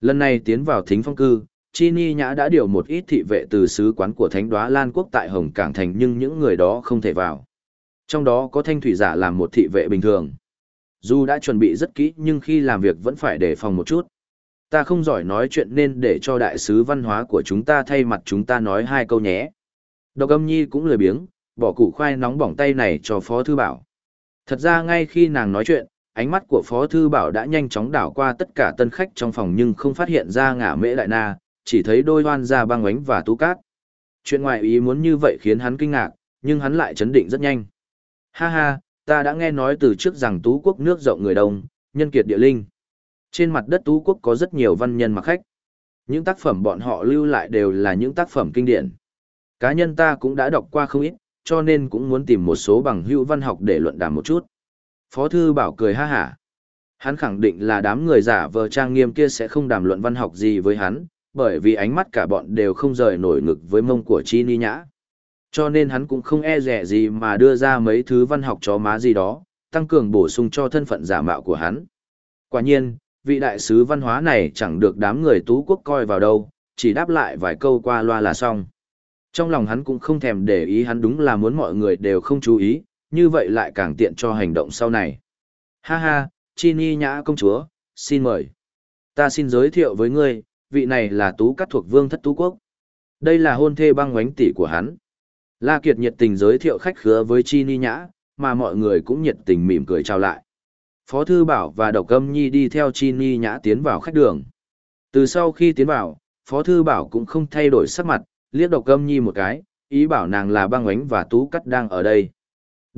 Lần này tiến vào thính phong cư, Chi Ni Nhã đã điều một ít thị vệ từ sứ quán của Thánh Đoá Lan Quốc tại Hồng Cảng Thành nhưng những người đó không thể vào. Trong đó có thanh thủy giả làm một thị vệ bình thường. Dù đã chuẩn bị rất kỹ nhưng khi làm việc vẫn phải đề phòng một chút. Ta không giỏi nói chuyện nên để cho đại sứ văn hóa của chúng ta thay mặt chúng ta nói hai câu nhé. Độc âm nhi cũng lười biếng, bỏ củ khoai nóng bỏng tay này cho Phó Thư Bảo. Thật ra ngay khi nàng nói chuyện, ánh mắt của Phó Thư Bảo đã nhanh chóng đảo qua tất cả tân khách trong phòng nhưng không phát hiện ra ngả mễ đại na, chỉ thấy đôi hoan ra băng ánh và tú cát. Chuyện ngoại ý muốn như vậy khiến hắn kinh ngạc, nhưng hắn lại chấn định rất nhanh. Ha ha, ta đã nghe nói từ trước rằng tú quốc nước rộng người đông, nhân kiệt địa linh. Trên mặt đất tú quốc có rất nhiều văn nhân mặc khách. Những tác phẩm bọn họ lưu lại đều là những tác phẩm kinh điển. Cá nhân ta cũng đã đọc qua không ít, cho nên cũng muốn tìm một số bằng hữu văn học để luận đàm một chút. Phó thư bảo cười ha hả. Hắn khẳng định là đám người giả vờ trang nghiêm kia sẽ không đàm luận văn học gì với hắn, bởi vì ánh mắt cả bọn đều không rời nổi ngực với mông của Chi Ni Nhã. Cho nên hắn cũng không e rẻ gì mà đưa ra mấy thứ văn học chó má gì đó, tăng cường bổ sung cho thân phận giả mạo của hắn. Quả nhiên, vị đại sứ văn hóa này chẳng được đám người tú quốc coi vào đâu, chỉ đáp lại vài câu qua loa là xong. Trong lòng hắn cũng không thèm để ý hắn đúng là muốn mọi người đều không chú ý, như vậy lại càng tiện cho hành động sau này. Ha ha, Chi Ni Nhã công chúa, xin mời. Ta xin giới thiệu với ngươi, vị này là Tú Cát thuộc Vương Thất Tú Quốc. Đây là hôn thê băng ngoánh tỷ của hắn. La Kiệt nhiệt tình giới thiệu khách khứa với Chi Ni Nhã, mà mọi người cũng nhiệt tình mỉm cười chào lại. Phó Thư Bảo và Độc Âm Nhi đi theo Chi Ni Nhã tiến vào khách đường. Từ sau khi tiến vào, Phó Thư Bảo cũng không thay đổi sắc mặt, liếc Độc Âm Nhi một cái, ý bảo nàng là băng ngoánh và Tú cát đang ở đây.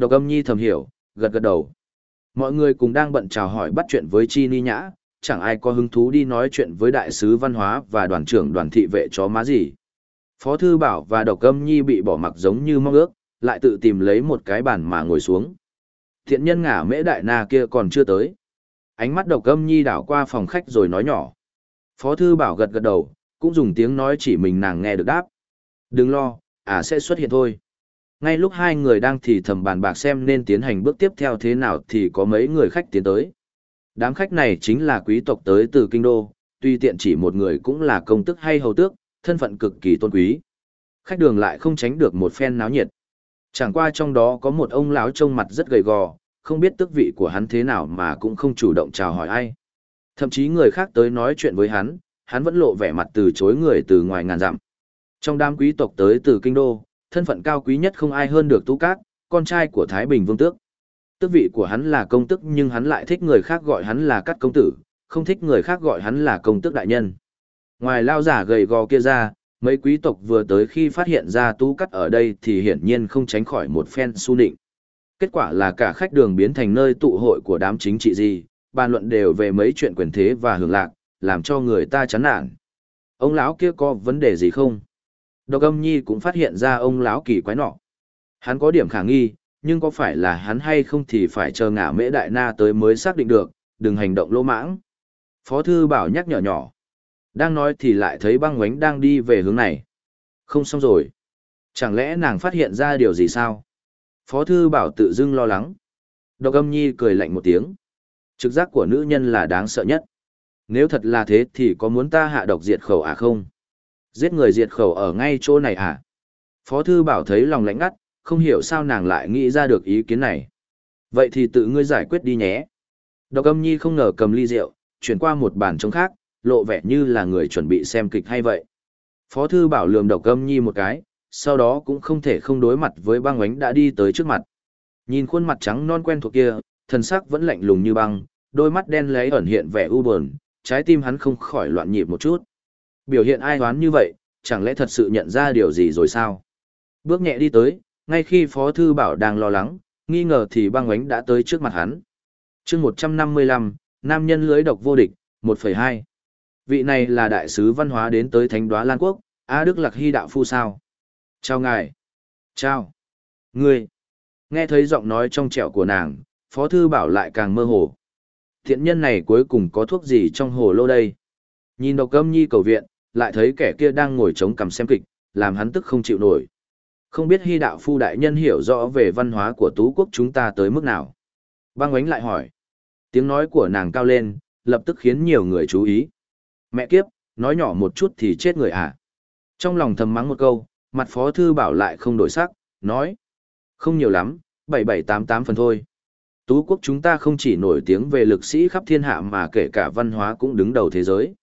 Độc Âm Nhi thầm hiểu, gật gật đầu. Mọi người cùng đang bận chào hỏi bắt chuyện với Chi Ni Nhã, chẳng ai có hứng thú đi nói chuyện với đại sứ văn hóa và đoàn trưởng đoàn thị vệ chó má gì. Phó Thư Bảo và Độc Âm Nhi bị bỏ mặc giống như mong ước, lại tự tìm lấy một cái bàn mà ngồi xuống. Thiện nhân ngả mễ đại na kia còn chưa tới. Ánh mắt Độc Âm Nhi đảo qua phòng khách rồi nói nhỏ. Phó Thư Bảo gật gật đầu, cũng dùng tiếng nói chỉ mình nàng nghe được đáp. Đừng lo, à sẽ xuất hiện thôi. Ngay lúc hai người đang thì thầm bàn bạc xem nên tiến hành bước tiếp theo thế nào thì có mấy người khách tiến tới. Đám khách này chính là quý tộc tới từ kinh đô, tuy tiện chỉ một người cũng là công tước hay hầu tước, thân phận cực kỳ tôn quý. Khách đường lại không tránh được một phen náo nhiệt. Chẳng qua trong đó có một ông lão trông mặt rất gầy gò, không biết tước vị của hắn thế nào mà cũng không chủ động chào hỏi ai. Thậm chí người khác tới nói chuyện với hắn, hắn vẫn lộ vẻ mặt từ chối người từ ngoài ngàn dặm. Trong đám quý tộc tới từ kinh đô, thân phận cao quý nhất không ai hơn được Tú Cát, con trai của Thái Bình Vương Tước. Tước vị của hắn là công tước nhưng hắn lại thích người khác gọi hắn là Cát công tử, không thích người khác gọi hắn là công tước đại nhân. Ngoài lao giả gầy gò kia ra, mấy quý tộc vừa tới khi phát hiện ra Tú Cát ở đây thì hiển nhiên không tránh khỏi một phen su nịnh. Kết quả là cả khách đường biến thành nơi tụ hội của đám chính trị gì, bàn luận đều về mấy chuyện quyền thế và hưởng lạc, làm cho người ta chán nản. Ông lão kia có vấn đề gì không? Độc âm nhi cũng phát hiện ra ông lão kỳ quái nọ. Hắn có điểm khả nghi, nhưng có phải là hắn hay không thì phải chờ ngả mễ đại na tới mới xác định được, đừng hành động lỗ mãng. Phó thư bảo nhắc nhở nhỏ. Đang nói thì lại thấy băng ngoánh đang đi về hướng này. Không xong rồi. Chẳng lẽ nàng phát hiện ra điều gì sao? Phó thư bảo tự dưng lo lắng. Độc âm nhi cười lạnh một tiếng. Trực giác của nữ nhân là đáng sợ nhất. Nếu thật là thế thì có muốn ta hạ độc diệt khẩu à không? Giết người diệt khẩu ở ngay chỗ này à? Phó thư bảo thấy lòng lạnh ngắt, không hiểu sao nàng lại nghĩ ra được ý kiến này. Vậy thì tự ngươi giải quyết đi nhé. Độc âm nhi không ngờ cầm ly rượu, chuyển qua một bàn trống khác, lộ vẻ như là người chuẩn bị xem kịch hay vậy. Phó thư bảo lườm độc âm nhi một cái, sau đó cũng không thể không đối mặt với băng ánh đã đi tới trước mặt. Nhìn khuôn mặt trắng non quen thuộc kia, thần sắc vẫn lạnh lùng như băng, đôi mắt đen lấy ẩn hiện vẻ u buồn, trái tim hắn không khỏi loạn nhịp một chút. Biểu hiện ai hoán như vậy, chẳng lẽ thật sự nhận ra điều gì rồi sao? Bước nhẹ đi tới, ngay khi Phó Thư Bảo đang lo lắng, nghi ngờ thì băng ánh đã tới trước mặt hắn. chương 155, Nam nhân lưới độc vô địch, 1,2. Vị này là đại sứ văn hóa đến tới Thánh đoá Lan Quốc, A Đức Lạc Hy Đạo Phu sao? Chào ngài. Chào. Ngươi. Nghe thấy giọng nói trong trẻo của nàng, Phó Thư Bảo lại càng mơ hồ. Thiện nhân này cuối cùng có thuốc gì trong hồ lô đây? Nhìn độc âm nhi cầu viện, lại thấy kẻ kia đang ngồi chống cằm xem kịch, làm hắn tức không chịu nổi. Không biết hy đạo phu đại nhân hiểu rõ về văn hóa của tú quốc chúng ta tới mức nào. Băng ánh lại hỏi. Tiếng nói của nàng cao lên, lập tức khiến nhiều người chú ý. Mẹ kiếp, nói nhỏ một chút thì chết người à. Trong lòng thầm mắng một câu, mặt phó thư bảo lại không đổi sắc, nói. Không nhiều lắm, 7788 phần thôi. Tú quốc chúng ta không chỉ nổi tiếng về lực sĩ khắp thiên hạ mà kể cả văn hóa cũng đứng đầu thế giới.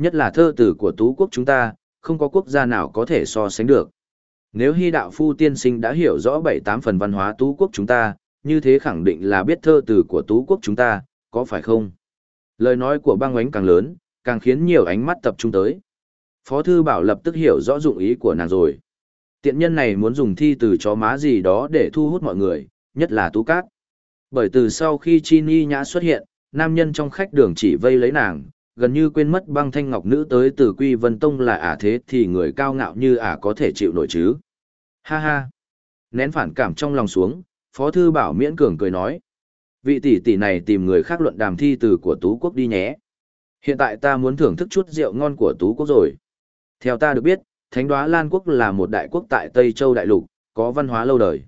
Nhất là thơ tử của Tú quốc chúng ta, không có quốc gia nào có thể so sánh được. Nếu hy đạo phu tiên sinh đã hiểu rõ 7-8 phần văn hóa Tú quốc chúng ta, như thế khẳng định là biết thơ tử của Tú quốc chúng ta, có phải không? Lời nói của băng ánh càng lớn, càng khiến nhiều ánh mắt tập trung tới. Phó thư bảo lập tức hiểu rõ dụng ý của nàng rồi. Tiện nhân này muốn dùng thi từ chó má gì đó để thu hút mọi người, nhất là Tú Cát. Bởi từ sau khi Chi Ni Nhã xuất hiện, nam nhân trong khách đường chỉ vây lấy nàng, gần như quên mất băng thanh ngọc nữ tới từ Quy Vân Tông là ả thế thì người cao ngạo như ả có thể chịu nổi chứ. Ha ha. Nén phản cảm trong lòng xuống, Phó Thư Bảo miễn cường cười nói. Vị tỷ tỷ này tìm người khác luận đàm thi từ của Tú Quốc đi nhé. Hiện tại ta muốn thưởng thức chút rượu ngon của Tú Quốc rồi. Theo ta được biết, Thánh đoá Lan Quốc là một đại quốc tại Tây Châu Đại Lục, có văn hóa lâu đời.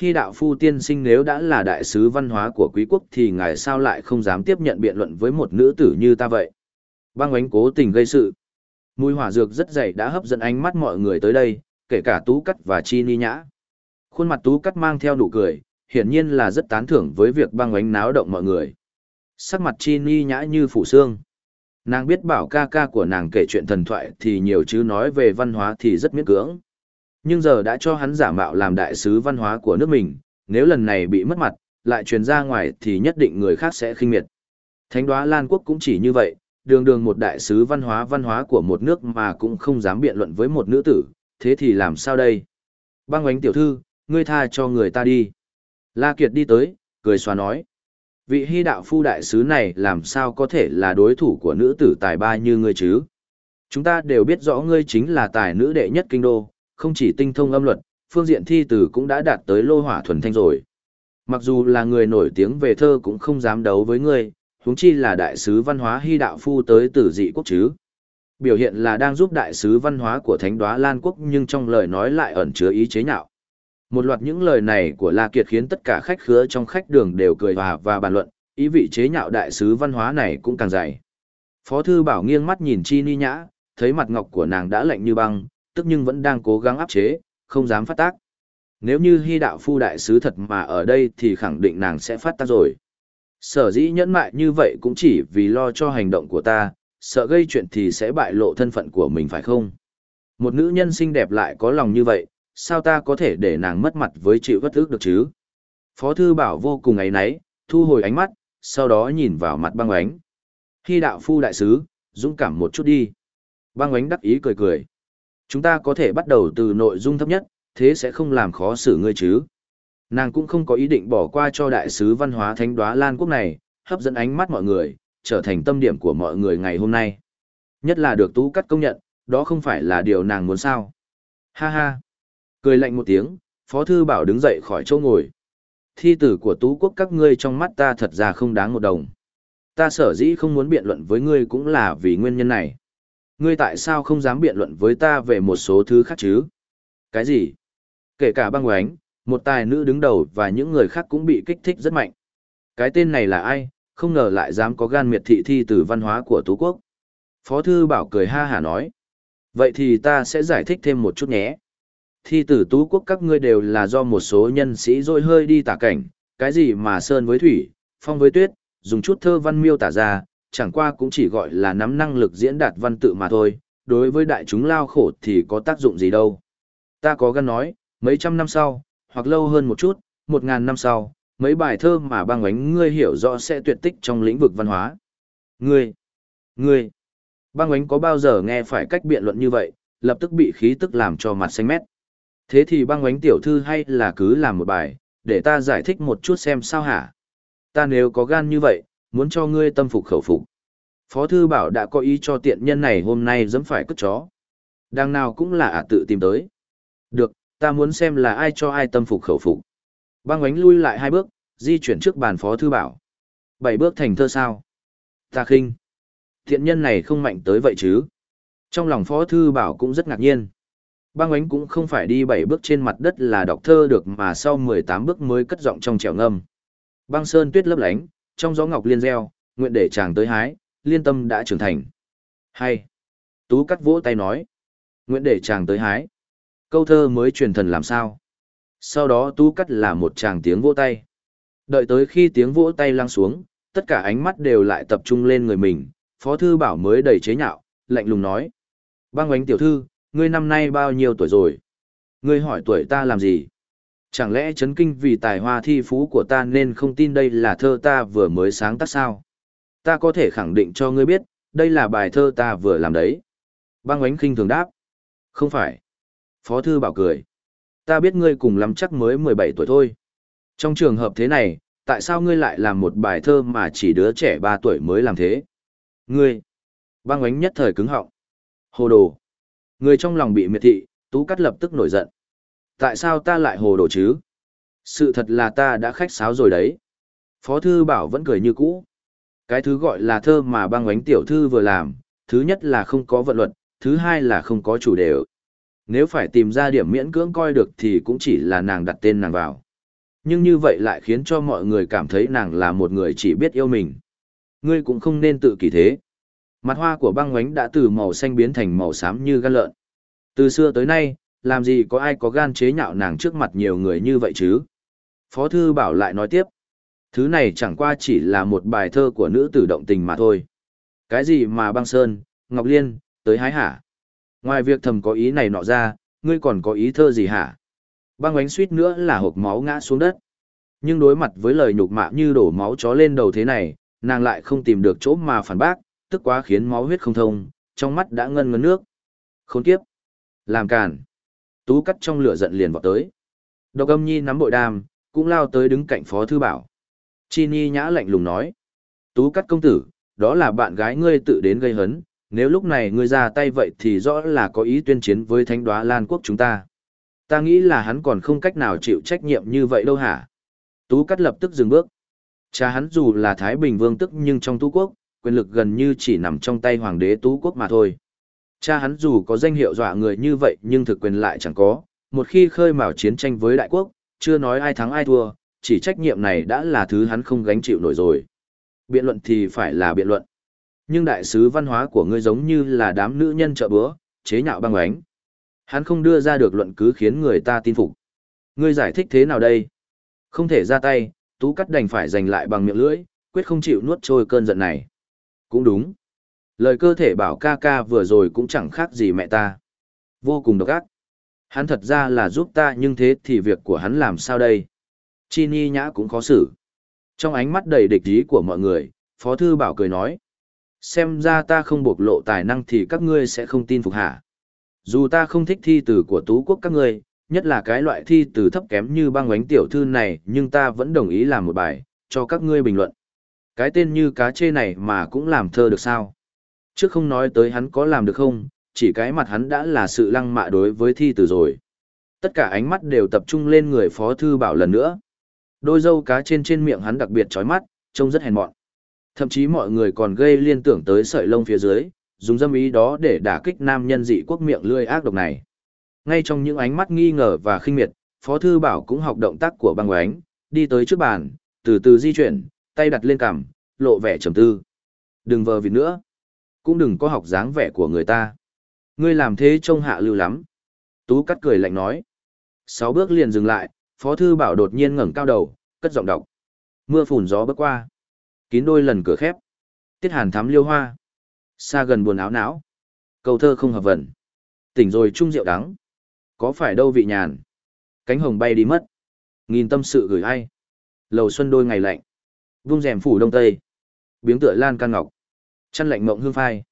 Khi đạo phu tiên sinh nếu đã là đại sứ văn hóa của quý quốc thì ngài sao lại không dám tiếp nhận biện luận với một nữ tử như ta vậy? Băng ánh cố tình gây sự. Mùi hỏa dược rất dày đã hấp dẫn ánh mắt mọi người tới đây, kể cả Tú Cắt và Chi Ni Nhã. Khuôn mặt Tú Cắt mang theo nụ cười, hiển nhiên là rất tán thưởng với việc băng ánh náo động mọi người. Sắc mặt Chi Ni Nhã như phủ xương. Nàng biết bảo ca ca của nàng kể chuyện thần thoại thì nhiều chứ nói về văn hóa thì rất miễn cưỡng. Nhưng giờ đã cho hắn giả mạo làm đại sứ văn hóa của nước mình, nếu lần này bị mất mặt, lại truyền ra ngoài thì nhất định người khác sẽ khinh miệt. Thánh đoá Lan Quốc cũng chỉ như vậy, đường đường một đại sứ văn hóa văn hóa của một nước mà cũng không dám biện luận với một nữ tử, thế thì làm sao đây? Băng ánh tiểu thư, ngươi tha cho người ta đi. La Kiệt đi tới, cười xóa nói. Vị hy đạo phu đại sứ này làm sao có thể là đối thủ của nữ tử tài ba như ngươi chứ? Chúng ta đều biết rõ ngươi chính là tài nữ đệ nhất kinh đô, không chỉ tinh thông âm luật, phương diện thi từ cũng đã đạt tới lô hỏa thuần thanh rồi. Mặc dù là người nổi tiếng về thơ cũng không dám đấu với ngươi, huống chi là đại sứ văn hóa hy đạo phu tới từ dị quốc chứ. Biểu hiện là đang giúp đại sứ văn hóa của thánh đoá Lan quốc nhưng trong lời nói lại ẩn chứa ý chế nhạo. Một loạt những lời này của La Kiệt khiến tất cả khách khứa trong khách đường đều cười hòa và bàn luận, ý vị chế nhạo đại sứ văn hóa này cũng càng dày. Phó thư bảo nghiêng mắt nhìn Chi Ni Nhã, thấy mặt ngọc của nàng đã lạnh như băng, tức nhưng vẫn đang cố gắng áp chế, không dám phát tác. Nếu như hy đạo phu đại sứ thật mà ở đây thì khẳng định nàng sẽ phát tác rồi. Sở dĩ nhẫn mại như vậy cũng chỉ vì lo cho hành động của ta, sợ gây chuyện thì sẽ bại lộ thân phận của mình phải không? Một nữ nhân xinh đẹp lại có lòng như vậy, sao ta có thể để nàng mất mặt với chịu vất ước được chứ? Phó thư bảo vô cùng ấy náy, thu hồi ánh mắt, sau đó nhìn vào mặt băng ánh. Khi đạo phu đại sứ, dũng cảm một chút đi. Băng ánh đắc ý cười cười. Chúng ta có thể bắt đầu từ nội dung thấp nhất, thế sẽ không làm khó xử ngươi chứ. Nàng cũng không có ý định bỏ qua cho đại sứ văn hóa thánh đoá Lan quốc này, hấp dẫn ánh mắt mọi người, trở thành tâm điểm của mọi người ngày hôm nay. Nhất là được tú cắt công nhận, đó không phải là điều nàng muốn sao. Ha ha. Cười lạnh một tiếng, Phó Thư Bảo đứng dậy khỏi chỗ ngồi. Thi tử của tú quốc các ngươi trong mắt ta thật ra không đáng một đồng. Ta sở dĩ không muốn biện luận với ngươi cũng là vì nguyên nhân này. Ngươi tại sao không dám biện luận với ta về một số thứ khác chứ? Cái gì? Kể cả băng oánh, một tài nữ đứng đầu và những người khác cũng bị kích thích rất mạnh. Cái tên này là ai, không ngờ lại dám có gan miệt thị thi từ văn hóa của Tú Quốc. Phó Thư Bảo cười ha hả nói. Vậy thì ta sẽ giải thích thêm một chút nhé. Thi tử Tú Quốc các ngươi đều là do một số nhân sĩ rồi hơi đi tả cảnh, cái gì mà sơn với thủy, phong với tuyết, dùng chút thơ văn miêu tả ra, chẳng qua cũng chỉ gọi là nắm năng lực diễn đạt văn tự mà thôi, đối với đại chúng lao khổ thì có tác dụng gì đâu. Ta có gan nói, mấy trăm năm sau, hoặc lâu hơn một chút, một ngàn năm sau, mấy bài thơ mà băng ánh ngươi hiểu rõ sẽ tuyệt tích trong lĩnh vực văn hóa. Ngươi, ngươi, băng ánh có bao giờ nghe phải cách biện luận như vậy, lập tức bị khí tức làm cho mặt xanh mét. Thế thì băng ánh tiểu thư hay là cứ làm một bài, để ta giải thích một chút xem sao hả? Ta nếu có gan như vậy, muốn cho ngươi tâm phục khẩu phục. Phó thư bảo đã có ý cho tiện nhân này hôm nay dẫm phải cất chó. Đằng nào cũng là ả tự tìm tới. Được, ta muốn xem là ai cho ai tâm phục khẩu phục. Băng ánh lui lại hai bước, di chuyển trước bàn phó thư bảo. Bảy bước thành thơ sao? Ta khinh. Thiện nhân này không mạnh tới vậy chứ? Trong lòng phó thư bảo cũng rất ngạc nhiên. Băng ánh cũng không phải đi bảy bước trên mặt đất là đọc thơ được mà sau 18 bước mới cất giọng trong trèo ngâm. Băng sơn tuyết lấp lánh, trong gió ngọc liên reo, nguyện để chàng tới hái, liên tâm đã trưởng thành. Hay. Tú cắt vỗ tay nói. Nguyện để chàng tới hái. Câu thơ mới truyền thần làm sao. Sau đó tú cắt là một chàng tiếng vỗ tay. Đợi tới khi tiếng vỗ tay lăng xuống, tất cả ánh mắt đều lại tập trung lên người mình. Phó thư bảo mới đầy chế nhạo, lạnh lùng nói. Băng ánh tiểu thư, ngươi năm nay bao nhiêu tuổi rồi? Ngươi hỏi tuổi ta làm gì? Chẳng lẽ chấn kinh vì tài hoa thi phú của ta nên không tin đây là thơ ta vừa mới sáng tác sao? Ta có thể khẳng định cho ngươi biết, đây là bài thơ ta vừa làm đấy. Băng ánh khinh thường đáp. Không phải. Phó thư bảo cười. Ta biết ngươi cùng lắm chắc mới 17 tuổi thôi. Trong trường hợp thế này, tại sao ngươi lại làm một bài thơ mà chỉ đứa trẻ 3 tuổi mới làm thế? Ngươi. Băng ánh nhất thời cứng họng. Hồ đồ. Người trong lòng bị miệt thị, Tú Cắt lập tức nổi giận. Tại sao ta lại hồ đồ chứ? Sự thật là ta đã khách sáo rồi đấy. Phó thư bảo vẫn cười như cũ. Cái thứ gọi là thơ mà băng ánh tiểu thư vừa làm, thứ nhất là không có vận luật, thứ hai là không có chủ đề. Nếu phải tìm ra điểm miễn cưỡng coi được thì cũng chỉ là nàng đặt tên nàng vào. Nhưng như vậy lại khiến cho mọi người cảm thấy nàng là một người chỉ biết yêu mình. Ngươi cũng không nên tự kỳ thế. Mặt hoa của băng ánh đã từ màu xanh biến thành màu xám như gan lợn. Từ xưa tới nay, làm gì có ai có gan chế nhạo nàng trước mặt nhiều người như vậy chứ? Phó thư bảo lại nói tiếp. Thứ này chẳng qua chỉ là một bài thơ của nữ tử động tình mà thôi. Cái gì mà băng sơn, ngọc liên, tới hái hả? Ngoài việc thầm có ý này nọ ra, ngươi còn có ý thơ gì hả? Băng ánh suýt nữa là hộp máu ngã xuống đất. Nhưng đối mặt với lời nhục mạ như đổ máu chó lên đầu thế này, nàng lại không tìm được chỗ mà phản bác, tức quá khiến máu huyết không thông, trong mắt đã ngân ngấn nước. Khốn kiếp. Làm càn. Tú cắt trong lửa giận liền vọt tới. Độc âm nhi nắm bội đàm, cũng lao tới đứng cạnh phó thư bảo. Chi Ni nhã lạnh lùng nói. Tú cắt công tử, đó là bạn gái ngươi tự đến gây hấn, nếu lúc này ngươi ra tay vậy thì rõ là có ý tuyên chiến với thánh đoá Lan quốc chúng ta. Ta nghĩ là hắn còn không cách nào chịu trách nhiệm như vậy đâu hả? Tú cắt lập tức dừng bước. Cha hắn dù là Thái Bình Vương tức nhưng trong Tú quốc, quyền lực gần như chỉ nằm trong tay Hoàng đế Tú quốc mà thôi. Cha hắn dù có danh hiệu dọa người như vậy nhưng thực quyền lại chẳng có, một khi khơi mào chiến tranh với đại quốc, chưa nói ai thắng ai thua, chỉ trách nhiệm này đã là thứ hắn không gánh chịu nổi rồi. Biện luận thì phải là biện luận. Nhưng đại sứ văn hóa của ngươi giống như là đám nữ nhân trợ bữa, chế nhạo băng ánh. Hắn không đưa ra được luận cứ khiến người ta tin phục. Ngươi giải thích thế nào đây? Không thể ra tay, tú cắt đành phải giành lại bằng miệng lưỡi, quyết không chịu nuốt trôi cơn giận này. Cũng đúng. Lời cơ thể bảo ca ca vừa rồi cũng chẳng khác gì mẹ ta. Vô cùng độc ác. Hắn thật ra là giúp ta nhưng thế thì việc của hắn làm sao đây? Chi Ni Nhã cũng khó xử. Trong ánh mắt đầy địch ý của mọi người, Phó Thư Bảo cười nói. Xem ra ta không bộc lộ tài năng thì các ngươi sẽ không tin phục hả? Dù ta không thích thi từ của tú quốc các ngươi, nhất là cái loại thi từ thấp kém như băng oánh tiểu thư này nhưng ta vẫn đồng ý làm một bài, cho các ngươi bình luận. Cái tên như cá chê này mà cũng làm thơ được sao? Trước không nói tới hắn có làm được không, chỉ cái mặt hắn đã là sự lăng mạ đối với thi tử rồi. Tất cả ánh mắt đều tập trung lên người phó thư bảo lần nữa. Đôi dâu cá trên trên miệng hắn đặc biệt chói mắt, trông rất hèn mọn. Thậm chí mọi người còn gây liên tưởng tới sợi lông phía dưới, dùng dâm ý đó để đả kích nam nhân dị quốc miệng lươi ác độc này. Ngay trong những ánh mắt nghi ngờ và khinh miệt, Phó Thư Bảo cũng học động tác của băng oánh, đi tới trước bàn, từ từ di chuyển, tay đặt lên cằm, lộ vẻ trầm tư. Đừng vờ vịt nữa. Cũng đừng có học dáng vẻ của người ta. Ngươi làm thế trông hạ lưu lắm. Tú cắt cười lạnh nói. Sáu bước liền dừng lại, Phó Thư Bảo đột nhiên ngẩng cao đầu, cất giọng đọc. Mưa phùn gió bước qua. Kín đôi lần cửa khép. Tiết hàn thắm liêu hoa. Xa gần buồn áo não. Câu thơ không hợp vần. Tỉnh rồi chung rượu đắng. Có phải đâu vị nhàn. Cánh hồng bay đi mất. Nghìn tâm sự gửi ai. Lầu xuân đôi ngày lạnh. Vung rèm phủ đông tây. Biếng tựa lan can ngọc. Chăn lạnh mộng hương phai.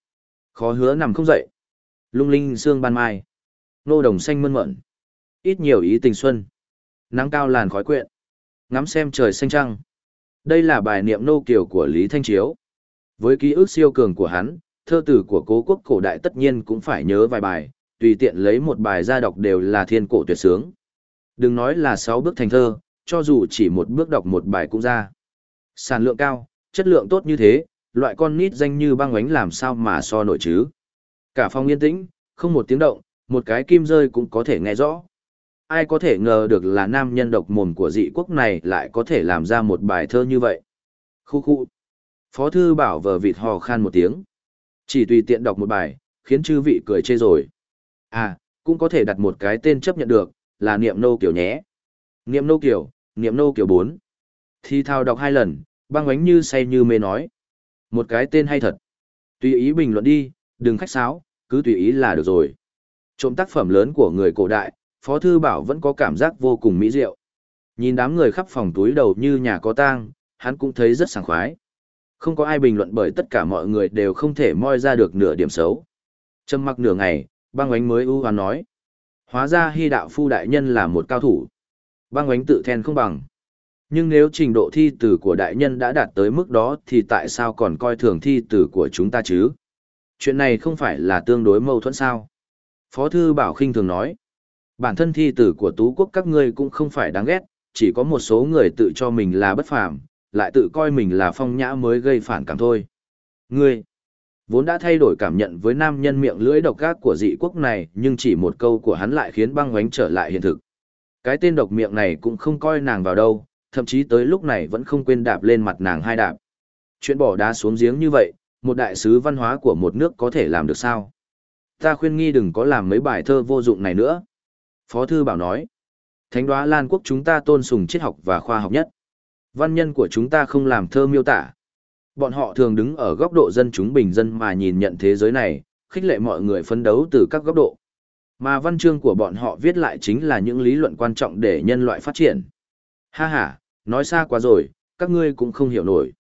Khó hứa nằm không dậy. Lung linh sương ban mai. Nô đồng xanh mơn mận. Ít nhiều ý tình xuân. Nắng cao làn khói quyện. Ngắm xem trời xanh trăng. Đây là bài niệm nô kiều của Lý Thanh Chiếu. Với ký ức siêu cường của hắn, thơ tử của cố quốc cổ đại tất nhiên cũng phải nhớ vài bài, tùy tiện lấy một bài ra đọc đều là thiên cổ tuyệt sướng. Đừng nói là sáu bước thành thơ, cho dù chỉ một bước đọc một bài cũng ra. Sản lượng cao, chất lượng tốt như thế, loại con nít danh như băng ánh làm sao mà so nổi chứ. Cả phòng yên tĩnh, không một tiếng động, một cái kim rơi cũng có thể nghe rõ. Ai có thể ngờ được là nam nhân độc mồm của dị quốc này lại có thể làm ra một bài thơ như vậy. Khu khu. Phó thư bảo vờ vịt hò khan một tiếng. Chỉ tùy tiện đọc một bài, khiến chư vị cười chê rồi. À, cũng có thể đặt một cái tên chấp nhận được, là niệm nô kiểu nhé. Niệm nô kiểu, niệm nô kiểu 4. Thi thao đọc hai lần, băng ánh như say như mê nói. Một cái tên hay thật. Tùy ý bình luận đi, đừng khách sáo, cứ tùy ý là được rồi. Trộm tác phẩm lớn của người cổ đại, Phó Thư Bảo vẫn có cảm giác vô cùng mỹ diệu. Nhìn đám người khắp phòng túi đầu như nhà có tang, hắn cũng thấy rất sảng khoái. Không có ai bình luận bởi tất cả mọi người đều không thể moi ra được nửa điểm xấu. Trầm mặc nửa ngày, băng ánh mới ưu hoán nói. Hóa ra hy đạo phu đại nhân là một cao thủ. Băng ánh tự then không bằng. Nhưng nếu trình độ thi tử của đại nhân đã đạt tới mức đó thì tại sao còn coi thường thi tử của chúng ta chứ? Chuyện này không phải là tương đối mâu thuẫn sao? Phó thư bảo khinh thường nói. Bản thân thi tử của tú quốc các ngươi cũng không phải đáng ghét, chỉ có một số người tự cho mình là bất phàm, lại tự coi mình là phong nhã mới gây phản cảm thôi. Ngươi, vốn đã thay đổi cảm nhận với nam nhân miệng lưỡi độc ác của dị quốc này nhưng chỉ một câu của hắn lại khiến băng oánh trở lại hiện thực. Cái tên độc miệng này cũng không coi nàng vào đâu, thậm chí tới lúc này vẫn không quên đạp lên mặt nàng hai đạp. Chuyện bỏ đá xuống giếng như vậy, một đại sứ văn hóa của một nước có thể làm được sao? Ta khuyên nghi đừng có làm mấy bài thơ vô dụng này nữa. Phó thư bảo nói, Thánh đoá Lan quốc chúng ta tôn sùng triết học và khoa học nhất. Văn nhân của chúng ta không làm thơ miêu tả. Bọn họ thường đứng ở góc độ dân chúng bình dân mà nhìn nhận thế giới này, khích lệ mọi người phấn đấu từ các góc độ. Mà văn chương của bọn họ viết lại chính là những lý luận quan trọng để nhân loại phát triển. Ha ha, nói xa quá rồi, các ngươi cũng không hiểu nổi.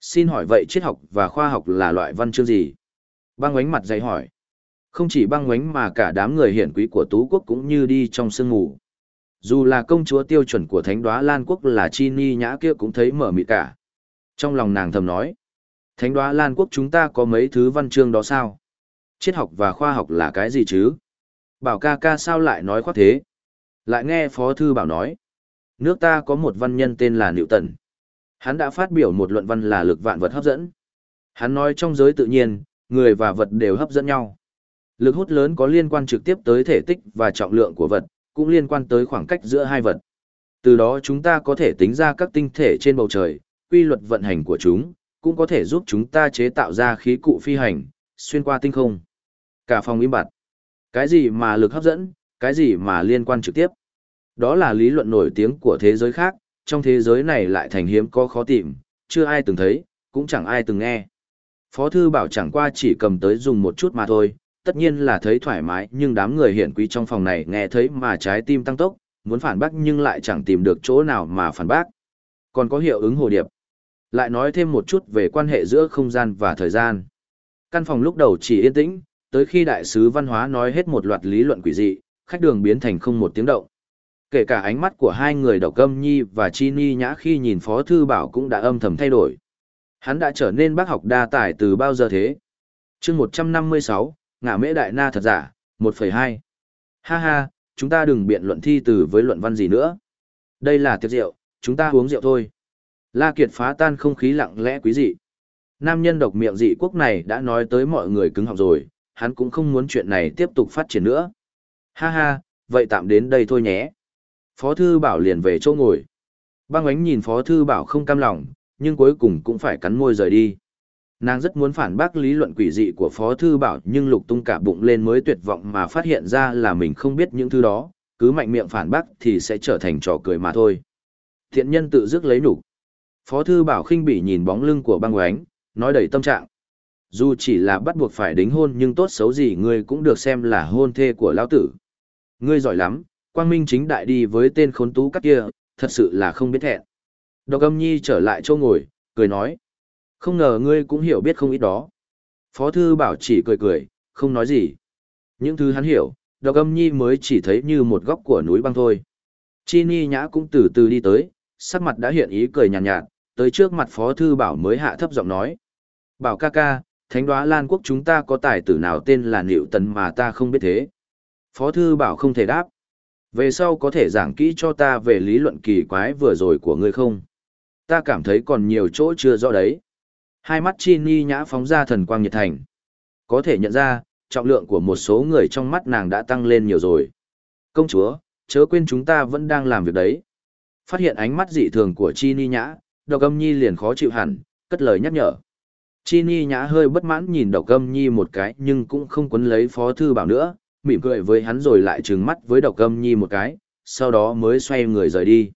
Xin hỏi vậy triết học và khoa học là loại văn chương gì? Băng ánh mặt dày hỏi. Không chỉ băng ánh mà cả đám người hiển quý của Tú Quốc cũng như đi trong sương mù. Dù là công chúa tiêu chuẩn của thánh đoá Lan Quốc là Chi Ni Nhã kia cũng thấy mở mịt cả. Trong lòng nàng thầm nói. Thánh đoá Lan Quốc chúng ta có mấy thứ văn chương đó sao? Triết học và khoa học là cái gì chứ? Bảo ca ca sao lại nói khoác thế? Lại nghe Phó Thư Bảo nói. Nước ta có một văn nhân tên là Niệu Tần. Hắn đã phát biểu một luận văn là lực vạn vật hấp dẫn. Hắn nói trong giới tự nhiên, người và vật đều hấp dẫn nhau. Lực hút lớn có liên quan trực tiếp tới thể tích và trọng lượng của vật, cũng liên quan tới khoảng cách giữa hai vật. Từ đó chúng ta có thể tính ra các tinh thể trên bầu trời, quy luật vận hành của chúng, cũng có thể giúp chúng ta chế tạo ra khí cụ phi hành, xuyên qua tinh không. Cả phòng im bặt. Cái gì mà lực hấp dẫn, cái gì mà liên quan trực tiếp. Đó là lý luận nổi tiếng của thế giới khác, trong thế giới này lại thành hiếm có khó tìm, chưa ai từng thấy, cũng chẳng ai từng nghe. Phó thư bảo chẳng qua chỉ cầm tới dùng một chút mà thôi, tất nhiên là thấy thoải mái nhưng đám người hiển quý trong phòng này nghe thấy mà trái tim tăng tốc, muốn phản bác nhưng lại chẳng tìm được chỗ nào mà phản bác. Còn có hiệu ứng hồ điệp. Lại nói thêm một chút về quan hệ giữa không gian và thời gian. Căn phòng lúc đầu chỉ yên tĩnh, tới khi đại sứ văn hóa nói hết một loạt lý luận quỷ dị, khách đường biến thành không một tiếng động. Kể cả ánh mắt của hai người độc âm nhi và chi ni nhã khi nhìn Phó Thư Bảo cũng đã âm thầm thay đổi. Hắn đã trở nên bác học đa tài từ bao giờ thế? chương 156, ngả mễ đại na thật giả, 1,2. Ha ha, chúng ta đừng biện luận thi từ với luận văn gì nữa. Đây là tiệc rượu, chúng ta uống rượu thôi. La Kiệt phá tan không khí lặng lẽ quý dị. Nam nhân độc miệng dị quốc này đã nói tới mọi người cứng học rồi, hắn cũng không muốn chuyện này tiếp tục phát triển nữa. Ha ha, vậy tạm đến đây thôi nhé. Phó Thư Bảo liền về chỗ ngồi. Băng ánh nhìn Phó Thư Bảo không cam lòng, nhưng cuối cùng cũng phải cắn môi rời đi. Nàng rất muốn phản bác lý luận quỷ dị của Phó Thư Bảo nhưng lục tung cả bụng lên mới tuyệt vọng mà phát hiện ra là mình không biết những thứ đó, cứ mạnh miệng phản bác thì sẽ trở thành trò cười mà thôi. Thiện nhân tự dứt lấy nụ. Phó Thư Bảo khinh bỉ nhìn bóng lưng của băng ánh, nói đầy tâm trạng. Dù chỉ là bắt buộc phải đính hôn nhưng tốt xấu gì ngươi cũng được xem là hôn thê của lão tử. Ngươi giỏi lắm, quang minh chính đại đi với tên khốn tú các kia, thật sự là không biết thẹn. Độc âm nhi trở lại chỗ ngồi, cười nói. Không ngờ ngươi cũng hiểu biết không ít đó. Phó thư bảo chỉ cười cười, không nói gì. Những thứ hắn hiểu, độc âm nhi mới chỉ thấy như một góc của núi băng thôi. Chi ni nhã cũng từ từ đi tới, sắc mặt đã hiện ý cười nhàn nhạt, nhạt, tới trước mặt phó thư bảo mới hạ thấp giọng nói. Bảo ca ca, thánh đoá Lan quốc chúng ta có tài tử nào tên là Niệu Tần mà ta không biết thế. Phó thư bảo không thể đáp. Về sau có thể giảng kỹ cho ta về lý luận kỳ quái vừa rồi của ngươi không? Ta cảm thấy còn nhiều chỗ chưa rõ đấy. Hai mắt chi ni nhã phóng ra thần quang nhiệt thành. Có thể nhận ra, trọng lượng của một số người trong mắt nàng đã tăng lên nhiều rồi. Công chúa, chớ quên chúng ta vẫn đang làm việc đấy. Phát hiện ánh mắt dị thường của chi ni nhã, độc âm nhi liền khó chịu hẳn, cất lời nhắc nhở. Chi Ni nhã hơi bất mãn nhìn độc âm nhi một cái nhưng cũng không quấn lấy phó thư bảo nữa, mỉm cười với hắn rồi lại trừng mắt với độc âm nhi một cái, sau đó mới xoay người rời đi.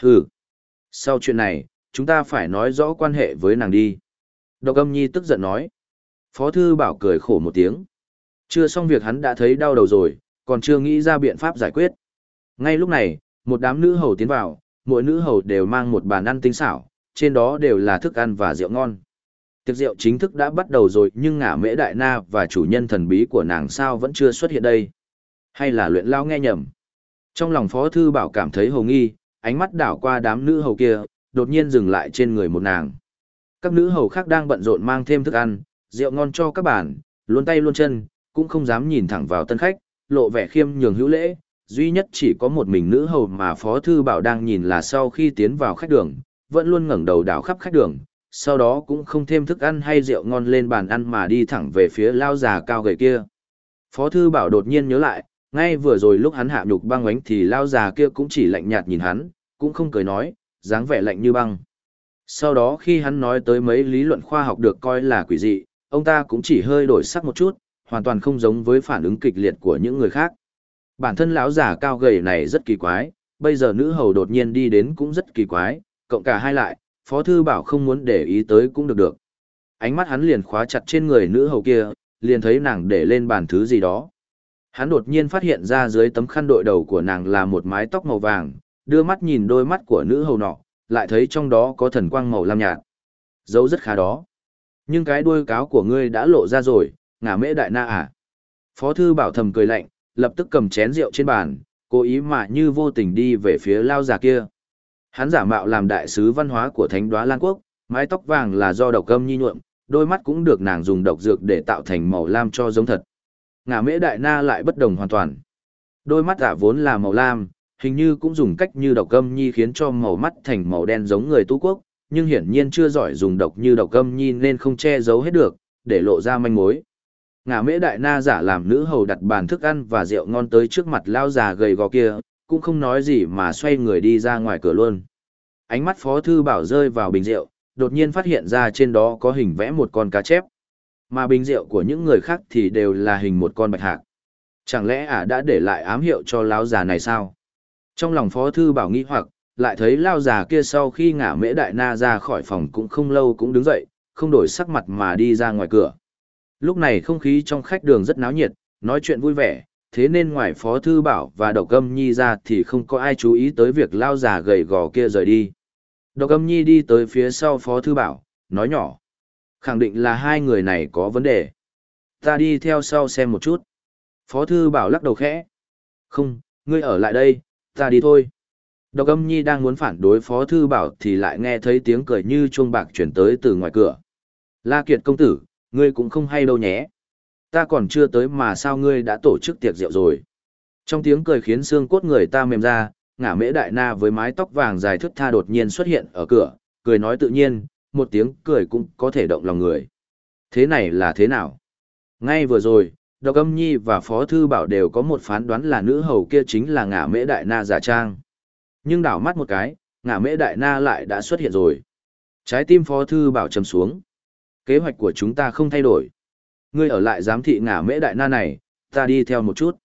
Hừ, sau chuyện này, chúng ta phải nói rõ quan hệ với nàng đi. Độc âm nhi tức giận nói. Phó thư bảo cười khổ một tiếng. Chưa xong việc hắn đã thấy đau đầu rồi, còn chưa nghĩ ra biện pháp giải quyết. Ngay lúc này, một đám nữ hầu tiến vào, mỗi nữ hầu đều mang một bàn ăn tinh xảo, trên đó đều là thức ăn và rượu ngon. Tiệc rượu chính thức đã bắt đầu rồi nhưng ngả mễ đại na và chủ nhân thần bí của nàng sao vẫn chưa xuất hiện đây. Hay là luyện lao nghe nhầm. Trong lòng phó thư bảo cảm thấy hầu nghi, ánh mắt đảo qua đám nữ hầu kia, đột nhiên dừng lại trên người một nàng. Các nữ hầu khác đang bận rộn mang thêm thức ăn, rượu ngon cho các bản, luôn tay luôn chân, cũng không dám nhìn thẳng vào tân khách, lộ vẻ khiêm nhường hữu lễ, duy nhất chỉ có một mình nữ hầu mà Phó Thư Bảo đang nhìn là sau khi tiến vào khách đường, vẫn luôn ngẩng đầu đảo khắp khách đường, sau đó cũng không thêm thức ăn hay rượu ngon lên bàn ăn mà đi thẳng về phía lao già cao gầy kia. Phó Thư Bảo đột nhiên nhớ lại, ngay vừa rồi lúc hắn hạ nhục băng ánh thì lao già kia cũng chỉ lạnh nhạt nhìn hắn, cũng không cười nói, dáng vẻ lạnh như băng. Sau đó khi hắn nói tới mấy lý luận khoa học được coi là quỷ dị, ông ta cũng chỉ hơi đổi sắc một chút, hoàn toàn không giống với phản ứng kịch liệt của những người khác. Bản thân lão già cao gầy này rất kỳ quái, bây giờ nữ hầu đột nhiên đi đến cũng rất kỳ quái, cộng cả hai lại, Phó Thư Bảo không muốn để ý tới cũng được được. Ánh mắt hắn liền khóa chặt trên người nữ hầu kia, liền thấy nàng để lên bàn thứ gì đó. Hắn đột nhiên phát hiện ra dưới tấm khăn đội đầu của nàng là một mái tóc màu vàng, đưa mắt nhìn đôi mắt của nữ hầu nọ, lại thấy trong đó có thần quang màu lam nhạt. Dấu rất khá đó. Nhưng cái đuôi cáo của ngươi đã lộ ra rồi, ngả mễ đại na à. Phó thư bảo thầm cười lạnh, lập tức cầm chén rượu trên bàn, cố ý mà như vô tình đi về phía lao già kia. Hắn giả mạo làm đại sứ văn hóa của thánh đoá Lan Quốc, mái tóc vàng là do độc âm nhi nhuộm, đôi mắt cũng được nàng dùng độc dược để tạo thành màu lam cho giống thật. Ngả mễ đại na lại bất đồng hoàn toàn. Đôi mắt giả vốn là màu lam, hình như cũng dùng cách như độc âm nhi khiến cho màu mắt thành màu đen giống người tu quốc, nhưng hiển nhiên chưa giỏi dùng độc như độc âm nhi nên không che giấu hết được, để lộ ra manh mối. Ngả mễ đại na giả làm nữ hầu đặt bàn thức ăn và rượu ngon tới trước mặt lao già gầy gò kia, cũng không nói gì mà xoay người đi ra ngoài cửa luôn. Ánh mắt phó thư bảo rơi vào bình rượu, đột nhiên phát hiện ra trên đó có hình vẽ một con cá chép. Mà bình rượu của những người khác thì đều là hình một con bạch hạc. Chẳng lẽ ả đã để lại ám hiệu cho lão già này sao? Trong lòng phó thư bảo nghĩ hoặc, lại thấy lao già kia sau khi ngả mễ đại na ra khỏi phòng cũng không lâu cũng đứng dậy, không đổi sắc mặt mà đi ra ngoài cửa. Lúc này không khí trong khách đường rất náo nhiệt, nói chuyện vui vẻ, thế nên ngoài phó thư bảo và độc âm nhi ra thì không có ai chú ý tới việc lao già gầy gò kia rời đi. Độc âm nhi đi tới phía sau phó thư bảo, nói nhỏ. Khẳng định là hai người này có vấn đề. Ta đi theo sau xem một chút. Phó thư bảo lắc đầu khẽ. Không, ngươi ở lại đây, ta đi thôi. Độc âm nhi đang muốn phản đối phó thư bảo thì lại nghe thấy tiếng cười như chuông bạc chuyển tới từ ngoài cửa. La Kiệt công tử, ngươi cũng không hay đâu nhé. Ta còn chưa tới mà sao ngươi đã tổ chức tiệc rượu rồi. Trong tiếng cười khiến xương cốt người ta mềm ra, ngả mễ đại na với mái tóc vàng dài thức tha đột nhiên xuất hiện ở cửa, cười nói tự nhiên, một tiếng cười cũng có thể động lòng người. Thế này là thế nào? Ngay vừa rồi, Độc Âm Nhi và Phó Thư Bảo đều có một phán đoán là nữ hầu kia chính là ngả mễ đại na giả trang. Nhưng đảo mắt một cái, ngả mễ đại na lại đã xuất hiện rồi. Trái tim Phó Thư Bảo trầm xuống. Kế hoạch của chúng ta không thay đổi. Ngươi ở lại giám thị ngả mễ đại na này, ta đi theo một chút.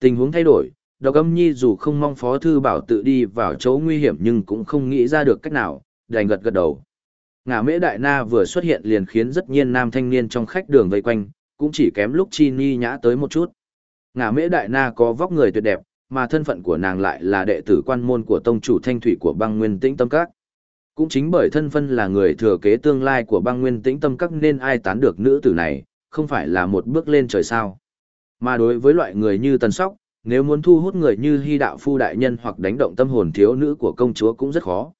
Tình huống thay đổi, Độc Âm Nhi dù không mong Phó Thư Bảo tự đi vào chỗ nguy hiểm nhưng cũng không nghĩ ra được cách nào, đành gật gật đầu. Ngả mễ đại na vừa xuất hiện liền khiến rất nhiên nam thanh niên trong khách đường vây quanh, cũng chỉ kém lúc chi ni nhã tới một chút. Ngả mễ đại na có vóc người tuyệt đẹp, mà thân phận của nàng lại là đệ tử quan môn của tông chủ thanh thủy của băng nguyên tĩnh tâm các. Cũng chính bởi thân phân là người thừa kế tương lai của băng nguyên tĩnh tâm các nên ai tán được nữ tử này, không phải là một bước lên trời sao. Mà đối với loại người như tần sóc, nếu muốn thu hút người như hy đạo phu đại nhân hoặc đánh động tâm hồn thiếu nữ của công chúa cũng rất khó.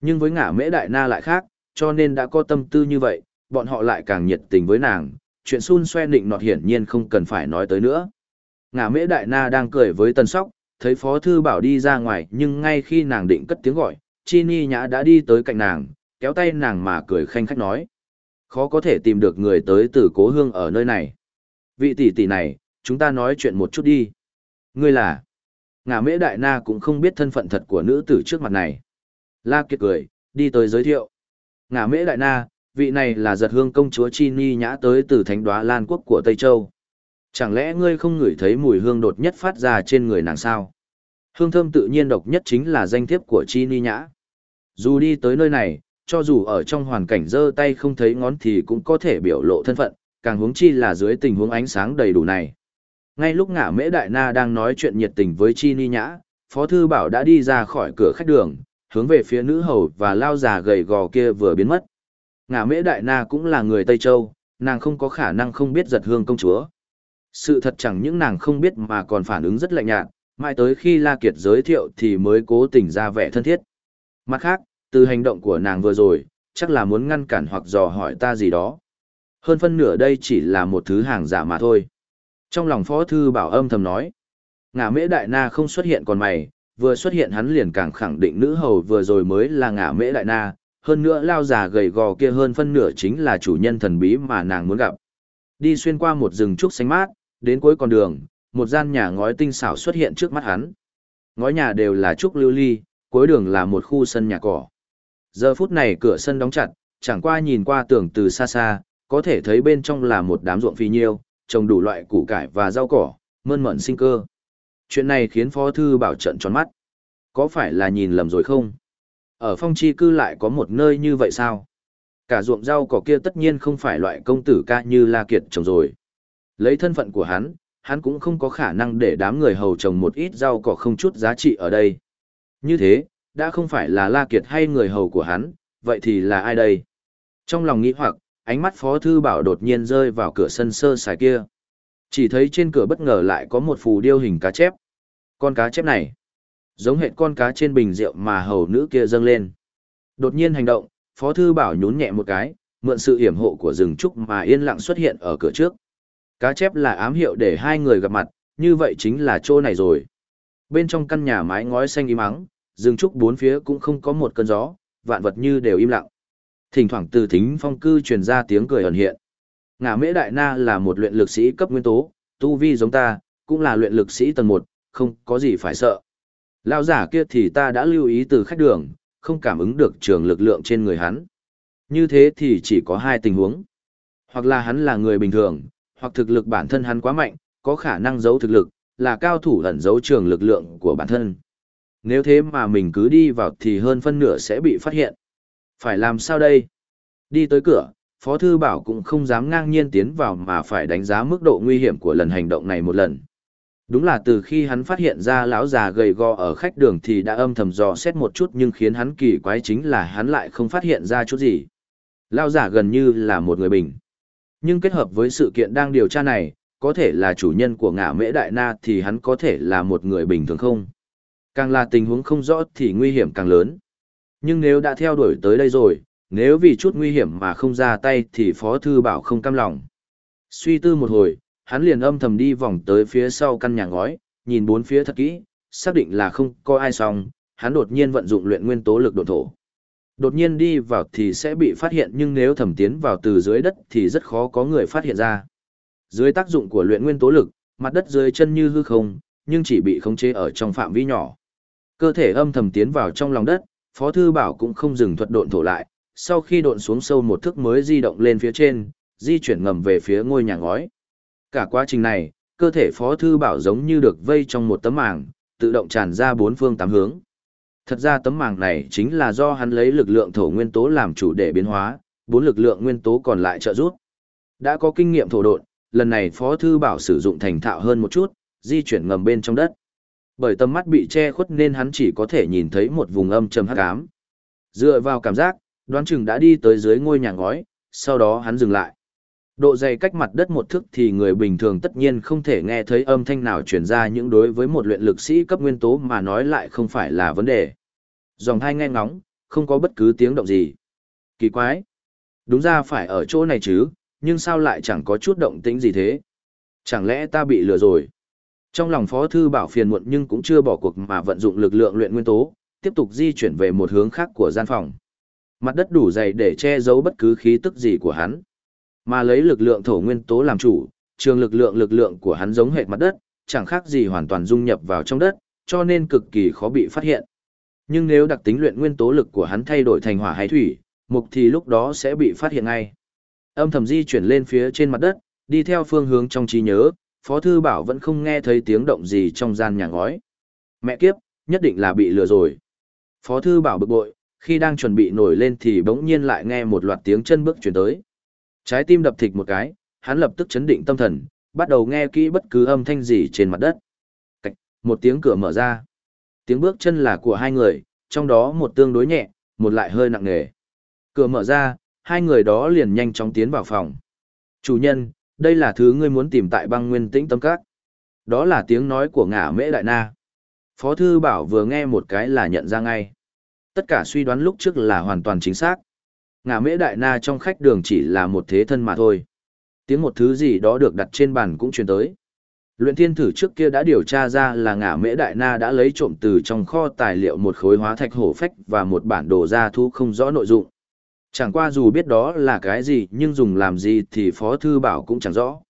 Nhưng với ngả mễ đại na lại khác, cho nên đã có tâm tư như vậy, bọn họ lại càng nhiệt tình với nàng, chuyện xun xoe nịnh nọt hiển nhiên không cần phải nói tới nữa. Ngả mễ đại na đang cười với tần sóc, thấy phó thư bảo đi ra ngoài nhưng ngay khi nàng định cất tiếng gọi, Chini nhã đã đi tới cạnh nàng, kéo tay nàng mà cười khanh khách nói. Khó có thể tìm được người tới từ cố hương ở nơi này. Vị tỷ tỷ này, chúng ta nói chuyện một chút đi. Ngươi là... ngà mễ đại na cũng không biết thân phận thật của nữ tử trước mặt này. La Kiệt cười, đi tới giới thiệu. ngà mễ đại na, vị này là giật hương công chúa Chi Ni nhã tới từ thánh đoá Lan quốc của Tây Châu. Chẳng lẽ ngươi không ngửi thấy mùi hương đột nhất phát ra trên người nàng sao? Hương thơm tự nhiên độc nhất chính là danh thiếp của Chi Ni nhã. Dù đi tới nơi này, cho dù ở trong hoàn cảnh giơ tay không thấy ngón thì cũng có thể biểu lộ thân phận, càng huống chi là dưới tình huống ánh sáng đầy đủ này. Ngay lúc ngã mễ đại na đang nói chuyện nhiệt tình với Chi Ni nhã, Phó Thư Bảo đã đi ra khỏi cửa khách đường, hướng về phía nữ hầu và lao già gầy gò kia vừa biến mất. Ngã mễ đại na cũng là người Tây Châu, nàng không có khả năng không biết giật hương công chúa. Sự thật chẳng những nàng không biết mà còn phản ứng rất lạnh nhạt, mãi tới khi La Kiệt giới thiệu thì mới cố tình ra vẻ thân thiết. Mặt khác, từ hành động của nàng vừa rồi, chắc là muốn ngăn cản hoặc dò hỏi ta gì đó. Hơn phân nửa đây chỉ là một thứ hàng giả mà thôi. Trong lòng Phó Thư Bảo âm thầm nói, ngả mễ đại na không xuất hiện còn mày, vừa xuất hiện hắn liền càng khẳng định nữ hầu vừa rồi mới là ngả mễ đại na, hơn nữa lao già gầy gò kia hơn phân nửa chính là chủ nhân thần bí mà nàng muốn gặp. Đi xuyên qua một rừng trúc xanh mát, đến cuối con đường, một gian nhà ngói tinh xảo xuất hiện trước mắt hắn. Ngói nhà đều là trúc lưu ly, cuối đường là một khu sân nhà cỏ. Giờ phút này cửa sân đóng chặt, chẳng qua nhìn qua tường từ xa xa, có thể thấy bên trong là một đám ruộng phi nhiêu, trồng đủ loại củ cải và rau cỏ, mơn mận sinh cơ. Chuyện này khiến Phó Thư Bảo trận tròn mắt. Có phải là nhìn lầm rồi không? Ở phong chi cư lại có một nơi như vậy sao? Cả ruộng rau cỏ kia tất nhiên không phải loại công tử ca như La Kiệt trồng rồi. Lấy thân phận của hắn, hắn cũng không có khả năng để đám người hầu trồng một ít rau cỏ không chút giá trị ở đây. Như thế, đã không phải là La Kiệt hay người hầu của hắn, vậy thì là ai đây? Trong lòng nghĩ hoặc, ánh mắt Phó Thư Bảo đột nhiên rơi vào cửa sân sơ xài kia. Chỉ thấy trên cửa bất ngờ lại có một phù điêu hình cá chép. Con cá chép này, giống hệt con cá trên bình rượu mà hầu nữ kia dâng lên. Đột nhiên hành động, Phó Thư Bảo nhún nhẹ một cái, mượn sự hiểm hộ của rừng trúc mà yên lặng xuất hiện ở cửa trước. Cá chép là ám hiệu để hai người gặp mặt, như vậy chính là chỗ này rồi. Bên trong căn nhà mái ngói xanh im ắng, rừng trúc bốn phía cũng không có một cơn gió, vạn vật như đều im lặng. Thỉnh thoảng từ thính phong cư truyền ra tiếng cười ẩn hiện. Ngã Mễ Đại Na là một luyện lực sĩ cấp nguyên tố, tu vi giống ta, cũng là luyện lực sĩ tầng 1, không có gì phải sợ. Lão giả kia thì ta đã lưu ý từ khách đường, không cảm ứng được trường lực lượng trên người hắn. Như thế thì chỉ có hai tình huống. Hoặc là hắn là người bình thường, hoặc thực lực bản thân hắn quá mạnh, có khả năng giấu thực lực, là cao thủ ẩn giấu trường lực lượng của bản thân. Nếu thế mà mình cứ đi vào thì hơn phân nửa sẽ bị phát hiện. Phải làm sao đây? Đi tới cửa, Phó Thư Bảo cũng không dám ngang nhiên tiến vào mà phải đánh giá mức độ nguy hiểm của lần hành động này một lần. Đúng là từ khi hắn phát hiện ra lão già gầy gò ở khách đường thì đã âm thầm dò xét một chút nhưng khiến hắn kỳ quái chính là hắn lại không phát hiện ra chút gì. Lão già gần như là một người bình. Nhưng kết hợp với sự kiện đang điều tra này, có thể là chủ nhân của ngã mễ đại na thì hắn có thể là một người bình thường không? Càng là tình huống không rõ thì nguy hiểm càng lớn. Nhưng nếu đã theo đuổi tới đây rồi, nếu vì chút nguy hiểm mà không ra tay thì Phó Thư Bảo không cam lòng. Suy tư một hồi, hắn liền âm thầm đi vòng tới phía sau căn nhà ngói, nhìn bốn phía thật kỹ, xác định là không có ai xong, hắn đột nhiên vận dụng luyện nguyên tố lực độn thổ. Đột nhiên đi vào thì sẽ bị phát hiện nhưng nếu thẩm tiến vào từ dưới đất thì rất khó có người phát hiện ra. Dưới tác dụng của luyện nguyên tố lực, mặt đất dưới chân như hư không, nhưng chỉ bị khống chế ở trong phạm vi nhỏ. Cơ thể âm thầm tiến vào trong lòng đất, Phó Thư Bảo cũng không dừng thuật độn thổ lại, sau khi độn xuống sâu một thước mới di động lên phía trên, di chuyển ngầm về phía ngôi nhà ngói. Cả quá trình này, cơ thể Phó Thư Bảo giống như được vây trong một tấm màng, tự động tràn ra bốn phương tám hướng. Thật ra tấm màng này chính là do hắn lấy lực lượng thổ nguyên tố làm chủ để biến hóa, bốn lực lượng nguyên tố còn lại trợ giúp. Đã có kinh nghiệm thổ độn, lần này Phó Thư Bảo sử dụng thành thạo hơn một chút, di chuyển ngầm bên trong đất. Bởi tầm mắt bị che khuất nên hắn chỉ có thể nhìn thấy một vùng âm trầm hắc ám. Dựa vào cảm giác, đoán chừng đã đi tới dưới ngôi nhà ngói, sau đó hắn dừng lại. Độ dày cách mặt đất một thước thì người bình thường tất nhiên không thể nghe thấy âm thanh nào truyền ra những đối với một luyện lực sĩ cấp nguyên tố mà nói lại không phải là vấn đề. Dòng thai nghe ngóng, không có bất cứ tiếng động gì. Kỳ quái. Đúng ra phải ở chỗ này chứ, nhưng sao lại chẳng có chút động tĩnh gì thế? Chẳng lẽ ta bị lừa rồi? Trong lòng Phó Thư Bảo phiền muộn nhưng cũng chưa bỏ cuộc mà vận dụng lực lượng luyện nguyên tố, tiếp tục di chuyển về một hướng khác của gian phòng. Mặt đất đủ dày để che giấu bất cứ khí tức gì của hắn. Mà lấy lực lượng thổ nguyên tố làm chủ, trường lực lượng lực lượng của hắn giống hệt mặt đất, chẳng khác gì hoàn toàn dung nhập vào trong đất, cho nên cực kỳ khó bị phát hiện. Nhưng nếu đặc tính luyện nguyên tố lực của hắn thay đổi thành hỏa hay thủy, mục thì lúc đó sẽ bị phát hiện ngay. Âm thầm di chuyển lên phía trên mặt đất, đi theo phương hướng trong trí nhớ, Phó Thư Bảo vẫn không nghe thấy tiếng động gì trong gian nhà ngói. Mẹ kiếp, nhất định là bị lừa rồi. Phó Thư Bảo bực bội, khi đang chuẩn bị nổi lên thì bỗng nhiên lại nghe một loạt tiếng chân bước chuyển tới. Trái tim đập thịch một cái, hắn lập tức chấn định tâm thần, bắt đầu nghe kỹ bất cứ âm thanh gì trên mặt đất. Cạch, một tiếng cửa mở ra. Tiếng bước chân là của hai người, trong đó một tương đối nhẹ, một lại hơi nặng nề. Cửa mở ra, hai người đó liền nhanh chóng tiến vào phòng. Chủ nhân, đây là thứ ngươi muốn tìm tại băng nguyên tĩnh tâm các. Đó là tiếng nói của ngả mễ đại na. Phó thư bảo vừa nghe một cái là nhận ra ngay. Tất cả suy đoán lúc trước là hoàn toàn chính xác. Ngả mễ đại na trong khách đường chỉ là một thế thân mà thôi. Tiếng một thứ gì đó được đặt trên bàn cũng truyền tới. Luyện thiên thử trước kia đã điều tra ra là ngả mễ đại na đã lấy trộm từ trong kho tài liệu một khối hóa thạch hổ phách và một bản đồ gia thu không rõ nội dụng. Chẳng qua dù biết đó là cái gì nhưng dùng làm gì thì Phó Thư Bảo cũng chẳng rõ.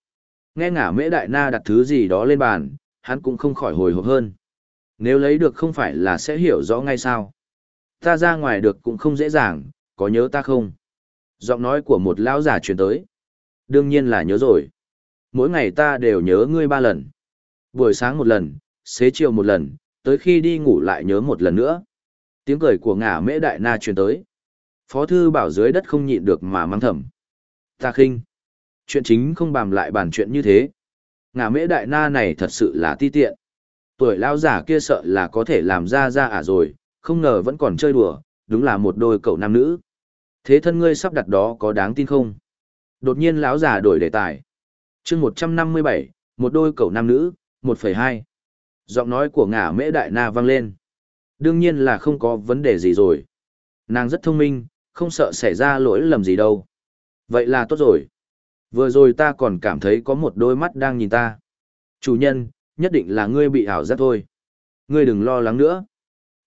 Nghe ngả mễ đại na đặt thứ gì đó lên bàn, hắn cũng không khỏi hồi hộp hơn. Nếu lấy được không phải là sẽ hiểu rõ ngay sao. Ta ra ngoài được cũng không dễ dàng, có nhớ ta không? Giọng nói của một lão giả truyền tới. Đương nhiên là nhớ rồi. Mỗi ngày ta đều nhớ ngươi ba lần. Buổi sáng một lần, xế chiều một lần, tới khi đi ngủ lại nhớ một lần nữa. Tiếng cười của ngả mễ đại na truyền tới. Phó thư bảo dưới đất không nhịn được mà mang thầm. Ta khinh. Chuyện chính không bàn lại bàn chuyện như thế. Ngả mễ đại na này thật sự là ti tiện. Tuổi lao giả kia sợ là có thể làm ra ra ả rồi, không ngờ vẫn còn chơi đùa, đúng là một đôi cậu nam nữ. Thế thân ngươi sắp đặt đó có đáng tin không? Đột nhiên lão giả đổi đề tài. chương 157, một đôi cậu nam nữ, 1,2. Giọng nói của ngả mễ đại na vang lên. Đương nhiên là không có vấn đề gì rồi. Nàng rất thông minh, không sợ xảy ra lỗi lầm gì đâu. Vậy là tốt rồi. Vừa rồi ta còn cảm thấy có một đôi mắt đang nhìn ta. Chủ nhân, nhất định là ngươi bị ảo giác thôi. Ngươi đừng lo lắng nữa.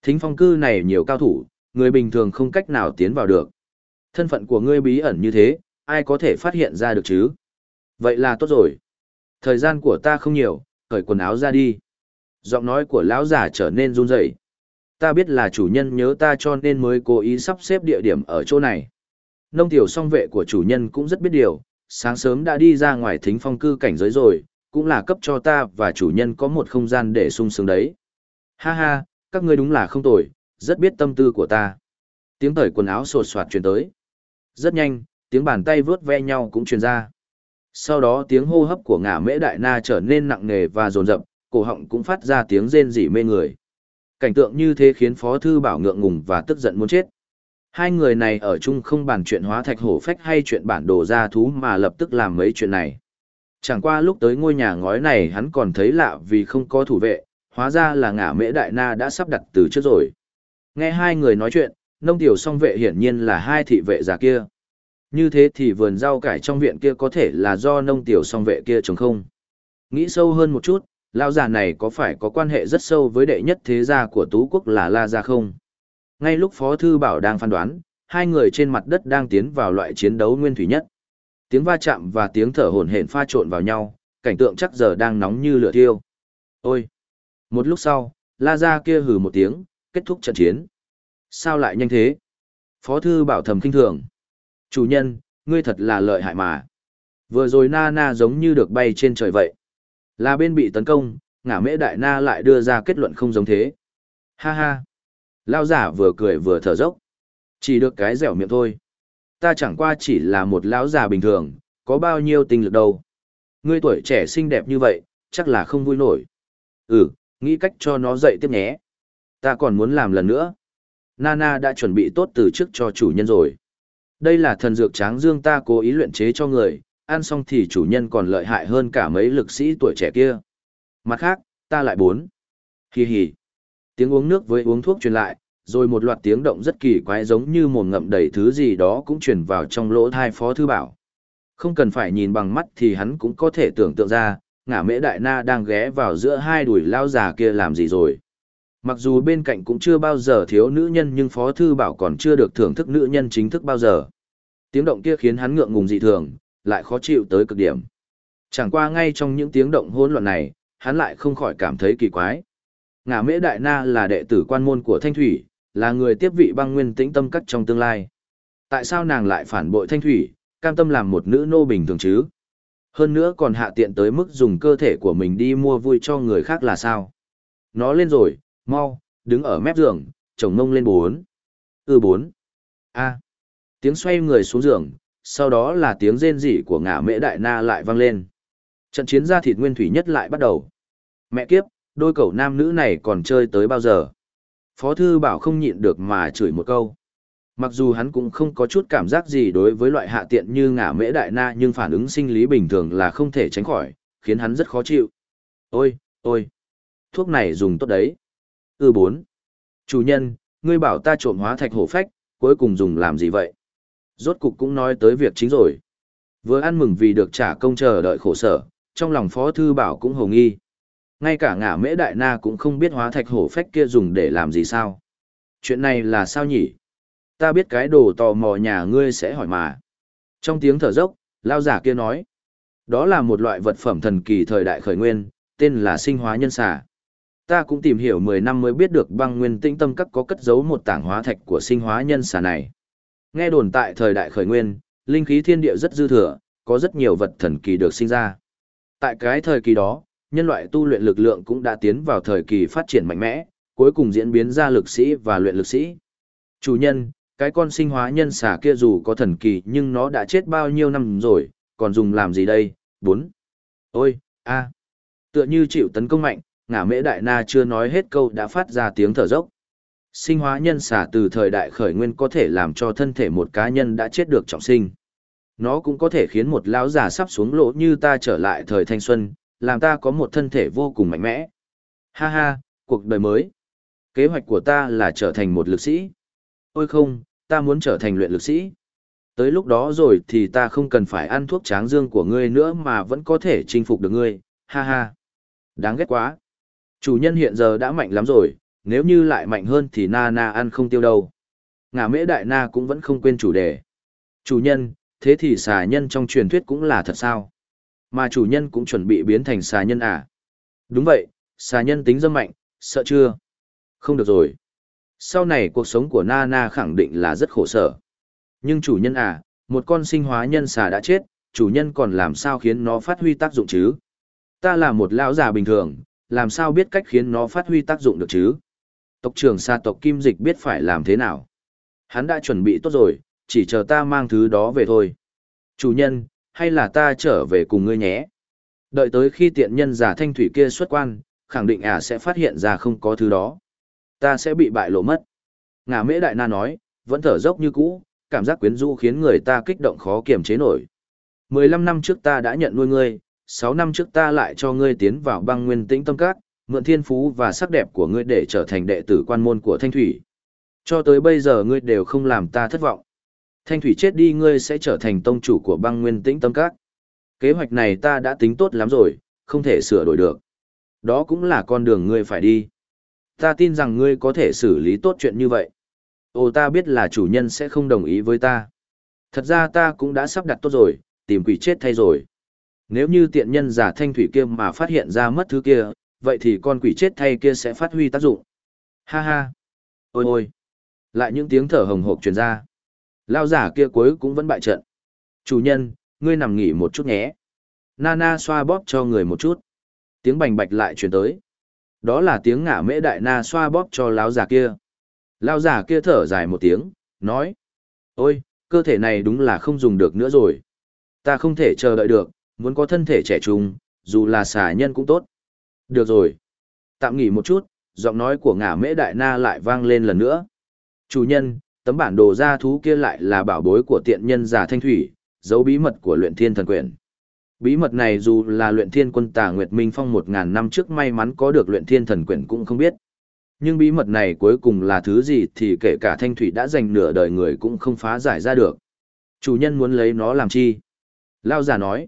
Thính phong cư này nhiều cao thủ, người bình thường không cách nào tiến vào được. Thân phận của ngươi bí ẩn như thế, ai có thể phát hiện ra được chứ? Vậy là tốt rồi. Thời gian của ta không nhiều, cởi quần áo ra đi. Giọng nói của lão già trở nên run rẩy ta biết là chủ nhân nhớ ta cho nên mới cố ý sắp xếp địa điểm ở chỗ này. Nông tiểu song vệ của chủ nhân cũng rất biết điều, sáng sớm đã đi ra ngoài thính phong cư cảnh giới rồi, cũng là cấp cho ta và chủ nhân có một không gian để sung sướng đấy. Ha ha, các ngươi đúng là không tồi, rất biết tâm tư của ta. Tiếng tởi quần áo sột soạt truyền tới. Rất nhanh, tiếng bàn tay vướt ve nhau cũng truyền ra. Sau đó tiếng hô hấp của ngả mễ đại na trở nên nặng nề và rồn rập, cổ họng cũng phát ra tiếng rên rỉ mê người. Cảnh tượng như thế khiến Phó Thư Bảo ngượng ngùng và tức giận muốn chết. Hai người này ở chung không bàn chuyện hóa thạch hổ phách hay chuyện bản đồ ra thú mà lập tức làm mấy chuyện này. Chẳng qua lúc tới ngôi nhà ngói này hắn còn thấy lạ vì không có thủ vệ, hóa ra là ngả mễ đại na đã sắp đặt từ trước rồi. Nghe hai người nói chuyện, nông tiểu song vệ hiển nhiên là hai thị vệ già kia. Như thế thì vườn rau cải trong viện kia có thể là do nông tiểu song vệ kia trồng không? Nghĩ sâu hơn một chút, Lão già này có phải có quan hệ rất sâu với đệ nhất thế gia của Tú Quốc là La Gia không? Ngay lúc Phó Thư Bảo đang phán đoán, hai người trên mặt đất đang tiến vào loại chiến đấu nguyên thủy nhất. Tiếng va chạm và tiếng thở hổn hển pha trộn vào nhau, cảnh tượng chắc giờ đang nóng như lửa thiêu. Ôi! Một lúc sau, La Gia kia hừ một tiếng, kết thúc trận chiến. Sao lại nhanh thế? Phó Thư Bảo thầm kinh thường. Chủ nhân, ngươi thật là lợi hại mà. Vừa rồi Na Na giống như được bay trên trời vậy. Là bên bị tấn công, ngả mễ đại na lại đưa ra kết luận không giống thế. Ha ha. Lao giả vừa cười vừa thở dốc. Chỉ được cái dẻo miệng thôi. Ta chẳng qua chỉ là một lão già bình thường, có bao nhiêu tinh lực đâu. Ngươi tuổi trẻ xinh đẹp như vậy, chắc là không vui nổi. Ừ, nghĩ cách cho nó dậy tiếp nhé. Ta còn muốn làm lần nữa. Nana đã chuẩn bị tốt từ trước cho chủ nhân rồi. Đây là thần dược tráng dương ta cố ý luyện chế cho người, ăn xong thì chủ nhân còn lợi hại hơn cả mấy lực sĩ tuổi trẻ kia. Mặt khác, ta lại bốn. Hì hì. Tiếng uống nước với uống thuốc truyền lại, rồi một loạt tiếng động rất kỳ quái giống như mồm ngậm đầy thứ gì đó cũng truyền vào trong lỗ thai phó thư bảo. Không cần phải nhìn bằng mắt thì hắn cũng có thể tưởng tượng ra, ngả mễ đại na đang ghé vào giữa hai đùi lao già kia làm gì rồi. Mặc dù bên cạnh cũng chưa bao giờ thiếu nữ nhân nhưng phó thư bảo còn chưa được thưởng thức nữ nhân chính thức bao giờ. Tiếng động kia khiến hắn ngượng ngùng dị thường, lại khó chịu tới cực điểm. Chẳng qua ngay trong những tiếng động hỗn loạn này, hắn lại không khỏi cảm thấy kỳ quái. Ngã Mễ Đại Na là đệ tử quan môn của Thanh Thủy, là người tiếp vị băng nguyên tĩnh tâm cắt trong tương lai. Tại sao nàng lại phản bội thanh thủy, cam tâm làm một nữ nô bình thường chứ? Hơn nữa còn hạ tiện tới mức dùng cơ thể của mình đi mua vui cho người khác là sao? Nó lên rồi, mau, đứng ở mép giường, chồng mông lên bốn. Ừ bốn. a Tiếng xoay người xuống giường, sau đó là tiếng rên rỉ của ngả mễ đại na lại vang lên. Trận chiến ra thịt nguyên thủy nhất lại bắt đầu. Mẹ kiếp, đôi cậu nam nữ này còn chơi tới bao giờ? Phó thư bảo không nhịn được mà chửi một câu. Mặc dù hắn cũng không có chút cảm giác gì đối với loại hạ tiện như ngả mễ đại na nhưng phản ứng sinh lý bình thường là không thể tránh khỏi, khiến hắn rất khó chịu. Ôi, ôi, thuốc này dùng tốt đấy. Ừ bốn. Chủ nhân, ngươi bảo ta trộm hóa thạch hổ phách, cuối cùng dùng làm gì vậy? Rốt cục cũng nói tới việc chính rồi. Vừa ăn mừng vì được trả công chờ đợi khổ sở, trong lòng Phó Thư Bảo cũng hồ nghi. Ngay cả ngả mễ đại na cũng không biết hóa thạch hổ phách kia dùng để làm gì sao. Chuyện này là sao nhỉ? Ta biết cái đồ tò mò nhà ngươi sẽ hỏi mà. Trong tiếng thở dốc, lao giả kia nói. Đó là một loại vật phẩm thần kỳ thời đại khởi nguyên, tên là sinh hóa nhân xà. Ta cũng tìm hiểu 10 năm mới biết được băng nguyên tĩnh tâm các có cất giấu một tảng hóa thạch của sinh hóa nhân xà này. Nghe đồn tại thời đại khởi nguyên, linh khí thiên địa rất dư thừa, có rất nhiều vật thần kỳ được sinh ra. Tại cái thời kỳ đó, nhân loại tu luyện lực lượng cũng đã tiến vào thời kỳ phát triển mạnh mẽ, cuối cùng diễn biến ra lực sĩ và luyện lực sĩ. Chủ nhân, cái con sinh hóa nhân xà kia dù có thần kỳ nhưng nó đã chết bao nhiêu năm rồi, còn dùng làm gì đây? 4. Ôi, a Tựa như chịu tấn công mạnh, ngả mễ đại na chưa nói hết câu đã phát ra tiếng thở dốc. Sinh hóa nhân xà từ thời đại khởi nguyên có thể làm cho thân thể một cá nhân đã chết được trọng sinh. Nó cũng có thể khiến một lão già sắp xuống lỗ như ta trở lại thời thanh xuân, làm ta có một thân thể vô cùng mạnh mẽ. Ha ha, cuộc đời mới. Kế hoạch của ta là trở thành một lực sĩ. Ôi không, ta muốn trở thành luyện lực sĩ. Tới lúc đó rồi thì ta không cần phải ăn thuốc tráng dương của ngươi nữa mà vẫn có thể chinh phục được ngươi, ha ha. Đáng ghét quá. Chủ nhân hiện giờ đã mạnh lắm rồi, nếu như lại mạnh hơn thì na na ăn không tiêu đâu. Ngà mễ đại na cũng vẫn không quên chủ đề. Chủ nhân, thế thì xà nhân trong truyền thuyết cũng là thật sao? Mà chủ nhân cũng chuẩn bị biến thành xà nhân à? Đúng vậy, xà nhân tính dâm mạnh, sợ chưa? Không được rồi. Sau này cuộc sống của Nana khẳng định là rất khổ sở. Nhưng chủ nhân à, một con sinh hóa nhân xà đã chết, chủ nhân còn làm sao khiến nó phát huy tác dụng chứ? Ta là một lão già bình thường, làm sao biết cách khiến nó phát huy tác dụng được chứ? Tộc trưởng xa tộc Kim Dịch biết phải làm thế nào? Hắn đã chuẩn bị tốt rồi, chỉ chờ ta mang thứ đó về thôi. Chủ nhân, hay là ta trở về cùng ngươi nhé? Đợi tới khi tiện nhân giả thanh thủy kia xuất quan, khẳng định ả sẽ phát hiện ra không có thứ đó. Ta sẽ bị bại lộ mất. Ngà mễ đại na nói, vẫn thở dốc như cũ, cảm giác quyến rũ khiến người ta kích động khó kiềm chế nổi. 15 năm trước ta đã nhận nuôi ngươi, 6 năm trước ta lại cho ngươi tiến vào băng nguyên tĩnh tâm các, mượn thiên phú và sắc đẹp của ngươi để trở thành đệ tử quan môn của Thanh Thủy. Cho tới bây giờ ngươi đều không làm ta thất vọng. Thanh Thủy chết đi ngươi sẽ trở thành tông chủ của băng nguyên tĩnh tâm các. Kế hoạch này ta đã tính tốt lắm rồi, không thể sửa đổi được. Đó cũng là con đường ngươi phải đi. Ta tin rằng ngươi có thể xử lý tốt chuyện như vậy. Ồ ta biết là chủ nhân sẽ không đồng ý với ta. Thật ra ta cũng đã sắp đặt tốt rồi, tìm quỷ chết thay rồi. Nếu như tiện nhân giả thanh thủy kia mà phát hiện ra mất thứ kia, vậy thì con quỷ chết thay kia sẽ phát huy tác dụng. Ha ha. Ôi ôi. Lại những tiếng thở hồng hộc truyền ra. Lao giả kia cuối cũng vẫn bại trận. Chủ nhân, ngươi nằm nghỉ một chút nhé. Nana xoa bóp cho người một chút. Tiếng bành bạch lại truyền tới. Đó là tiếng ngả mễ đại na xoa bóp cho lão già kia. Lão già kia thở dài một tiếng, nói. Ôi, cơ thể này đúng là không dùng được nữa rồi. Ta không thể chờ đợi được, muốn có thân thể trẻ trung, dù là xà nhân cũng tốt. Được rồi. Tạm nghỉ một chút, giọng nói của ngả mễ đại na lại vang lên lần nữa. Chủ nhân, tấm bản đồ gia thú kia lại là bảo bối của tiện nhân giả thanh thủy, dấu bí mật của luyện thiên thần quyền. Bí mật này dù là luyện thiên quân tà Nguyệt Minh Phong một ngàn năm trước may mắn có được luyện thiên thần quyển cũng không biết. Nhưng bí mật này cuối cùng là thứ gì thì kể cả thanh thủy đã dành nửa đời người cũng không phá giải ra được. Chủ nhân muốn lấy nó làm chi? Lao giả nói.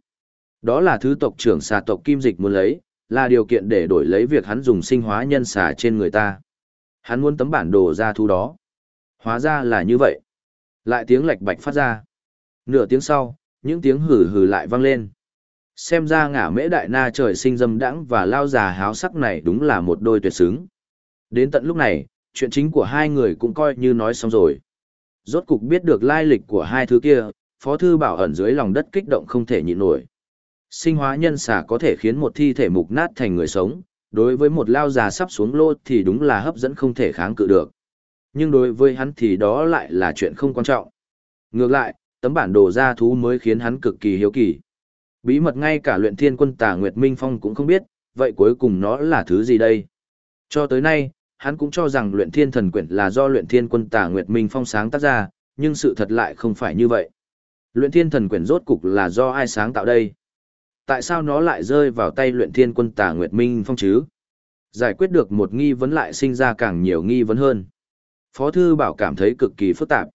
Đó là thứ tộc trưởng xà tộc kim dịch muốn lấy, là điều kiện để đổi lấy việc hắn dùng sinh hóa nhân xà trên người ta. Hắn muốn tấm bản đồ ra thu đó. Hóa ra là như vậy. Lại tiếng lạch bạch phát ra. Nửa tiếng sau, những tiếng hử hử lại vang lên xem ra ngả mễ đại na trời sinh dâm đãng và lao già háo sắc này đúng là một đôi tuyệt xứng. Đến tận lúc này, chuyện chính của hai người cũng coi như nói xong rồi. Rốt cục biết được lai lịch của hai thứ kia, Phó Thư Bảo ẩn dưới lòng đất kích động không thể nhịn nổi. Sinh hóa nhân xà có thể khiến một thi thể mục nát thành người sống, đối với một lao già sắp xuống lô thì đúng là hấp dẫn không thể kháng cự được. Nhưng đối với hắn thì đó lại là chuyện không quan trọng. Ngược lại, tấm bản đồ ra thú mới khiến hắn cực kỳ hiếu kỳ. Bí mật ngay cả luyện thiên quân tà Nguyệt Minh Phong cũng không biết, vậy cuối cùng nó là thứ gì đây? Cho tới nay, hắn cũng cho rằng luyện thiên thần quyển là do luyện thiên quân tà Nguyệt Minh Phong sáng tác ra, nhưng sự thật lại không phải như vậy. Luyện thiên thần quyển rốt cục là do ai sáng tạo đây? Tại sao nó lại rơi vào tay luyện thiên quân tà Nguyệt Minh Phong chứ? Giải quyết được một nghi vấn lại sinh ra càng nhiều nghi vấn hơn. Phó Thư Bảo cảm thấy cực kỳ phức tạp.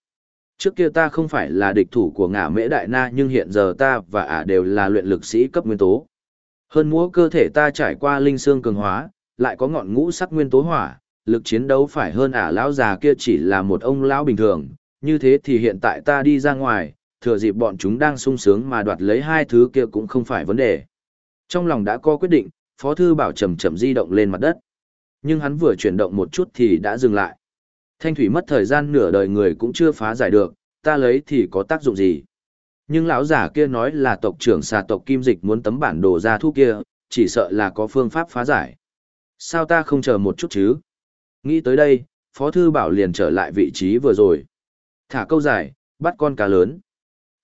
Trước kia ta không phải là địch thủ của ngả mễ đại na nhưng hiện giờ ta và ả đều là luyện lực sĩ cấp nguyên tố. Hơn múa cơ thể ta trải qua linh xương cường hóa, lại có ngọn ngũ sắc nguyên tố hỏa, lực chiến đấu phải hơn ả lão già kia chỉ là một ông lão bình thường, như thế thì hiện tại ta đi ra ngoài, thừa dịp bọn chúng đang sung sướng mà đoạt lấy hai thứ kia cũng không phải vấn đề. Trong lòng đã có quyết định, Phó Thư Bảo chậm chậm di động lên mặt đất. Nhưng hắn vừa chuyển động một chút thì đã dừng lại. Thanh thủy mất thời gian nửa đời người cũng chưa phá giải được, ta lấy thì có tác dụng gì. Nhưng lão giả kia nói là tộc trưởng xà tộc Kim Dịch muốn tấm bản đồ ra thu kia, chỉ sợ là có phương pháp phá giải. Sao ta không chờ một chút chứ? Nghĩ tới đây, Phó Thư Bảo liền trở lại vị trí vừa rồi. Thả câu giải, bắt con cá lớn.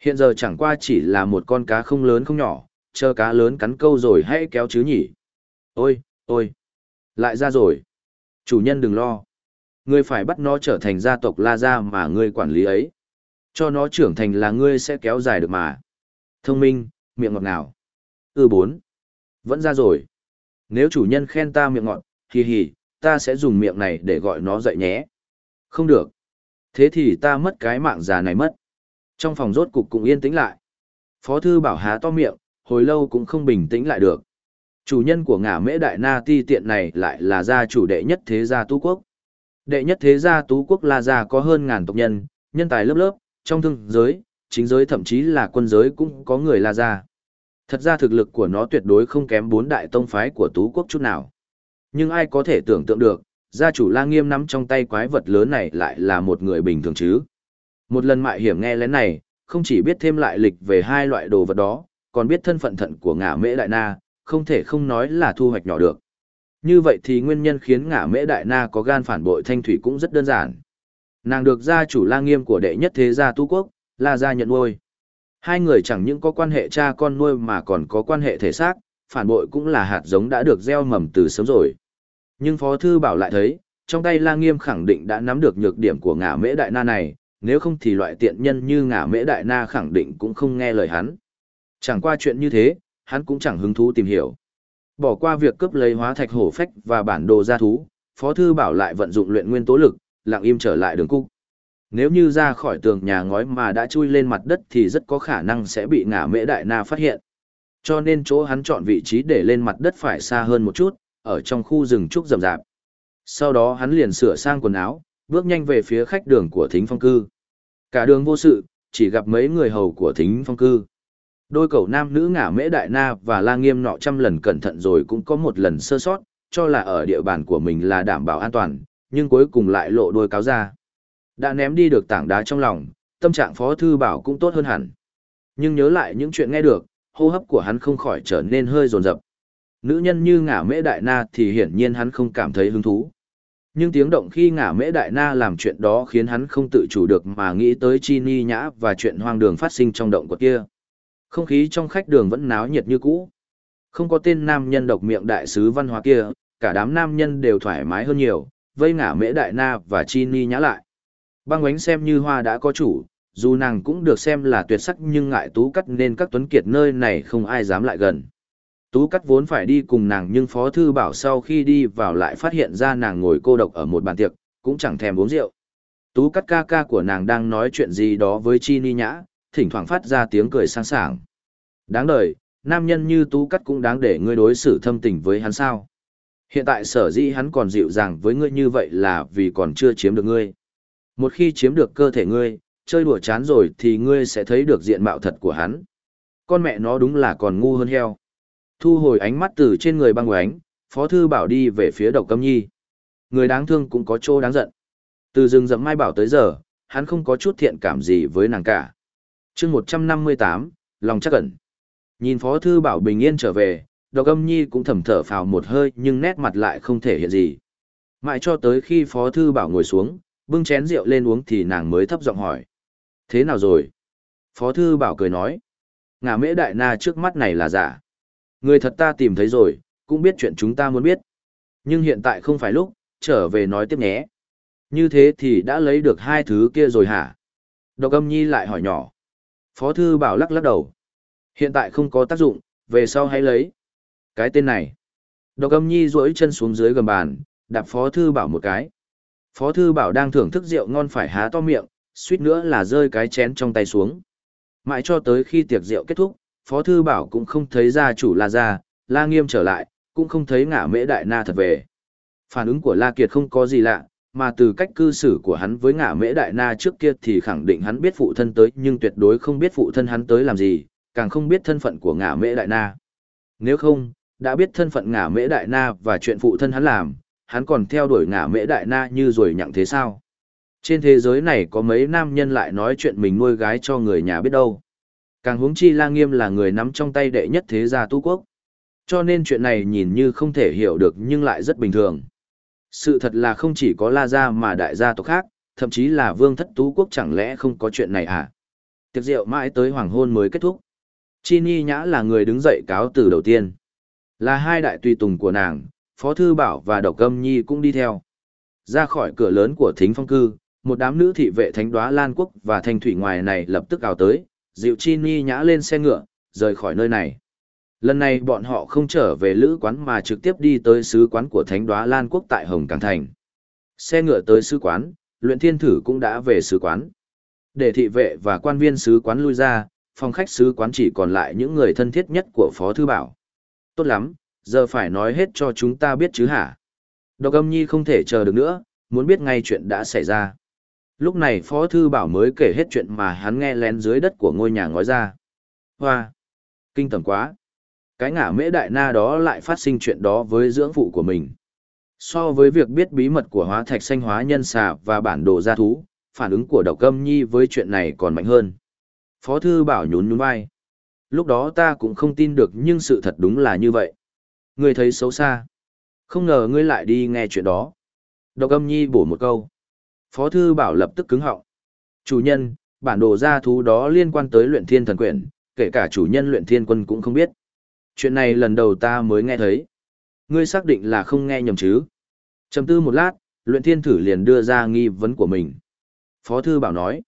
Hiện giờ chẳng qua chỉ là một con cá không lớn không nhỏ, chờ cá lớn cắn câu rồi hãy kéo chứ nhỉ. Ôi, ôi, lại ra rồi. Chủ nhân đừng lo. Ngươi phải bắt nó trở thành gia tộc La Gia mà ngươi quản lý ấy. Cho nó trưởng thành là ngươi sẽ kéo dài được mà. Thông minh, miệng ngọt ngào. Ừ bốn. Vẫn ra rồi. Nếu chủ nhân khen ta miệng ngọt, hì hì, ta sẽ dùng miệng này để gọi nó dậy nhé. Không được. Thế thì ta mất cái mạng già này mất. Trong phòng rốt cục cũng yên tĩnh lại. Phó thư bảo há to miệng, hồi lâu cũng không bình tĩnh lại được. Chủ nhân của ngả mễ đại na ti tiện này lại là gia chủ đệ nhất thế gia tú quốc. Đệ nhất thế gia tú quốc là Gia có hơn ngàn tộc nhân, nhân tài lớp lớp, trong thương giới, chính giới thậm chí là quân giới cũng có người La Gia. Thật ra thực lực của nó tuyệt đối không kém bốn đại tông phái của tú quốc chút nào. Nhưng ai có thể tưởng tượng được, gia chủ La Nghiêm nắm trong tay quái vật lớn này lại là một người bình thường chứ. Một lần mại hiểm nghe lén này, không chỉ biết thêm lại lịch về hai loại đồ vật đó, còn biết thân phận thận của ngả mễ đại na, không thể không nói là thu hoạch nhỏ được. Như vậy thì nguyên nhân khiến ngả mễ đại na có gan phản bội thanh thủy cũng rất đơn giản. Nàng được gia chủ la nghiêm của đệ nhất thế gia tu quốc, là gia nhận nuôi. Hai người chẳng những có quan hệ cha con nuôi mà còn có quan hệ thể xác, phản bội cũng là hạt giống đã được gieo mầm từ sớm rồi. Nhưng Phó Thư Bảo lại thấy, trong tay La Nghiêm khẳng định đã nắm được nhược điểm của ngả mễ đại na này, nếu không thì loại tiện nhân như ngả mễ đại na khẳng định cũng không nghe lời hắn. Chẳng qua chuyện như thế, hắn cũng chẳng hứng thú tìm hiểu. Bỏ qua việc cướp lấy hóa thạch hổ phách và bản đồ gia thú, Phó Thư Bảo lại vận dụng luyện nguyên tố lực, lặng im trở lại đường cúc. Nếu như ra khỏi tường nhà ngói mà đã chui lên mặt đất thì rất có khả năng sẽ bị ngả mễ đại na phát hiện. Cho nên chỗ hắn chọn vị trí để lên mặt đất phải xa hơn một chút, ở trong khu rừng trúc rậm rạp. Sau đó hắn liền sửa sang quần áo, bước nhanh về phía khách đường của thính phong cư. Cả đường vô sự, chỉ gặp mấy người hầu của thính phong cư. Đôi cầu nam nữ ngả mễ đại na và la nghiêm nọ trăm lần cẩn thận rồi cũng có một lần sơ sót, cho là ở địa bàn của mình là đảm bảo an toàn, nhưng cuối cùng lại lộ đôi cáo ra. Đã ném đi được tảng đá trong lòng, tâm trạng phó thư bảo cũng tốt hơn hẳn. Nhưng nhớ lại những chuyện nghe được, hô hấp của hắn không khỏi trở nên hơi rồn rập. Nữ nhân như ngả mễ đại na thì hiển nhiên hắn không cảm thấy hứng thú. Nhưng tiếng động khi ngả mễ đại na làm chuyện đó khiến hắn không tự chủ được mà nghĩ tới chi ni nhã và chuyện hoang đường phát sinh trong động của kia. Không khí trong khách đường vẫn náo nhiệt như cũ. Không có tên nam nhân độc miệng đại sứ văn hóa kia, cả đám nam nhân đều thoải mái hơn nhiều, vây ngả mễ đại na và chi ni nhã lại. Băng ánh xem như hoa đã có chủ, dù nàng cũng được xem là tuyệt sắc nhưng ngại tú cắt nên các tuấn kiệt nơi này không ai dám lại gần. Tú cắt vốn phải đi cùng nàng nhưng Phó Thư Bảo sau khi đi vào lại phát hiện ra nàng ngồi cô độc ở một bàn tiệc, cũng chẳng thèm uống rượu. Tú cắt ca ca của nàng đang nói chuyện gì đó với Chi Ni Nhã, thỉnh thoảng phát ra tiếng cười sang sảng. Đáng đời, nam nhân như tú cắt cũng đáng để ngươi đối xử thâm tình với hắn sao. Hiện tại sở dĩ hắn còn dịu dàng với ngươi như vậy là vì còn chưa chiếm được ngươi. Một khi chiếm được cơ thể ngươi, chơi đùa chán rồi thì ngươi sẽ thấy được diện mạo thật của hắn. Con mẹ nó đúng là còn ngu hơn heo. Thu hồi ánh mắt từ trên người băng oánh, Phó Thư Bảo đi về phía độc câm nhi. Người đáng thương cũng có chỗ đáng giận. Từ rừng rậm mai bảo tới giờ, hắn không có chút thiện cảm gì với nàng cả. chương 158, lòng chắc ẩn. Nhìn Phó Thư Bảo bình yên trở về, độc âm nhi cũng thầm thở phào một hơi nhưng nét mặt lại không thể hiện gì. Mãi cho tới khi Phó Thư Bảo ngồi xuống, bưng chén rượu lên uống thì nàng mới thấp giọng hỏi. Thế nào rồi? Phó Thư Bảo cười nói. Ngả mễ đại na trước mắt này là giả. Người thật ta tìm thấy rồi, cũng biết chuyện chúng ta muốn biết. Nhưng hiện tại không phải lúc, trở về nói tiếp nhé. Như thế thì đã lấy được hai thứ kia rồi hả? Độc âm nhi lại hỏi nhỏ. Phó Thư Bảo lắc lắc đầu. Hiện tại không có tác dụng, về sau hãy lấy. Cái tên này. Độc âm nhi duỗi chân xuống dưới gầm bàn, đạp Phó Thư Bảo một cái. Phó Thư Bảo đang thưởng thức rượu ngon phải há to miệng, suýt nữa là rơi cái chén trong tay xuống. Mãi cho tới khi tiệc rượu kết thúc, Phó Thư Bảo cũng không thấy gia chủ La Gia, La Nghiêm trở lại, cũng không thấy ngả mễ đại na thật về. Phản ứng của La Kiệt không có gì lạ, mà từ cách cư xử của hắn với ngả mễ đại na trước kia thì khẳng định hắn biết phụ thân tới nhưng tuyệt đối không biết phụ thân hắn tới làm gì, càng không biết thân phận của ngả mễ đại na. Nếu không, đã biết thân phận ngả mễ đại na và chuyện phụ thân hắn làm, hắn còn theo đuổi ngả mễ đại na như rồi nhặng thế sao? Trên thế giới này có mấy nam nhân lại nói chuyện mình nuôi gái cho người nhà biết đâu. Càng huống chi la nghiêm là người nắm trong tay đệ nhất thế gia tu quốc. Cho nên chuyện này nhìn như không thể hiểu được nhưng lại rất bình thường. Sự thật là không chỉ có la gia mà đại gia tộc khác, thậm chí là vương thất tú quốc chẳng lẽ không có chuyện này à? Tiệc rượu mãi tới hoàng hôn mới kết thúc. Chi Ni Nhã là người đứng dậy cáo từ đầu tiên. Là hai đại tùy tùng của nàng, Phó Thư Bảo và Độc Âm Nhi cũng đi theo. Ra khỏi cửa lớn của thính phong cư, một đám nữ thị vệ thánh đoá Lan Quốc và thanh thủy ngoài này lập tức ào tới, dịu Chi Ni Nhã lên xe ngựa, rời khỏi nơi này. Lần này bọn họ không trở về lữ quán mà trực tiếp đi tới sứ quán của thánh đoá Lan Quốc tại Hồng Càng Thành. Xe ngựa tới sứ quán, luyện thiên thử cũng đã về sứ quán. Để thị vệ và quan viên sứ quán lui ra, phòng khách sứ quán chỉ còn lại những người thân thiết nhất của Phó Thư Bảo. Tốt lắm, giờ phải nói hết cho chúng ta biết chứ hả? Độc âm nhi không thể chờ được nữa, muốn biết ngay chuyện đã xảy ra. Lúc này Phó Thư Bảo mới kể hết chuyện mà hắn nghe lén dưới đất của ngôi nhà ngói ra. Hoa! Kinh tầm quá! Cái ngả mễ đại na đó lại phát sinh chuyện đó với dưỡng phụ của mình. So với việc biết bí mật của hóa thạch xanh hóa nhân xà và bản đồ gia thú, phản ứng của độc âm nhi với chuyện này còn mạnh hơn. Phó Thư Bảo nhún nhún vai. Lúc đó ta cũng không tin được nhưng sự thật đúng là như vậy. Ngươi thấy xấu xa. Không ngờ ngươi lại đi nghe chuyện đó. Độc âm nhi bổ một câu. Phó Thư Bảo lập tức cứng họng. Chủ nhân, bản đồ gia thú đó liên quan tới luyện thiên thần quyển, kể cả chủ nhân luyện thiên quân cũng không biết. Chuyện này lần đầu ta mới nghe thấy. Ngươi xác định là không nghe nhầm chứ. Chầm tư một lát, luyện thiên thử liền đưa ra nghi vấn của mình. Phó Thư Bảo nói.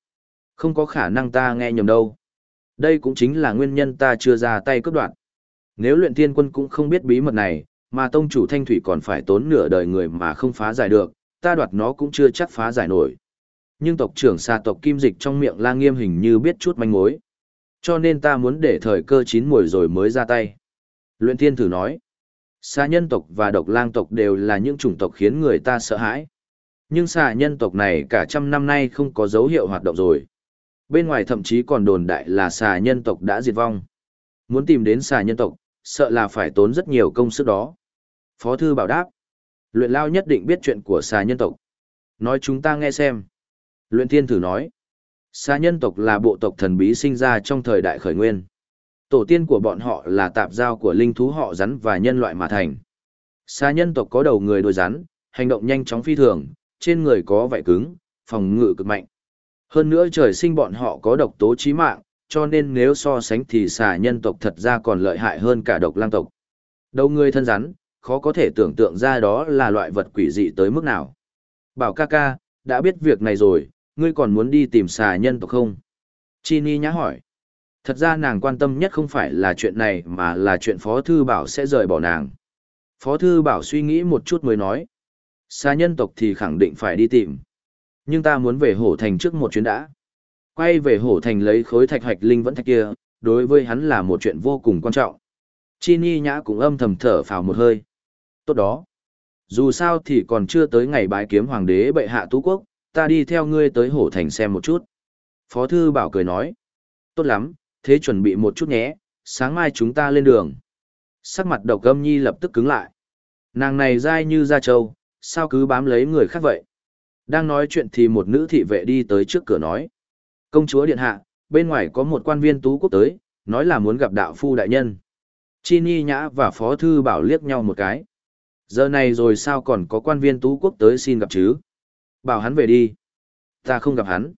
Không có khả năng ta nghe nhầm đâu. Đây cũng chính là nguyên nhân ta chưa ra tay cướp đoạn. Nếu luyện thiên quân cũng không biết bí mật này, mà tông chủ thanh thủy còn phải tốn nửa đời người mà không phá giải được, ta đoạt nó cũng chưa chắc phá giải nổi. Nhưng tộc trưởng xa tộc kim dịch trong miệng la nghiêm hình như biết chút manh mối. Cho nên ta muốn để thời cơ chín mùi rồi mới ra tay. Luyện thiên thử nói, xa nhân tộc và độc lang tộc đều là những chủng tộc khiến người ta sợ hãi. Nhưng xà nhân tộc này cả trăm năm nay không có dấu hiệu hoạt động rồi. Bên ngoài thậm chí còn đồn đại là xà nhân tộc đã diệt vong. Muốn tìm đến xà nhân tộc, sợ là phải tốn rất nhiều công sức đó. Phó thư bảo đáp. Luyện lao nhất định biết chuyện của xà nhân tộc. Nói chúng ta nghe xem. Luyện thiên thử nói. Xà nhân tộc là bộ tộc thần bí sinh ra trong thời đại khởi nguyên. Tổ tiên của bọn họ là tạp giao của linh thú họ rắn và nhân loại mà thành. Xà nhân tộc có đầu người đôi rắn, hành động nhanh chóng phi thường, trên người có vảy cứng, phòng ngự cực mạnh. Hơn nữa trời sinh bọn họ có độc tố chí mạng, cho nên nếu so sánh thì xà nhân tộc thật ra còn lợi hại hơn cả độc lang tộc. Đầu người thân rắn, khó có thể tưởng tượng ra đó là loại vật quỷ dị tới mức nào. Bảo ca ca, đã biết việc này rồi, ngươi còn muốn đi tìm xà nhân tộc không? Chini nhã hỏi. Thật ra nàng quan tâm nhất không phải là chuyện này mà là chuyện Phó Thư Bảo sẽ rời bỏ nàng. Phó Thư Bảo suy nghĩ một chút mới nói. Xà nhân tộc thì khẳng định phải đi tìm. Nhưng ta muốn về hổ thành trước một chuyến đã. Quay về hổ thành lấy khối thạch hạch linh vẫn thạch kia, đối với hắn là một chuyện vô cùng quan trọng. Chini Nhã cũng âm thầm thở phào một hơi. Tốt đó. Dù sao thì còn chưa tới ngày bái kiếm hoàng đế bệ hạ tú quốc, ta đi theo ngươi tới hổ thành xem một chút. Phó thư bảo cười nói. Tốt lắm, thế chuẩn bị một chút nhé, sáng mai chúng ta lên đường. Sắc mặt độc gâm nhi lập tức cứng lại. Nàng này dai như da trâu, sao cứ bám lấy người khác vậy? Đang nói chuyện thì một nữ thị vệ đi tới trước cửa nói. Công chúa điện hạ, bên ngoài có một quan viên tú quốc tới, nói là muốn gặp đạo phu đại nhân. Chi Ni Nhã và Phó Thư Bảo liếc nhau một cái. Giờ này rồi sao còn có quan viên tú quốc tới xin gặp chứ? Bảo hắn về đi. Ta không gặp hắn.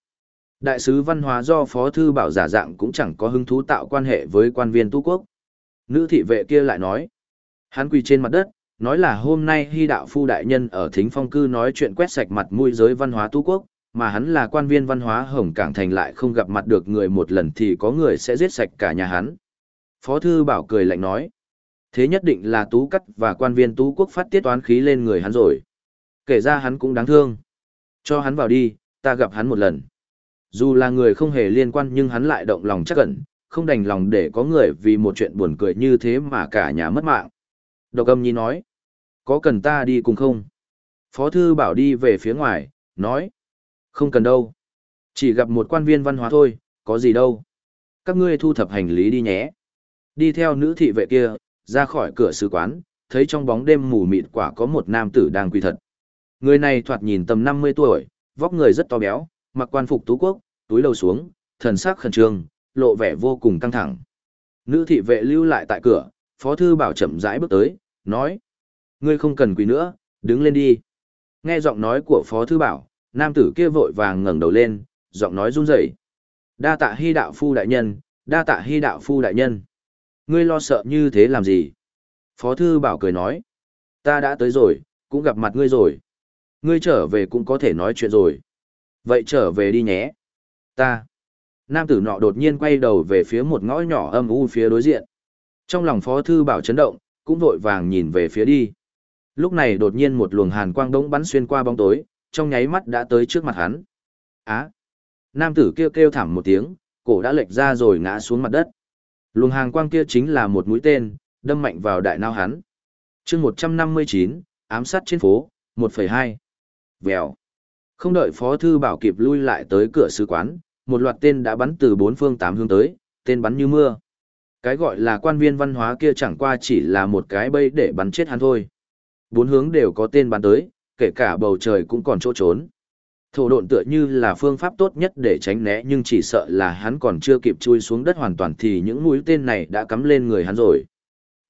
Đại sứ văn hóa do Phó Thư Bảo giả dạng cũng chẳng có hứng thú tạo quan hệ với quan viên tú quốc. Nữ thị vệ kia lại nói. Hắn quỳ trên mặt đất, nói là hôm nay hy đạo phu đại nhân ở thính phong cư nói chuyện quét sạch mặt mũi giới văn hóa tú quốc, mà hắn là quan viên văn hóa Hồng Cảng Thành lại không gặp mặt được người một lần thì có người sẽ giết sạch cả nhà hắn. Phó Thư Bảo cười lạnh nói. Thế nhất định là tú cắt và quan viên tú quốc phát tiết toán khí lên người hắn rồi. Kể ra hắn cũng đáng thương. Cho hắn vào đi, ta gặp hắn một lần. Dù là người không hề liên quan nhưng hắn lại động lòng chắc cẩn, không đành lòng để có người vì một chuyện buồn cười như thế mà cả nhà mất mạng. Độc âm nhi nói. Có cần ta đi cùng không? Phó thư bảo đi về phía ngoài, nói. Không cần đâu. Chỉ gặp một quan viên văn hóa thôi, có gì đâu. Các ngươi thu thập hành lý đi nhé. Đi theo nữ thị vệ kia, ra khỏi cửa sứ quán, thấy trong bóng đêm mù mịt quả có một nam tử đang quỳ thật. Người này thoạt nhìn tầm 50 tuổi, vóc người rất to béo, mặc quan phục tú quốc, túi lầu xuống, thần sắc khẩn trương, lộ vẻ vô cùng căng thẳng. Nữ thị vệ lưu lại tại cửa, phó thư bảo chậm rãi bước tới, nói. Ngươi không cần quỳ nữa, đứng lên đi. Nghe giọng nói của phó thư bảo, nam tử kia vội vàng ngẩng đầu lên, giọng nói run rẩy. Đa tạ hy đạo phu đại nhân, đa tạ hy đạo phu đại nhân. Ngươi lo sợ như thế làm gì? Phó thư bảo cười nói. Ta đã tới rồi, cũng gặp mặt ngươi rồi. Ngươi trở về cũng có thể nói chuyện rồi. Vậy trở về đi nhé. Ta. Nam tử nọ đột nhiên quay đầu về phía một ngõ nhỏ âm u phía đối diện. Trong lòng phó thư bảo chấn động, cũng vội vàng nhìn về phía đi. Lúc này đột nhiên một luồng hàn quang đống bắn xuyên qua bóng tối, trong nháy mắt đã tới trước mặt hắn. Á! Nam tử kêu kêu thảm một tiếng, cổ đã lệch ra rồi ngã xuống mặt đất. Luồng hàng quang kia chính là một mũi tên, đâm mạnh vào đại não hắn. chương 159, ám sát trên phố, 1,2. Vèo. Không đợi Phó Thư Bảo kịp lui lại tới cửa sứ quán, một loạt tên đã bắn từ bốn phương tám hướng tới, tên bắn như mưa. Cái gọi là quan viên văn hóa kia chẳng qua chỉ là một cái bẫy để bắn chết hắn thôi. Bốn hướng đều có tên bắn tới, kể cả bầu trời cũng còn chỗ trốn. Thổ độn tựa như là phương pháp tốt nhất để tránh né nhưng chỉ sợ là hắn còn chưa kịp chui xuống đất hoàn toàn thì những mũi tên này đã cắm lên người hắn rồi.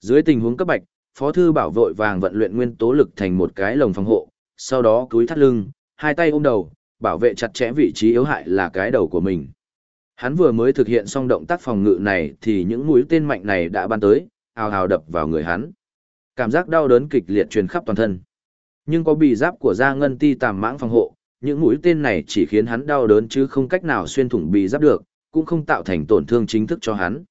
Dưới tình huống cấp bạch, Phó Thư Bảo vội vàng vận luyện nguyên tố lực thành một cái lồng phòng hộ, sau đó cúi thắt lưng, hai tay ôm đầu, bảo vệ chặt chẽ vị trí yếu hại là cái đầu của mình. Hắn vừa mới thực hiện xong động tác phòng ngự này thì những mũi tên mạnh này đã ban tới, ào ào đập vào người hắn. Cảm giác đau đớn kịch liệt truyền khắp toàn thân. Nhưng có bị giáp của da ngân ti tàm mãng phòng hộ, những mũi tên này chỉ khiến hắn đau đớn chứ không cách nào xuyên thủng bị giáp được, cũng không tạo thành tổn thương chính thức cho hắn.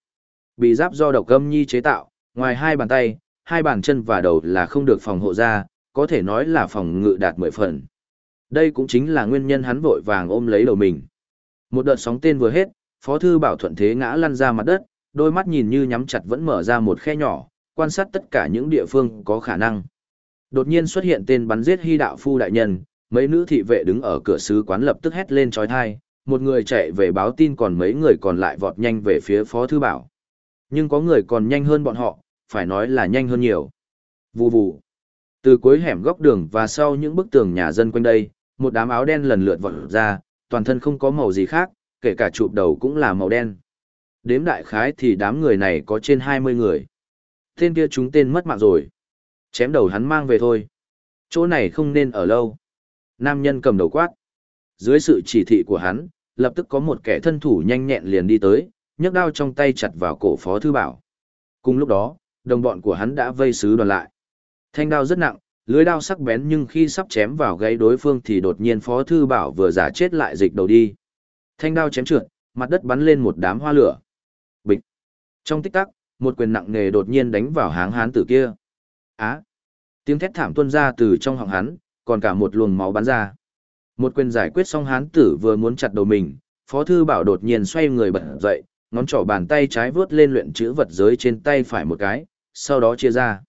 Bị giáp do độc âm nhi chế tạo, ngoài hai bàn tay, hai bàn chân và đầu là không được phòng hộ ra, có thể nói là phòng ngự đạt mười phần. Đây cũng chính là nguyên nhân hắn vội vàng ôm lấy đầu mình. Một đợt sóng tên vừa hết, Phó Thư Bảo thuận thế ngã lăn ra mặt đất, đôi mắt nhìn như nhắm chặt vẫn mở ra một khe nhỏ, quan sát tất cả những địa phương có khả năng. Đột nhiên xuất hiện tên bắn giết hy đạo phu đại nhân, mấy nữ thị vệ đứng ở cửa sứ quán lập tức hét lên trói thai, một người chạy về báo tin còn mấy người còn lại vọt nhanh về phía Phó Thư Bảo. Nhưng có người còn nhanh hơn bọn họ, phải nói là nhanh hơn nhiều. Vù vù. Từ cuối hẻm góc đường và sau những bức tường nhà dân quanh đây, một đám áo đen lần lượt vọt ra, toàn thân không có màu gì khác, kể cả chụp đầu cũng là màu đen. Đếm đại khái thì đám người này có trên 20 người. Tên kia chúng tên mất mạng rồi. Chém đầu hắn mang về thôi. Chỗ này không nên ở lâu. Nam nhân cầm đầu quát. Dưới sự chỉ thị của hắn, lập tức có một kẻ thân thủ nhanh nhẹn liền đi tới, nhấc đao trong tay chặt vào cổ Phó Thư Bảo. Cùng lúc đó, đồng bọn của hắn đã vây sứ đoàn lại. Thanh đao rất nặng, lưới đao sắc bén nhưng khi sắp chém vào gáy đối phương thì đột nhiên Phó Thư Bảo vừa giả chết lại dịch đầu đi. Thanh đao chém trượt, mặt đất bắn lên một đám hoa lửa. Bịch. Trong tích tắc, một quyền nặng nề đột nhiên đánh vào háng hán tử kia. Á. Tiếng thét thảm tuôn ra từ trong họng hắn, còn cả một luồng máu bắn ra. Một quyền giải quyết xong hán tử vừa muốn chặt đầu mình, Phó Thư Bảo đột nhiên xoay người bật dậy, ngón trỏ bàn tay trái vướt lên luyện chữ vật giới trên tay phải một cái, sau đó chia ra.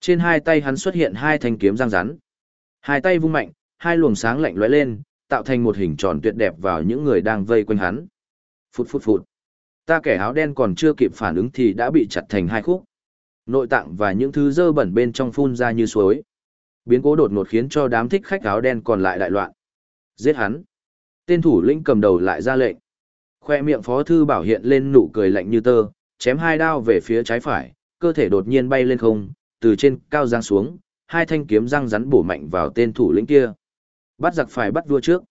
Trên hai tay hắn xuất hiện hai thanh kiếm răng rắn. Hai tay vung mạnh, hai luồng sáng lạnh lóe lên, tạo thành một hình tròn tuyệt đẹp vào những người đang vây quanh hắn. Phút phút phút. Ta kẻ áo đen còn chưa kịp phản ứng thì đã bị chặt thành hai khúc. Nội tạng và những thứ dơ bẩn bên trong phun ra như suối. Biến cố đột ngột khiến cho đám thích khách áo đen còn lại đại loạn. Giết hắn. Tên thủ lĩnh cầm đầu lại ra lệnh. Khoe miệng phó thư bảo hiện lên nụ cười lạnh như tơ, chém hai đao về phía trái phải, cơ thể đột nhiên bay lên không, từ trên cao giáng xuống, hai thanh kiếm răng rắn bổ mạnh vào tên thủ lĩnh kia. Bắt giặc phải bắt vua trước.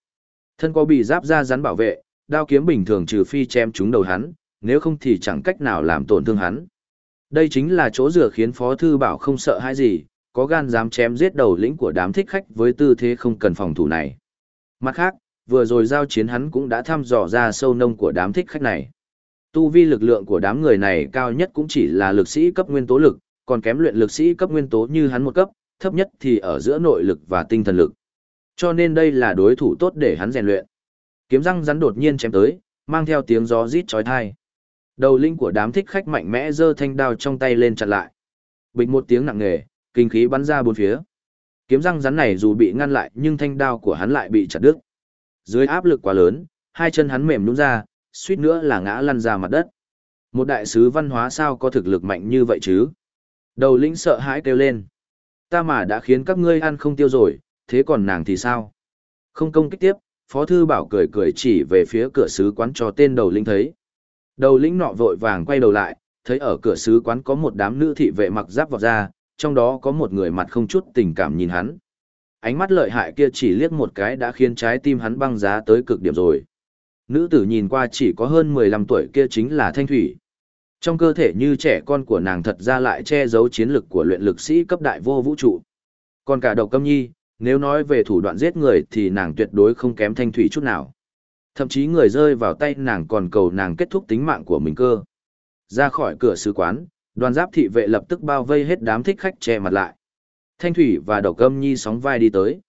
Thân có bị giáp ra rắn bảo vệ, đao kiếm bình thường trừ phi chém trúng đầu hắn, nếu không thì chẳng cách nào làm tổn thương hắn. Đây chính là chỗ dựa khiến Phó Thư Bảo không sợ hãi gì, có gan dám chém giết đầu lĩnh của đám thích khách với tư thế không cần phòng thủ này. Mặt khác, vừa rồi giao chiến hắn cũng đã thăm dò ra sâu nông của đám thích khách này. Tu vi lực lượng của đám người này cao nhất cũng chỉ là lực sĩ cấp nguyên tố lực, còn kém luyện lực sĩ cấp nguyên tố như hắn một cấp, thấp nhất thì ở giữa nội lực và tinh thần lực. Cho nên đây là đối thủ tốt để hắn rèn luyện. Kiếm răng rắn đột nhiên chém tới, mang theo tiếng gió rít chói tai. Đầu linh của đám thích khách mạnh mẽ giơ thanh đao trong tay lên chặn lại. Bịch một tiếng nặng nề, kinh khí bắn ra bốn phía. Kiếm răng rắn này dù bị ngăn lại nhưng thanh đao của hắn lại bị chặt đứt. Dưới áp lực quá lớn, hai chân hắn mềm nhũn ra, suýt nữa là ngã lăn ra mặt đất. Một đại sứ văn hóa sao có thực lực mạnh như vậy chứ? Đầu lĩnh sợ hãi kêu lên. Ta mà đã khiến các ngươi ăn không tiêu rồi, thế còn nàng thì sao? Không công kích tiếp, Phó Thư Bảo cười cười chỉ về phía cửa sứ quán cho tên đầu lĩnh thấy. Đầu lĩnh nọ vội vàng quay đầu lại, thấy ở cửa sứ quán có một đám nữ thị vệ mặc giáp vọt ra, trong đó có một người mặt không chút tình cảm nhìn hắn. Ánh mắt lợi hại kia chỉ liếc một cái đã khiến trái tim hắn băng giá tới cực điểm rồi. Nữ tử nhìn qua chỉ có hơn 15 tuổi kia chính là Thanh Thủy. Trong cơ thể như trẻ con của nàng thật ra lại che giấu chiến lực của luyện lực sĩ cấp đại vô vũ trụ. Còn cả độc câm nhi, nếu nói về thủ đoạn giết người thì nàng tuyệt đối không kém Thanh Thủy chút nào. Thậm chí người rơi vào tay nàng còn cầu nàng kết thúc tính mạng của mình cơ. Ra khỏi cửa sứ quán, đoàn giáp thị vệ lập tức bao vây hết đám thích khách che mặt lại. Thanh Thủy và Độc Âm Nhi sóng vai đi tới.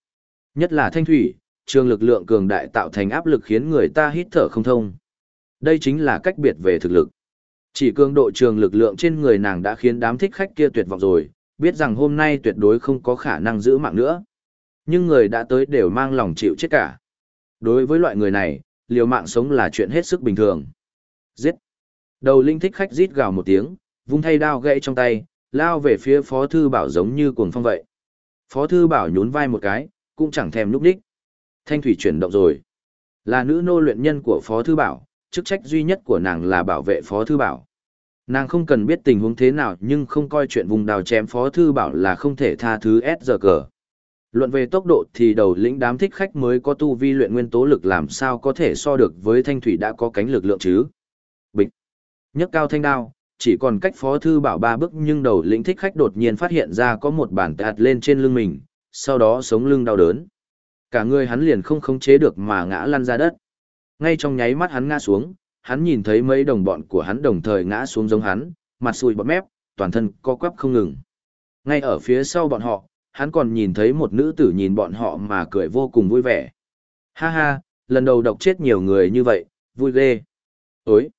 Nhất là Thanh Thủy, trường lực lượng cường đại tạo thành áp lực khiến người ta hít thở không thông. Đây chính là cách biệt về thực lực. Chỉ cường độ trường lực lượng trên người nàng đã khiến đám thích khách kia tuyệt vọng rồi, biết rằng hôm nay tuyệt đối không có khả năng giữ mạng nữa. Nhưng người đã tới đều mang lòng chịu chết cả. Đối với loại người này, liều mạng sống là chuyện hết sức bình thường. Giết! Đầu linh thích khách rít gào một tiếng, vung thay đao gãy trong tay, lao về phía Phó Thư Bảo giống như cuồng phong vậy. Phó Thư Bảo nhún vai một cái, cũng chẳng thèm lúc đích. Thanh thủy chuyển động rồi. Là nữ nô luyện nhân của Phó Thư Bảo, chức trách duy nhất của nàng là bảo vệ Phó Thư Bảo. Nàng không cần biết tình huống thế nào nhưng không coi chuyện vùng đào chém Phó Thư Bảo là không thể tha thứ S giờ cờ. Luận về tốc độ thì đầu lĩnh đám thích khách mới có tu vi luyện nguyên tố lực làm sao có thể so được với thanh thủy đã có cánh lực lượng chứ. Bịch. nhấc cao thanh đao, chỉ còn cách phó thư bảo ba bước nhưng đầu lĩnh thích khách đột nhiên phát hiện ra có một bàn tạt lên trên lưng mình, sau đó sống lưng đau đớn. Cả người hắn liền không khống chế được mà ngã lăn ra đất. Ngay trong nháy mắt hắn ngã xuống, hắn nhìn thấy mấy đồng bọn của hắn đồng thời ngã xuống giống hắn, mặt sùi bọt mép, toàn thân co quắp không ngừng. Ngay ở phía sau bọn họ, hắn còn nhìn thấy một nữ tử nhìn bọn họ mà cười vô cùng vui vẻ. Ha ha, lần đầu độc chết nhiều người như vậy, vui ghê. Ối!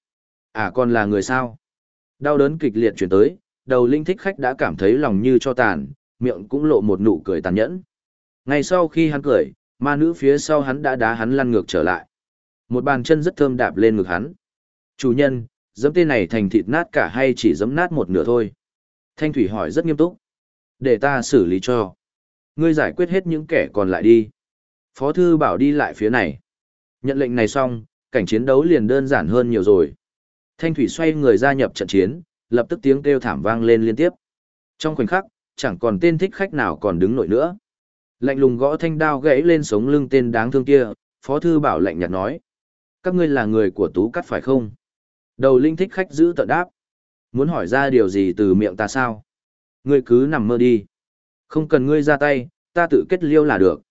À còn là người sao? Đau đớn kịch liệt chuyển tới, đầu linh thích khách đã cảm thấy lòng như cho tàn, miệng cũng lộ một nụ cười tàn nhẫn. Ngay sau khi hắn cười, ma nữ phía sau hắn đã đá hắn lăn ngược trở lại. Một bàn chân rất thơm đạp lên ngực hắn. Chủ nhân, giấm tên này thành thịt nát cả hay chỉ giấm nát một nửa thôi? Thanh Thủy hỏi rất nghiêm túc. Để ta xử lý cho. Ngươi giải quyết hết những kẻ còn lại đi. Phó thư bảo đi lại phía này. Nhận lệnh này xong, cảnh chiến đấu liền đơn giản hơn nhiều rồi. Thanh thủy xoay người gia nhập trận chiến, lập tức tiếng kêu thảm vang lên liên tiếp. Trong khoảnh khắc, chẳng còn tên thích khách nào còn đứng nổi nữa. Lạnh lùng gõ thanh đao gãy lên sống lưng tên đáng thương kia, Phó thư bảo lạnh nhạt nói: "Các ngươi là người của Tú Cắt phải không?" Đầu linh thích khách giữ tận đáp: "Muốn hỏi ra điều gì từ miệng ta sao?" Ngươi cứ nằm mơ đi. Không cần ngươi ra tay, ta tự kết liêu là được.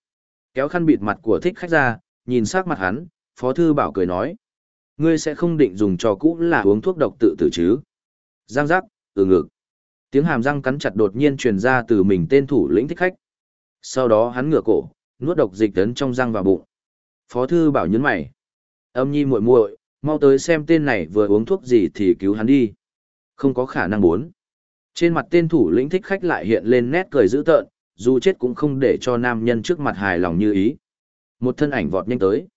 Kéo khăn bịt mặt của thích khách ra, nhìn sắc mặt hắn, Phó Thư Bảo cười nói. Ngươi sẽ không định dùng trò cũ là uống thuốc độc tự tử chứ. Giang giác, từ ngực. Tiếng hàm răng cắn chặt đột nhiên truyền ra từ mình tên thủ lĩnh thích khách. Sau đó hắn ngửa cổ, nuốt độc dịch tấn trong răng và bụng. Phó Thư Bảo nhấn mày. Âm nhi muội muội mau tới xem tên này vừa uống thuốc gì thì cứu hắn đi. Không có khả năng muốn. Trên mặt tên thủ lĩnh thích khách lại hiện lên nét cười dữ tợn, dù chết cũng không để cho nam nhân trước mặt hài lòng như ý. Một thân ảnh vọt nhanh tới.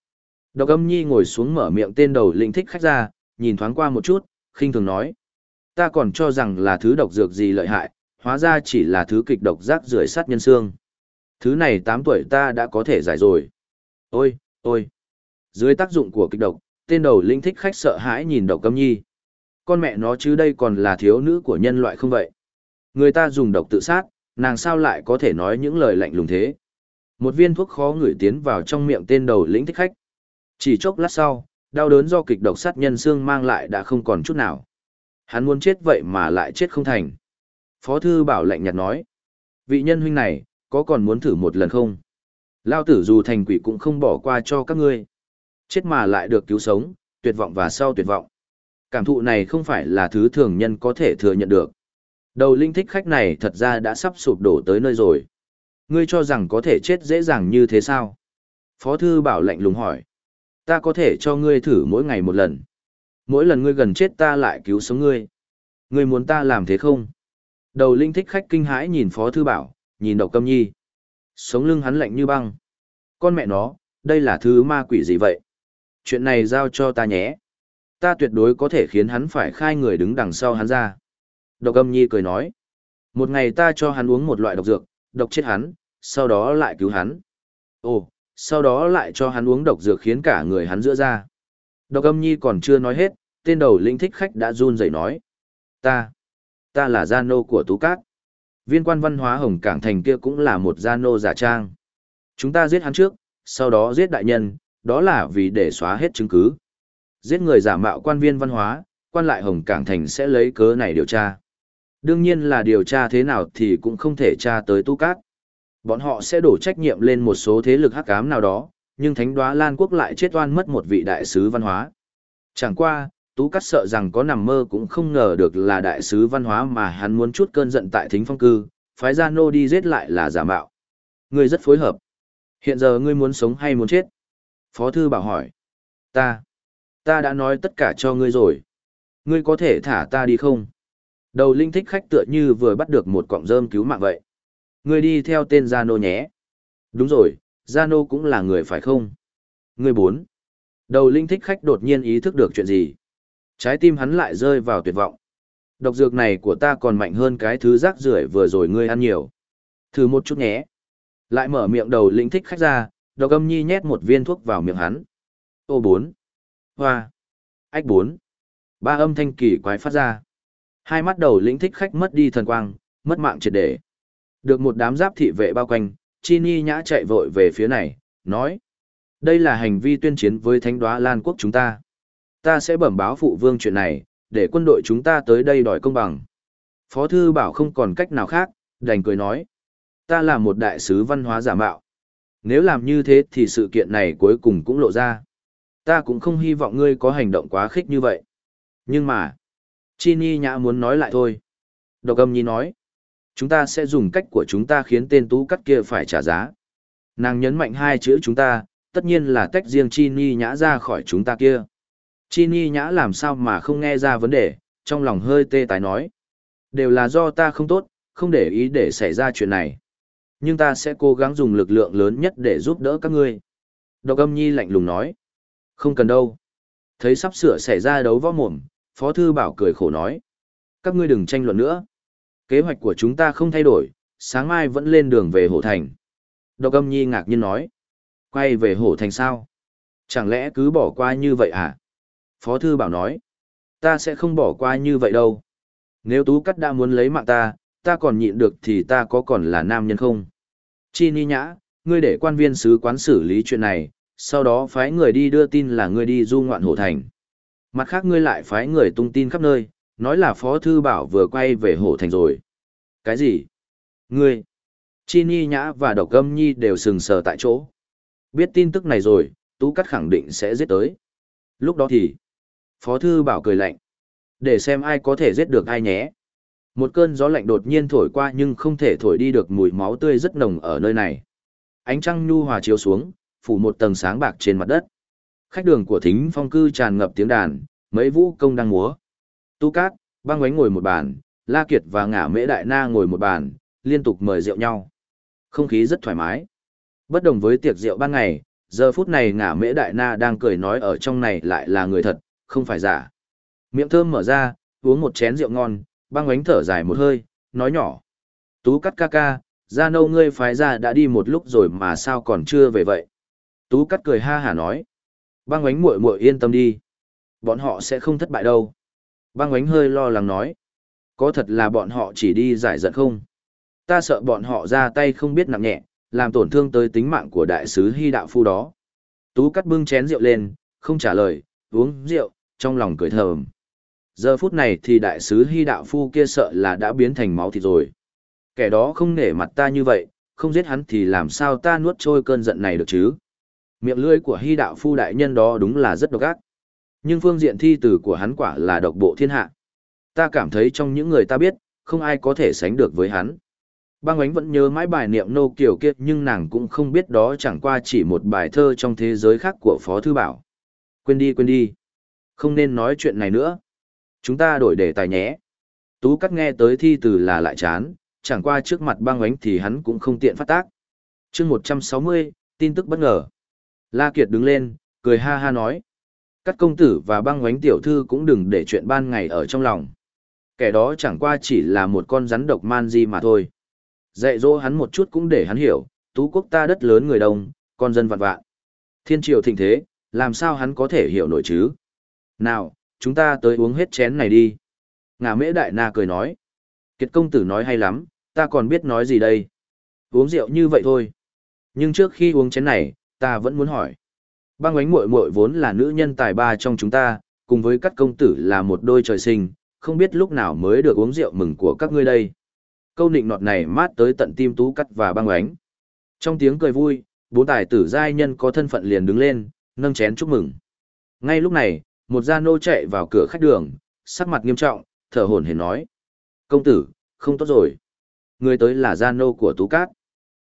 Độc âm nhi ngồi xuống mở miệng tên đầu lĩnh thích khách ra, nhìn thoáng qua một chút, khinh thường nói. Ta còn cho rằng là thứ độc dược gì lợi hại, hóa ra chỉ là thứ kịch độc rác rưởi sát nhân xương. Thứ này 8 tuổi ta đã có thể giải rồi. Ôi, Ôi! Dưới tác dụng của kịch độc, tên đầu lĩnh thích khách sợ hãi nhìn độc âm nhi. Con mẹ nó chứ đây còn là thiếu nữ của nhân loại không vậy? Người ta dùng độc tự sát, nàng sao lại có thể nói những lời lạnh lùng thế? Một viên thuốc khó ngửi tiến vào trong miệng tên đầu lĩnh thích khách. Chỉ chốc lát sau, đau đớn do kịch độc sát nhân xương mang lại đã không còn chút nào. Hắn muốn chết vậy mà lại chết không thành. Phó thư bảo lạnh nhạt nói. Vị nhân huynh này, có còn muốn thử một lần không? Lao tử dù thành quỷ cũng không bỏ qua cho các ngươi. Chết mà lại được cứu sống, tuyệt vọng và sau tuyệt vọng. Cảm thụ này không phải là thứ thường nhân có thể thừa nhận được. Đầu linh thích khách này thật ra đã sắp sụp đổ tới nơi rồi. Ngươi cho rằng có thể chết dễ dàng như thế sao? Phó thư bảo lạnh lùng hỏi. Ta có thể cho ngươi thử mỗi ngày một lần. Mỗi lần ngươi gần chết ta lại cứu sống ngươi. Ngươi muốn ta làm thế không? Đầu linh thích khách kinh hãi nhìn Phó Thư Bảo, nhìn độc câm nhi. Sống lưng hắn lạnh như băng. Con mẹ nó, đây là thứ ma quỷ gì vậy? Chuyện này giao cho ta nhé. Ta tuyệt đối có thể khiến hắn phải khai người đứng đằng sau hắn ra. Độc âm nhi cười nói. Một ngày ta cho hắn uống một loại độc dược, độc chết hắn, sau đó lại cứu hắn. Ồ, sau đó lại cho hắn uống độc dược khiến cả người hắn giữa ra. Độc âm nhi còn chưa nói hết, tên đầu linh thích khách đã run rẩy nói. Ta, ta là gia nô của Tú Cát. Viên quan văn hóa Hồng Cảng Thành kia cũng là một gia nô giả trang. Chúng ta giết hắn trước, sau đó giết đại nhân, đó là vì để xóa hết chứng cứ. Giết người giả mạo quan viên văn hóa, quan lại Hồng Cảng Thành sẽ lấy cớ này điều tra. Đương nhiên là điều tra thế nào thì cũng không thể tra tới Tú Cát. Bọn họ sẽ đổ trách nhiệm lên một số thế lực hắc ám nào đó, nhưng Thánh Đoá Lan Quốc lại chết oan mất một vị đại sứ văn hóa. Chẳng qua, Tú Cát sợ rằng có nằm mơ cũng không ngờ được là đại sứ văn hóa mà hắn muốn chút cơn giận tại thính phong cư, phái ra nô đi giết lại là giả mạo. Ngươi rất phối hợp. Hiện giờ ngươi muốn sống hay muốn chết? Phó thư bảo hỏi. Ta. Ta đã nói tất cả cho ngươi rồi. Ngươi có thể thả ta đi không? Đầu linh thích khách tựa như vừa bắt được một cọng rơm cứu mạng vậy. Ngươi đi theo tên Gia Nô nhé. Đúng rồi, Gia Nô cũng là người phải không? Ngươi bốn. Đầu linh thích khách đột nhiên ý thức được chuyện gì. Trái tim hắn lại rơi vào tuyệt vọng. Độc dược này của ta còn mạnh hơn cái thứ rác rưởi vừa rồi ngươi ăn nhiều. Thử một chút nhé. Lại mở miệng đầu linh thích khách ra, độc âm nhi nhét một viên thuốc vào miệng hắn. Ô bốn. Hoa. Ách bốn. Ba âm thanh kỳ quái phát ra. Hai mắt đầu lĩnh thích khách mất đi thần quang, mất mạng triệt để. Được một đám giáp thị vệ bao quanh, Chi Ni nhã chạy vội về phía này, nói. Đây là hành vi tuyên chiến với thánh đoá Lan quốc chúng ta. Ta sẽ bẩm báo phụ vương chuyện này, để quân đội chúng ta tới đây đòi công bằng. Phó thư bảo không còn cách nào khác, đành cười nói. Ta là một đại sứ văn hóa giả mạo. Nếu làm như thế thì sự kiện này cuối cùng cũng lộ ra. Ta cũng không hy vọng ngươi có hành động quá khích như vậy. Nhưng mà, Chi Ni Nhã muốn nói lại thôi. Độc âm nhi nói, chúng ta sẽ dùng cách của chúng ta khiến tên tú cắt kia phải trả giá. Nàng nhấn mạnh hai chữ chúng ta, tất nhiên là tách riêng Chi Ni Nhã ra khỏi chúng ta kia. Chi Ni Nhã làm sao mà không nghe ra vấn đề, trong lòng hơi tê tái nói. Đều là do ta không tốt, không để ý để xảy ra chuyện này. Nhưng ta sẽ cố gắng dùng lực lượng lớn nhất để giúp đỡ các ngươi. Độc âm nhi lạnh lùng nói. Không cần đâu. Thấy sắp sửa xảy ra đấu võ mồm, Phó Thư Bảo cười khổ nói. Các ngươi đừng tranh luận nữa. Kế hoạch của chúng ta không thay đổi, sáng mai vẫn lên đường về Hổ Thành. Độc âm nhi ngạc nhiên nói. Quay về Hổ Thành sao? Chẳng lẽ cứ bỏ qua như vậy à? Phó Thư Bảo nói. Ta sẽ không bỏ qua như vậy đâu. Nếu Tú Cắt đã muốn lấy mạng ta, ta còn nhịn được thì ta có còn là nam nhân không? Chi Ni Nhã, ngươi để quan viên sứ quán xử lý chuyện này, sau đó phái người đi đưa tin là ngươi đi du ngoạn Hổ Thành. Mặt khác ngươi lại phái người tung tin khắp nơi, nói là Phó Thư Bảo vừa quay về Hổ Thành rồi. Cái gì? Ngươi? Chi Ni Nhã và Độc Âm Nhi đều sừng sờ tại chỗ. Biết tin tức này rồi, Tú Cắt khẳng định sẽ giết tới. Lúc đó thì, Phó Thư Bảo cười lạnh. Để xem ai có thể giết được ai nhé. Một cơn gió lạnh đột nhiên thổi qua nhưng không thể thổi đi được mùi máu tươi rất nồng ở nơi này. Ánh trăng nhu hòa chiếu xuống, phủ một tầng sáng bạc trên mặt đất. Khách đường của thính phong cư tràn ngập tiếng đàn, mấy vũ công đang múa. Tu Cát, băng quánh ngồi một bàn, La Kiệt và ngả mễ đại na ngồi một bàn, liên tục mời rượu nhau. Không khí rất thoải mái. Bất đồng với tiệc rượu ban ngày, giờ phút này ngả mễ đại na đang cười nói ở trong này lại là người thật, không phải giả. Miệng thơm mở ra, uống một chén rượu ngon, băng quánh thở dài một hơi, nói nhỏ. Tú Cát ca ca, ra nâu ngươi phái ra đã đi một lúc rồi mà sao còn chưa về vậy. Tú Cát cười ha hả nói. Băng ánh muội muội yên tâm đi. Bọn họ sẽ không thất bại đâu. Băng ánh hơi lo lắng nói. Có thật là bọn họ chỉ đi giải giận không? Ta sợ bọn họ ra tay không biết nặng nhẹ, làm tổn thương tới tính mạng của đại sứ hy đạo phu đó. Tú cắt bưng chén rượu lên, không trả lời, uống rượu, trong lòng cười thầm. Giờ phút này thì đại sứ hy đạo phu kia sợ là đã biến thành máu thịt rồi. Kẻ đó không nể mặt ta như vậy, không giết hắn thì làm sao ta nuốt trôi cơn giận này được chứ? Miệng lưỡi của hy đạo phu đại nhân đó đúng là rất độc ác. Nhưng phương diện thi từ của hắn quả là độc bộ thiên hạ. Ta cảm thấy trong những người ta biết, không ai có thể sánh được với hắn. Băng ánh vẫn nhớ mãi bài niệm nô kiểu kiệt nhưng nàng cũng không biết đó chẳng qua chỉ một bài thơ trong thế giới khác của Phó Thư Bảo. Quên đi quên đi. Không nên nói chuyện này nữa. Chúng ta đổi đề tài nhé. Tú cắt nghe tới thi từ là lại chán, chẳng qua trước mặt băng ánh thì hắn cũng không tiện phát tác. chương 160, tin tức bất ngờ. La Kiệt đứng lên, cười ha ha nói. Các công tử và băng ngoánh tiểu thư cũng đừng để chuyện ban ngày ở trong lòng. Kẻ đó chẳng qua chỉ là một con rắn độc man di mà thôi. Dạy dỗ hắn một chút cũng để hắn hiểu, tú quốc ta đất lớn người đông, con dân vạn vạn. Thiên triều thịnh thế, làm sao hắn có thể hiểu nổi chứ? Nào, chúng ta tới uống hết chén này đi. Ngà mễ đại na cười nói. Kiệt công tử nói hay lắm, ta còn biết nói gì đây? Uống rượu như vậy thôi. Nhưng trước khi uống chén này, ta vẫn muốn hỏi. Băng ánh muội muội vốn là nữ nhân tài ba trong chúng ta, cùng với các công tử là một đôi trời sinh, không biết lúc nào mới được uống rượu mừng của các ngươi đây. Câu nịnh nọt này mát tới tận tim tú cắt và băng ánh. Trong tiếng cười vui, bốn tài tử giai nhân có thân phận liền đứng lên, nâng chén chúc mừng. Ngay lúc này, một gia nô chạy vào cửa khách đường, sắc mặt nghiêm trọng, thở hổn hển nói. Công tử, không tốt rồi. Người tới là gia nô của Tú Cát.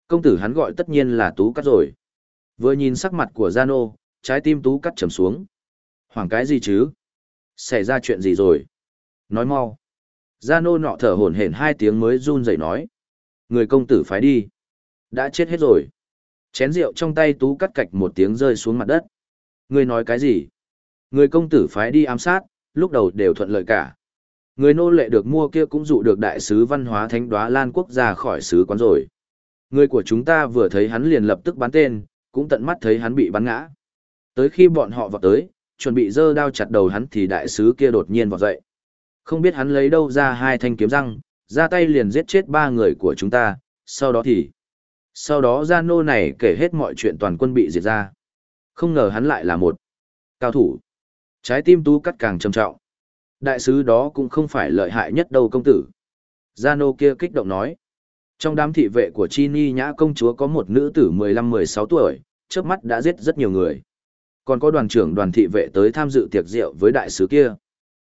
Công tử hắn gọi tất nhiên là Tú Cát rồi. Vừa nhìn sắc mặt của gia nô, trái tim Tú cắt trầm xuống. Hoảng cái gì chứ? Xảy ra chuyện gì rồi? Nói mau. Gia nô nọ thở hổn hển hai tiếng mới run rẩy nói. Người công tử phái đi. Đã chết hết rồi. Chén rượu trong tay Tú cắt cạch một tiếng rơi xuống mặt đất. Người nói cái gì? Người công tử phái đi ám sát, lúc đầu đều thuận lợi cả. Người nô lệ được mua kia cũng dụ được đại sứ văn hóa thánh đoá Lan quốc ra khỏi sứ quán rồi. Người của chúng ta vừa thấy hắn liền lập tức bán tên, cũng tận mắt thấy hắn bị bắn ngã. Tới khi bọn họ vào tới, chuẩn bị dơ đao chặt đầu hắn thì đại sứ kia đột nhiên vào dậy. Không biết hắn lấy đâu ra hai thanh kiếm răng, ra tay liền giết chết ba người của chúng ta, sau đó thì... Sau đó gia nô này kể hết mọi chuyện toàn quân bị diệt ra. Không ngờ hắn lại là một cao thủ. Trái tim tú cắt càng trầm trọng. Đại sứ đó cũng không phải lợi hại nhất đâu công tử. Gia nô kia kích động nói. Trong đám thị vệ của Chi Ni Nhã công chúa có một nữ tử 15-16 tuổi, trước mắt đã giết rất nhiều người. Còn có đoàn trưởng đoàn thị vệ tới tham dự tiệc rượu với đại sứ kia.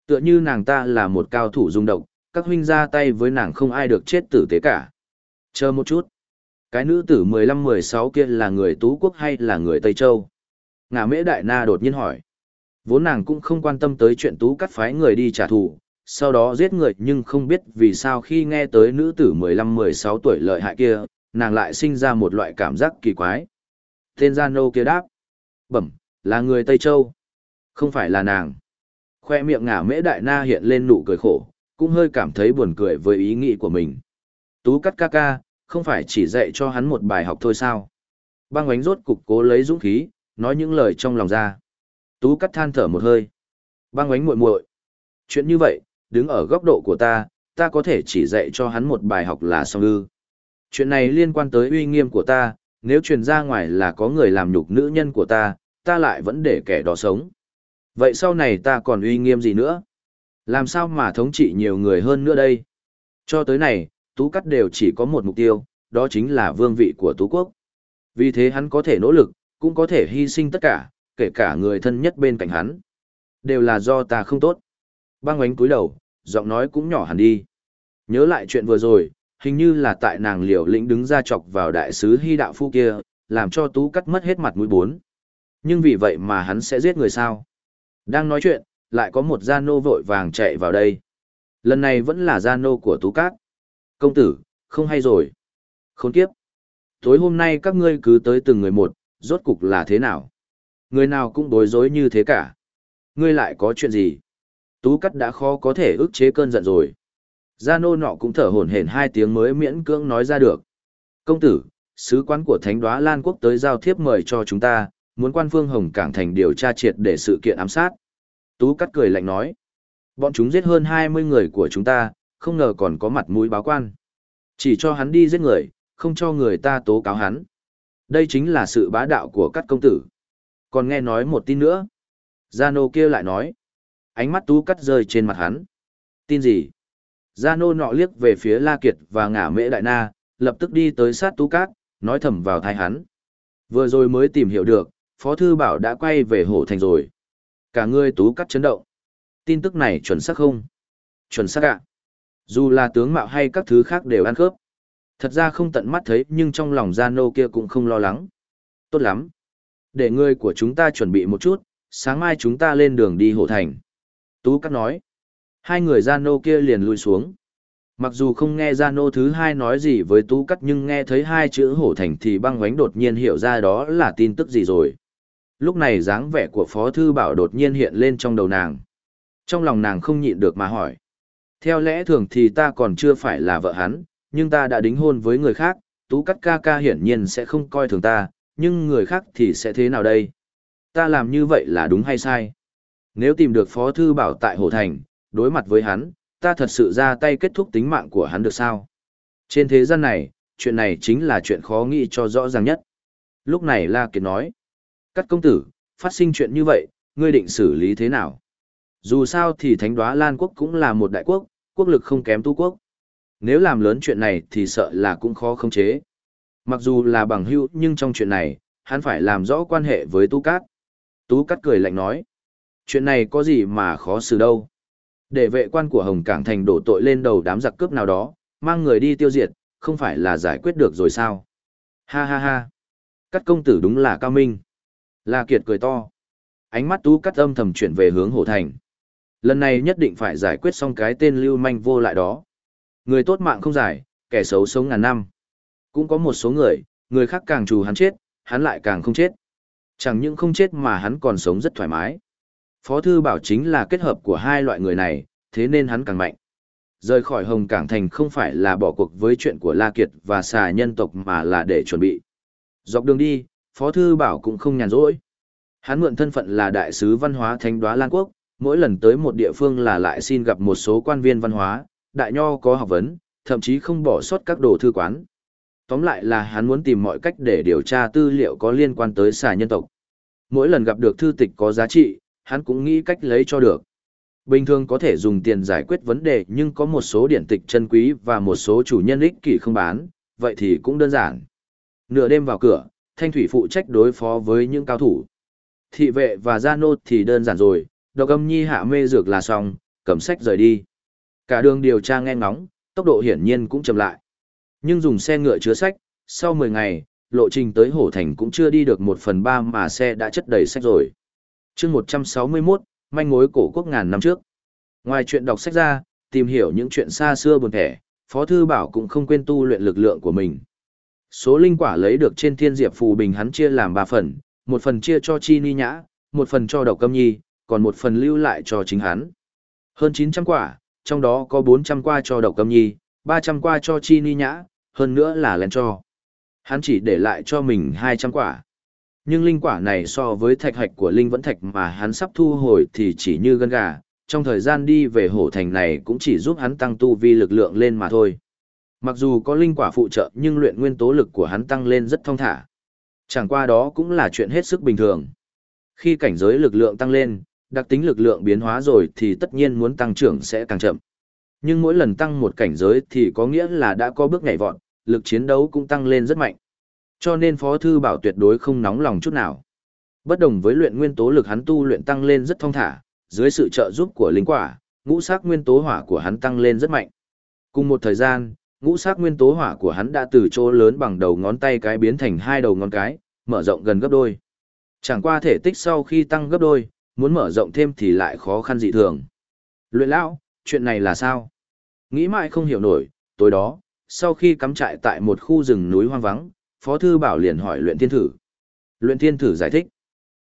Tựa như nàng ta là một cao thủ dung độc, các huynh ra tay với nàng không ai được chết tử tế cả. Chờ một chút. Cái nữ tử 15-16 kia là người Tú Quốc hay là người Tây Châu? Ngà mễ đại na đột nhiên hỏi. Vốn nàng cũng không quan tâm tới chuyện tú cắt phái người đi trả thù, sau đó giết người nhưng không biết vì sao khi nghe tới nữ tử 15-16 tuổi lợi hại kia, nàng lại sinh ra một loại cảm giác kỳ quái. Tên gian Nô kia đáp. Bẩm, là người Tây Châu. Không phải là nàng. Khoe miệng ngả mễ đại na hiện lên nụ cười khổ, cũng hơi cảm thấy buồn cười với ý nghĩ của mình. Tú cắt ca ca, không phải chỉ dạy cho hắn một bài học thôi sao? Băng ánh rốt cục cố lấy dũng khí, nói những lời trong lòng ra. Tú cắt than thở một hơi. Băng ánh muội muội. Chuyện như vậy, đứng ở góc độ của ta, ta có thể chỉ dạy cho hắn một bài học là xong ư. Chuyện này liên quan tới uy nghiêm của ta, nếu truyền ra ngoài là có người làm nhục nữ nhân của ta, ta lại vẫn để kẻ đó sống. Vậy sau này ta còn uy nghiêm gì nữa? Làm sao mà thống trị nhiều người hơn nữa đây? Cho tới này, Tú Cắt đều chỉ có một mục tiêu, đó chính là vương vị của Tú Quốc. Vì thế hắn có thể nỗ lực, cũng có thể hy sinh tất cả, kể cả người thân nhất bên cạnh hắn. Đều là do ta không tốt. Băng ánh cúi đầu, giọng nói cũng nhỏ hẳn đi. Nhớ lại chuyện vừa rồi, hình như là tại nàng liều lĩnh đứng ra chọc vào đại sứ hy đạo phu kia, làm cho tú cắt mất hết mặt mũi bốn. Nhưng vì vậy mà hắn sẽ giết người sao? Đang nói chuyện, lại có một gia nô vội vàng chạy vào đây. Lần này vẫn là gia nô của tú cát. Công tử, không hay rồi. Khốn kiếp. Tối hôm nay các ngươi cứ tới từng người một, rốt cục là thế nào? Người nào cũng bối rối như thế cả. Ngươi lại có chuyện gì? Tú cắt đã khó có thể ức chế cơn giận rồi. Gia nô nọ cũng thở hổn hển hai tiếng mới miễn cưỡng nói ra được. Công tử, sứ quán của Thánh đoá Lan Quốc tới giao thiếp mời cho chúng ta, muốn quan phương Hồng Cảng Thành điều tra triệt để sự kiện ám sát. Tú cắt cười lạnh nói. Bọn chúng giết hơn 20 người của chúng ta, không ngờ còn có mặt mũi báo quan. Chỉ cho hắn đi giết người, không cho người ta tố cáo hắn. Đây chính là sự bá đạo của các công tử. Còn nghe nói một tin nữa. Giano kia lại nói. Ánh mắt tú cắt rơi trên mặt hắn. Tin gì? Giano nọ liếc về phía La Kiệt và ngả mễ đại na, lập tức đi tới sát tú cát, nói thầm vào thai hắn. Vừa rồi mới tìm hiểu được, Phó Thư Bảo đã quay về Hổ Thành rồi. Cả người tú cắt chấn động. Tin tức này chuẩn xác không? Chuẩn xác ạ. Dù là tướng mạo hay các thứ khác đều ăn khớp. Thật ra không tận mắt thấy nhưng trong lòng Gia Nô kia cũng không lo lắng. Tốt lắm. Để người của chúng ta chuẩn bị một chút, sáng mai chúng ta lên đường đi Hổ Thành. Tú Cắt nói. Hai người Gia Nô kia liền lui xuống. Mặc dù không nghe Gia Nô thứ hai nói gì với Tú Cắt nhưng nghe thấy hai chữ Hổ Thành thì băng ngoánh đột nhiên hiểu ra đó là tin tức gì rồi. Lúc này dáng vẻ của Phó Thư Bảo đột nhiên hiện lên trong đầu nàng. Trong lòng nàng không nhịn được mà hỏi. Theo lẽ thường thì ta còn chưa phải là vợ hắn, nhưng ta đã đính hôn với người khác, Tú Cắt ca ca hiển nhiên sẽ không coi thường ta, nhưng người khác thì sẽ thế nào đây? Ta làm như vậy là đúng hay sai? Nếu tìm được Phó Thư Bảo tại Hồ Thành, đối mặt với hắn, ta thật sự ra tay kết thúc tính mạng của hắn được sao? Trên thế gian này, chuyện này chính là chuyện khó nghĩ cho rõ ràng nhất. Lúc này La Kiệt nói, cắt công tử, phát sinh chuyện như vậy, ngươi định xử lý thế nào? Dù sao thì Thánh đoá Lan Quốc cũng là một đại quốc, quốc lực không kém tu quốc. Nếu làm lớn chuyện này thì sợ là cũng khó khống chế. Mặc dù là bằng hữu nhưng trong chuyện này, hắn phải làm rõ quan hệ với Tu Cát. Tú Cát cười lạnh nói. Chuyện này có gì mà khó xử đâu. Để vệ quan của Hồng Cảng Thành đổ tội lên đầu đám giặc cướp nào đó, mang người đi tiêu diệt, không phải là giải quyết được rồi sao? Ha ha ha. cắt công tử đúng là cao minh. La Kiệt cười to. Ánh mắt Tú cắt âm thầm chuyển về hướng Hồ Thành. Lần này nhất định phải giải quyết xong cái tên lưu manh vô lại đó. Người tốt mạng không giải, kẻ xấu sống ngàn năm. Cũng có một số người, người khác càng trù hắn chết, hắn lại càng không chết. Chẳng những không chết mà hắn còn sống rất thoải mái. Phó Thư Bảo chính là kết hợp của hai loại người này, thế nên hắn càng mạnh. Rời khỏi Hồng Cảng Thành không phải là bỏ cuộc với chuyện của La Kiệt và xà nhân tộc mà là để chuẩn bị. Dọc đường đi, Phó Thư Bảo cũng không nhàn rỗi. Hắn mượn thân phận là đại sứ văn hóa thánh đoá Lan Quốc, mỗi lần tới một địa phương là lại xin gặp một số quan viên văn hóa, đại nho có học vấn, thậm chí không bỏ sót các đồ thư quán. Tóm lại là hắn muốn tìm mọi cách để điều tra tư liệu có liên quan tới xà nhân tộc. Mỗi lần gặp được thư tịch có giá trị, hắn cũng nghĩ cách lấy cho được. Bình thường có thể dùng tiền giải quyết vấn đề nhưng có một số điển tịch chân quý và một số chủ nhân ích kỷ không bán, vậy thì cũng đơn giản. Nửa đêm vào cửa, Thanh Thủy phụ trách đối phó với những cao thủ. Thị vệ và gia nô thì đơn giản rồi, độc âm nhi hạ mê dược là xong, cầm sách rời đi. Cả đường điều tra nghe ngóng, tốc độ hiển nhiên cũng chậm lại. Nhưng dùng xe ngựa chứa sách, sau 10 ngày, lộ trình tới Hổ Thành cũng chưa đi được 1 phần 3 mà xe đã chất đầy sách rồi chương 161, manh mối cổ quốc ngàn năm trước. Ngoài chuyện đọc sách ra, tìm hiểu những chuyện xa xưa buồn thẻ, Phó Thư Bảo cũng không quên tu luyện lực lượng của mình. Số linh quả lấy được trên thiên diệp phù bình hắn chia làm 3 phần, một phần chia cho Chi Ni Nhã, một phần cho Độc Câm Nhi, còn một phần lưu lại cho chính hắn. Hơn 900 quả, trong đó có 400 qua cho độc câm nhi, 300 qua cho chi ni nhã, hơn nữa là lén cho. Hắn chỉ để lại cho mình 200 quả. Nhưng linh quả này so với thạch hạch của linh vẫn thạch mà hắn sắp thu hồi thì chỉ như gân gà, trong thời gian đi về hổ thành này cũng chỉ giúp hắn tăng tu vi lực lượng lên mà thôi. Mặc dù có linh quả phụ trợ nhưng luyện nguyên tố lực của hắn tăng lên rất thong thả. Chẳng qua đó cũng là chuyện hết sức bình thường. Khi cảnh giới lực lượng tăng lên, đặc tính lực lượng biến hóa rồi thì tất nhiên muốn tăng trưởng sẽ càng chậm. Nhưng mỗi lần tăng một cảnh giới thì có nghĩa là đã có bước nhảy vọt, lực chiến đấu cũng tăng lên rất mạnh. Cho nên Phó Thư Bảo tuyệt đối không nóng lòng chút nào. Bất đồng với luyện nguyên tố lực hắn tu luyện tăng lên rất thông thả, dưới sự trợ giúp của linh quả, ngũ sắc nguyên tố hỏa của hắn tăng lên rất mạnh. Cùng một thời gian, ngũ sắc nguyên tố hỏa của hắn đã từ chỗ lớn bằng đầu ngón tay cái biến thành hai đầu ngón cái, mở rộng gần gấp đôi. Chẳng qua thể tích sau khi tăng gấp đôi, muốn mở rộng thêm thì lại khó khăn dị thường. Luyện lão, chuyện này là sao? Nghĩ mãi không hiểu nổi, tối đó, sau khi cắm trại tại một khu rừng núi hoang vắng, Phó Thư Bảo liền hỏi luyện thiên thử. Luyện thiên thử giải thích.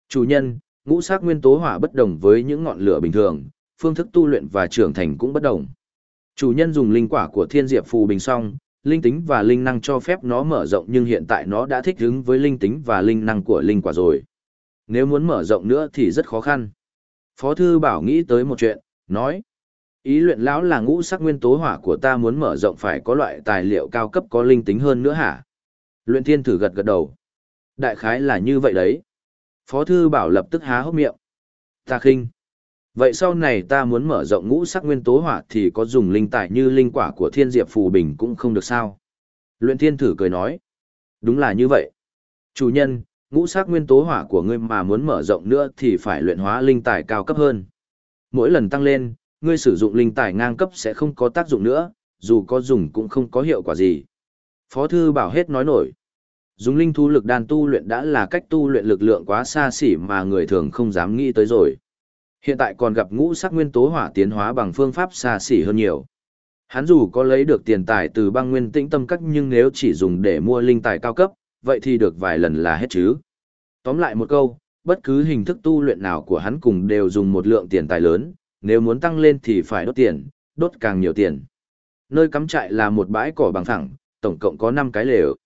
Chủ nhân, ngũ sắc nguyên tố hỏa bất đồng với những ngọn lửa bình thường, phương thức tu luyện và trưởng thành cũng bất đồng. Chủ nhân dùng linh quả của thiên diệp phù bình song, linh tính và linh năng cho phép nó mở rộng nhưng hiện tại nó đã thích ứng với linh tính và linh năng của linh quả rồi. Nếu muốn mở rộng nữa thì rất khó khăn. Phó thư bảo nghĩ tới một chuyện, nói. Ý luyện lão là ngũ sắc nguyên tố hỏa của ta muốn mở rộng phải có loại tài liệu cao cấp có linh tính hơn nữa hả? Luyện thiên thử gật gật đầu. Đại khái là như vậy đấy. Phó thư bảo lập tức há hốc miệng. Ta khinh. Vậy sau này ta muốn mở rộng ngũ sắc nguyên tố hỏa thì có dùng linh tài như linh quả của thiên diệp phù bình cũng không được sao. Luyện thiên thử cười nói. Đúng là như vậy. Chủ nhân, ngũ sắc nguyên tố hỏa của ngươi mà muốn mở rộng nữa thì phải luyện hóa linh tài cao cấp hơn. Mỗi lần tăng lên, ngươi sử dụng linh tài ngang cấp sẽ không có tác dụng nữa, dù có dùng cũng không có hiệu quả gì. Phó thư bảo hết nói nổi. Dùng linh thú lực đan tu luyện đã là cách tu luyện lực lượng quá xa xỉ mà người thường không dám nghĩ tới rồi. Hiện tại còn gặp ngũ sắc nguyên tố hỏa tiến hóa bằng phương pháp xa xỉ hơn nhiều. Hắn dù có lấy được tiền tài từ băng nguyên tĩnh tâm cách nhưng nếu chỉ dùng để mua linh tài cao cấp, vậy thì được vài lần là hết chứ. Tóm lại một câu, bất cứ hình thức tu luyện nào của hắn cùng đều dùng một lượng tiền tài lớn, nếu muốn tăng lên thì phải đốt tiền, đốt càng nhiều tiền. Nơi cắm trại là một bãi cỏ bằng phẳng, tổng cộng có 5 cái lều.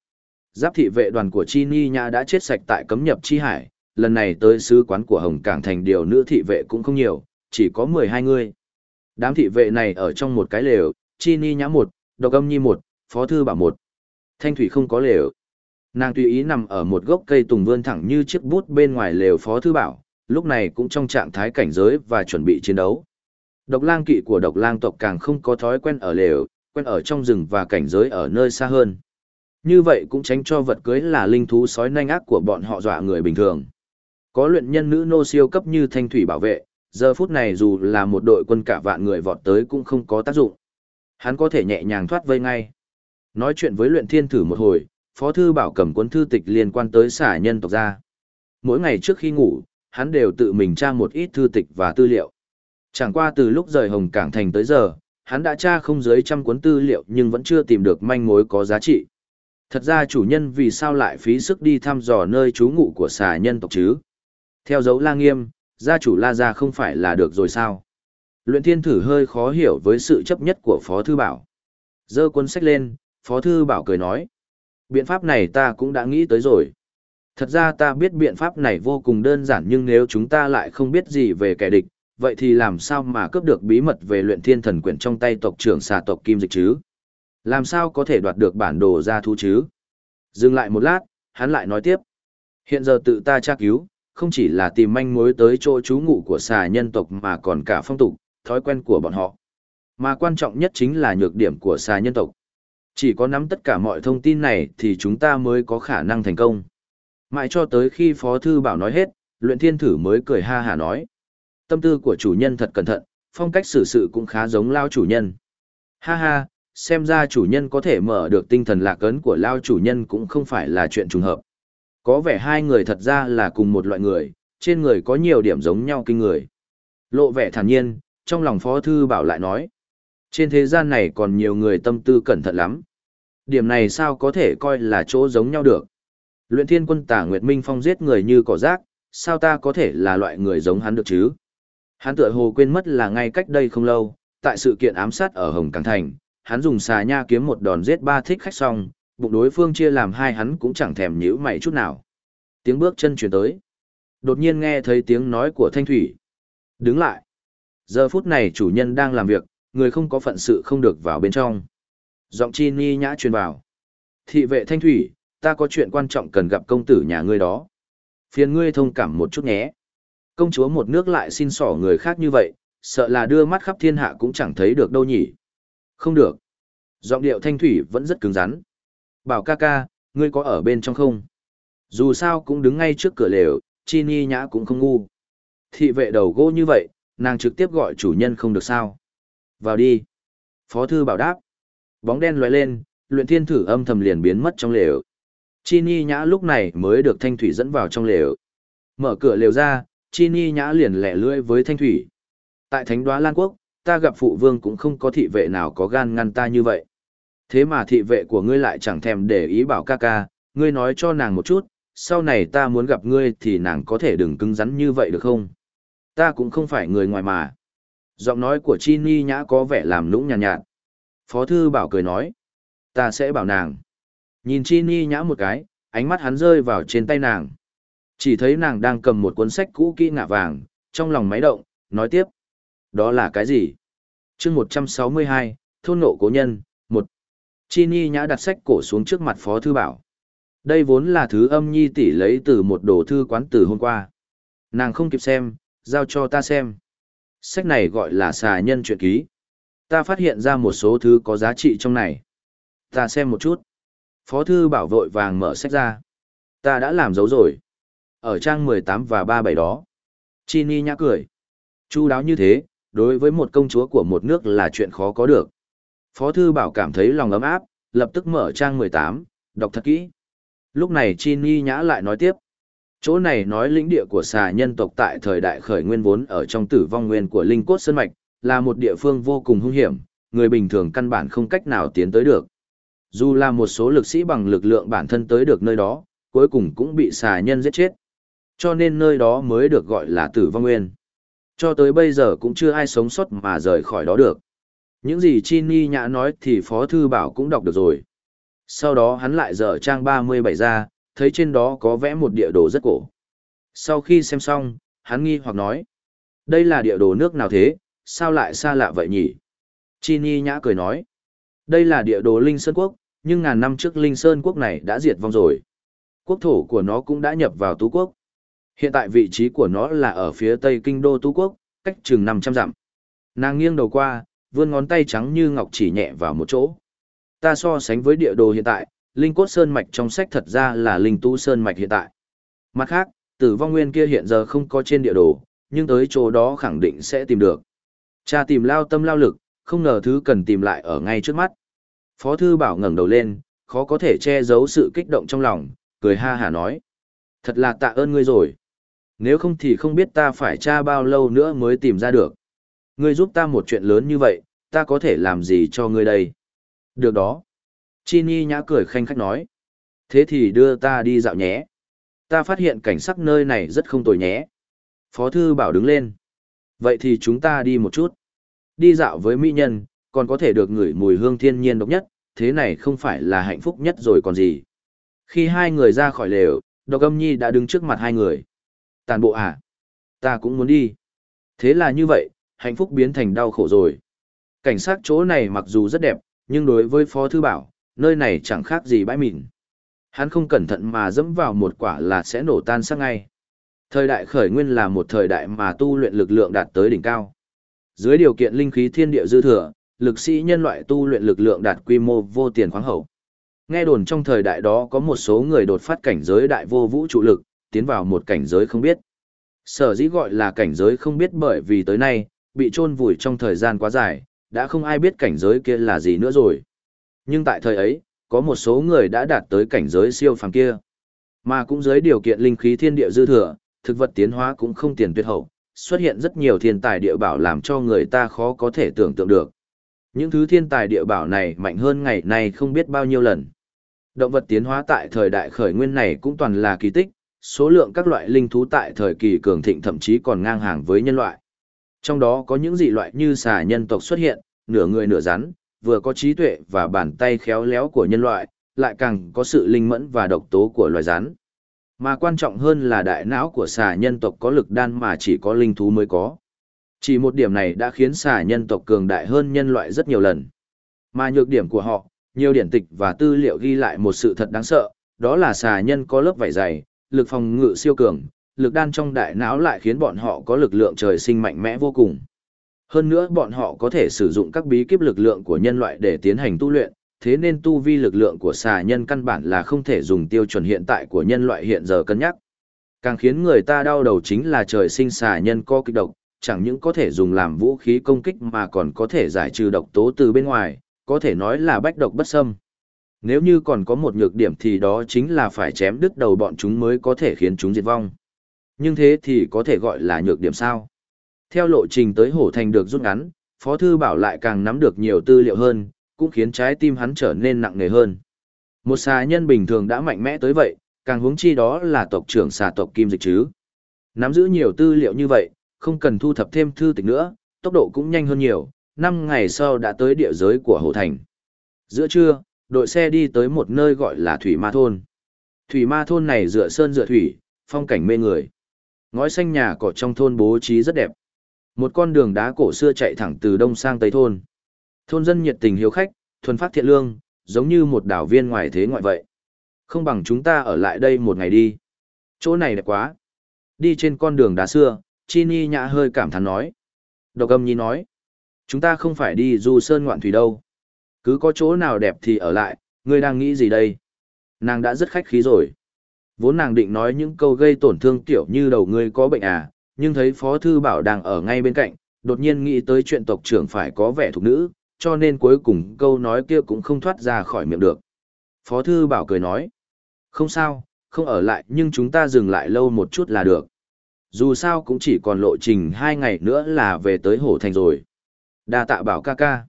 Giáp thị vệ đoàn của Chi Ni Nhã đã chết sạch tại cấm nhập Chi Hải, lần này tới sứ quán của Hồng Cảng thành điều nữ thị vệ cũng không nhiều, chỉ có 12 người. Đám thị vệ này ở trong một cái lều, Chi Ni Nhã một, Độc Âm Nhi một, Phó Thư Bảo một. Thanh Thủy không có lều. Nàng tùy ý nằm ở một gốc cây tùng vươn thẳng như chiếc bút bên ngoài lều Phó Thư Bảo, lúc này cũng trong trạng thái cảnh giới và chuẩn bị chiến đấu. Độc lang kỵ của độc lang tộc càng không có thói quen ở lều, quen ở trong rừng và cảnh giới ở nơi xa hơn. Như vậy cũng tránh cho vật cưới là linh thú sói nanh ác của bọn họ dọa người bình thường. Có luyện nhân nữ nô siêu cấp như thanh thủy bảo vệ, giờ phút này dù là một đội quân cả vạn người vọt tới cũng không có tác dụng. Hắn có thể nhẹ nhàng thoát vây ngay. Nói chuyện với luyện thiên thử một hồi, Phó Thư Bảo cầm cuốn thư tịch liên quan tới xả nhân tộc ra. Mỗi ngày trước khi ngủ, hắn đều tự mình tra một ít thư tịch và tư liệu. Chẳng qua từ lúc rời Hồng Cảng Thành tới giờ, hắn đã tra không dưới trăm cuốn tư liệu nhưng vẫn chưa tìm được manh mối có giá trị. Thật ra chủ nhân vì sao lại phí sức đi thăm dò nơi trú ngụ của xà nhân tộc chứ? Theo dấu la nghiêm, gia chủ la gia không phải là được rồi sao? Luyện thiên thử hơi khó hiểu với sự chấp nhất của Phó Thư Bảo. Dơ cuốn sách lên, Phó Thư Bảo cười nói. Biện pháp này ta cũng đã nghĩ tới rồi. Thật ra ta biết biện pháp này vô cùng đơn giản nhưng nếu chúng ta lại không biết gì về kẻ địch, vậy thì làm sao mà cướp được bí mật về luyện thiên thần quyển trong tay tộc trưởng xà tộc Kim Dịch chứ? Làm sao có thể đoạt được bản đồ ra thu chứ? Dừng lại một lát, hắn lại nói tiếp. Hiện giờ tự ta tra cứu, không chỉ là tìm manh mối tới chỗ trú ngụ của xà nhân tộc mà còn cả phong tục, thói quen của bọn họ. Mà quan trọng nhất chính là nhược điểm của xà nhân tộc. Chỉ có nắm tất cả mọi thông tin này thì chúng ta mới có khả năng thành công. Mãi cho tới khi Phó Thư Bảo nói hết, luyện thiên thử mới cười ha hà nói. Tâm tư của chủ nhân thật cẩn thận, phong cách xử sự cũng khá giống lao chủ nhân. Ha ha, xem ra chủ nhân có thể mở được tinh thần lạc ấn của lao chủ nhân cũng không phải là chuyện trùng hợp. Có vẻ hai người thật ra là cùng một loại người, trên người có nhiều điểm giống nhau kinh người. Lộ vẻ thản nhiên, trong lòng Phó Thư Bảo lại nói. Trên thế gian này còn nhiều người tâm tư cẩn thận lắm. Điểm này sao có thể coi là chỗ giống nhau được. Luyện thiên quân tả Nguyệt Minh Phong giết người như cỏ rác, sao ta có thể là loại người giống hắn được chứ? Hắn tựa hồ quên mất là ngay cách đây không lâu, tại sự kiện ám sát ở Hồng Cảng Thành, hắn dùng xà nha kiếm một đòn giết ba thích khách xong, bụng đối phương chia làm hai hắn cũng chẳng thèm nhíu mày chút nào. Tiếng bước chân chuyển tới. Đột nhiên nghe thấy tiếng nói của Thanh Thủy. Đứng lại. Giờ phút này chủ nhân đang làm việc, người không có phận sự không được vào bên trong. Giọng chi ni nhã truyền vào. Thị vệ Thanh Thủy, ta có chuyện quan trọng cần gặp công tử nhà ngươi đó. Phiền ngươi thông cảm một chút nhé. Công chúa một nước lại xin sỏ người khác như vậy, sợ là đưa mắt khắp thiên hạ cũng chẳng thấy được đâu nhỉ. Không được. Giọng điệu thanh thủy vẫn rất cứng rắn. Bảo ca ca, ngươi có ở bên trong không? Dù sao cũng đứng ngay trước cửa lều, chi ni nhã cũng không ngu. Thị vệ đầu gỗ như vậy, nàng trực tiếp gọi chủ nhân không được sao. Vào đi. Phó thư bảo đáp. Bóng đen lóe lên, luyện thiên thử âm thầm liền biến mất trong lều. Chi ni nhã lúc này mới được thanh thủy dẫn vào trong lều. Mở cửa lều ra, chi ni nhã liền lẻ lưỡi với thanh thủy. Tại thánh đoá Lan Quốc, ta gặp phụ vương cũng không có thị vệ nào có gan ngăn ta như vậy. Thế mà thị vệ của ngươi lại chẳng thèm để ý bảo ca ca, ngươi nói cho nàng một chút, sau này ta muốn gặp ngươi thì nàng có thể đừng cứng rắn như vậy được không? Ta cũng không phải người ngoài mà. Giọng nói của Chi Ni Nhã có vẻ làm nũng nhàn nhạt, nhạt. Phó thư bảo cười nói, ta sẽ bảo nàng. Nhìn Chi Ni Nhã một cái, ánh mắt hắn rơi vào trên tay nàng. Chỉ thấy nàng đang cầm một cuốn sách cũ kỹ ngạ vàng, trong lòng máy động, nói tiếp. Đó là cái gì? chương 162, Thôn Nộ Cố Nhân, một Chi Ni nhã đặt sách cổ xuống trước mặt Phó Thư Bảo. Đây vốn là thứ âm nhi tỷ lấy từ một đồ thư quán từ hôm qua. Nàng không kịp xem, giao cho ta xem. Sách này gọi là xà nhân truyện ký. Ta phát hiện ra một số thứ có giá trị trong này. Ta xem một chút. Phó thư bảo vội vàng mở sách ra. Ta đã làm dấu rồi. Ở trang 18 và 37 đó. Chini nhã cười. Chu đáo như thế, đối với một công chúa của một nước là chuyện khó có được. Phó thư bảo cảm thấy lòng ấm áp, lập tức mở trang 18, đọc thật kỹ. Lúc này Chini nhã lại nói tiếp. Chỗ này nói lĩnh địa của xà nhân tộc tại thời đại khởi nguyên vốn ở trong tử vong nguyên của Linh Cốt Sơn Mạch, là một địa phương vô cùng hung hiểm, người bình thường căn bản không cách nào tiến tới được. Dù là một số lực sĩ bằng lực lượng bản thân tới được nơi đó, cuối cùng cũng bị xà nhân giết chết. Cho nên nơi đó mới được gọi là tử vong nguyên. Cho tới bây giờ cũng chưa ai sống sót mà rời khỏi đó được. Những gì Chi Ni Nhã nói thì Phó Thư Bảo cũng đọc được rồi. Sau đó hắn lại dở trang 37 ra, thấy trên đó có vẽ một địa đồ rất cổ. Sau khi xem xong, hắn nghi hoặc nói. Đây là địa đồ nước nào thế, sao lại xa lạ vậy nhỉ? Chi Ni Nhã cười nói. Đây là địa đồ Linh Sơn Quốc, nhưng ngàn năm trước Linh Sơn Quốc này đã diệt vong rồi. Quốc thổ của nó cũng đã nhập vào Tú Quốc. Hiện tại vị trí của nó là ở phía tây kinh đô Tú Quốc, cách chừng 500 dặm. Nàng nghiêng đầu qua, vươn ngón tay trắng như ngọc chỉ nhẹ vào một chỗ. Ta so sánh với địa đồ hiện tại, Linh Cốt Sơn Mạch trong sách thật ra là Linh Tu Sơn Mạch hiện tại. Mặt khác, tử vong nguyên kia hiện giờ không có trên địa đồ, nhưng tới chỗ đó khẳng định sẽ tìm được. Cha tìm lao tâm lao lực, không ngờ thứ cần tìm lại ở ngay trước mắt. Phó Thư Bảo ngẩng đầu lên, khó có thể che giấu sự kích động trong lòng, cười ha hả nói. Thật là tạ ơn ngươi rồi. Nếu không thì không biết ta phải tra bao lâu nữa mới tìm ra được. Ngươi giúp ta một chuyện lớn như vậy, ta có thể làm gì cho ngươi đây? Được đó. Chini nhã cười khanh khách nói. Thế thì đưa ta đi dạo nhé. Ta phát hiện cảnh sắc nơi này rất không tồi nhé. Phó thư bảo đứng lên. Vậy thì chúng ta đi một chút. Đi dạo với mỹ nhân, còn có thể được ngửi mùi hương thiên nhiên độc nhất, thế này không phải là hạnh phúc nhất rồi còn gì. Khi hai người ra khỏi lều, Độc Âm Nhi đã đứng trước mặt hai người. Tàn bộ à? Ta cũng muốn đi. Thế là như vậy, hạnh phúc biến thành đau khổ rồi. Cảnh sát chỗ này mặc dù rất đẹp, nhưng đối với Phó Thư Bảo, nơi này chẳng khác gì bãi mịn. Hắn không cẩn thận mà dẫm vào một quả là sẽ nổ tan sang ngay. Thời đại khởi nguyên là một thời đại mà tu luyện lực lượng đạt tới đỉnh cao. Dưới điều kiện linh khí thiên địa dư thừa, lực sĩ nhân loại tu luyện lực lượng đạt quy mô vô tiền khoáng hậu. Nghe đồn trong thời đại đó có một số người đột phát cảnh giới đại vô vũ trụ lực, tiến vào một cảnh giới không biết. Sở dĩ gọi là cảnh giới không biết bởi vì tới nay, bị chôn vùi trong thời gian quá dài, đã không ai biết cảnh giới kia là gì nữa rồi. Nhưng tại thời ấy, có một số người đã đạt tới cảnh giới siêu phàm kia. Mà cũng dưới điều kiện linh khí thiên địa dư thừa, thực vật tiến hóa cũng không tiền tuyệt hậu, xuất hiện rất nhiều thiên tài địa bảo làm cho người ta khó có thể tưởng tượng được. Những thứ thiên tài địa bảo này mạnh hơn ngày nay không biết bao nhiêu lần. Động vật tiến hóa tại thời đại khởi nguyên này cũng toàn là kỳ tích, số lượng các loại linh thú tại thời kỳ cường thịnh thậm chí còn ngang hàng với nhân loại. Trong đó có những dị loại như xà nhân tộc xuất hiện, nửa người nửa rắn, vừa có trí tuệ và bàn tay khéo léo của nhân loại, lại càng có sự linh mẫn và độc tố của loài rắn. Mà quan trọng hơn là đại não của xà nhân tộc có lực đan mà chỉ có linh thú mới có. Chỉ một điểm này đã khiến xà nhân tộc cường đại hơn nhân loại rất nhiều lần. Mà nhược điểm của họ, nhiều điển tịch và tư liệu ghi lại một sự thật đáng sợ, đó là xà nhân có lớp vảy dày, lực phòng ngự siêu cường, lực đan trong đại não lại khiến bọn họ có lực lượng trời sinh mạnh mẽ vô cùng. Hơn nữa bọn họ có thể sử dụng các bí kíp lực lượng của nhân loại để tiến hành tu luyện, thế nên tu vi lực lượng của xà nhân căn bản là không thể dùng tiêu chuẩn hiện tại của nhân loại hiện giờ cân nhắc. Càng khiến người ta đau đầu chính là trời sinh xà nhân có kích độc, chẳng những có thể dùng làm vũ khí công kích mà còn có thể giải trừ độc tố từ bên ngoài, có thể nói là bách độc bất xâm. Nếu như còn có một nhược điểm thì đó chính là phải chém đứt đầu bọn chúng mới có thể khiến chúng diệt vong. Nhưng thế thì có thể gọi là nhược điểm sao? Theo lộ trình tới hổ thành được rút ngắn, Phó Thư Bảo lại càng nắm được nhiều tư liệu hơn, cũng khiến trái tim hắn trở nên nặng nề hơn. Một xà nhân bình thường đã mạnh mẽ tới vậy, càng hướng chi đó là tộc trưởng xà tộc Kim Dịch chứ. Nắm giữ nhiều tư liệu như vậy, không cần thu thập thêm thư tịch nữa, tốc độ cũng nhanh hơn nhiều, 5 ngày sau đã tới địa giới của Hổ Thành. Giữa trưa, đội xe đi tới một nơi gọi là Thủy Ma Thôn. Thủy Ma Thôn này dựa sơn dựa thủy, phong cảnh mê người. Ngói xanh nhà cỏ trong thôn bố trí rất đẹp. Một con đường đá cổ xưa chạy thẳng từ đông sang tây thôn. Thôn dân nhiệt tình hiếu khách, thuần phát thiện lương, giống như một đảo viên ngoài thế ngoại vậy. Không bằng chúng ta ở lại đây một ngày đi. Chỗ này đẹp quá. Đi trên con đường đá xưa, Chini nhã hơi cảm thán nói. Độc âm nhi nói. Chúng ta không phải đi du sơn ngoạn thủy đâu. Cứ có chỗ nào đẹp thì ở lại, ngươi đang nghĩ gì đây? Nàng đã rất khách khí rồi. Vốn nàng định nói những câu gây tổn thương tiểu như đầu ngươi có bệnh à, nhưng thấy Phó Thư Bảo đang ở ngay bên cạnh, đột nhiên nghĩ tới chuyện tộc trưởng phải có vẻ thục nữ, cho nên cuối cùng câu nói kia cũng không thoát ra khỏi miệng được. Phó Thư Bảo cười nói, không sao, không ở lại nhưng chúng ta dừng lại lâu một chút là được. Dù sao cũng chỉ còn lộ trình hai ngày nữa là về tới Hổ Thành rồi. đa tạ bảo ca ca.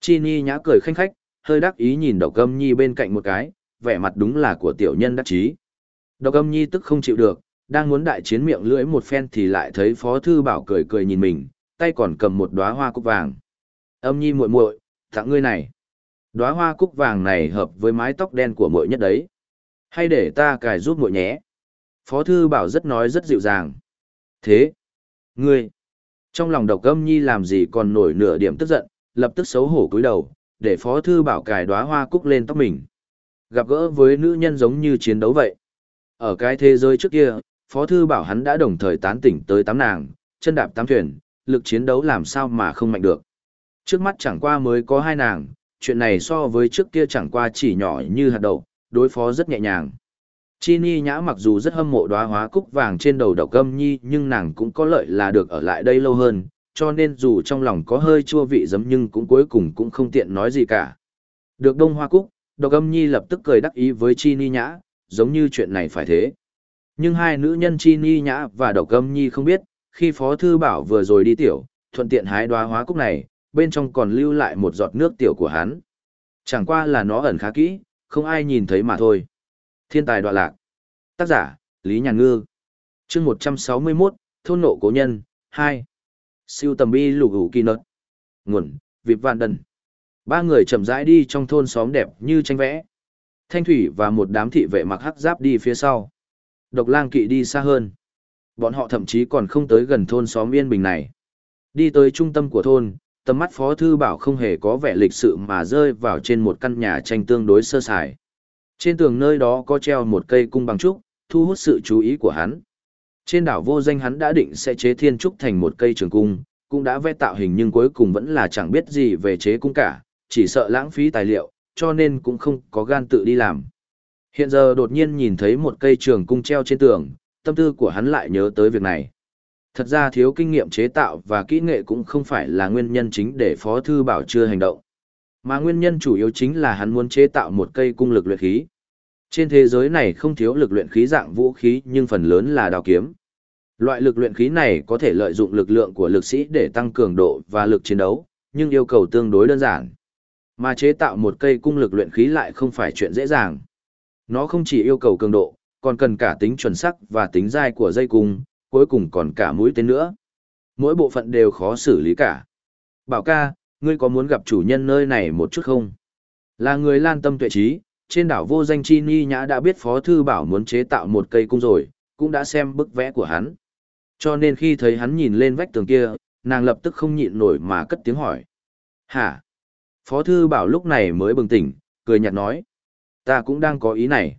Chi Ni nhã cười khanh khách, hơi đắc ý nhìn độc âm nhi bên cạnh một cái, vẻ mặt đúng là của tiểu nhân đắc chí. Độc âm nhi tức không chịu được, đang muốn đại chiến miệng lưỡi một phen thì lại thấy Phó Thư Bảo cười cười nhìn mình, tay còn cầm một đóa hoa cúc vàng. Âm nhi muội muội tặng ngươi này. Đóa hoa cúc vàng này hợp với mái tóc đen của muội nhất đấy. Hay để ta cài giúp muội nhé. Phó Thư Bảo rất nói rất dịu dàng. Thế, ngươi, trong lòng độc âm nhi làm gì còn nổi nửa điểm tức giận, lập tức xấu hổ cúi đầu, để Phó Thư Bảo cài đóa hoa cúc lên tóc mình. Gặp gỡ với nữ nhân giống như chiến đấu vậy. Ở cái thế giới trước kia, Phó Thư Bảo hắn đã đồng thời tán tỉnh tới tám nàng, chân đạp tám thuyền, lực chiến đấu làm sao mà không mạnh được. Trước mắt chẳng qua mới có hai nàng, chuyện này so với trước kia chẳng qua chỉ nhỏ như hạt đậu, đối phó rất nhẹ nhàng. Chini Nhã mặc dù rất hâm mộ đóa hóa cúc vàng trên đầu độc âm nhi nhưng nàng cũng có lợi là được ở lại đây lâu hơn, cho nên dù trong lòng có hơi chua vị giấm nhưng cũng cuối cùng cũng không tiện nói gì cả. Được đông hoa cúc, độc âm nhi lập tức cười đắc ý với Chi Ni Nhã, giống như chuyện này phải thế. Nhưng hai nữ nhân Chi Ni Nhã và độc âm nhi không biết, khi Phó Thư Bảo vừa rồi đi tiểu, thuận tiện hái đoá hóa cúc này, bên trong còn lưu lại một giọt nước tiểu của hắn. Chẳng qua là nó ẩn khá kỹ, không ai nhìn thấy mà thôi. Thiên tài đoạn lạc. Tác giả, Lý Nhàn Ngư. chương 161, Thôn nộ cố nhân, 2. Siêu tầm bi lục hữu kỳ nợt. Nguồn, Vịp Vạn Đần. Ba người chậm rãi đi trong thôn xóm đẹp như tranh vẽ. Thanh Thủy và một đám thị vệ mặc hắc giáp đi phía sau. Độc lang kỵ đi xa hơn. Bọn họ thậm chí còn không tới gần thôn xóm yên bình này. Đi tới trung tâm của thôn, tầm mắt Phó Thư Bảo không hề có vẻ lịch sự mà rơi vào trên một căn nhà tranh tương đối sơ sài. Trên tường nơi đó có treo một cây cung bằng trúc, thu hút sự chú ý của hắn. Trên đảo vô danh hắn đã định sẽ chế thiên trúc thành một cây trường cung, cũng đã vẽ tạo hình nhưng cuối cùng vẫn là chẳng biết gì về chế cung cả, chỉ sợ lãng phí tài liệu, cho nên cũng không có gan tự đi làm. Hiện giờ đột nhiên nhìn thấy một cây trường cung treo trên tường, tâm tư của hắn lại nhớ tới việc này. Thật ra thiếu kinh nghiệm chế tạo và kỹ nghệ cũng không phải là nguyên nhân chính để Phó Thư Bảo chưa hành động. Mà nguyên nhân chủ yếu chính là hắn muốn chế tạo một cây cung lực luyện khí. Trên thế giới này không thiếu lực luyện khí dạng vũ khí nhưng phần lớn là đào kiếm. Loại lực luyện khí này có thể lợi dụng lực lượng của lực sĩ để tăng cường độ và lực chiến đấu, nhưng yêu cầu tương đối đơn giản. Mà chế tạo một cây cung lực luyện khí lại không phải chuyện dễ dàng. Nó không chỉ yêu cầu cường độ, còn cần cả tính chuẩn sắc và tính dai của dây cung, cuối cùng còn cả mũi tên nữa. Mỗi bộ phận đều khó xử lý cả. Bảo ca, ngươi có muốn gặp chủ nhân nơi này một chút không? Là người lan tâm tuệ trí, trên đảo vô danh chi ni nhã đã biết phó thư bảo muốn chế tạo một cây cung rồi, cũng đã xem bức vẽ của hắn. Cho nên khi thấy hắn nhìn lên vách tường kia, nàng lập tức không nhịn nổi mà cất tiếng hỏi. Hả? Phó thư bảo lúc này mới bừng tỉnh, cười nhạt nói. Ta cũng đang có ý này.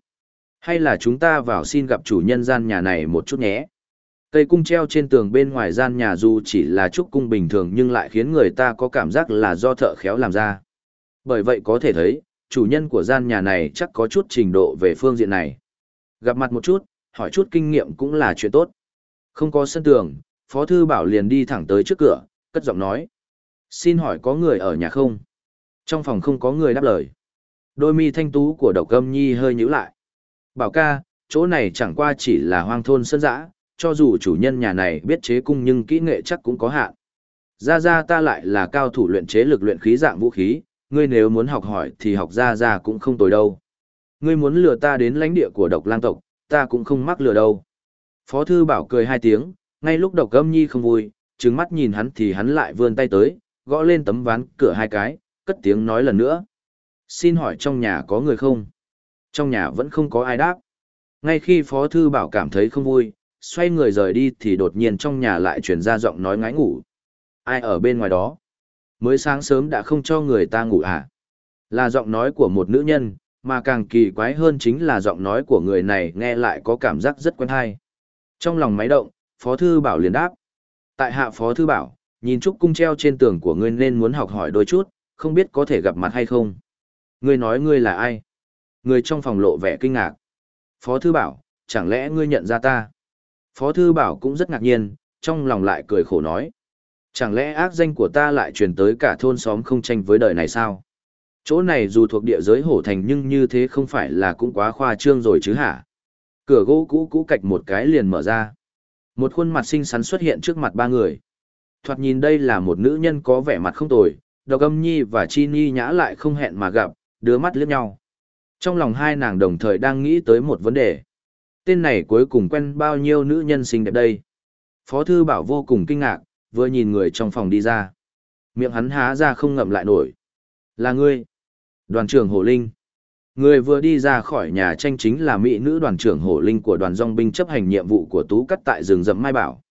Hay là chúng ta vào xin gặp chủ nhân gian nhà này một chút nhé? Cây cung treo trên tường bên ngoài gian nhà dù chỉ là trúc cung bình thường nhưng lại khiến người ta có cảm giác là do thợ khéo làm ra. Bởi vậy có thể thấy, chủ nhân của gian nhà này chắc có chút trình độ về phương diện này. Gặp mặt một chút, hỏi chút kinh nghiệm cũng là chuyện tốt. Không có sân tường, Phó Thư Bảo liền đi thẳng tới trước cửa, cất giọng nói. Xin hỏi có người ở nhà không? Trong phòng không có người đáp lời. Đôi mi thanh tú của độc âm nhi hơi nhíu lại. Bảo ca, chỗ này chẳng qua chỉ là hoang thôn sân dã, cho dù chủ nhân nhà này biết chế cung nhưng kỹ nghệ chắc cũng có hạn. Ra ra ta lại là cao thủ luyện chế lực luyện khí dạng vũ khí, ngươi nếu muốn học hỏi thì học ra ra cũng không tồi đâu. Ngươi muốn lừa ta đến lãnh địa của độc lang tộc, ta cũng không mắc lừa đâu. Phó thư bảo cười hai tiếng, ngay lúc độc âm nhi không vui, trừng mắt nhìn hắn thì hắn lại vươn tay tới, gõ lên tấm ván cửa hai cái, cất tiếng nói lần nữa. Xin hỏi trong nhà có người không? Trong nhà vẫn không có ai đáp. Ngay khi Phó Thư Bảo cảm thấy không vui, xoay người rời đi thì đột nhiên trong nhà lại truyền ra giọng nói ngái ngủ. Ai ở bên ngoài đó? Mới sáng sớm đã không cho người ta ngủ à? Là giọng nói của một nữ nhân, mà càng kỳ quái hơn chính là giọng nói của người này nghe lại có cảm giác rất quen hay. Trong lòng máy động, Phó Thư Bảo liền đáp. Tại hạ Phó Thư Bảo, nhìn Trúc Cung treo trên tường của ngươi nên muốn học hỏi đôi chút, không biết có thể gặp mặt hay không. Ngươi nói ngươi là ai? Người trong phòng lộ vẻ kinh ngạc. Phó Thư Bảo, chẳng lẽ ngươi nhận ra ta? Phó Thư Bảo cũng rất ngạc nhiên, trong lòng lại cười khổ nói. Chẳng lẽ ác danh của ta lại truyền tới cả thôn xóm không tranh với đời này sao? Chỗ này dù thuộc địa giới hổ thành nhưng như thế không phải là cũng quá khoa trương rồi chứ hả? Cửa gỗ cũ cũ cạch một cái liền mở ra. Một khuôn mặt xinh xắn xuất hiện trước mặt ba người. Thoạt nhìn đây là một nữ nhân có vẻ mặt không tồi, độc âm nhi và chi nhi nhã lại không hẹn mà gặp, đưa mắt liếc nhau. Trong lòng hai nàng đồng thời đang nghĩ tới một vấn đề. Tên này cuối cùng quen bao nhiêu nữ nhân xinh đẹp đây? Phó thư bảo vô cùng kinh ngạc, vừa nhìn người trong phòng đi ra. Miệng hắn há ra không ngậm lại nổi. Là ngươi. Đoàn trưởng hồ Linh. Người vừa đi ra khỏi nhà tranh chính là mỹ nữ đoàn trưởng hồ Linh của đoàn dòng binh chấp hành nhiệm vụ của Tú Cắt tại rừng rậm Mai Bảo.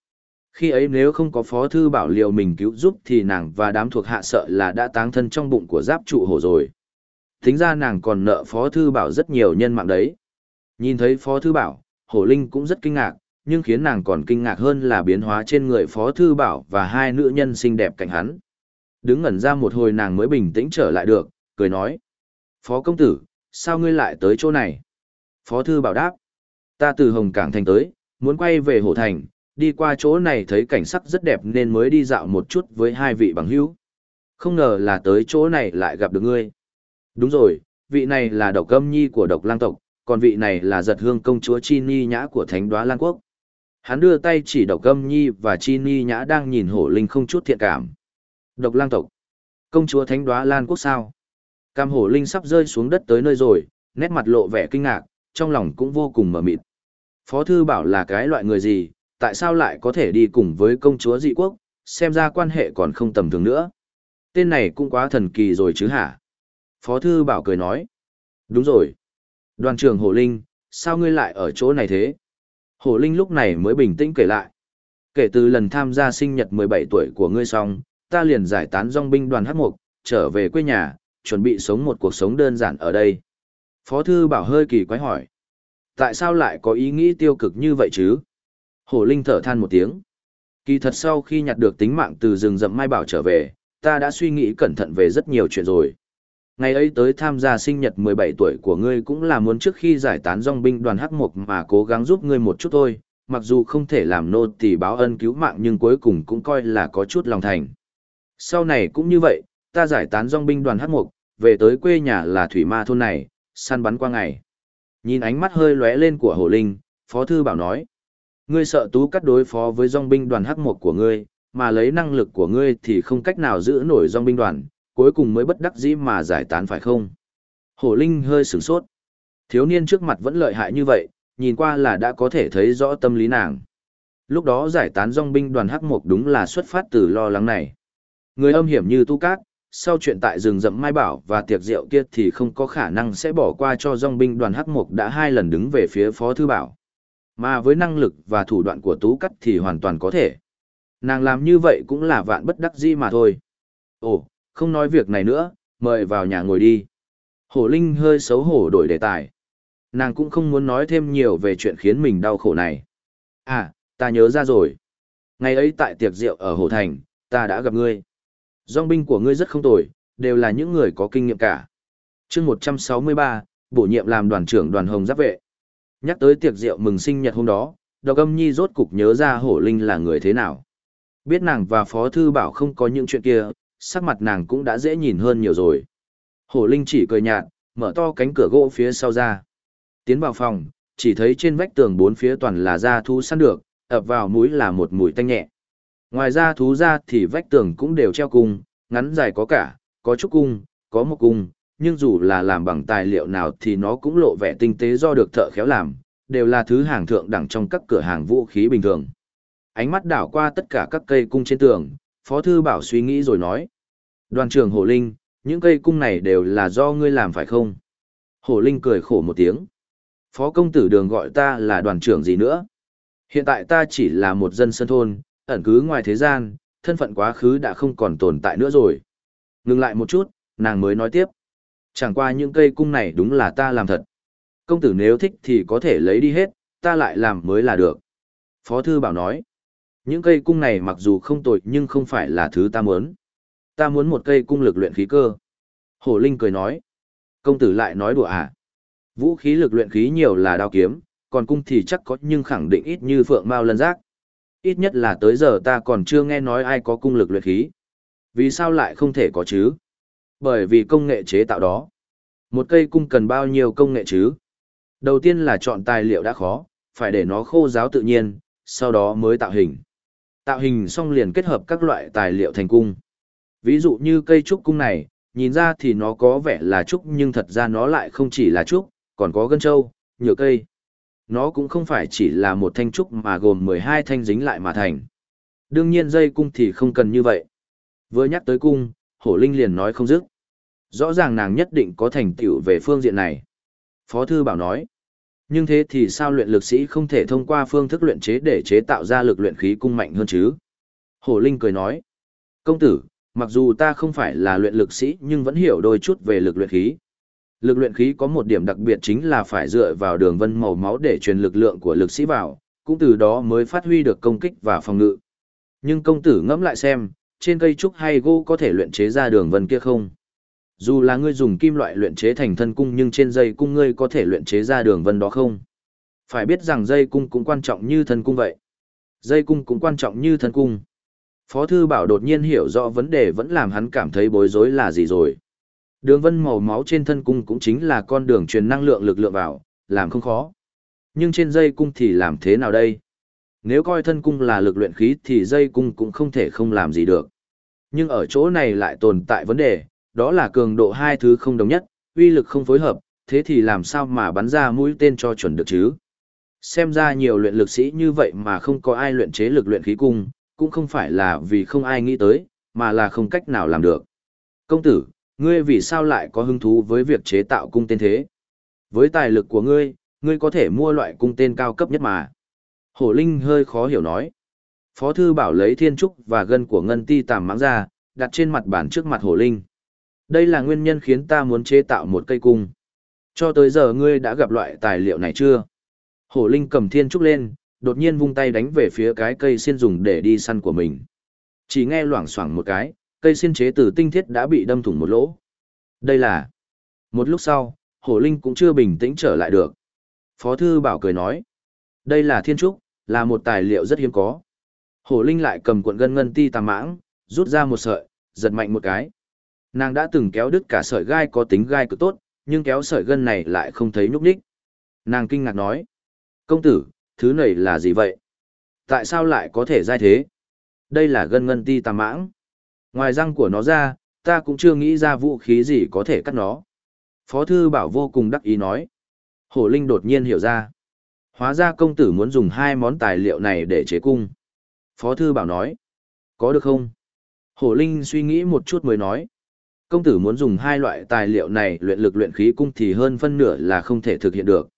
Khi ấy nếu không có phó thư bảo liệu mình cứu giúp thì nàng và đám thuộc hạ sợ là đã táng thân trong bụng của giáp trụ hổ rồi. Tính ra nàng còn nợ phó thư bảo rất nhiều nhân mạng đấy. Nhìn thấy phó thư bảo, hổ linh cũng rất kinh ngạc, nhưng khiến nàng còn kinh ngạc hơn là biến hóa trên người phó thư bảo và hai nữ nhân xinh đẹp cạnh hắn. Đứng ngẩn ra một hồi nàng mới bình tĩnh trở lại được, cười nói. Phó công tử, sao ngươi lại tới chỗ này? Phó thư bảo đáp. Ta từ Hồng Cảng Thành tới, muốn quay về Hổ Thành, đi qua chỗ này thấy cảnh sắc rất đẹp nên mới đi dạo một chút với hai vị bằng hữu. Không ngờ là tới chỗ này lại gặp được ngươi. Đúng rồi, vị này là độc âm nhi của độc lang tộc, còn vị này là giật hương công chúa Chi Ni Nhã của Thánh đoá Lan Quốc. Hắn đưa tay chỉ độc gâm nhi và Chi Ni Nhã đang nhìn hổ linh không chút thiện cảm. Độc lang tộc. Công chúa Thánh đoá Lan Quốc sao? Cam hổ linh sắp rơi xuống đất tới nơi rồi, nét mặt lộ vẻ kinh ngạc, trong lòng cũng vô cùng mở mịt. Phó thư bảo là cái loại người gì, tại sao lại có thể đi cùng với công chúa dị quốc, xem ra quan hệ còn không tầm thường nữa. Tên này cũng quá thần kỳ rồi chứ hả? Phó Thư Bảo cười nói. Đúng rồi. Đoàn trưởng Hồ Linh, sao ngươi lại ở chỗ này thế? Hồ Linh lúc này mới bình tĩnh kể lại. Kể từ lần tham gia sinh nhật 17 tuổi của ngươi xong, ta liền giải tán dòng binh đoàn hát mục, trở về quê nhà, chuẩn bị sống một cuộc sống đơn giản ở đây. Phó Thư Bảo hơi kỳ quái hỏi. Tại sao lại có ý nghĩ tiêu cực như vậy chứ? Hổ Linh thở than một tiếng. Kỳ thật sau khi nhặt được tính mạng từ rừng rậm Mai Bảo trở về, ta đã suy nghĩ cẩn thận về rất nhiều chuyện rồi. Ngày ấy tới tham gia sinh nhật 17 tuổi của ngươi cũng là muốn trước khi giải tán dòng binh đoàn hắc mục mà cố gắng giúp ngươi một chút thôi, mặc dù không thể làm nô tỳ báo ân cứu mạng nhưng cuối cùng cũng coi là có chút lòng thành. Sau này cũng như vậy, ta giải tán dòng binh đoàn hắc mục, về tới quê nhà là thủy ma thôn này, săn bắn qua ngày. Nhìn ánh mắt hơi lóe lên của Hồ Linh, Phó Thư Bảo nói, Ngươi sợ tú cắt đối phó với dòng binh đoàn hắc mục của ngươi, mà lấy năng lực của ngươi thì không cách nào giữ nổi dòng binh đoàn, cuối cùng mới bất đắc dĩ mà giải tán phải không? Hổ Linh hơi sửng sốt. Thiếu niên trước mặt vẫn lợi hại như vậy, nhìn qua là đã có thể thấy rõ tâm lý nàng. Lúc đó giải tán dòng binh đoàn hắc mục đúng là xuất phát từ lo lắng này. Người âm hiểm như tu cát, sau chuyện tại rừng rậm Mai Bảo và tiệc rượu kia thì không có khả năng sẽ bỏ qua cho dòng binh đoàn hắc mục đã hai lần đứng về phía Phó Thư Bảo. Mà với năng lực và thủ đoạn của Tú Cắt thì hoàn toàn có thể. Nàng làm như vậy cũng là vạn bất đắc dĩ mà thôi. Ồ, không nói việc này nữa, mời vào nhà ngồi đi. Hổ Linh hơi xấu hổ đổi đề tài. Nàng cũng không muốn nói thêm nhiều về chuyện khiến mình đau khổ này. À, ta nhớ ra rồi. Ngày ấy tại tiệc rượu ở Hồ Thành, ta đã gặp ngươi. Dòng binh của ngươi rất không tồi, đều là những người có kinh nghiệm cả. chương 163, bổ nhiệm làm đoàn trưởng đoàn hồng giáp vệ. Nhắc tới tiệc rượu mừng sinh nhật hôm đó, Độc Âm Nhi rốt cục nhớ ra Hổ Linh là người thế nào. Biết nàng và Phó Thư Bảo không có những chuyện kia, sắc mặt nàng cũng đã dễ nhìn hơn nhiều rồi. Hổ Linh chỉ cười nhạt, mở to cánh cửa gỗ phía sau ra. Tiến vào phòng, chỉ thấy trên vách tường bốn phía toàn là da thú săn được, ập vào mũi là một mùi tanh nhẹ. Ngoài ra thú ra thì vách tường cũng đều treo cung, ngắn dài có cả, có trúc cung, có một cung, nhưng dù là làm bằng tài liệu nào thì nó cũng lộ vẻ tinh tế do được thợ khéo làm, đều là thứ hàng thượng đẳng trong các cửa hàng vũ khí bình thường. Ánh mắt đảo qua tất cả các cây cung trên tường, Phó Thư Bảo suy nghĩ rồi nói. Đoàn trưởng Hổ Linh, những cây cung này đều là do ngươi làm phải không? Hổ Linh cười khổ một tiếng. Phó công tử đường gọi ta là đoàn trưởng gì nữa. Hiện tại ta chỉ là một dân sân thôn, ẩn cứ ngoài thế gian, thân phận quá khứ đã không còn tồn tại nữa rồi. Ngừng lại một chút, nàng mới nói tiếp. Chẳng qua những cây cung này đúng là ta làm thật. Công tử nếu thích thì có thể lấy đi hết, ta lại làm mới là được. Phó thư bảo nói. Những cây cung này mặc dù không tội nhưng không phải là thứ ta muốn. Ta muốn một cây cung lực luyện khí cơ. Hổ Linh cười nói. Công tử lại nói đùa à? Vũ khí lực luyện khí nhiều là đao kiếm, còn cung thì chắc có nhưng khẳng định ít như phượng mao lân giác. Ít nhất là tới giờ ta còn chưa nghe nói ai có cung lực luyện khí. Vì sao lại không thể có chứ? Bởi vì công nghệ chế tạo đó. Một cây cung cần bao nhiêu công nghệ chứ? Đầu tiên là chọn tài liệu đã khó, phải để nó khô ráo tự nhiên, sau đó mới tạo hình. Tạo hình xong liền kết hợp các loại tài liệu thành cung. Ví dụ như cây trúc cung này, nhìn ra thì nó có vẻ là trúc nhưng thật ra nó lại không chỉ là trúc, còn có gân trâu, nhựa cây. Nó cũng không phải chỉ là một thanh trúc mà gồm 12 thanh dính lại mà thành. Đương nhiên dây cung thì không cần như vậy. Vừa nhắc tới cung, hổ linh liền nói không dứt. Rõ ràng nàng nhất định có thành tựu về phương diện này. Phó thư bảo nói. Nhưng thế thì sao luyện lực sĩ không thể thông qua phương thức luyện chế để chế tạo ra lực luyện khí cung mạnh hơn chứ? Hổ Linh cười nói. Công tử, mặc dù ta không phải là luyện lực sĩ nhưng vẫn hiểu đôi chút về lực luyện khí. Lực luyện khí có một điểm đặc biệt chính là phải dựa vào đường vân màu máu để truyền lực lượng của lực sĩ vào, cũng từ đó mới phát huy được công kích và phòng ngự. Nhưng công tử ngẫm lại xem, trên cây trúc hay gỗ có thể luyện chế ra đường vân kia không? Dù là ngươi dùng kim loại luyện chế thành thân cung nhưng trên dây cung ngươi có thể luyện chế ra đường vân đó không? Phải biết rằng dây cung cũng quan trọng như thân cung vậy. Dây cung cũng quan trọng như thân cung. Phó thư bảo đột nhiên hiểu rõ vấn đề vẫn làm hắn cảm thấy bối rối là gì rồi. Đường vân màu máu trên thân cung cũng chính là con đường truyền năng lượng lực lượng vào, làm không khó. Nhưng trên dây cung thì làm thế nào đây? Nếu coi thân cung là lực luyện khí thì dây cung cũng không thể không làm gì được. Nhưng ở chỗ này lại tồn tại vấn đề, đó là cường độ hai thứ không đồng nhất, uy lực không phối hợp, thế thì làm sao mà bắn ra mũi tên cho chuẩn được chứ? Xem ra nhiều luyện lực sĩ như vậy mà không có ai luyện chế lực luyện khí cung, cũng không phải là vì không ai nghĩ tới, mà là không cách nào làm được. Công tử, ngươi vì sao lại có hứng thú với việc chế tạo cung tên thế? Với tài lực của ngươi, ngươi có thể mua loại cung tên cao cấp nhất mà. Hổ Linh hơi khó hiểu nói. Phó thư bảo lấy thiên trúc và gân của ngân ti tàm mãng ra, đặt trên mặt bàn trước mặt Hổ Linh. Đây là nguyên nhân khiến ta muốn chế tạo một cây cung. Cho tới giờ ngươi đã gặp loại tài liệu này chưa? Hổ Linh cầm thiên trúc lên, đột nhiên vung tay đánh về phía cái cây xiên dùng để đi săn của mình. Chỉ nghe loảng xoảng một cái, cây xiên chế từ tinh thiết đã bị đâm thủng một lỗ. Đây là... Một lúc sau, Hổ Linh cũng chưa bình tĩnh trở lại được. Phó Thư Bảo cười nói. Đây là thiên trúc, là một tài liệu rất hiếm có. Hổ Linh lại cầm cuộn gân ngân ti tàm mãng, rút ra một sợi, giật mạnh một cái. Nàng đã từng kéo đứt cả sợi gai có tính gai cực tốt, nhưng kéo sợi gân này lại không thấy nhúc đích. Nàng kinh ngạc nói. Công tử, thứ này là gì vậy? Tại sao lại có thể dai thế? Đây là gân ngân ti tàm mãng. Ngoài răng của nó ra, ta cũng chưa nghĩ ra vũ khí gì có thể cắt nó. Phó thư bảo vô cùng đắc ý nói. Hổ Linh đột nhiên hiểu ra. Hóa ra công tử muốn dùng hai món tài liệu này để chế cung. Phó thư bảo nói. Có được không? Hổ Linh suy nghĩ một chút mới nói. Công tử muốn dùng hai loại tài liệu này luyện lực luyện khí cung thì hơn phân nửa là không thể thực hiện được.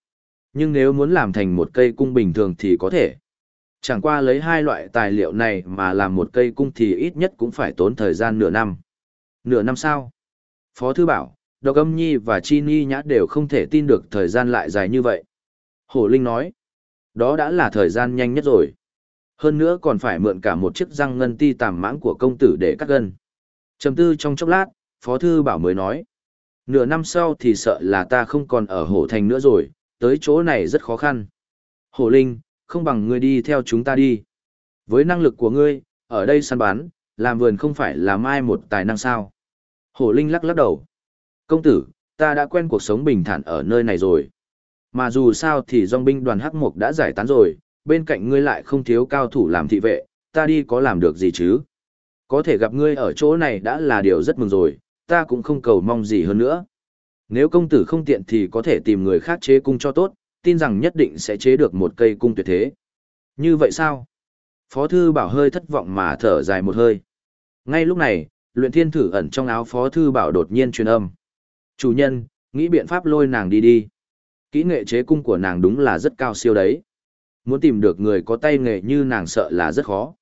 Nhưng nếu muốn làm thành một cây cung bình thường thì có thể. Chẳng qua lấy hai loại tài liệu này mà làm một cây cung thì ít nhất cũng phải tốn thời gian nửa năm. Nửa năm sao? Phó Thư bảo, Độc Âm Nhi và Chi Ni Nhã đều không thể tin được thời gian lại dài như vậy. Hổ Linh nói, đó đã là thời gian nhanh nhất rồi. Hơn nữa còn phải mượn cả một chiếc răng ngân ti tàm mãng của công tử để cắt gân. Trầm tư trong chốc lát, Phó Thư Bảo mới nói. Nửa năm sau thì sợ là ta không còn ở Hổ Thành nữa rồi, tới chỗ này rất khó khăn. Hổ Linh, không bằng ngươi đi theo chúng ta đi. Với năng lực của ngươi, ở đây săn bán, làm vườn không phải là mai một tài năng sao. Hổ Linh lắc lắc đầu. Công tử, ta đã quen cuộc sống bình thản ở nơi này rồi. Mà dù sao thì dòng binh đoàn Hắc Mục đã giải tán rồi, bên cạnh ngươi lại không thiếu cao thủ làm thị vệ, ta đi có làm được gì chứ? Có thể gặp ngươi ở chỗ này đã là điều rất mừng rồi, ta cũng không cầu mong gì hơn nữa. Nếu công tử không tiện thì có thể tìm người khác chế cung cho tốt, tin rằng nhất định sẽ chế được một cây cung tuyệt thế. Như vậy sao? Phó thư bảo hơi thất vọng mà thở dài một hơi. Ngay lúc này, luyện thiên thử ẩn trong áo phó thư bảo đột nhiên truyền âm. Chủ nhân, nghĩ biện pháp lôi nàng đi đi. Kỹ nghệ chế cung của nàng đúng là rất cao siêu đấy. Muốn tìm được người có tay nghề như nàng sợ là rất khó.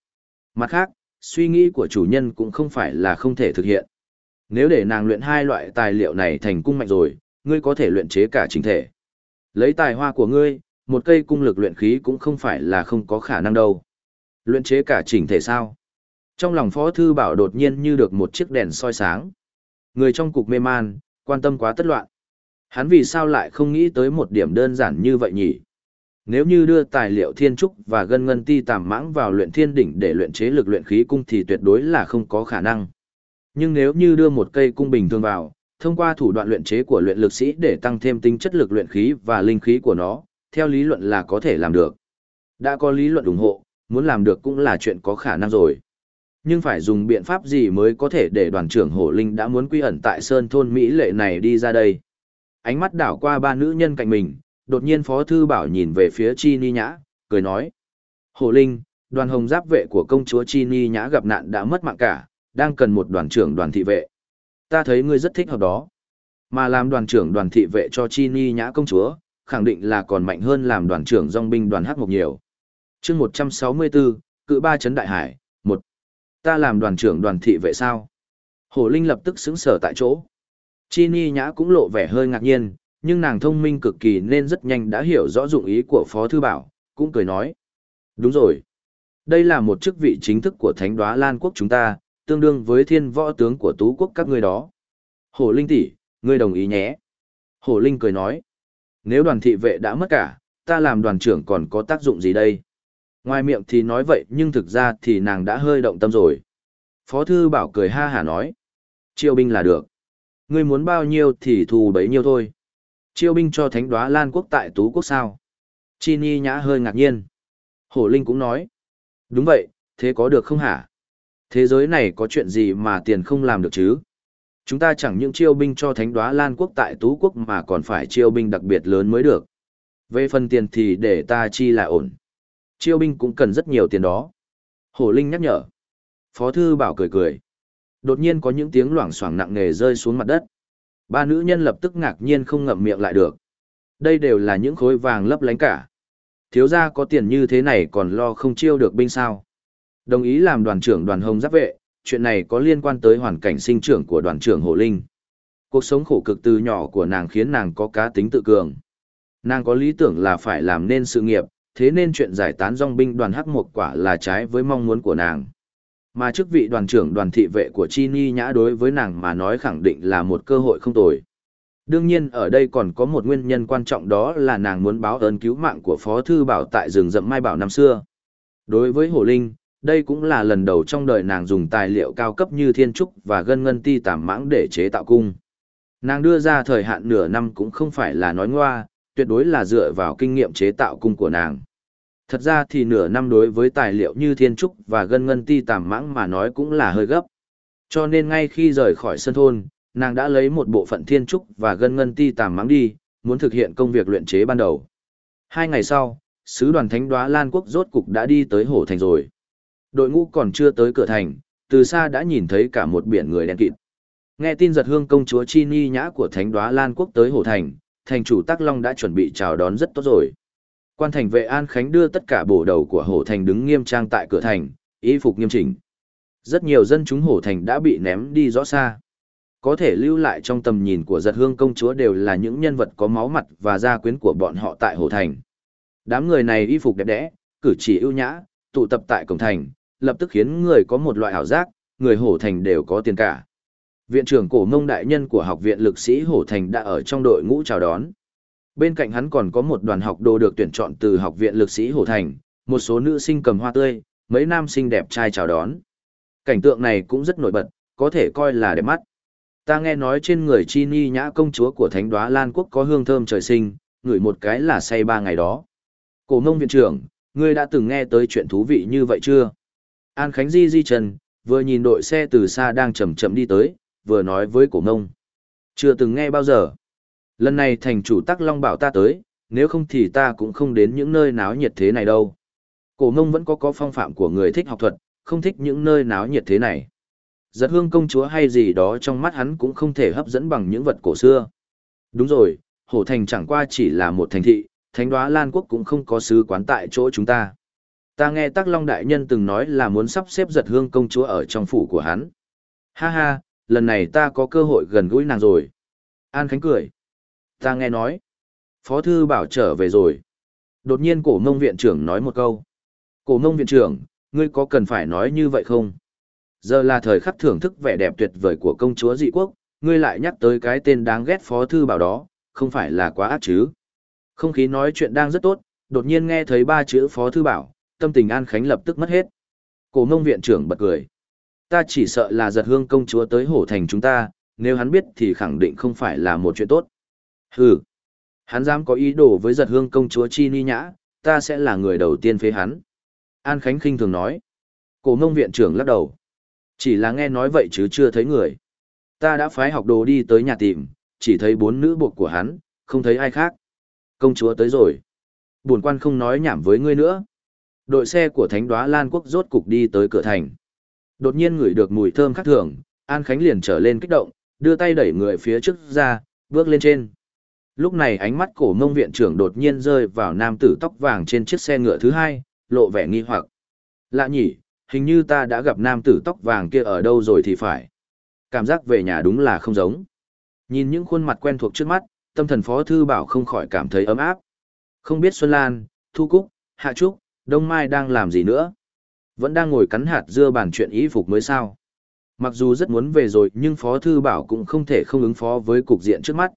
Mặt khác, suy nghĩ của chủ nhân cũng không phải là không thể thực hiện. Nếu để nàng luyện hai loại tài liệu này thành cung mạnh rồi, ngươi có thể luyện chế cả chính thể. Lấy tài hoa của ngươi, một cây cung lực luyện khí cũng không phải là không có khả năng đâu. Luyện chế cả chỉnh thể sao? Trong lòng Phó Thư Bảo đột nhiên như được một chiếc đèn soi sáng. Người trong cục mê man, quan tâm quá tất loạn. Hắn vì sao lại không nghĩ tới một điểm đơn giản như vậy nhỉ? Nếu như đưa tài liệu thiên trúc và gân ngân ti tàm mãng vào luyện thiên đỉnh để luyện chế lực luyện khí cung thì tuyệt đối là không có khả năng. Nhưng nếu như đưa một cây cung bình thường vào, thông qua thủ đoạn luyện chế của luyện lực sĩ để tăng thêm tính chất lực luyện khí và linh khí của nó, theo lý luận là có thể làm được. Đã có lý luận ủng hộ, muốn làm được cũng là chuyện có khả năng rồi. Nhưng phải dùng biện pháp gì mới có thể để đoàn trưởng Hổ Linh đã muốn quy ẩn tại Sơn Thôn Mỹ Lệ này đi ra đây. Ánh mắt đảo qua ba nữ nhân cạnh mình, đột nhiên Phó Thư Bảo nhìn về phía Chi Ni Nhã, cười nói. Hổ Linh, đoàn hồng giáp vệ của công chúa Chi Ni Nhã gặp nạn đã mất mạng cả, đang cần một đoàn trưởng đoàn thị vệ. Ta thấy ngươi rất thích hợp đó. Mà làm đoàn trưởng đoàn thị vệ cho Chi Ni Nhã công chúa, khẳng định là còn mạnh hơn làm đoàn trưởng dòng binh đoàn hắc mục nhiều. chương 164, cự ba chấn đại hải, một Ta làm đoàn trưởng đoàn thị vệ sao? Hổ Linh lập tức xứng sở tại chỗ. Chi Ni Nhã cũng lộ vẻ hơi ngạc nhiên, nhưng nàng thông minh cực kỳ nên rất nhanh đã hiểu rõ dụng ý của Phó Thư Bảo, cũng cười nói. Đúng rồi. Đây là một chức vị chính thức của Thánh đoá Lan Quốc chúng ta, tương đương với thiên võ tướng của tú quốc các ngươi đó. Hổ Linh tỷ, ngươi đồng ý nhé. Hổ Linh cười nói. Nếu đoàn thị vệ đã mất cả, ta làm đoàn trưởng còn có tác dụng gì đây? Ngoài miệng thì nói vậy nhưng thực ra thì nàng đã hơi động tâm rồi. Phó thư bảo cười ha hả nói. Chiêu binh là được. Ngươi muốn bao nhiêu thì thù bấy nhiêu thôi. Chiêu binh cho thánh đoá Lan quốc tại Tú quốc sao? Chi Ni nhã hơi ngạc nhiên. Hổ Linh cũng nói. Đúng vậy, thế có được không hả? Thế giới này có chuyện gì mà tiền không làm được chứ? Chúng ta chẳng những chiêu binh cho thánh đoá Lan quốc tại Tú quốc mà còn phải chiêu binh đặc biệt lớn mới được. Về phần tiền thì để ta chi là ổn. Chiêu binh cũng cần rất nhiều tiền đó. Hổ Linh nhắc nhở. Phó Thư Bảo cười cười. Đột nhiên có những tiếng loảng xoảng nặng nề rơi xuống mặt đất. Ba nữ nhân lập tức ngạc nhiên không ngậm miệng lại được. Đây đều là những khối vàng lấp lánh cả. Thiếu gia có tiền như thế này còn lo không chiêu được binh sao. Đồng ý làm đoàn trưởng đoàn hồng giáp vệ, chuyện này có liên quan tới hoàn cảnh sinh trưởng của đoàn trưởng Hồ Linh. Cuộc sống khổ cực từ nhỏ của nàng khiến nàng có cá tính tự cường. Nàng có lý tưởng là phải làm nên sự nghiệp, thế nên chuyện giải tán dòng binh đoàn hắc một quả là trái với mong muốn của nàng. Mà chức vị đoàn trưởng đoàn thị vệ của Chi Ni Nhã đối với nàng mà nói khẳng định là một cơ hội không tồi. Đương nhiên ở đây còn có một nguyên nhân quan trọng đó là nàng muốn báo ơn cứu mạng của Phó Thư Bảo tại rừng rậm Mai Bảo năm xưa. Đối với Hồ Linh, đây cũng là lần đầu trong đời nàng dùng tài liệu cao cấp như thiên trúc và gân ngân ti tảm mãng để chế tạo cung. Nàng đưa ra thời hạn nửa năm cũng không phải là nói ngoa, tuyệt đối là dựa vào kinh nghiệm chế tạo cung của nàng. Thật ra thì nửa năm đối với tài liệu như thiên trúc và gân ngân ti tàm mãng mà nói cũng là hơi gấp. Cho nên ngay khi rời khỏi sân thôn, nàng đã lấy một bộ phận thiên trúc và gân ngân ti tàm mãng đi, muốn thực hiện công việc luyện chế ban đầu. Hai ngày sau, sứ đoàn thánh đoá Lan Quốc rốt cục đã đi tới Hổ Thành rồi. Đội ngũ còn chưa tới cửa thành, từ xa đã nhìn thấy cả một biển người đen kịt. Nghe tin giật hương công chúa Chi Ni Nhã của thánh đoá Lan Quốc tới Hồ Thành, thành chủ Tắc Long đã chuẩn bị chào đón rất tốt rồi. Quan thành vệ An Khánh đưa tất cả bổ đầu của Hồ thành đứng nghiêm trang tại cửa thành, y phục nghiêm chỉnh. Rất nhiều dân chúng Hồ thành đã bị ném đi rõ xa. Có thể lưu lại trong tầm nhìn của giật hương công chúa đều là những nhân vật có máu mặt và gia quyến của bọn họ tại Hồ thành. Đám người này y phục đẹp đẽ, cử chỉ ưu nhã, tụ tập tại cổng thành, lập tức khiến người có một loại ảo giác, người hổ thành đều có tiền cả. Viện trưởng cổ mông đại nhân của học viện lực sĩ hổ thành đã ở trong đội ngũ chào đón. Bên cạnh hắn còn có một đoàn học đồ được tuyển chọn từ học viện lực sĩ Hổ Thành, một số nữ sinh cầm hoa tươi, mấy nam sinh đẹp trai chào đón. Cảnh tượng này cũng rất nổi bật, có thể coi là đẹp mắt. Ta nghe nói trên người chi ni nhã công chúa của thánh đoá Lan Quốc có hương thơm trời sinh, ngửi một cái là say ba ngày đó. Cổ mông viện trưởng, ngươi đã từng nghe tới chuyện thú vị như vậy chưa? An Khánh Di Di Trần, vừa nhìn đội xe từ xa đang chậm chậm đi tới, vừa nói với cổ ngông. Chưa từng nghe bao giờ. Lần này thành chủ tắc long bảo ta tới, nếu không thì ta cũng không đến những nơi náo nhiệt thế này đâu. Cổ ngông vẫn có có phong phạm của người thích học thuật, không thích những nơi náo nhiệt thế này. Giật hương công chúa hay gì đó trong mắt hắn cũng không thể hấp dẫn bằng những vật cổ xưa. Đúng rồi, Hổ Thành chẳng qua chỉ là một thành thị, Thánh đoá Lan Quốc cũng không có sứ quán tại chỗ chúng ta. Ta nghe Tắc Long Đại Nhân từng nói là muốn sắp xếp giật hương công chúa ở trong phủ của hắn. Ha ha, lần này ta có cơ hội gần gũi nàng rồi. An Khánh cười. Ta nghe nói. Phó Thư Bảo trở về rồi. Đột nhiên cổ mông viện trưởng nói một câu. Cổ mông viện trưởng, ngươi có cần phải nói như vậy không? Giờ là thời khắc thưởng thức vẻ đẹp tuyệt vời của công chúa dị quốc, ngươi lại nhắc tới cái tên đáng ghét Phó Thư Bảo đó, không phải là quá ác chứ? Không khí nói chuyện đang rất tốt, đột nhiên nghe thấy ba chữ Phó Thư Bảo, tâm tình An Khánh lập tức mất hết. Cổ mông viện trưởng bật cười. Ta chỉ sợ là giật hương công chúa tới hổ thành chúng ta, nếu hắn biết thì khẳng định không phải là một chuyện tốt. Hừ, hắn dám có ý đồ với giật hương công chúa Chi Ni Nhã, ta sẽ là người đầu tiên phế hắn. An Khánh khinh thường nói. Cổ mông viện trưởng lắc đầu. Chỉ là nghe nói vậy chứ chưa thấy người. Ta đã phái học đồ đi tới nhà tìm, chỉ thấy bốn nữ buộc của hắn, không thấy ai khác. Công chúa tới rồi. Buồn quan không nói nhảm với ngươi nữa. Đội xe của Thánh Đóa Lan Quốc rốt cục đi tới cửa thành. Đột nhiên ngửi được mùi thơm khác thường, An Khánh liền trở lên kích động, đưa tay đẩy người phía trước ra, bước lên trên. Lúc này ánh mắt cổ mông viện trưởng đột nhiên rơi vào nam tử tóc vàng trên chiếc xe ngựa thứ hai, lộ vẻ nghi hoặc. Lạ nhỉ, hình như ta đã gặp nam tử tóc vàng kia ở đâu rồi thì phải. Cảm giác về nhà đúng là không giống. Nhìn những khuôn mặt quen thuộc trước mắt, tâm thần phó thư bảo không khỏi cảm thấy ấm áp. Không biết Xuân Lan, Thu Cúc, Hạ Trúc, Đông Mai đang làm gì nữa. Vẫn đang ngồi cắn hạt dưa bàn chuyện y phục mới sao. Mặc dù rất muốn về rồi nhưng Phó Thư Bảo cũng không thể không ứng phó với cục diện trước mắt.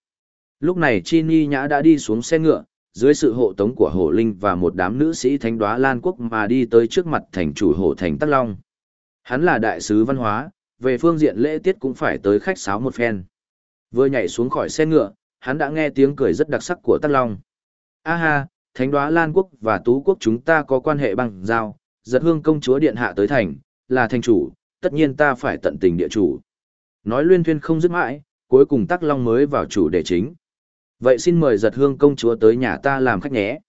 Lúc này Chi Ni Nhã đã đi xuống xe ngựa, dưới sự hộ tống của Hổ Linh và một đám nữ sĩ thánh đoá Lan Quốc mà đi tới trước mặt thành chủ Hổ Thành Tắc Long. Hắn là đại sứ văn hóa, về phương diện lễ tiết cũng phải tới khách sáo một phen. Vừa nhảy xuống khỏi xe ngựa, hắn đã nghe tiếng cười rất đặc sắc của Tắc Long. A ha, thánh đoá Lan Quốc và Tú Quốc chúng ta có quan hệ bằng giao, giật hương công chúa điện hạ tới thành, là thành chủ, tất nhiên ta phải tận tình địa chủ. Nói luyên thuyên không dứt mãi, cuối cùng Tắc Long mới vào chủ đề chính. Vậy xin mời giật hương công chúa tới nhà ta làm khách nhé.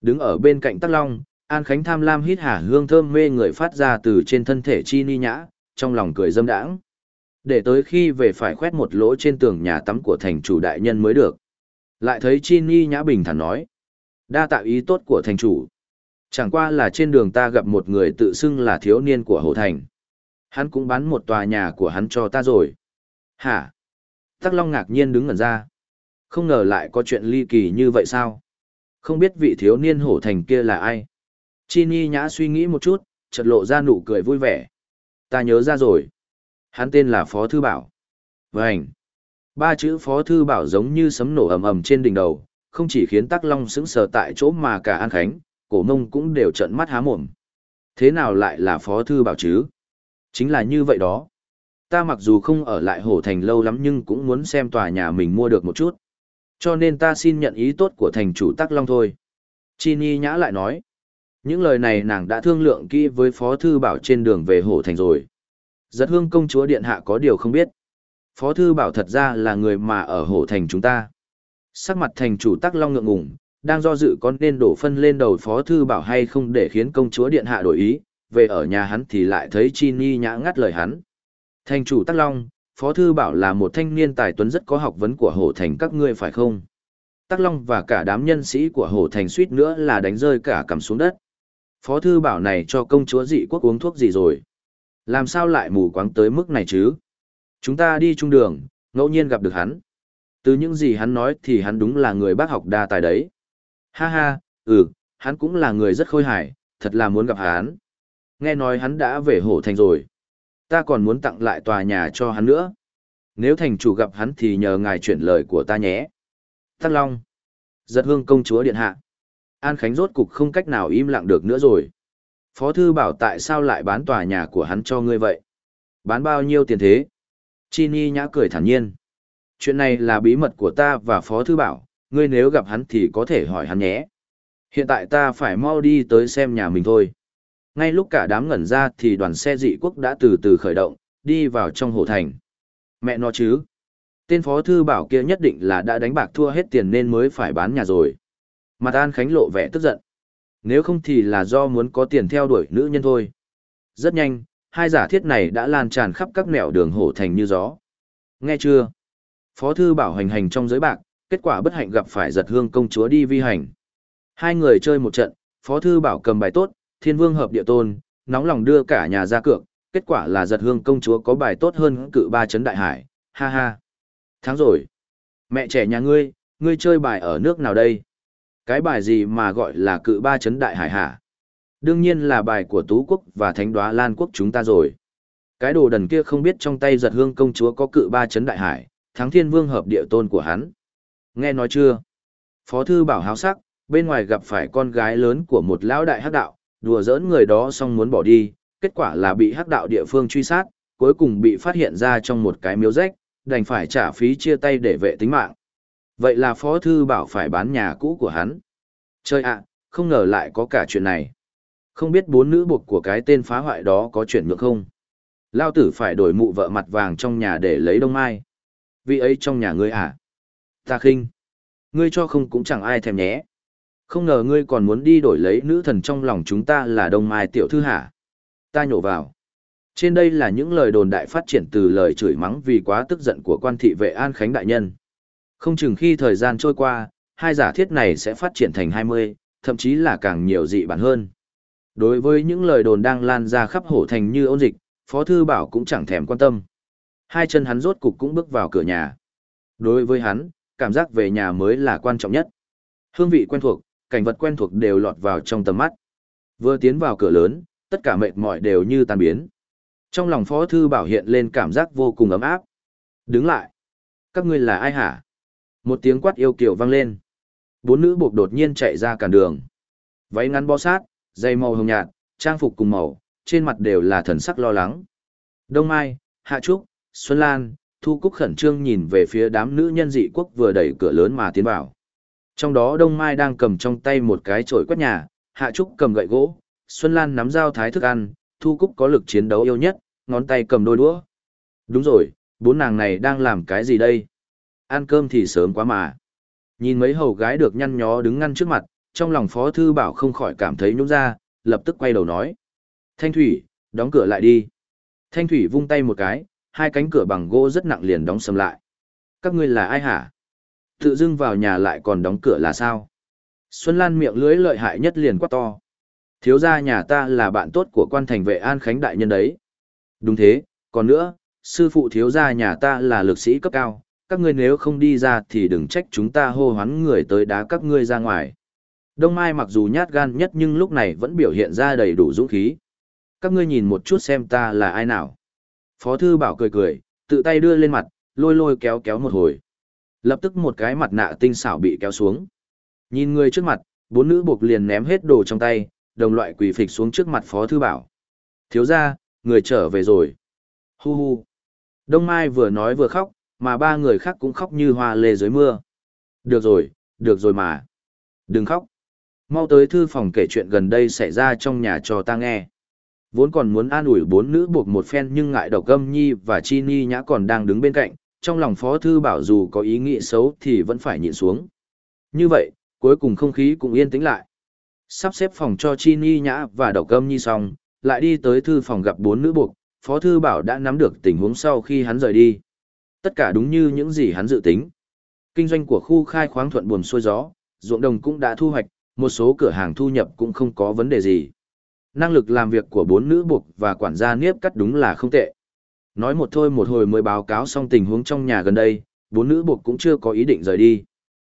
Đứng ở bên cạnh Tắc Long, An Khánh tham lam hít hả hương thơm mê người phát ra từ trên thân thể chi ni nhã, trong lòng cười dâm đãng. Để tới khi về phải khoét một lỗ trên tường nhà tắm của thành chủ đại nhân mới được. Lại thấy chi ni nhã bình thản nói. Đa tạo ý tốt của thành chủ. Chẳng qua là trên đường ta gặp một người tự xưng là thiếu niên của Hồ Thành. Hắn cũng bán một tòa nhà của hắn cho ta rồi. Hả? Tắc Long ngạc nhiên đứng ngẩn ra. Không ngờ lại có chuyện ly kỳ như vậy sao? Không biết vị thiếu niên hổ thành kia là ai? Chi Ni nhã suy nghĩ một chút, chợt lộ ra nụ cười vui vẻ. Ta nhớ ra rồi. Hắn tên là Phó Thư Bảo. Vânh! Ba chữ Phó Thư Bảo giống như sấm nổ ầm ầm trên đỉnh đầu, không chỉ khiến Tắc Long sững sờ tại chỗ mà cả An Khánh, cổ mông cũng đều trợn mắt há mồm. Thế nào lại là Phó Thư Bảo chứ? Chính là như vậy đó. Ta mặc dù không ở lại Hổ Thành lâu lắm nhưng cũng muốn xem tòa nhà mình mua được một chút. Cho nên ta xin nhận ý tốt của thành chủ Tắc Long thôi. Chini Nhã lại nói. Những lời này nàng đã thương lượng kỹ với Phó Thư Bảo trên đường về Hổ Thành rồi. Giật hương công chúa Điện Hạ có điều không biết. Phó Thư Bảo thật ra là người mà ở Hổ Thành chúng ta. Sắc mặt thành chủ Tắc Long ngượng ngùng, đang do dự có nên đổ phân lên đầu Phó Thư Bảo hay không để khiến công chúa Điện Hạ đổi ý, về ở nhà hắn thì lại thấy Chi Ni Nhã ngắt lời hắn. Thành chủ Tắc Long, Phó Thư Bảo là một thanh niên tài tuấn rất có học vấn của Hổ Thành các ngươi phải không? Tắc Long và cả đám nhân sĩ của Hổ Thành suýt nữa là đánh rơi cả cầm xuống đất. Phó Thư Bảo này cho công chúa dị quốc uống thuốc gì rồi? Làm sao lại mù quáng tới mức này chứ? Chúng ta đi chung đường, ngẫu nhiên gặp được hắn. Từ những gì hắn nói thì hắn đúng là người bác học đa tài đấy. Ha ha, ừ, hắn cũng là người rất khôi hài, thật là muốn gặp hắn. Nghe nói hắn đã về Hổ Thành rồi. Ta còn muốn tặng lại tòa nhà cho hắn nữa. Nếu thành chủ gặp hắn thì nhờ ngài chuyển lời của ta nhé. tăng Long. Giật hương công chúa điện hạ. An Khánh rốt cục không cách nào im lặng được nữa rồi. Phó thư bảo tại sao lại bán tòa nhà của hắn cho ngươi vậy? Bán bao nhiêu tiền thế? Chi Ni nhã cười thản nhiên. Chuyện này là bí mật của ta và Phó thư bảo, ngươi nếu gặp hắn thì có thể hỏi hắn nhé. Hiện tại ta phải mau đi tới xem nhà mình thôi. Ngay lúc cả đám ngẩn ra thì đoàn xe dị quốc đã từ từ khởi động, đi vào trong hồ thành. Mẹ nó chứ. Tên phó thư bảo kia nhất định là đã đánh bạc thua hết tiền nên mới phải bán nhà rồi. Mặt An Khánh lộ vẻ tức giận. Nếu không thì là do muốn có tiền theo đuổi nữ nhân thôi. Rất nhanh, hai giả thiết này đã lan tràn khắp các nẻo đường hổ thành như gió. Nghe chưa? Phó thư bảo hành hành trong giới bạc, kết quả bất hạnh gặp phải giật hương công chúa đi vi hành. Hai người chơi một trận, Phó Thư Bảo cầm bài tốt, thiên vương hợp địa tôn, nóng lòng đưa cả nhà ra cược, kết quả là giật hương công chúa có bài tốt hơn cự ba chấn đại hải, ha ha. Tháng rồi. Mẹ trẻ nhà ngươi, ngươi chơi bài ở nước nào đây? Cái bài gì mà gọi là cự ba chấn đại hải hả? Đương nhiên là bài của Tú Quốc và Thánh đoá Lan Quốc chúng ta rồi. Cái đồ đần kia không biết trong tay giật hương công chúa có cự ba chấn đại hải, thắng thiên vương hợp địa tôn của hắn. Nghe nói chưa? Phó thư bảo háo sắc, bên ngoài gặp phải con gái lớn của một lão đại hắc đạo, đùa giỡn người đó xong muốn bỏ đi, kết quả là bị hắc đạo địa phương truy sát, cuối cùng bị phát hiện ra trong một cái miếu rách, đành phải trả phí chia tay để vệ tính mạng. Vậy là Phó Thư Bảo phải bán nhà cũ của hắn. Chơi ạ, không ngờ lại có cả chuyện này. Không biết bốn nữ buộc của cái tên phá hoại đó có chuyện nhượng không? Lao tử phải đổi mụ vợ mặt vàng trong nhà để lấy đông mai. Vị ấy trong nhà ngươi à? Ta khinh. Ngươi cho không cũng chẳng ai thèm nhé. Không ngờ ngươi còn muốn đi đổi lấy nữ thần trong lòng chúng ta là đông mai tiểu thư hả? Ta nhổ vào. Trên đây là những lời đồn đại phát triển từ lời chửi mắng vì quá tức giận của quan thị vệ An Khánh Đại Nhân. Không chừng khi thời gian trôi qua, hai giả thiết này sẽ phát triển thành 20, thậm chí là càng nhiều dị bản hơn. Đối với những lời đồn đang lan ra khắp hổ thành như ôn dịch, Phó Thư Bảo cũng chẳng thèm quan tâm. Hai chân hắn rốt cục cũng bước vào cửa nhà. Đối với hắn, cảm giác về nhà mới là quan trọng nhất. Hương vị quen thuộc, cảnh vật quen thuộc đều lọt vào trong tầm mắt. Vừa tiến vào cửa lớn, tất cả mệt mỏi đều như tan biến. Trong lòng Phó Thư Bảo hiện lên cảm giác vô cùng ấm áp. Đứng lại. Các ngươi là ai hả? Một tiếng quát yêu kiều vang lên. Bốn nữ buộc đột nhiên chạy ra cản đường. Váy ngắn bó sát, dây màu hồng nhạt, trang phục cùng màu, trên mặt đều là thần sắc lo lắng. Đông Mai, Hạ Trúc, Xuân Lan, Thu Cúc khẩn trương nhìn về phía đám nữ nhân dị quốc vừa đẩy cửa lớn mà tiến vào. Trong đó Đông Mai đang cầm trong tay một cái chổi quét nhà, Hạ Trúc cầm gậy gỗ, Xuân Lan nắm dao thái thức ăn, Thu Cúc có lực chiến đấu yêu nhất, ngón tay cầm đôi đũa. Đúng rồi, bốn nàng này đang làm cái gì đây? Ăn cơm thì sớm quá mà. Nhìn mấy hầu gái được nhăn nhó đứng ngăn trước mặt, trong lòng Phó Thư Bảo không khỏi cảm thấy nhũng ra, lập tức quay đầu nói. Thanh Thủy, đóng cửa lại đi. Thanh Thủy vung tay một cái, hai cánh cửa bằng gỗ rất nặng liền đóng sầm lại. Các ngươi là ai hả? Tự dưng vào nhà lại còn đóng cửa là sao? Xuân Lan miệng lưới lợi hại nhất liền quát to. Thiếu gia nhà ta là bạn tốt của quan thành vệ An Khánh Đại Nhân đấy. Đúng thế, còn nữa, sư phụ thiếu gia nhà ta là lực sĩ cấp cao, các ngươi nếu không đi ra thì đừng trách chúng ta hô hoán người tới đá các ngươi ra ngoài. Đông Mai mặc dù nhát gan nhất nhưng lúc này vẫn biểu hiện ra đầy đủ dũng khí. Các ngươi nhìn một chút xem ta là ai nào. Phó thư bảo cười cười, tự tay đưa lên mặt, lôi lôi kéo kéo một hồi. Lập tức một cái mặt nạ tinh xảo bị kéo xuống. Nhìn người trước mặt, bốn nữ buộc liền ném hết đồ trong tay, đồng loại quỳ phịch xuống trước mặt Phó thư bảo. Thiếu ra, người trở về rồi. Hu hu. Đông Mai vừa nói vừa khóc, mà ba người khác cũng khóc như hoa lê dưới mưa. Được rồi, được rồi mà. Đừng khóc. Mau tới thư phòng kể chuyện gần đây xảy ra trong nhà cho ta nghe. Vốn còn muốn an ủi bốn nữ buộc một phen nhưng ngại độc gâm nhi và chi ni nhã còn đang đứng bên cạnh, trong lòng phó thư bảo dù có ý nghĩ xấu thì vẫn phải nhịn xuống. Như vậy, cuối cùng không khí cũng yên tĩnh lại. Sắp xếp phòng cho chi ni nhã và độc gâm nhi xong, lại đi tới thư phòng gặp bốn nữ buộc, phó thư bảo đã nắm được tình huống sau khi hắn rời đi. Tất cả đúng như những gì hắn dự tính. Kinh doanh của khu khai khoáng thuận buồm xuôi gió, ruộng đồng cũng đã thu hoạch, một số cửa hàng thu nhập cũng không có vấn đề gì. Năng lực làm việc của bốn nữ buộc và quản gia niếp cắt đúng là không tệ. Nói một thôi một hồi mới báo cáo xong tình huống trong nhà gần đây, bốn nữ buộc cũng chưa có ý định rời đi.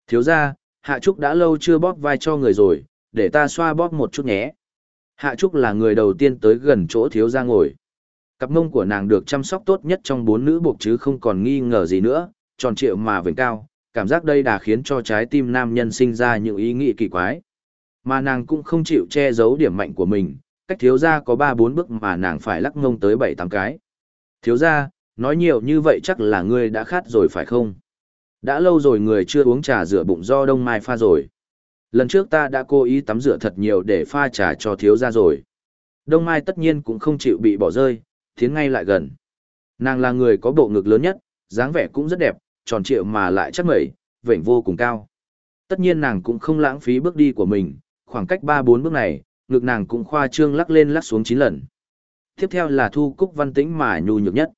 Thiếu ra, Hạ Trúc đã lâu chưa bóp vai cho người rồi, để ta xoa bóp một chút nhé. Hạ Trúc là người đầu tiên tới gần chỗ thiếu ra ngồi. Cặp mông của nàng được chăm sóc tốt nhất trong bốn nữ buộc chứ không còn nghi ngờ gì nữa, tròn trịa mà vĩnh cao, cảm giác đây đã khiến cho trái tim nam nhân sinh ra những ý nghĩ kỳ quái. Mà nàng cũng không chịu che giấu điểm mạnh của mình, cách thiếu gia có 3-4 bước mà nàng phải lắc ngông tới 7-8 cái. Thiếu gia, nói nhiều như vậy chắc là ngươi đã khát rồi phải không? Đã lâu rồi người chưa uống trà rửa bụng do đông mai pha rồi. Lần trước ta đã cố ý tắm rửa thật nhiều để pha trà cho thiếu gia rồi. Đông mai tất nhiên cũng không chịu bị bỏ rơi, tiến ngay lại gần. Nàng là người có bộ ngực lớn nhất, dáng vẻ cũng rất đẹp, tròn trịa mà lại chắc mẩy, vệnh vô cùng cao. Tất nhiên nàng cũng không lãng phí bước đi của mình, khoảng cách 3-4 bước này, ngực nàng cũng khoa trương lắc lên lắc xuống chín lần. Tiếp theo là thu cúc văn tĩnh mà nhu nhược nhất.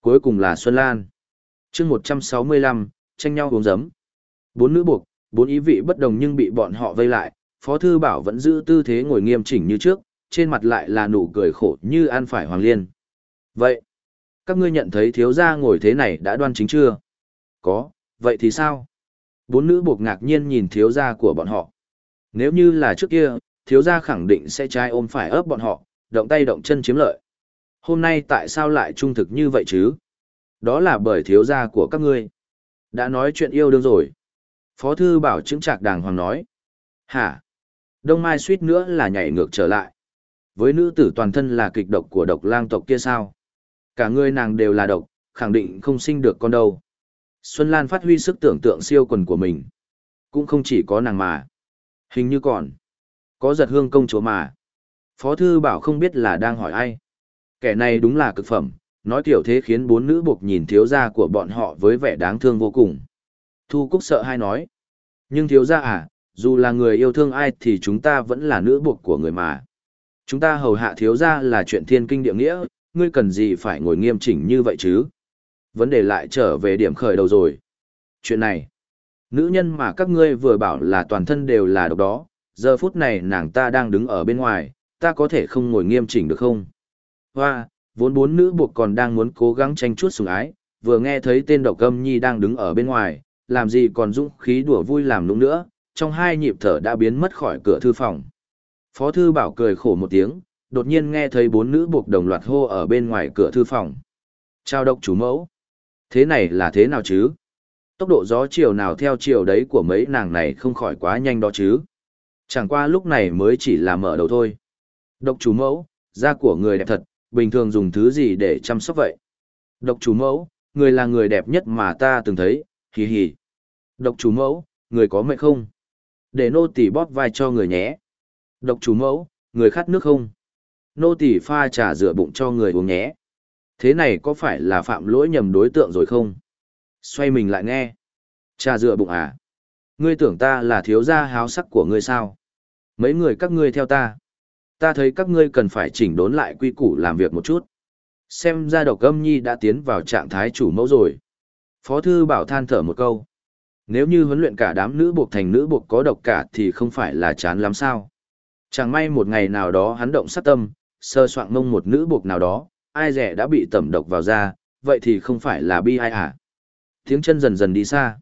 Cuối cùng là Xuân Lan. chương 165, tranh nhau uống giấm. Bốn nữ buộc, bốn ý vị bất đồng nhưng bị bọn họ vây lại, Phó Thư Bảo vẫn giữ tư thế ngồi nghiêm chỉnh như trước, trên mặt lại là nụ cười khổ như ăn phải Hoàng Liên. Vậy, các ngươi nhận thấy thiếu gia ngồi thế này đã đoan chính chưa? Có, vậy thì sao? Bốn nữ buộc ngạc nhiên nhìn thiếu gia của bọn họ. Nếu như là trước kia, thiếu gia khẳng định sẽ trai ôm phải ấp bọn họ, động tay động chân chiếm lợi. Hôm nay tại sao lại trung thực như vậy chứ? Đó là bởi thiếu gia của các ngươi. Đã nói chuyện yêu đương rồi. Phó thư bảo chứng trạc đàng hoàng nói. Hả? Đông Mai suýt nữa là nhảy ngược trở lại. Với nữ tử toàn thân là kịch độc của độc lang tộc kia sao? Cả người nàng đều là độc, khẳng định không sinh được con đâu. Xuân Lan phát huy sức tưởng tượng siêu quần của mình. Cũng không chỉ có nàng mà. Hình như còn. Có giật hương công chúa mà. Phó thư bảo không biết là đang hỏi ai. Kẻ này đúng là cực phẩm, nói tiểu thế khiến bốn nữ buộc nhìn thiếu gia của bọn họ với vẻ đáng thương vô cùng. Thu Cúc sợ hai nói. Nhưng thiếu gia à, dù là người yêu thương ai thì chúng ta vẫn là nữ buộc của người mà. Chúng ta hầu hạ thiếu gia là chuyện thiên kinh địa nghĩa, ngươi cần gì phải ngồi nghiêm chỉnh như vậy chứ? Vấn đề lại trở về điểm khởi đầu rồi. Chuyện này, nữ nhân mà các ngươi vừa bảo là toàn thân đều là độc đó, giờ phút này nàng ta đang đứng ở bên ngoài, ta có thể không ngồi nghiêm chỉnh được không? Hoa, vốn bốn nữ buộc còn đang muốn cố gắng tranh chút sủng ái, vừa nghe thấy tên độc âm nhi đang đứng ở bên ngoài, làm gì còn dũng khí đùa vui làm nũng nữa, trong hai nhịp thở đã biến mất khỏi cửa thư phòng. Phó thư bảo cười khổ một tiếng, đột nhiên nghe thấy bốn nữ buộc đồng loạt hô ở bên ngoài cửa thư phòng. Chào độc chủ mẫu. Thế này là thế nào chứ? Tốc độ gió chiều nào theo chiều đấy của mấy nàng này không khỏi quá nhanh đó chứ. Chẳng qua lúc này mới chỉ là mở đầu thôi. Độc chủ mẫu, da của người đẹp thật, bình thường dùng thứ gì để chăm sóc vậy? Độc chủ mẫu, người là người đẹp nhất mà ta từng thấy, hì hì. Độc chủ mẫu, người có mệt không? Để nô tỳ bóp vai cho người nhé. Độc chủ mẫu, người khát nước không? Nô tỳ pha trà rửa bụng cho người uống nhé. Thế này có phải là phạm lỗi nhầm đối tượng rồi không? Xoay mình lại nghe. Trà rửa bụng à? Ngươi tưởng ta là thiếu gia háo sắc của ngươi sao? Mấy người các ngươi theo ta. Ta thấy các ngươi cần phải chỉnh đốn lại quy củ làm việc một chút. Xem ra độc âm nhi đã tiến vào trạng thái chủ mẫu rồi. Phó thư bảo than thở một câu. Nếu như huấn luyện cả đám nữ buộc thành nữ buộc có độc cả thì không phải là chán lắm sao. Chẳng may một ngày nào đó hắn động sát tâm, sơ soạn mông một nữ buộc nào đó, ai rẻ đã bị tẩm độc vào da, vậy thì không phải là bi ai à. Tiếng chân dần dần đi xa.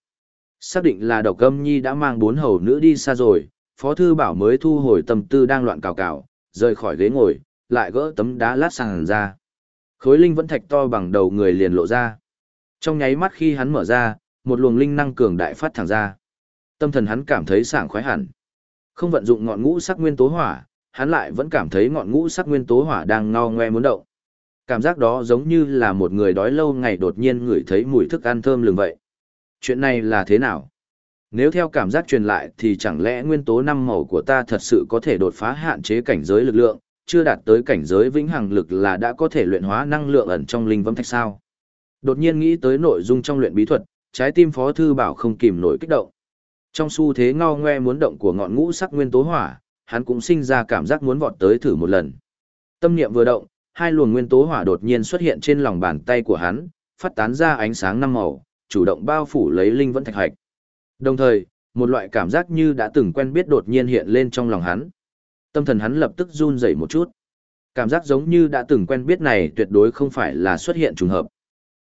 Xác định là độc âm nhi đã mang bốn hầu nữ đi xa rồi, Phó Thư Bảo mới thu hồi tâm tư đang loạn cào cào, rời khỏi ghế ngồi, lại gỡ tấm đá lát sàn ra. Khối linh vẫn thạch to bằng đầu người liền lộ ra. Trong nháy mắt khi hắn mở ra, một luồng linh năng cường đại phát thẳng ra. Tâm thần hắn cảm thấy sảng khoái hẳn. Không vận dụng ngọn ngũ sắc nguyên tố hỏa, hắn lại vẫn cảm thấy ngọn ngũ sắc nguyên tố hỏa đang ngao ngoe muốn động. Cảm giác đó giống như là một người đói lâu ngày đột nhiên ngửi thấy mùi thức ăn thơm lừng vậy. Chuyện này là thế nào? Nếu theo cảm giác truyền lại thì chẳng lẽ nguyên tố năm màu của ta thật sự có thể đột phá hạn chế cảnh giới lực lượng, chưa đạt tới cảnh giới vĩnh hằng lực là đã có thể luyện hóa năng lượng ẩn trong linh vâm thạch sao? Đột nhiên nghĩ tới nội dung trong luyện bí thuật, trái tim Phó thư bảo không kìm nổi kích động. Trong xu thế ngao ngoe muốn động của ngọn ngũ sắc nguyên tố hỏa, hắn cũng sinh ra cảm giác muốn vọt tới thử một lần. Tâm niệm vừa động, hai luồng nguyên tố hỏa đột nhiên xuất hiện trên lòng bàn tay của hắn, phát tán ra ánh sáng năm màu, chủ động bao phủ lấy linh vẫn thạch hạch. Đồng thời, một loại cảm giác như đã từng quen biết đột nhiên hiện lên trong lòng hắn. Tâm thần hắn lập tức run rẩy một chút. Cảm giác giống như đã từng quen biết này tuyệt đối không phải là xuất hiện trùng hợp.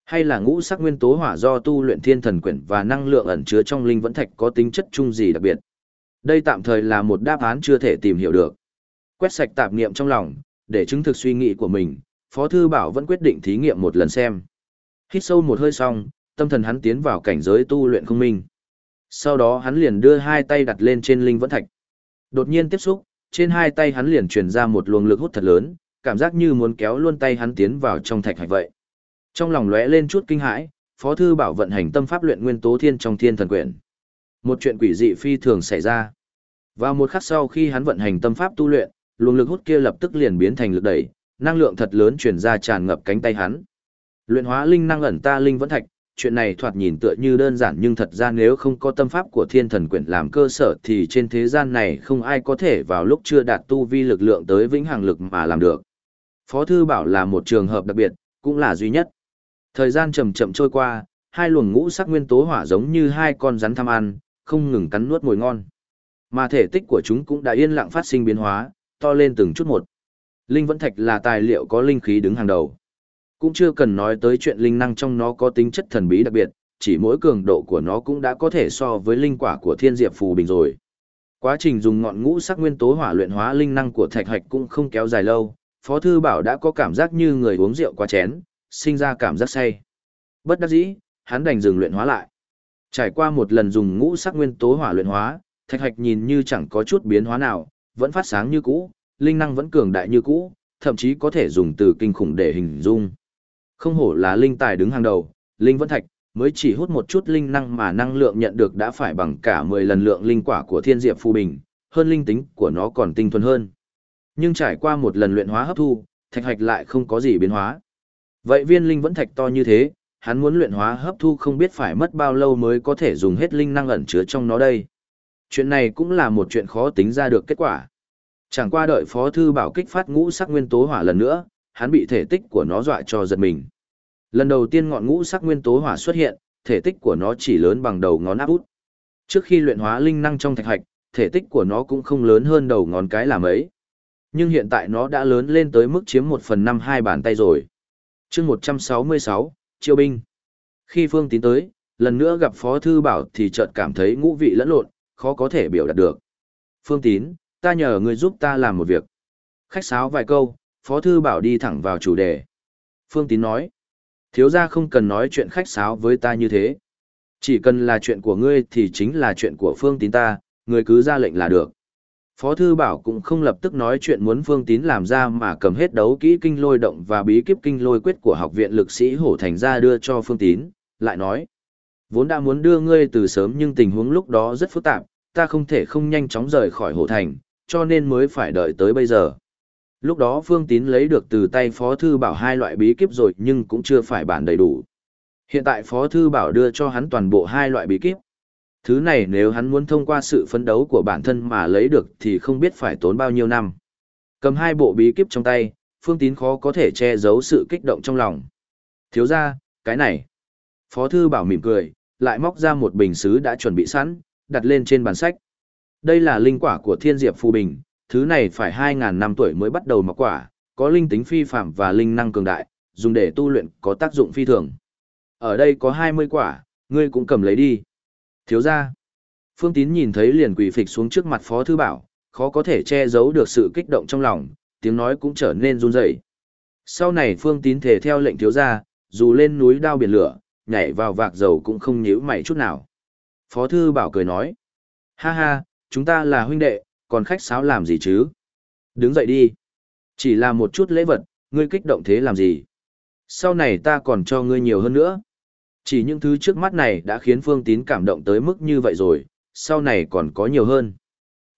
Hay là ngũ sắc nguyên tố hỏa do tu luyện thiên thần quyển và năng lượng ẩn chứa trong linh vẫn thạch có tính chất chung gì đặc biệt. Đây tạm thời là một đáp án chưa thể tìm hiểu được. Quét sạch tạp niệm trong lòng, để chứng thực suy nghĩ của mình, Phó Thư Bảo vẫn quyết định thí nghiệm một lần xem. Hít sâu một hơi xong, tâm thần hắn tiến vào cảnh giới tu luyện không minh. Sau đó hắn liền đưa hai tay đặt lên trên linh vẫn thạch. Đột nhiên tiếp xúc, trên hai tay hắn liền truyền ra một luồng lực hút thật lớn, cảm giác như muốn kéo luôn tay hắn tiến vào trong thạch hạch vậy. Trong lòng lóe lên chút kinh hãi, Phó thư bảo vận hành tâm pháp luyện nguyên tố thiên trong thiên thần quyển. Một chuyện quỷ dị phi thường xảy ra. Vào một khắc sau khi hắn vận hành tâm pháp tu luyện, luồng lực hút kia lập tức liền biến thành lực đẩy, năng lượng thật lớn truyền ra tràn ngập cánh tay hắn. Luyện hóa linh năng ẩn ta linh vẫn thạch, chuyện này thoạt nhìn tựa như đơn giản nhưng thật ra nếu không có tâm pháp của thiên thần quyển làm cơ sở thì trên thế gian này không ai có thể vào lúc chưa đạt tu vi lực lượng tới vĩnh hằng lực mà làm được. Phó Thư Bảo là một trường hợp đặc biệt, cũng là duy nhất. Thời gian chậm chậm trôi qua, hai luồng ngũ sắc nguyên tố hỏa giống như hai con rắn tham ăn, không ngừng cắn nuốt mùi ngon. Mà thể tích của chúng cũng đã yên lặng phát sinh biến hóa, to lên từng chút một. Linh vẫn thạch là tài liệu có linh khí đứng hàng đầu. Cũng chưa cần nói tới chuyện linh năng trong nó có tính chất thần bí đặc biệt, chỉ mỗi cường độ của nó cũng đã có thể so với linh quả của thiên diệp phù bình rồi. Quá trình dùng ngọn ngũ sắc nguyên tố hỏa luyện hóa linh năng của thạch hạch cũng không kéo dài lâu, Phó Thư Bảo đã có cảm giác như người uống rượu quá chén, sinh ra cảm giác say. Bất đắc dĩ, hắn đành dừng luyện hóa lại. Trải qua một lần dùng ngũ sắc nguyên tố hỏa luyện hóa, thạch hạch nhìn như chẳng có chút biến hóa nào, vẫn phát sáng như cũ, linh năng vẫn cường đại như cũ, thậm chí có thể dùng từ kinh khủng để hình dung. Không hổ là linh tài đứng hàng đầu, linh vẫn thạch, mới chỉ hút một chút linh năng mà năng lượng nhận được đã phải bằng cả 10 lần lượng linh quả của thiên diệp phù bình, hơn linh tính của nó còn tinh thuần hơn. Nhưng trải qua một lần luyện hóa hấp thu, thạch hạch lại không có gì biến hóa. Vậy viên linh vẫn thạch to như thế, hắn muốn luyện hóa hấp thu không biết phải mất bao lâu mới có thể dùng hết linh năng ẩn chứa trong nó đây. Chuyện này cũng là một chuyện khó tính ra được kết quả. Chẳng qua đợi Phó Thư Bảo kích phát ngũ sắc nguyên tố hỏa lần nữa, hắn bị thể tích của nó dọa cho giật mình. Lần đầu tiên ngọn ngũ sắc nguyên tố hỏa xuất hiện, thể tích của nó chỉ lớn bằng đầu ngón áp út. Trước khi luyện hóa linh năng trong thạch hạch, thể tích của nó cũng không lớn hơn đầu ngón cái là mấy. Nhưng hiện tại nó đã lớn lên tới mức chiếm một phần năm hai bàn tay rồi. chương 166, Chiêu binh. Khi Phương Tín tới, lần nữa gặp Phó Thư Bảo thì chợt cảm thấy ngũ vị lẫn lộn, khó có thể biểu đạt được. Phương Tín, ta nhờ người giúp ta làm một việc. Khách sáo vài câu, Phó Thư Bảo đi thẳng vào chủ đề. Phương Tín nói, thiếu gia không cần nói chuyện khách sáo với ta như thế. Chỉ cần là chuyện của ngươi thì chính là chuyện của Phương Tín ta, ngươi cứ ra lệnh là được. Phó Thư Bảo cũng không lập tức nói chuyện muốn Phương Tín làm ra mà cầm hết đấu kỹ kinh lôi động và bí kíp kinh lôi quyết của học viện lực sĩ hổ thành ra đưa cho Phương Tín, lại nói. Vốn đã muốn đưa ngươi từ sớm nhưng tình huống lúc đó rất phức tạp, ta không thể không nhanh chóng rời khỏi hổ thành, cho nên mới phải đợi tới bây giờ. Lúc đó Phương Tín lấy được từ tay Phó Thư Bảo hai loại bí kíp rồi nhưng cũng chưa phải bản đầy đủ. Hiện tại Phó Thư Bảo đưa cho hắn toàn bộ hai loại bí kíp. Thứ này nếu hắn muốn thông qua sự phấn đấu của bản thân mà lấy được thì không biết phải tốn bao nhiêu năm. Cầm hai bộ bí kíp trong tay, Phương Tín khó có thể che giấu sự kích động trong lòng. Thiếu ra, cái này. Phó Thư Bảo mỉm cười, lại móc ra một bình xứ đã chuẩn bị sẵn, đặt lên trên bàn sách. Đây là linh quả của thiên diệp phù bình, thứ này phải 2.000 năm tuổi mới bắt đầu mọc quả, có linh tính phi phạm và linh năng cường đại, dùng để tu luyện có tác dụng phi thường. Ở đây có 20 quả, ngươi cũng cầm lấy đi. Thiếu ra. Phương Tín nhìn thấy liền quỳ phịch xuống trước mặt Phó Thư Bảo, khó có thể che giấu được sự kích động trong lòng, tiếng nói cũng trở nên run rẩy. Sau này Phương Tín thể theo lệnh thiếu ra, dù lên núi đao biển lửa, nhảy vào vạc dầu cũng không nhíu mày chút nào. Phó Thư Bảo cười nói. Ha ha, chúng ta là huynh đệ, còn khách sáo làm gì chứ? Đứng dậy đi. Chỉ là một chút lễ vật, ngươi kích động thế làm gì? Sau này ta còn cho ngươi nhiều hơn nữa. Chỉ những thứ trước mắt này đã khiến Phương Tín cảm động tới mức như vậy rồi, sau này còn có nhiều hơn.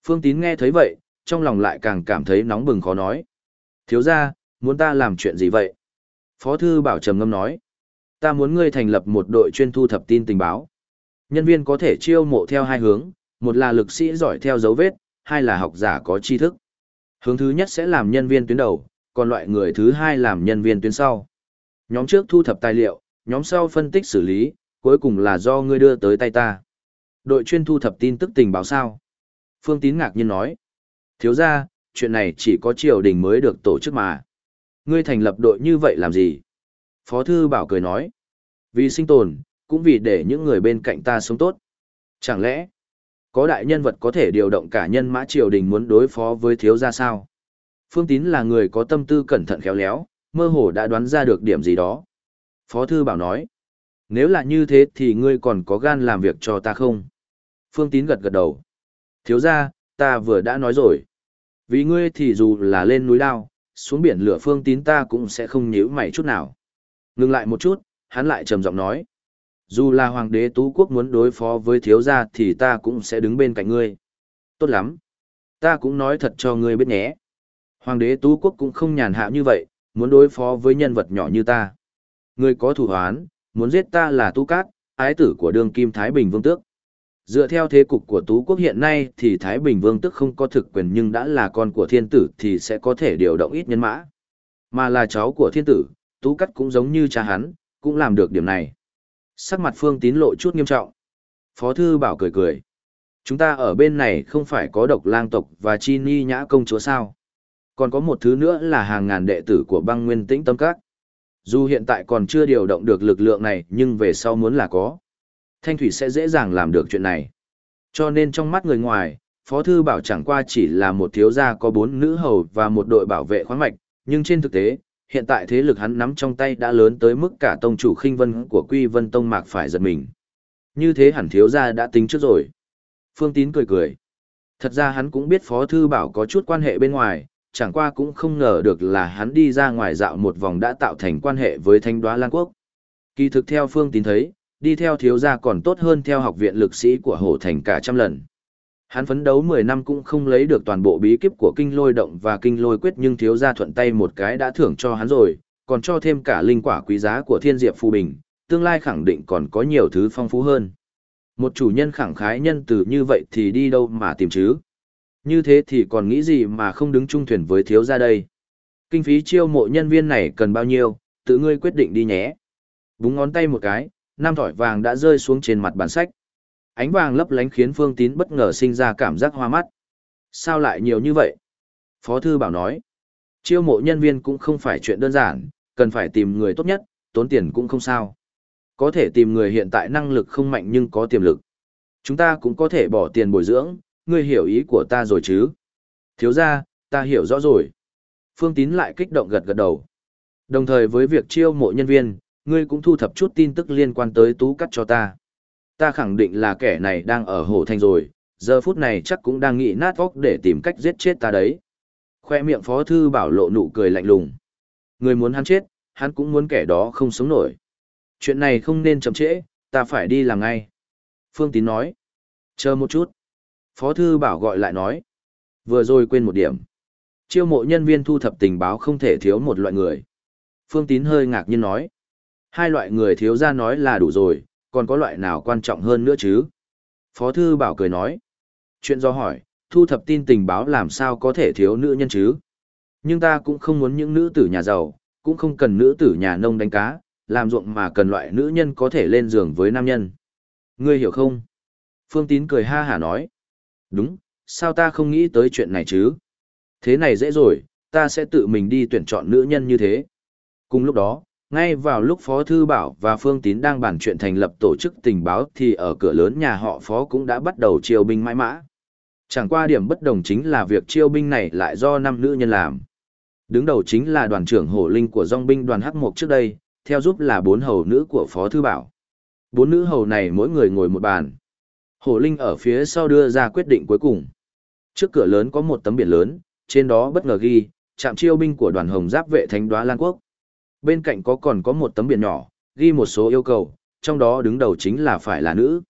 Phương Tín nghe thấy vậy, trong lòng lại càng cảm thấy nóng bừng khó nói. Thiếu ra, muốn ta làm chuyện gì vậy? Phó thư bảo trầm ngâm nói. Ta muốn ngươi thành lập một đội chuyên thu thập tin tình báo. Nhân viên có thể chiêu mộ theo hai hướng, một là lực sĩ giỏi theo dấu vết, hai là học giả có tri thức. Hướng thứ nhất sẽ làm nhân viên tuyến đầu, còn loại người thứ hai làm nhân viên tuyến sau. Nhóm trước thu thập tài liệu, nhóm sau phân tích xử lý, cuối cùng là do ngươi đưa tới tay ta. Đội chuyên thu thập tin tức tình báo sao? Phương Tín ngạc nhiên nói. Thiếu ra, chuyện này chỉ có triều đình mới được tổ chức mà. Ngươi thành lập đội như vậy làm gì? Phó Thư Bảo cười nói. Vì sinh tồn, cũng vì để những người bên cạnh ta sống tốt. Chẳng lẽ, có đại nhân vật có thể điều động cả nhân mã triều đình muốn đối phó với thiếu gia sao? Phương Tín là người có tâm tư cẩn thận khéo léo, mơ hồ đã đoán ra được điểm gì đó. Phó Thư Bảo nói, nếu là như thế thì ngươi còn có gan làm việc cho ta không? Phương Tín gật gật đầu. Thiếu gia, ta vừa đã nói rồi. Vì ngươi thì dù là lên núi lao, xuống biển lửa Phương Tín ta cũng sẽ không nhíu mày chút nào. Ngừng lại một chút, hắn lại trầm giọng nói. Dù là hoàng đế tú quốc muốn đối phó với thiếu gia thì ta cũng sẽ đứng bên cạnh ngươi. Tốt lắm. Ta cũng nói thật cho ngươi biết nhé. Hoàng đế tú quốc cũng không nhàn hạ như vậy, muốn đối phó với nhân vật nhỏ như ta. Ngươi có thủ hoán, muốn giết ta là tú cát, ái tử của đương kim Thái Bình Vương Tước. Dựa theo thế cục của Tú Quốc hiện nay thì Thái Bình Vương Tước không có thực quyền nhưng đã là con của thiên tử thì sẽ có thể điều động ít nhân mã. Mà là cháu của thiên tử, Tú Cát cũng giống như cha hắn, cũng làm được điểm này. Sắc mặt Phương Tín lộ chút nghiêm trọng. Phó Thư Bảo cười cười. Chúng ta ở bên này không phải có độc lang tộc và chi ni nhã công chúa sao. Còn có một thứ nữa là hàng ngàn đệ tử của băng nguyên tĩnh tâm các. Dù hiện tại còn chưa điều động được lực lượng này nhưng về sau muốn là có. Thanh thủy sẽ dễ dàng làm được chuyện này. Cho nên trong mắt người ngoài, Phó Thư Bảo chẳng qua chỉ là một thiếu gia có bốn nữ hầu và một đội bảo vệ khoáng mạch, nhưng trên thực tế, hiện tại thế lực hắn nắm trong tay đã lớn tới mức cả tông chủ khinh vân của Quy Vân Tông Mạc phải giật mình. Như thế hẳn thiếu gia đã tính trước rồi. Phương Tín cười cười. Thật ra hắn cũng biết Phó Thư Bảo có chút quan hệ bên ngoài, chẳng qua cũng không ngờ được là hắn đi ra ngoài dạo một vòng đã tạo thành quan hệ với Thanh Đoá Lan Quốc. Kỳ thực theo Phương Tín thấy, đi theo thiếu gia còn tốt hơn theo học viện lực sĩ của Hổ Thành cả trăm lần. Hắn phấn đấu 10 năm cũng không lấy được toàn bộ bí kíp của kinh lôi động và kinh lôi quyết nhưng thiếu gia thuận tay một cái đã thưởng cho hắn rồi, còn cho thêm cả linh quả quý giá của thiên diệp phù bình, tương lai khẳng định còn có nhiều thứ phong phú hơn. Một chủ nhân khẳng khái nhân từ như vậy thì đi đâu mà tìm chứ? Như thế thì còn nghĩ gì mà không đứng chung thuyền với thiếu gia đây? Kinh phí chiêu mộ nhân viên này cần bao nhiêu, tự ngươi quyết định đi nhé. Búng ngón tay một cái, nam thỏi vàng đã rơi xuống trên mặt bản sách. Ánh vàng lấp lánh khiến Phương Tín bất ngờ sinh ra cảm giác hoa mắt. Sao lại nhiều như vậy? Phó Thư Bảo nói. Chiêu mộ nhân viên cũng không phải chuyện đơn giản, cần phải tìm người tốt nhất, tốn tiền cũng không sao. Có thể tìm người hiện tại năng lực không mạnh nhưng có tiềm lực. Chúng ta cũng có thể bỏ tiền bồi dưỡng, ngươi hiểu ý của ta rồi chứ? Thiếu ra, ta hiểu rõ rồi. Phương Tín lại kích động gật gật đầu. Đồng thời với việc chiêu mộ nhân viên, ngươi cũng thu thập chút tin tức liên quan tới tú cắt cho ta. Ta khẳng định là kẻ này đang ở hồ thành rồi, giờ phút này chắc cũng đang nghĩ nát óc để tìm cách giết chết ta đấy. Khoe miệng phó thư bảo lộ nụ cười lạnh lùng. Người muốn hắn chết, hắn cũng muốn kẻ đó không sống nổi. Chuyện này không nên chậm trễ, ta phải đi làm ngay. Phương Tín nói. Chờ một chút. Phó thư bảo gọi lại nói. Vừa rồi quên một điểm. Chiêu mộ nhân viên thu thập tình báo không thể thiếu một loại người. Phương Tín hơi ngạc nhiên nói. Hai loại người thiếu ra nói là đủ rồi, còn có loại nào quan trọng hơn nữa chứ? Phó Thư Bảo cười nói. Chuyện do hỏi, thu thập tin tình báo làm sao có thể thiếu nữ nhân chứ? Nhưng ta cũng không muốn những nữ tử nhà giàu, cũng không cần nữ tử nhà nông đánh cá, làm ruộng mà cần loại nữ nhân có thể lên giường với nam nhân. Ngươi hiểu không? Phương Tín cười ha hả nói. Đúng, sao ta không nghĩ tới chuyện này chứ? Thế này dễ rồi, ta sẽ tự mình đi tuyển chọn nữ nhân như thế. Cùng lúc đó, ngay vào lúc Phó Thư Bảo và Phương Tín đang bàn chuyện thành lập tổ chức tình báo thì ở cửa lớn nhà họ Phó cũng đã bắt đầu chiêu binh mãi mã. Chẳng qua điểm bất đồng chính là việc chiêu binh này lại do năm nữ nhân làm. Đứng đầu chính là đoàn trưởng hổ linh của dòng binh đoàn Hắc Mộc trước đây, theo giúp là bốn hầu nữ của Phó Thư Bảo. Bốn nữ hầu này mỗi người ngồi một bàn. Hổ linh ở phía sau đưa ra quyết định cuối cùng. Trước cửa lớn có một tấm biển lớn, trên đó bất ngờ ghi, trạm chiêu binh của đoàn hồng giáp vệ thánh đoá Lan Quốc. Bên cạnh có còn có một tấm biển nhỏ, ghi một số yêu cầu, trong đó đứng đầu chính là phải là nữ.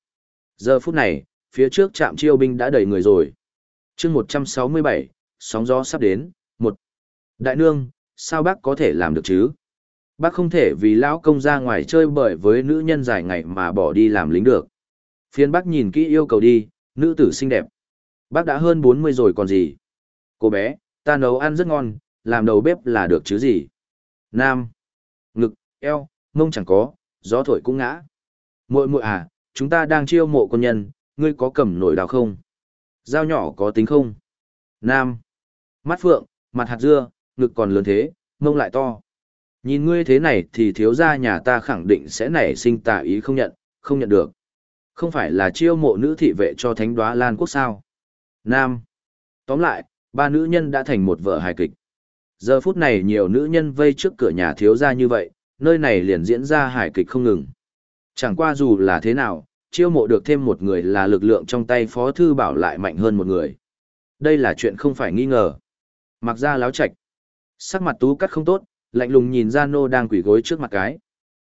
Giờ phút này, phía trước trạm chiêu binh đã đầy người rồi. chương 167, sóng gió sắp đến, một Đại nương, sao bác có thể làm được chứ? Bác không thể vì lão công ra ngoài chơi bời với nữ nhân dài ngày mà bỏ đi làm lính được. Phiên bác nhìn kỹ yêu cầu đi, nữ tử xinh đẹp. Bác đã hơn 40 rồi còn gì? Cô bé, ta nấu ăn rất ngon, làm đầu bếp là được chứ gì? Nam eo, mông chẳng có, gió thổi cũng ngã. Muội muội à, chúng ta đang chiêu mộ quân nhân, ngươi có cầm nổi đào không? Dao nhỏ có tính không? Nam. Mắt phượng, mặt hạt dưa, ngực còn lớn thế, mông lại to. Nhìn ngươi thế này thì thiếu gia nhà ta khẳng định sẽ nảy sinh tà ý không nhận, không nhận được. Không phải là chiêu mộ nữ thị vệ cho thánh đoá Lan quốc sao? Nam. Tóm lại, ba nữ nhân đã thành một vợ hài kịch. Giờ phút này nhiều nữ nhân vây trước cửa nhà thiếu gia như vậy, nơi này liền diễn ra hài kịch không ngừng. Chẳng qua dù là thế nào, chiêu mộ được thêm một người là lực lượng trong tay Phó Thư Bảo lại mạnh hơn một người. Đây là chuyện không phải nghi ngờ. Mặc ra láo chạch. Sắc mặt tú cắt không tốt, lạnh lùng nhìn ra nô đang quỷ gối trước mặt cái.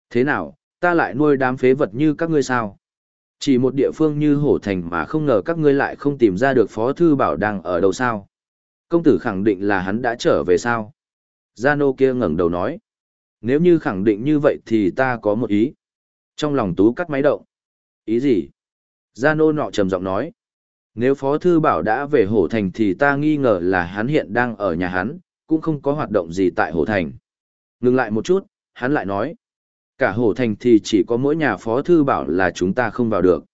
Thế nào, ta lại nuôi đám phế vật như các ngươi sao? Chỉ một địa phương như hổ thành mà không ngờ các ngươi lại không tìm ra được Phó Thư Bảo đang ở đâu sao? Công tử khẳng định là hắn đã trở về sao? Gia nô kia ngẩng đầu nói. Nếu như khẳng định như vậy thì ta có một ý. Trong lòng tú cắt máy động. Ý gì? Gia nô nọ trầm giọng nói. Nếu Phó Thư Bảo đã về Hổ Thành thì ta nghi ngờ là hắn hiện đang ở nhà hắn, cũng không có hoạt động gì tại Hổ Thành. Ngừng lại một chút, hắn lại nói. Cả Hổ Thành thì chỉ có mỗi nhà Phó Thư Bảo là chúng ta không vào được.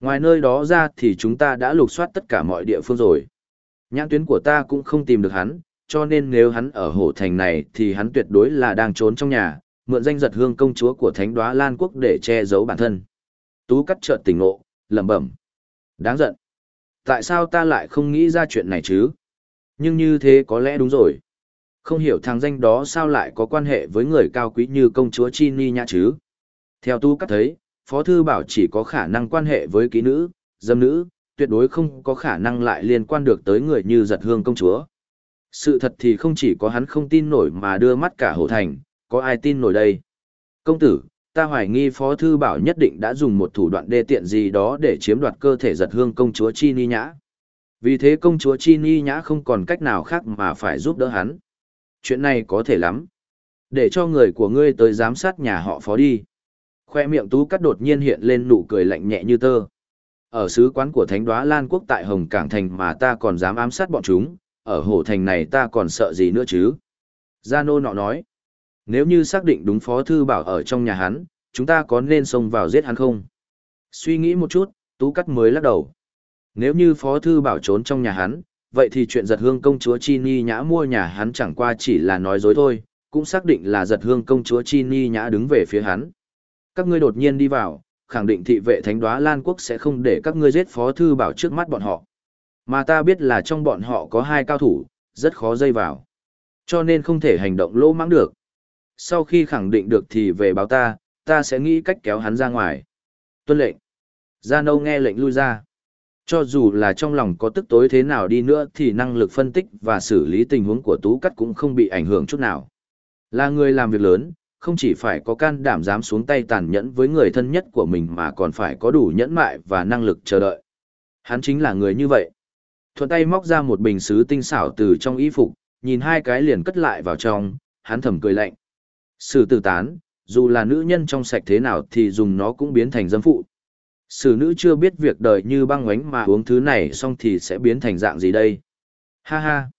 Ngoài nơi đó ra thì chúng ta đã lục soát tất cả mọi địa phương rồi. Nhãn tuyến của ta cũng không tìm được hắn, cho nên nếu hắn ở hổ thành này thì hắn tuyệt đối là đang trốn trong nhà, mượn danh giật hương công chúa của thánh đoá Lan Quốc để che giấu bản thân. Tú cắt chợt tỉnh ngộ, lẩm bẩm. Đáng giận. Tại sao ta lại không nghĩ ra chuyện này chứ? Nhưng như thế có lẽ đúng rồi. Không hiểu thằng danh đó sao lại có quan hệ với người cao quý như công chúa Chi Ni nhã chứ? Theo tu cắt thấy, Phó Thư Bảo chỉ có khả năng quan hệ với ký nữ, dâm nữ, tuyệt đối không có khả năng lại liên quan được tới người như giật hương công chúa. Sự thật thì không chỉ có hắn không tin nổi mà đưa mắt cả hổ thành, có ai tin nổi đây? Công tử, ta hoài nghi Phó Thư Bảo nhất định đã dùng một thủ đoạn đê tiện gì đó để chiếm đoạt cơ thể giật hương công chúa Chi Ni Nhã. Vì thế công chúa Chi Ni Nhã không còn cách nào khác mà phải giúp đỡ hắn. Chuyện này có thể lắm. Để cho người của ngươi tới giám sát nhà họ Phó đi. Khoe miệng tú cắt đột nhiên hiện lên nụ cười lạnh nhẹ như tơ. Ở sứ quán của Thánh Đóa Lan Quốc tại Hồng Cảng Thành mà ta còn dám ám sát bọn chúng, ở hổ thành này ta còn sợ gì nữa chứ? Gia nô nọ nói, nếu như xác định đúng phó thư bảo ở trong nhà hắn, chúng ta có nên xông vào giết hắn không? Suy nghĩ một chút, tú cắt mới lắc đầu. Nếu như phó thư bảo trốn trong nhà hắn, vậy thì chuyện giật hương công chúa Chi Ni Nhã mua nhà hắn chẳng qua chỉ là nói dối thôi, cũng xác định là giật hương công chúa Chi Ni Nhã đứng về phía hắn. Các ngươi đột nhiên đi vào, khẳng định thị vệ thánh đoá Lan Quốc sẽ không để các ngươi giết phó thư bảo trước mắt bọn họ. Mà ta biết là trong bọn họ có hai cao thủ, rất khó dây vào. Cho nên không thể hành động lỗ mãng được. Sau khi khẳng định được thì về báo ta, ta sẽ nghĩ cách kéo hắn ra ngoài. Tuân lệnh. Gia Nâu nghe lệnh lui ra. Cho dù là trong lòng có tức tối thế nào đi nữa thì năng lực phân tích và xử lý tình huống của Tú Cắt cũng không bị ảnh hưởng chút nào. Là người làm việc lớn, không chỉ phải có can đảm dám xuống tay tàn nhẫn với người thân nhất của mình mà còn phải có đủ nhẫn mại và năng lực chờ đợi. Hắn chính là người như vậy. Thuận tay móc ra một bình sứ tinh xảo từ trong y phục, nhìn hai cái liền cất lại vào trong, hắn thầm cười lạnh. Sử tử tán, dù là nữ nhân trong sạch thế nào thì dùng nó cũng biến thành dâm phụ. Sử nữ chưa biết việc đời như băng ngoánh mà uống thứ này xong thì sẽ biến thành dạng gì đây? Ha ha!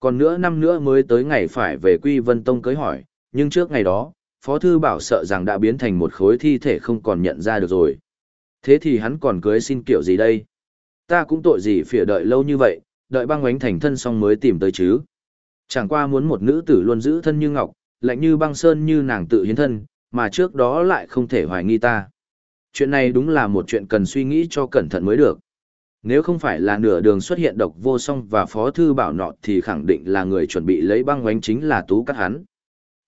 Còn nữa năm nữa mới tới ngày phải về Quy Vân Tông cưới hỏi, nhưng trước ngày đó, Phó Thư Bảo sợ rằng đã biến thành một khối thi thể không còn nhận ra được rồi. Thế thì hắn còn cưới xin kiểu gì đây? Ta cũng tội gì phỉa đợi lâu như vậy, đợi băng oánh thành thân xong mới tìm tới chứ. Chẳng qua muốn một nữ tử luôn giữ thân như ngọc, lạnh như băng sơn như nàng tự hiến thân, mà trước đó lại không thể hoài nghi ta. Chuyện này đúng là một chuyện cần suy nghĩ cho cẩn thận mới được. Nếu không phải là nửa đường xuất hiện độc vô song và phó thư bảo nọ thì khẳng định là người chuẩn bị lấy băng oánh chính là tú cắt hắn.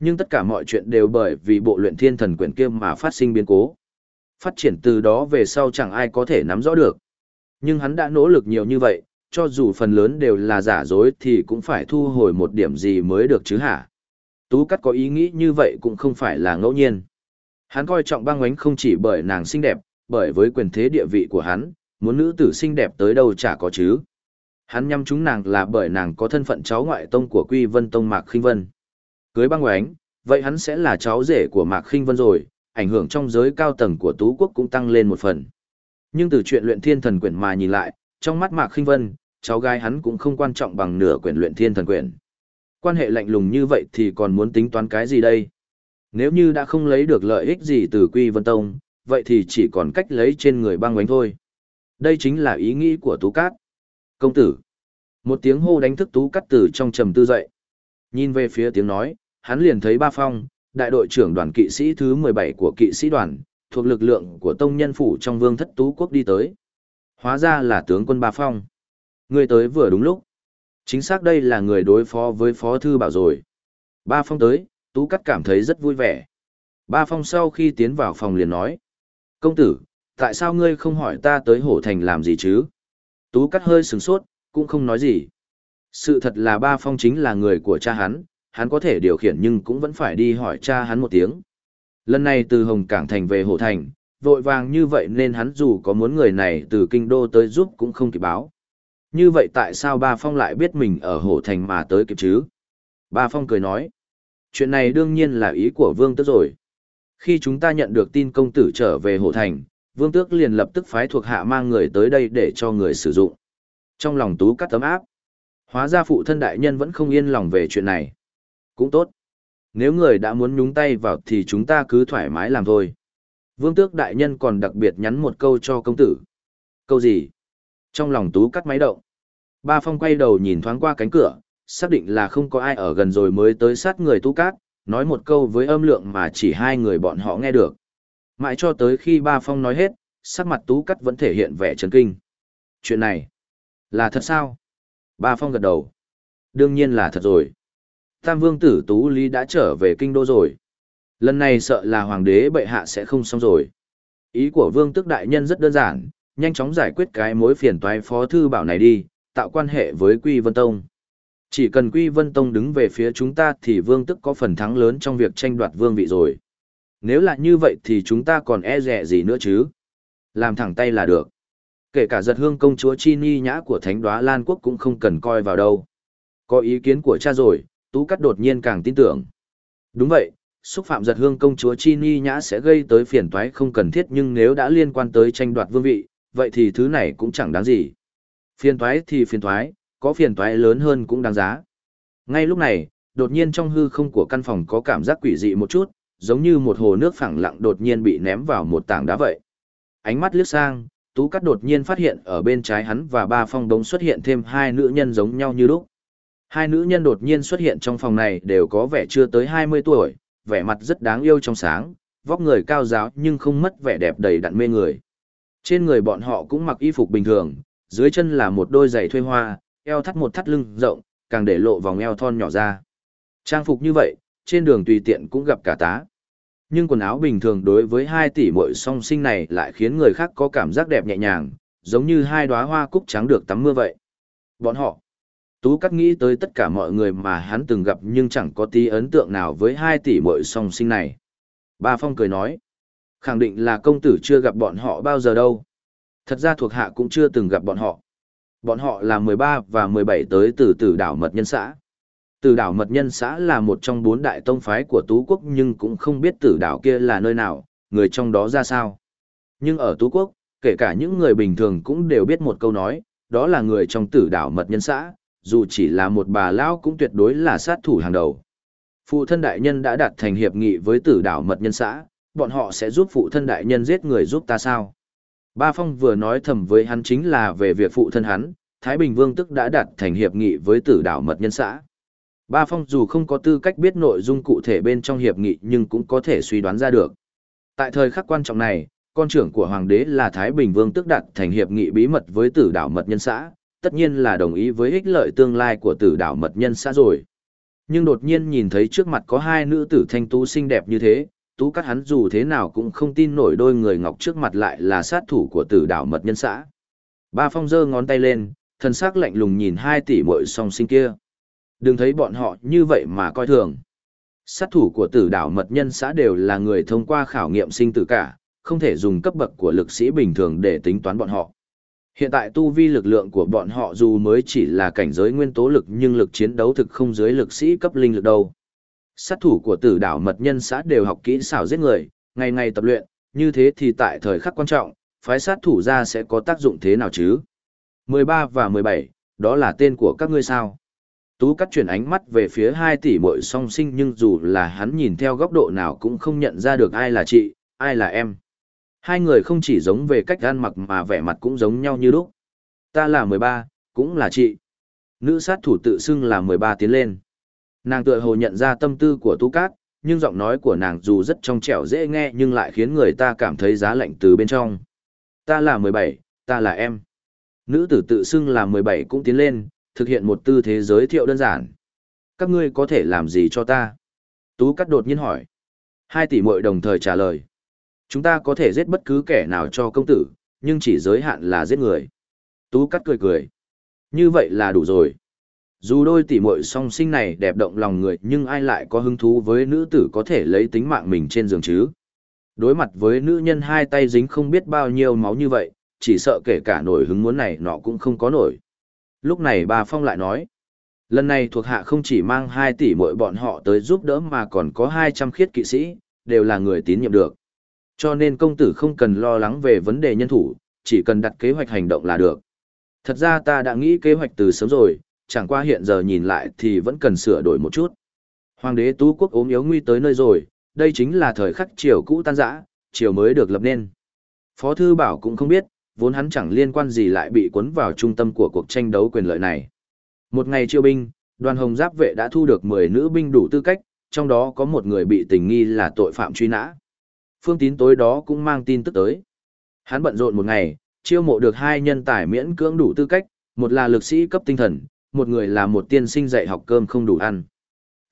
Nhưng tất cả mọi chuyện đều bởi vì bộ luyện thiên thần quyển kia mà phát sinh biến cố. Phát triển từ đó về sau chẳng ai có thể nắm rõ được. Nhưng hắn đã nỗ lực nhiều như vậy, cho dù phần lớn đều là giả dối thì cũng phải thu hồi một điểm gì mới được chứ hả? Tú Cắt có ý nghĩ như vậy cũng không phải là ngẫu nhiên. Hắn coi trọng băng ánh không chỉ bởi nàng xinh đẹp, bởi với quyền thế địa vị của hắn, muốn nữ tử xinh đẹp tới đâu chả có chứ. Hắn nhắm chúng nàng là bởi nàng có thân phận cháu ngoại tông của Quy Vân Tông Mạc Khinh Vân. Cưới băng ánh, vậy hắn sẽ là cháu rể của Mạc Khinh Vân rồi, ảnh hưởng trong giới cao tầng của Tú Quốc cũng tăng lên một phần. Nhưng từ chuyện luyện thiên thần quyển mà nhìn lại, trong mắt Mạc Khinh Vân, cháu gái hắn cũng không quan trọng bằng nửa quyển luyện thiên thần quyển. Quan hệ lạnh lùng như vậy thì còn muốn tính toán cái gì đây? Nếu như đã không lấy được lợi ích gì từ Quy Vân Tông, vậy thì chỉ còn cách lấy trên người băng bánh thôi. Đây chính là ý nghĩ của Tú Cát. Công tử. Một tiếng hô đánh thức Tú Cát từ trong trầm tư dậy. Nhìn về phía tiếng nói, hắn liền thấy ba phong, đại đội trưởng đoàn kỵ sĩ thứ 17 của kỵ sĩ đoàn, thuộc lực lượng của tông nhân phủ trong vương thất tú quốc đi tới. Hóa ra là tướng quân Ba Phong. Người tới vừa đúng lúc. Chính xác đây là người đối phó với Phó Thư Bảo rồi. Ba Phong tới, Tú Cắt cảm thấy rất vui vẻ. Ba Phong sau khi tiến vào phòng liền nói. Công tử, tại sao ngươi không hỏi ta tới hổ thành làm gì chứ? Tú Cắt hơi sừng sốt, cũng không nói gì. Sự thật là Ba Phong chính là người của cha hắn, hắn có thể điều khiển nhưng cũng vẫn phải đi hỏi cha hắn một tiếng. Lần này từ Hồng Cảng Thành về Hồ Thành, vội vàng như vậy nên hắn dù có muốn người này từ kinh đô tới giúp cũng không kịp báo. Như vậy tại sao ba Phong lại biết mình ở Hồ Thành mà tới kịp chứ? Ba Phong cười nói, chuyện này đương nhiên là ý của Vương Tước rồi. Khi chúng ta nhận được tin công tử trở về Hồ Thành, Vương Tước liền lập tức phái thuộc hạ mang người tới đây để cho người sử dụng. Trong lòng tú cắt tấm áp, hóa ra phụ thân đại nhân vẫn không yên lòng về chuyện này. Cũng tốt nếu người đã muốn nhúng tay vào thì chúng ta cứ thoải mái làm thôi. Vương tước đại nhân còn đặc biệt nhắn một câu cho công tử. Câu gì? Trong lòng tú cắt máy động. Ba phong quay đầu nhìn thoáng qua cánh cửa, xác định là không có ai ở gần rồi mới tới sát người tú cát, nói một câu với âm lượng mà chỉ hai người bọn họ nghe được. Mãi cho tới khi ba phong nói hết, sắc mặt tú cắt vẫn thể hiện vẻ chấn kinh. Chuyện này, là thật sao? Ba phong gật đầu. Đương nhiên là thật rồi. Tam vương tử tú lý đã trở về kinh đô rồi. Lần này sợ là hoàng đế bệ hạ sẽ không xong rồi. Ý của vương tức đại nhân rất đơn giản, nhanh chóng giải quyết cái mối phiền toái phó thư bảo này đi, tạo quan hệ với Quy Vân Tông. Chỉ cần Quy Vân Tông đứng về phía chúng ta thì vương tức có phần thắng lớn trong việc tranh đoạt vương vị rồi. Nếu là như vậy thì chúng ta còn e rẻ gì nữa chứ? Làm thẳng tay là được. Kể cả giật hương công chúa Chi Ni nhã của Thánh đoá Lan Quốc cũng không cần coi vào đâu. Có ý kiến của cha rồi, Tú Cắt đột nhiên càng tin tưởng. Đúng vậy, xúc phạm giật hương công chúa Chi Ni nhã sẽ gây tới phiền toái không cần thiết nhưng nếu đã liên quan tới tranh đoạt vương vị, vậy thì thứ này cũng chẳng đáng gì. Phiền toái thì phiền toái, có phiền toái lớn hơn cũng đáng giá. Ngay lúc này, đột nhiên trong hư không của căn phòng có cảm giác quỷ dị một chút, giống như một hồ nước phẳng lặng đột nhiên bị ném vào một tảng đá vậy. Ánh mắt liếc sang, Tú Cắt đột nhiên phát hiện ở bên trái hắn và ba phong đống xuất hiện thêm hai nữ nhân giống nhau như lúc. Hai nữ nhân đột nhiên xuất hiện trong phòng này đều có vẻ chưa tới 20 tuổi, vẻ mặt rất đáng yêu trong sáng, vóc người cao giáo nhưng không mất vẻ đẹp đầy đặn mê người. Trên người bọn họ cũng mặc y phục bình thường, dưới chân là một đôi giày thuê hoa, eo thắt một thắt lưng rộng, càng để lộ vòng eo thon nhỏ ra. Trang phục như vậy, trên đường tùy tiện cũng gặp cả tá. Nhưng quần áo bình thường đối với hai tỷ muội song sinh này lại khiến người khác có cảm giác đẹp nhẹ nhàng, giống như hai đóa hoa cúc trắng được tắm mưa vậy. Bọn họ, Tú Cắt nghĩ tới tất cả mọi người mà hắn từng gặp nhưng chẳng có tí ấn tượng nào với hai tỷ muội song sinh này. Ba Phong cười nói, khẳng định là công tử chưa gặp bọn họ bao giờ đâu. Thật ra thuộc hạ cũng chưa từng gặp bọn họ. Bọn họ là 13 và 17 tới từ tử đảo Mật Nhân Xã. Tử đảo Mật Nhân Xã là một trong bốn đại tông phái của Tú Quốc nhưng cũng không biết tử đảo kia là nơi nào, người trong đó ra sao. Nhưng ở Tú Quốc, kể cả những người bình thường cũng đều biết một câu nói, đó là người trong tử đảo Mật Nhân Xã, dù chỉ là một bà lão cũng tuyệt đối là sát thủ hàng đầu. Phụ thân đại nhân đã đặt thành hiệp nghị với tử đảo Mật Nhân Xã, bọn họ sẽ giúp phụ thân đại nhân giết người giúp ta sao? Ba Phong vừa nói thầm với hắn chính là về việc phụ thân hắn, Thái Bình Vương tức đã đặt thành hiệp nghị với tử đảo mật nhân xã. Ba Phong dù không có tư cách biết nội dung cụ thể bên trong hiệp nghị nhưng cũng có thể suy đoán ra được. Tại thời khắc quan trọng này, con trưởng của Hoàng đế là Thái Bình Vương tức đặt thành hiệp nghị bí mật với tử đảo mật nhân xã, tất nhiên là đồng ý với ích lợi tương lai của tử đảo mật nhân xã rồi. Nhưng đột nhiên nhìn thấy trước mặt có hai nữ tử thanh tú xinh đẹp như thế, tú cắt hắn dù thế nào cũng không tin nổi đôi người ngọc trước mặt lại là sát thủ của tử đảo mật nhân xã. Ba phong giơ ngón tay lên, thần sắc lạnh lùng nhìn hai tỷ muội song sinh kia. Đừng thấy bọn họ như vậy mà coi thường. Sát thủ của tử đảo mật nhân xã đều là người thông qua khảo nghiệm sinh tử cả, không thể dùng cấp bậc của lực sĩ bình thường để tính toán bọn họ. Hiện tại tu vi lực lượng của bọn họ dù mới chỉ là cảnh giới nguyên tố lực nhưng lực chiến đấu thực không dưới lực sĩ cấp linh lực đâu sát thủ của tử đảo mật nhân xã đều học kỹ xảo giết người, ngày ngày tập luyện, như thế thì tại thời khắc quan trọng, phái sát thủ ra sẽ có tác dụng thế nào chứ? 13 và 17, đó là tên của các ngươi sao? Tú cắt chuyển ánh mắt về phía hai tỷ muội song sinh nhưng dù là hắn nhìn theo góc độ nào cũng không nhận ra được ai là chị, ai là em. Hai người không chỉ giống về cách ăn mặc mà vẻ mặt cũng giống nhau như lúc. Ta là 13, cũng là chị. Nữ sát thủ tự xưng là 13 tiến lên. Nàng tựa hồ nhận ra tâm tư của Tú Cát, nhưng giọng nói của nàng dù rất trong trẻo dễ nghe nhưng lại khiến người ta cảm thấy giá lạnh từ bên trong. Ta là mười bảy, ta là em. Nữ tử tự xưng là mười bảy cũng tiến lên, thực hiện một tư thế giới thiệu đơn giản. Các ngươi có thể làm gì cho ta? Tú Cát đột nhiên hỏi. Hai tỷ muội đồng thời trả lời. Chúng ta có thể giết bất cứ kẻ nào cho công tử, nhưng chỉ giới hạn là giết người. Tú cắt cười cười. Như vậy là đủ rồi. Dù đôi tỷ muội song sinh này đẹp động lòng người nhưng ai lại có hứng thú với nữ tử có thể lấy tính mạng mình trên giường chứ. Đối mặt với nữ nhân hai tay dính không biết bao nhiêu máu như vậy, chỉ sợ kể cả nổi hứng muốn này nọ cũng không có nổi. Lúc này bà Phong lại nói, lần này thuộc hạ không chỉ mang hai tỷ muội bọn họ tới giúp đỡ mà còn có hai trăm khiết kỵ sĩ, đều là người tín nhiệm được. Cho nên công tử không cần lo lắng về vấn đề nhân thủ, chỉ cần đặt kế hoạch hành động là được. Thật ra ta đã nghĩ kế hoạch từ sớm rồi, chẳng qua hiện giờ nhìn lại thì vẫn cần sửa đổi một chút. Hoàng đế Tú Quốc ốm yếu nguy tới nơi rồi, đây chính là thời khắc triều cũ tan rã, triều mới được lập nên. Phó Thư Bảo cũng không biết, vốn hắn chẳng liên quan gì lại bị cuốn vào trung tâm của cuộc tranh đấu quyền lợi này. Một ngày triều binh, đoàn hồng giáp vệ đã thu được 10 nữ binh đủ tư cách, trong đó có một người bị tình nghi là tội phạm truy nã. Phương Tín tối đó cũng mang tin tức tới. Hắn bận rộn một ngày, chiêu mộ được hai nhân tài miễn cưỡng đủ tư cách, một là lực sĩ cấp tinh thần, một người là một tiên sinh dạy học cơm không đủ ăn.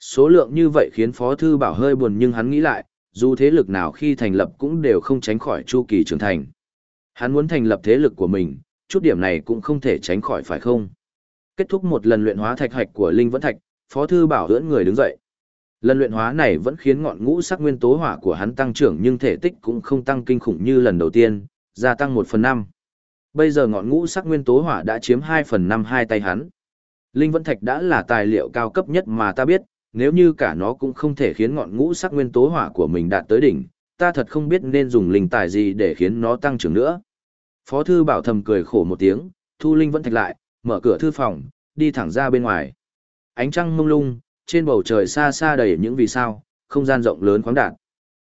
Số lượng như vậy khiến Phó Thư Bảo hơi buồn nhưng hắn nghĩ lại, dù thế lực nào khi thành lập cũng đều không tránh khỏi chu kỳ trưởng thành. Hắn muốn thành lập thế lực của mình, chút điểm này cũng không thể tránh khỏi phải không? Kết thúc một lần luyện hóa thạch hạch của Linh Vẫn Thạch, Phó Thư Bảo ưỡn người đứng dậy. Lần luyện hóa này vẫn khiến ngọn ngũ sắc nguyên tố hỏa của hắn tăng trưởng nhưng thể tích cũng không tăng kinh khủng như lần đầu tiên, gia tăng 1 phần 5. Bây giờ ngọn ngũ sắc nguyên tố hỏa đã chiếm 2 phần 5 hai tay hắn. Linh Vẫn Thạch đã là tài liệu cao cấp nhất mà ta biết, nếu như cả nó cũng không thể khiến ngọn ngũ sắc nguyên tố hỏa của mình đạt tới đỉnh, ta thật không biết nên dùng linh tài gì để khiến nó tăng trưởng nữa. Phó thư bảo thầm cười khổ một tiếng, thu Linh Vẫn Thạch lại, mở cửa thư phòng, đi thẳng ra bên ngoài. Ánh trăng mông lung, trên bầu trời xa xa đầy những vì sao, không gian rộng lớn khoáng đạt.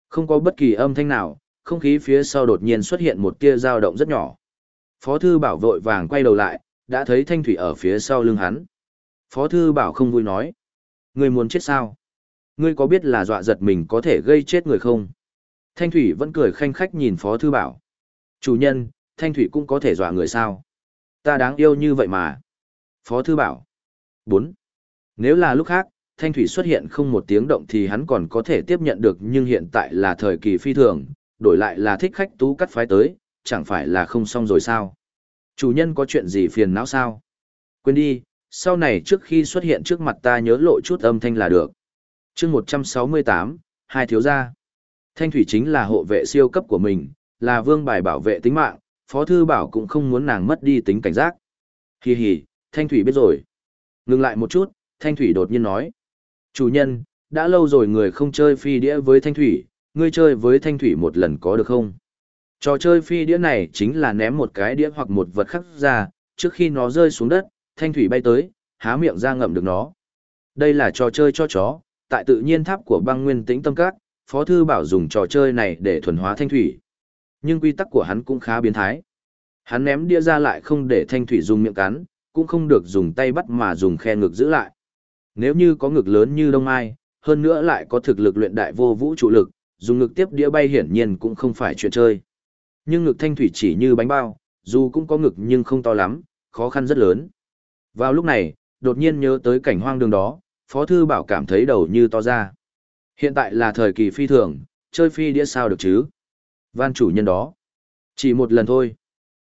Không có bất kỳ âm thanh nào, không khí phía sau đột nhiên xuất hiện một tia dao động rất nhỏ. Phó thư bảo vội vàng quay đầu lại, đã thấy thanh thủy ở phía sau lưng hắn. Phó thư bảo không vui nói. Ngươi muốn chết sao? Ngươi có biết là dọa giật mình có thể gây chết người không? Thanh thủy vẫn cười khanh khách nhìn phó thư bảo. Chủ nhân, thanh thủy cũng có thể dọa người sao? Ta đáng yêu như vậy mà. Phó thư bảo. 4. Nếu là lúc khác, thanh thủy xuất hiện không một tiếng động thì hắn còn có thể tiếp nhận được nhưng hiện tại là thời kỳ phi thường, đổi lại là thích khách tú cắt phái tới, chẳng phải là không xong rồi sao? Chủ nhân có chuyện gì phiền não sao? Quên đi, sau này trước khi xuất hiện trước mặt ta nhớ lộ chút âm thanh là được. chương 168, hai thiếu gia. Thanh thủy chính là hộ vệ siêu cấp của mình, là vương bài bảo vệ tính mạng, phó thư bảo cũng không muốn nàng mất đi tính cảnh giác. Hì hì, thanh thủy biết rồi. Ngừng lại một chút, thanh thủy đột nhiên nói. Chủ nhân, đã lâu rồi người không chơi phi đĩa với thanh thủy, ngươi chơi với thanh thủy một lần có được không? Trò chơi phi đĩa này chính là ném một cái đĩa hoặc một vật khác ra, trước khi nó rơi xuống đất, thanh thủy bay tới, há miệng ra ngậm được nó. Đây là trò chơi cho chó, tại tự nhiên tháp của băng nguyên tĩnh tâm các, Phó Thư Bảo dùng trò chơi này để thuần hóa thanh thủy. Nhưng quy tắc của hắn cũng khá biến thái. Hắn ném đĩa ra lại không để thanh thủy dùng miệng cắn, cũng không được dùng tay bắt mà dùng khe ngực giữ lại. Nếu như có ngực lớn như Đông Mai, hơn nữa lại có thực lực luyện đại vô vũ trụ lực, dùng ngực tiếp đĩa bay hiển nhiên cũng không phải chuyện chơi. Nhưng ngực thanh thủy chỉ như bánh bao, dù cũng có ngực nhưng không to lắm, khó khăn rất lớn. Vào lúc này, đột nhiên nhớ tới cảnh hoang đường đó, Phó Thư Bảo cảm thấy đầu như to ra. Hiện tại là thời kỳ phi thường, chơi phi đĩa sao được chứ? Van chủ nhân đó. Chỉ một lần thôi.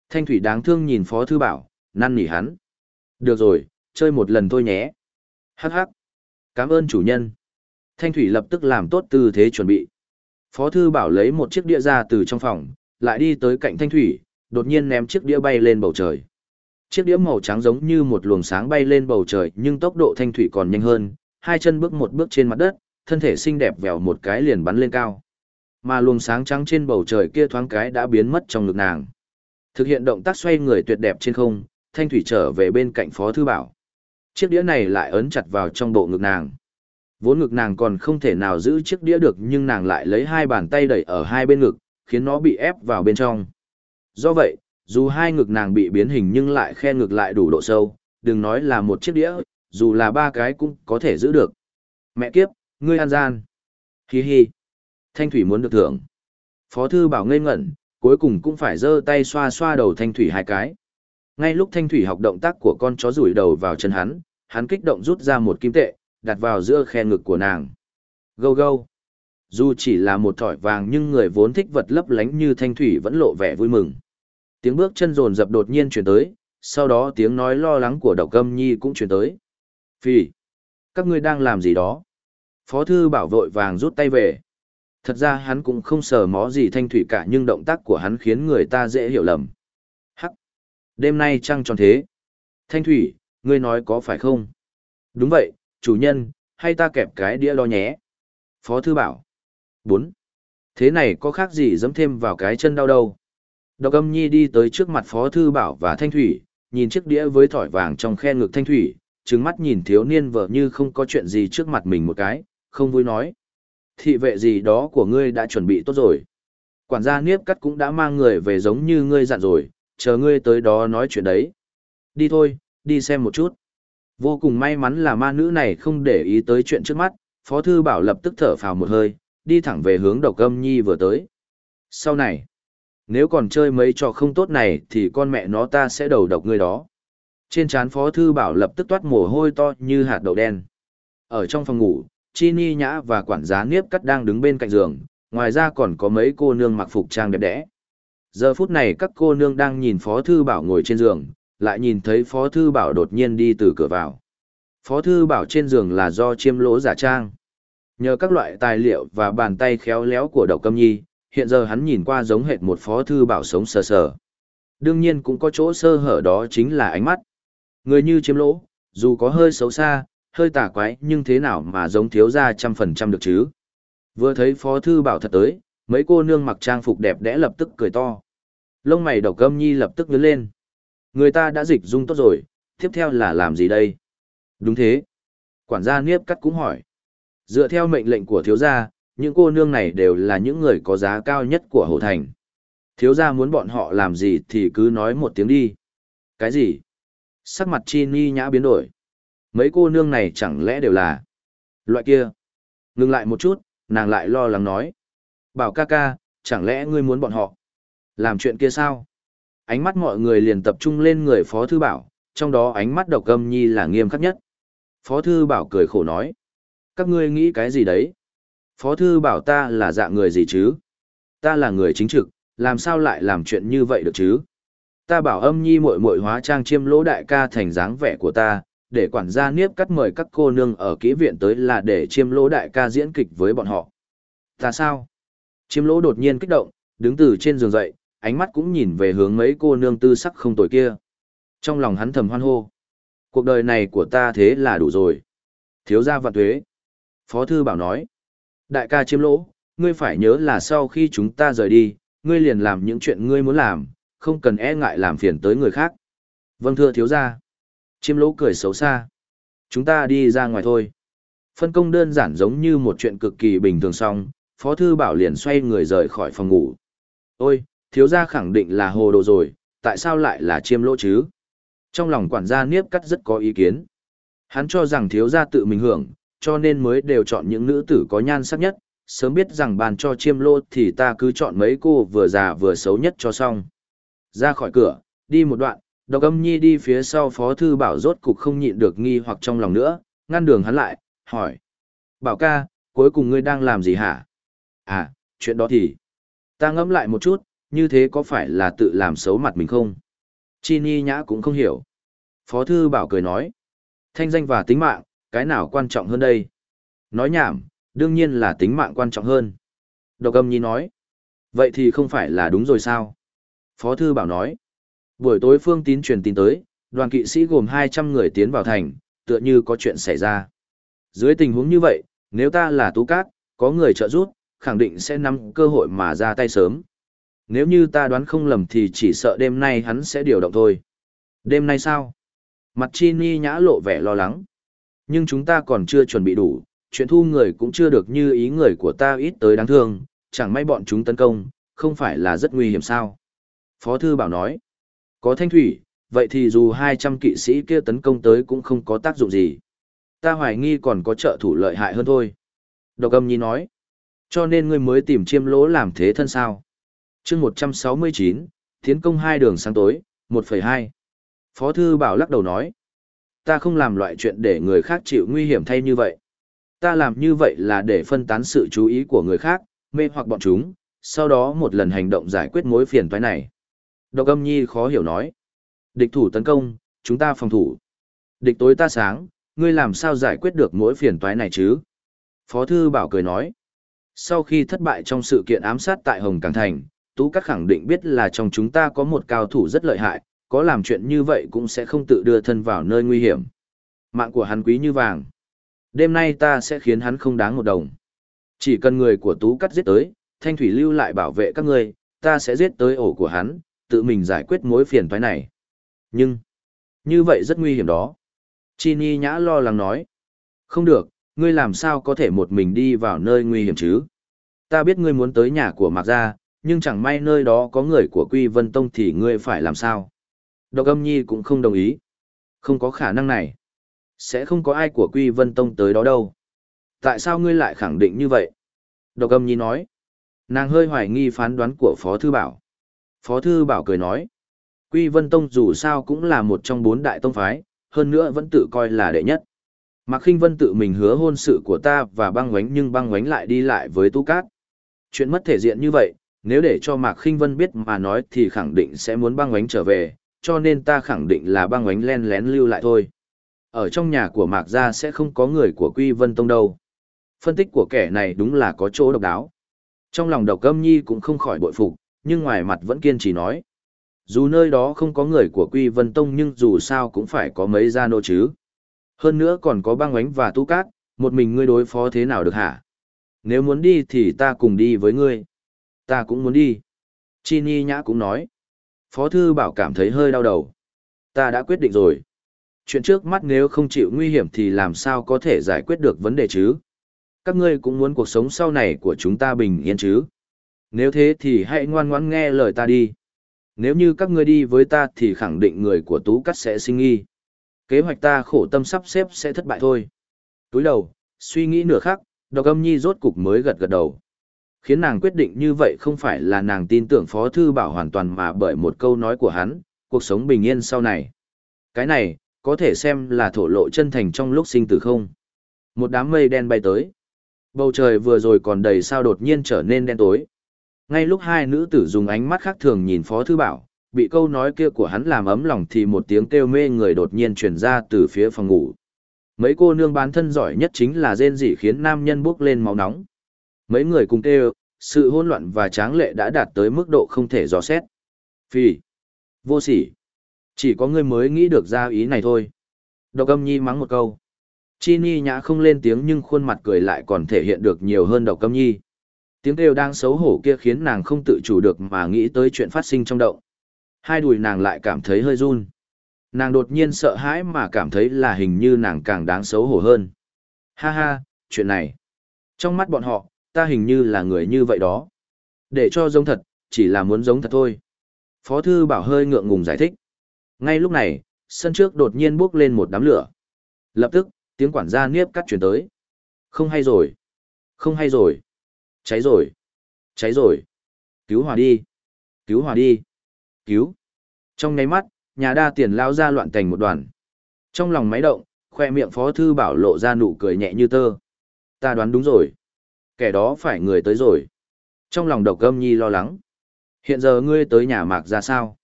Thanh Thủy đáng thương nhìn Phó Thư Bảo, năn nỉ hắn. Được rồi, chơi một lần thôi nhé. Hắc hắc. Cảm ơn chủ nhân. Thanh Thủy lập tức làm tốt tư thế chuẩn bị. Phó Thư Bảo lấy một chiếc đĩa ra từ trong phòng, lại đi tới cạnh Thanh Thủy, đột nhiên ném chiếc đĩa bay lên bầu trời. Chiếc đĩa màu trắng giống như một luồng sáng bay lên bầu trời nhưng tốc độ Thanh Thủy còn nhanh hơn, hai chân bước một bước trên mặt đất, thân thể xinh đẹp vèo một cái liền bắn lên cao. Mà luồng sáng trắng trên bầu trời kia thoáng cái đã biến mất trong ngực nàng. Thực hiện động tác xoay người tuyệt đẹp trên không, Thanh Thủy trở về bên cạnh Phó Thư Bảo. Chiếc đĩa này lại ấn chặt vào trong bộ ngực nàng. Vốn ngực nàng còn không thể nào giữ chiếc đĩa được nhưng nàng lại lấy hai bàn tay đẩy ở hai bên ngực, khiến nó bị ép vào bên trong. Do vậy, dù hai ngực nàng bị biến hình nhưng lại khe ngực lại đủ độ sâu, đừng nói là một chiếc đĩa, dù là ba cái cũng có thể giữ được. Mẹ kiếp, ngươi an gian. Hi hi. Thanh Thủy muốn được thưởng. Phó thư bảo ngây ngẩn, cuối cùng cũng phải giơ tay xoa xoa đầu Thanh Thủy hai cái. Ngay lúc Thanh Thủy học động tác của con chó rủi đầu vào chân hắn, hắn kích động rút ra một kim tệ, đặt vào giữa khe ngực của nàng. Gâu gâu. Dù chỉ là một thỏi vàng nhưng người vốn thích vật lấp lánh như Thanh Thủy vẫn lộ vẻ vui mừng. Tiếng bước chân rồn rập đột nhiên chuyển tới, sau đó tiếng nói lo lắng của độc âm nhi cũng chuyển tới. Phi! Các ngươi đang làm gì đó? Phó thư bảo vội vàng rút tay về. Thật ra hắn cũng không sờ mó gì thanh thủy cả nhưng động tác của hắn khiến người ta dễ hiểu lầm. Hắc! Đêm nay trăng tròn thế. Thanh thủy, ngươi nói có phải không? Đúng vậy, chủ nhân, hay ta kẹp cái đĩa lo nhé. Phó thư bảo. 4. Thế này có khác gì dẫm thêm vào cái chân đau đâu? Độc âm nhi đi tới trước mặt Phó Thư Bảo và Thanh Thủy, nhìn chiếc đĩa với thỏi vàng trong khe ngực Thanh Thủy, trừng mắt nhìn thiếu niên vợ như không có chuyện gì trước mặt mình một cái, không vui nói. Thị vệ gì đó của ngươi đã chuẩn bị tốt rồi. Quản gia Niếp Cắt cũng đã mang người về giống như ngươi dặn rồi, chờ ngươi tới đó nói chuyện đấy. Đi thôi, đi xem một chút. Vô cùng may mắn là ma nữ này không để ý tới chuyện trước mắt, Phó Thư Bảo lập tức thở phào một hơi, đi thẳng về hướng độc âm nhi vừa tới. Sau này, nếu còn chơi mấy trò không tốt này thì con mẹ nó ta sẽ đầu độc ngươi đó. Trên trán Phó Thư Bảo lập tức toát mồ hôi to như hạt đậu đen. Ở trong phòng ngủ, Chini Nhã và quản giá Niếp Cắt đang đứng bên cạnh giường, ngoài ra còn có mấy cô nương mặc phục trang đẹp đẽ. Giờ phút này các cô nương đang nhìn Phó Thư Bảo ngồi trên giường, lại nhìn thấy Phó Thư Bảo đột nhiên đi từ cửa vào. Phó Thư Bảo trên giường là do chiêm lỗ giả trang. Nhờ các loại tài liệu và bàn tay khéo léo của đậu câm nhi, hiện giờ hắn nhìn qua giống hệt một Phó Thư Bảo sống sờ sờ. Đương nhiên cũng có chỗ sơ hở đó chính là ánh mắt. Người như chiêm lỗ, dù có hơi xấu xa, hơi tà quái nhưng thế nào mà giống thiếu gia trăm phần trăm được chứ. Vừa thấy Phó Thư Bảo thật tới, mấy cô nương mặc trang phục đẹp đẽ lập tức cười to. Lông mày đầu câm nhi lập tức nhớ lên. Người ta đã dịch dung tốt rồi, tiếp theo là làm gì đây? Đúng thế. Quản gia Niếp Cắt cũng hỏi. Dựa theo mệnh lệnh của thiếu gia, những cô nương này đều là những người có giá cao nhất của Hồ Thành. Thiếu gia muốn bọn họ làm gì thì cứ nói một tiếng đi. Cái gì? Sắc mặt Chi Ni nhã biến đổi. Mấy cô nương này chẳng lẽ đều là loại kia? Ngừng lại một chút, nàng lại lo lắng nói. Bảo ca ca, chẳng lẽ ngươi muốn bọn họ làm chuyện kia sao? Ánh mắt mọi người liền tập trung lên người Phó Thư Bảo, trong đó ánh mắt độc âm nhi là nghiêm khắc nhất. Phó Thư Bảo cười khổ nói. Các ngươi nghĩ cái gì đấy? Phó Thư Bảo ta là dạng người gì chứ? Ta là người chính trực, làm sao lại làm chuyện như vậy được chứ? Ta bảo âm nhi muội muội hóa trang chiêm lỗ đại ca thành dáng vẻ của ta, để quản gia niếp cắt mời các cô nương ở kỹ viện tới là để chiêm lỗ đại ca diễn kịch với bọn họ. Ta sao? Chiêm lỗ đột nhiên kích động, đứng từ trên giường dậy, ánh mắt cũng nhìn về hướng mấy cô nương tư sắc không tồi kia. Trong lòng hắn thầm hoan hô. Cuộc đời này của ta thế là đủ rồi. Thiếu gia vạn tuế. Phó thư bảo nói. Đại ca chiếm lỗ, ngươi phải nhớ là sau khi chúng ta rời đi, ngươi liền làm những chuyện ngươi muốn làm, không cần e ngại làm phiền tới người khác. Vâng thưa thiếu gia. Chiêm lỗ cười xấu xa. Chúng ta đi ra ngoài thôi. Phân công đơn giản giống như một chuyện cực kỳ bình thường xong, Phó Thư Bảo liền xoay người rời khỏi phòng ngủ. Ôi, thiếu gia khẳng định là hồ đồ rồi, tại sao lại là chiêm lỗ chứ? Trong lòng quản gia Niếp Cắt rất có ý kiến. Hắn cho rằng thiếu gia tự mình hưởng, cho nên mới đều chọn những nữ tử có nhan sắc nhất, sớm biết rằng bàn cho chiêm lỗ thì ta cứ chọn mấy cô vừa già vừa xấu nhất cho xong. Ra khỏi cửa, đi một đoạn, độc âm nhi đi phía sau phó thư bảo rốt cục không nhịn được nghi hoặc trong lòng nữa, ngăn đường hắn lại, hỏi. Bảo ca, cuối cùng ngươi đang làm gì hả? À, chuyện đó thì... Ta ngẫm lại một chút, như thế có phải là tự làm xấu mặt mình không? Chi Ni Nhã cũng không hiểu. Phó Thư Bảo cười nói. Thanh danh và tính mạng, cái nào quan trọng hơn đây? Nói nhảm, đương nhiên là tính mạng quan trọng hơn. Độc âm nhi nói. Vậy thì không phải là đúng rồi sao? Phó Thư Bảo nói. Buổi tối phương tín truyền tin tới, đoàn kỵ sĩ gồm 200 người tiến vào thành, tựa như có chuyện xảy ra. Dưới tình huống như vậy, nếu ta là tú cát, có người trợ giúp, khẳng định sẽ nắm cơ hội mà ra tay sớm. Nếu như ta đoán không lầm thì chỉ sợ đêm nay hắn sẽ điều động thôi. Đêm nay sao? Mặt chi ni nhã lộ vẻ lo lắng. Nhưng chúng ta còn chưa chuẩn bị đủ, chuyện thu người cũng chưa được như ý người của ta ít tới đáng thương, chẳng may bọn chúng tấn công, không phải là rất nguy hiểm sao? Phó thư bảo nói, có thanh thủy, vậy thì dù 200 kỵ sĩ kia tấn công tới cũng không có tác dụng gì. Ta hoài nghi còn có trợ thủ lợi hại hơn thôi. Độc âm nhi nói, cho nên ngươi mới tìm chiêm lỗ làm thế thân sao chương 169, tiến công hai đường sáng tối, 1,2. Phó thư bảo lắc đầu nói, ta không làm loại chuyện để người khác chịu nguy hiểm thay như vậy. Ta làm như vậy là để phân tán sự chú ý của người khác, mê hoặc bọn chúng, sau đó một lần hành động giải quyết mối phiền toái này. Độc âm nhi khó hiểu nói. Địch thủ tấn công, chúng ta phòng thủ. Địch tối ta sáng, ngươi làm sao giải quyết được mối phiền toái này chứ? Phó thư bảo cười nói. Sau khi thất bại trong sự kiện ám sát tại Hồng Cảng Thành, Tú Cát khẳng định biết là trong chúng ta có một cao thủ rất lợi hại, có làm chuyện như vậy cũng sẽ không tự đưa thân vào nơi nguy hiểm. Mạng của hắn quý như vàng. Đêm nay ta sẽ khiến hắn không đáng một đồng. Chỉ cần người của Tú Cát giết tới, Thanh Thủy lưu lại bảo vệ các ngươi, ta sẽ giết tới ổ của hắn, tự mình giải quyết mối phiền toái này. Nhưng, như vậy rất nguy hiểm đó. Chi Ni Nhã lo lắng nói. Không được, ngươi làm sao có thể một mình đi vào nơi nguy hiểm chứ? Ta biết ngươi muốn tới nhà của Mạc Gia, nhưng chẳng may nơi đó có người của Quy Vân Tông thì ngươi phải làm sao? Độc âm nhi cũng không đồng ý. Không có khả năng này. Sẽ không có ai của Quy Vân Tông tới đó đâu. Tại sao ngươi lại khẳng định như vậy? Độc âm nhi nói. Nàng hơi hoài nghi phán đoán của Phó Thư Bảo. Phó Thư Bảo cười nói. Quy Vân Tông dù sao cũng là một trong bốn đại tông phái, hơn nữa vẫn tự coi là đệ nhất. Mạc Khinh Vân tự mình hứa hôn sự của ta và băng ngoánh nhưng băng ngoánh lại đi lại với Tu Cát. Chuyện mất thể diện như vậy, nếu để cho Mạc Khinh Vân biết mà nói thì khẳng định sẽ muốn băng oánh trở về, cho nên ta khẳng định là băng oánh len lén lưu lại thôi. Ở trong nhà của Mạc gia sẽ không có người của Quy Vân Tông đâu. Phân tích của kẻ này đúng là có chỗ độc đáo. Trong lòng độc Câm nhi cũng không khỏi bội phục, nhưng ngoài mặt vẫn kiên trì nói. Dù nơi đó không có người của Quy Vân Tông nhưng dù sao cũng phải có mấy gia nô chứ. Hơn nữa còn có băng oánh và tu cát, một mình ngươi đối phó thế nào được hả? Nếu muốn đi thì ta cùng đi với ngươi. Ta cũng muốn đi. Chi Ni Nhã cũng nói. Phó thư bảo cảm thấy hơi đau đầu. Ta đã quyết định rồi. Chuyện trước mắt nếu không chịu nguy hiểm thì làm sao có thể giải quyết được vấn đề chứ? Các ngươi cũng muốn cuộc sống sau này của chúng ta bình yên chứ? Nếu thế thì hãy ngoan ngoãn nghe lời ta đi. Nếu như các ngươi đi với ta thì khẳng định người của Tú Cắt sẽ sinh nghi. Kế hoạch ta khổ tâm sắp xếp sẽ thất bại thôi. Túi đầu, suy nghĩ nửa khắc, độc âm nhi rốt cục mới gật gật đầu. Khiến nàng quyết định như vậy không phải là nàng tin tưởng Phó Thư Bảo hoàn toàn mà bởi một câu nói của hắn, cuộc sống bình yên sau này. Cái này, có thể xem là thổ lộ chân thành trong lúc sinh tử không. Một đám mây đen bay tới. Bầu trời vừa rồi còn đầy sao đột nhiên trở nên đen tối. Ngay lúc hai nữ tử dùng ánh mắt khác thường nhìn Phó Thư Bảo, bị câu nói kia của hắn làm ấm lòng thì một tiếng kêu mê người đột nhiên truyền ra từ phía phòng ngủ. Mấy cô nương bán thân giỏi nhất chính là rên rỉ khiến nam nhân bước lên máu nóng. Mấy người cùng kêu, sự hỗn loạn và tráng lệ đã đạt tới mức độ không thể dò xét. Phi, vô sỉ, chỉ có ngươi mới nghĩ được ra ý này thôi. Độc âm nhi mắng một câu. Chi Ni nhã không lên tiếng nhưng khuôn mặt cười lại còn thể hiện được nhiều hơn độc âm nhi. Tiếng kêu đang xấu hổ kia khiến nàng không tự chủ được mà nghĩ tới chuyện phát sinh trong động. Hai đùi nàng lại cảm thấy hơi run. Nàng đột nhiên sợ hãi mà cảm thấy là hình như nàng càng đáng xấu hổ hơn. Ha ha, chuyện này. Trong mắt bọn họ, ta hình như là người như vậy đó. Để cho giống thật, chỉ là muốn giống thật thôi. Phó thư bảo hơi ngượng ngùng giải thích. Ngay lúc này, sân trước đột nhiên bốc lên một đám lửa. Lập tức, tiếng quản gia niếp cắt chuyển tới. Không hay rồi. Không hay rồi. Cháy rồi. Cháy rồi. Cứu hỏa đi. Cứu hỏa đi. Cứu. Trong ngáy mắt, nhà đa tiền lao ra loạn thành một đoàn. Trong lòng máy động, khoe miệng phó thư bảo lộ ra nụ cười nhẹ như tơ. Ta đoán đúng rồi. Kẻ đó phải người tới rồi. Trong lòng độc gâm nhi lo lắng. Hiện giờ ngươi tới nhà mạc ra sao?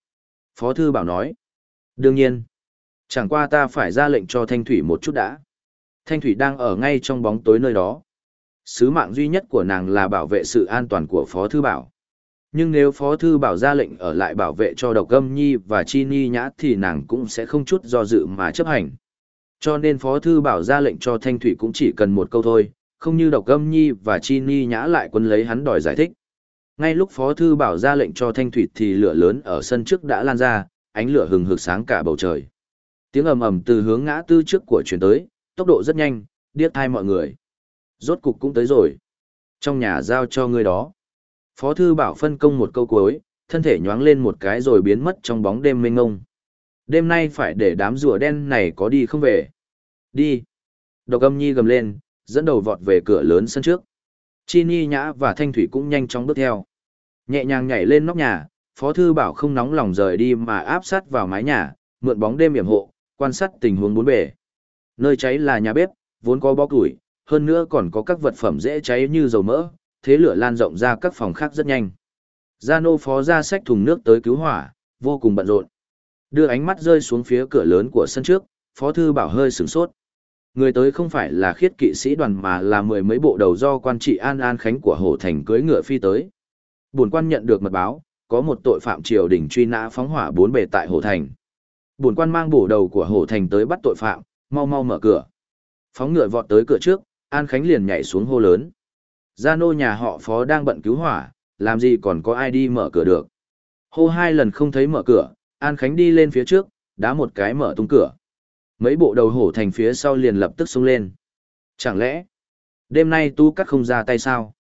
Phó thư bảo nói. Đương nhiên. Chẳng qua ta phải ra lệnh cho Thanh Thủy một chút đã. Thanh Thủy đang ở ngay trong bóng tối nơi đó. Sứ mạng duy nhất của nàng là bảo vệ sự an toàn của Phó Thư Bảo. Nhưng nếu Phó Thư Bảo ra lệnh ở lại bảo vệ cho Độc Âm Nhi và Chi Ni Nhã thì nàng cũng sẽ không chút do dự mà chấp hành. Cho nên Phó Thư Bảo ra lệnh cho Thanh Thủy cũng chỉ cần một câu thôi, không như Độc Âm Nhi và Chi Ni Nhã lại quân lấy hắn đòi giải thích. Ngay lúc Phó Thư Bảo ra lệnh cho Thanh Thủy thì lửa lớn ở sân trước đã lan ra, ánh lửa hừng hực sáng cả bầu trời. Tiếng ầm ầm từ hướng ngã tư trước của chuyển tới, tốc độ rất nhanh, điếc thai mọi người. Rốt cục cũng tới rồi. Trong nhà giao cho người đó. Phó thư bảo phân công một câu cuối, thân thể nhoáng lên một cái rồi biến mất trong bóng đêm mênh ngông. Đêm nay phải để đám rùa đen này có đi không về. Đi. Độc âm nhi gầm lên, dẫn đầu vọt về cửa lớn sân trước. Chi Ni Nhã và Thanh Thủy cũng nhanh chóng bước theo. Nhẹ nhàng nhảy lên nóc nhà, Phó Thư Bảo không nóng lòng rời đi mà áp sát vào mái nhà, mượn bóng đêm yểm hộ, quan sát tình huống bốn bề. Nơi cháy là nhà bếp, vốn có bó củi, hơn nữa còn có các vật phẩm dễ cháy như dầu mỡ, thế lửa lan rộng ra các phòng khác rất nhanh. Gia nô phó ra xách thùng nước tới cứu hỏa, vô cùng bận rộn. Đưa ánh mắt rơi xuống phía cửa lớn của sân trước, phó thư bảo hơi sửng sốt. Người tới không phải là khiết kỵ sĩ đoàn mà là mười mấy bộ đầu do quan trị An An Khánh của Hồ Thành cưới ngựa phi tới. Bổn quan nhận được mật báo, có một tội phạm triều đình truy nã phóng hỏa bốn bề tại Hồ Thành. Bổn quan mang bổ đầu của Hồ Thành tới bắt tội phạm, mau mau mở cửa. Phóng ngựa vọt tới cửa trước, An Khánh liền nhảy xuống hô lớn. Gia nô nhà họ phó đang bận cứu hỏa, làm gì còn có ai đi mở cửa được. Hô hai lần không thấy mở cửa, An Khánh đi lên phía trước, đá một cái mở tung cửa. Mấy bộ đầu hổ thành phía sau liền lập tức xông lên. Chẳng lẽ, đêm nay tu cắt không ra tay sao?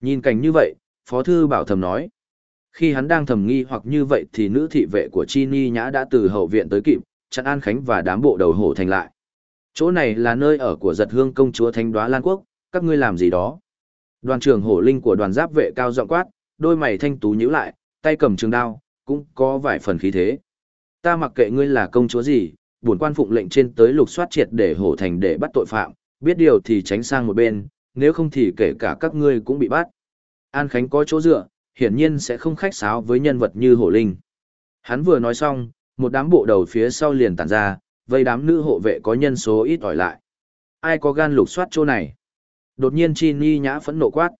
Nhìn cảnh như vậy, Phó Thư bảo thầm nói. Khi hắn đang thầm nghi hoặc như vậy thì nữ thị vệ của Chi Ni Nhã đã từ hậu viện tới kịp, chặn An Khánh và đám bộ đầu hổ thành lại. Chỗ này là nơi ở của giật hương công chúa Thánh Đoá Lan Quốc, các ngươi làm gì đó? Đoàn trưởng hổ linh của đoàn giáp vệ cao giọng quát, đôi mày thanh tú nhíu lại, tay cầm trường đao, cũng có vài phần khí thế. Ta mặc kệ ngươi là công chúa gì, bổn quan phụng lệnh trên tới lục soát triệt để hổ thành để bắt tội phạm, biết điều thì tránh sang một bên, nếu không thì kể cả các ngươi cũng bị bắt. An Khánh có chỗ dựa, hiển nhiên sẽ không khách sáo với nhân vật như hổ linh. Hắn vừa nói xong, một đám bộ đầu phía sau liền tản ra, vây đám nữ hộ vệ có nhân số ít ỏi lại. Ai có gan lục soát chỗ này? Đột nhiên Chi Ni nhã phẫn nộ quát.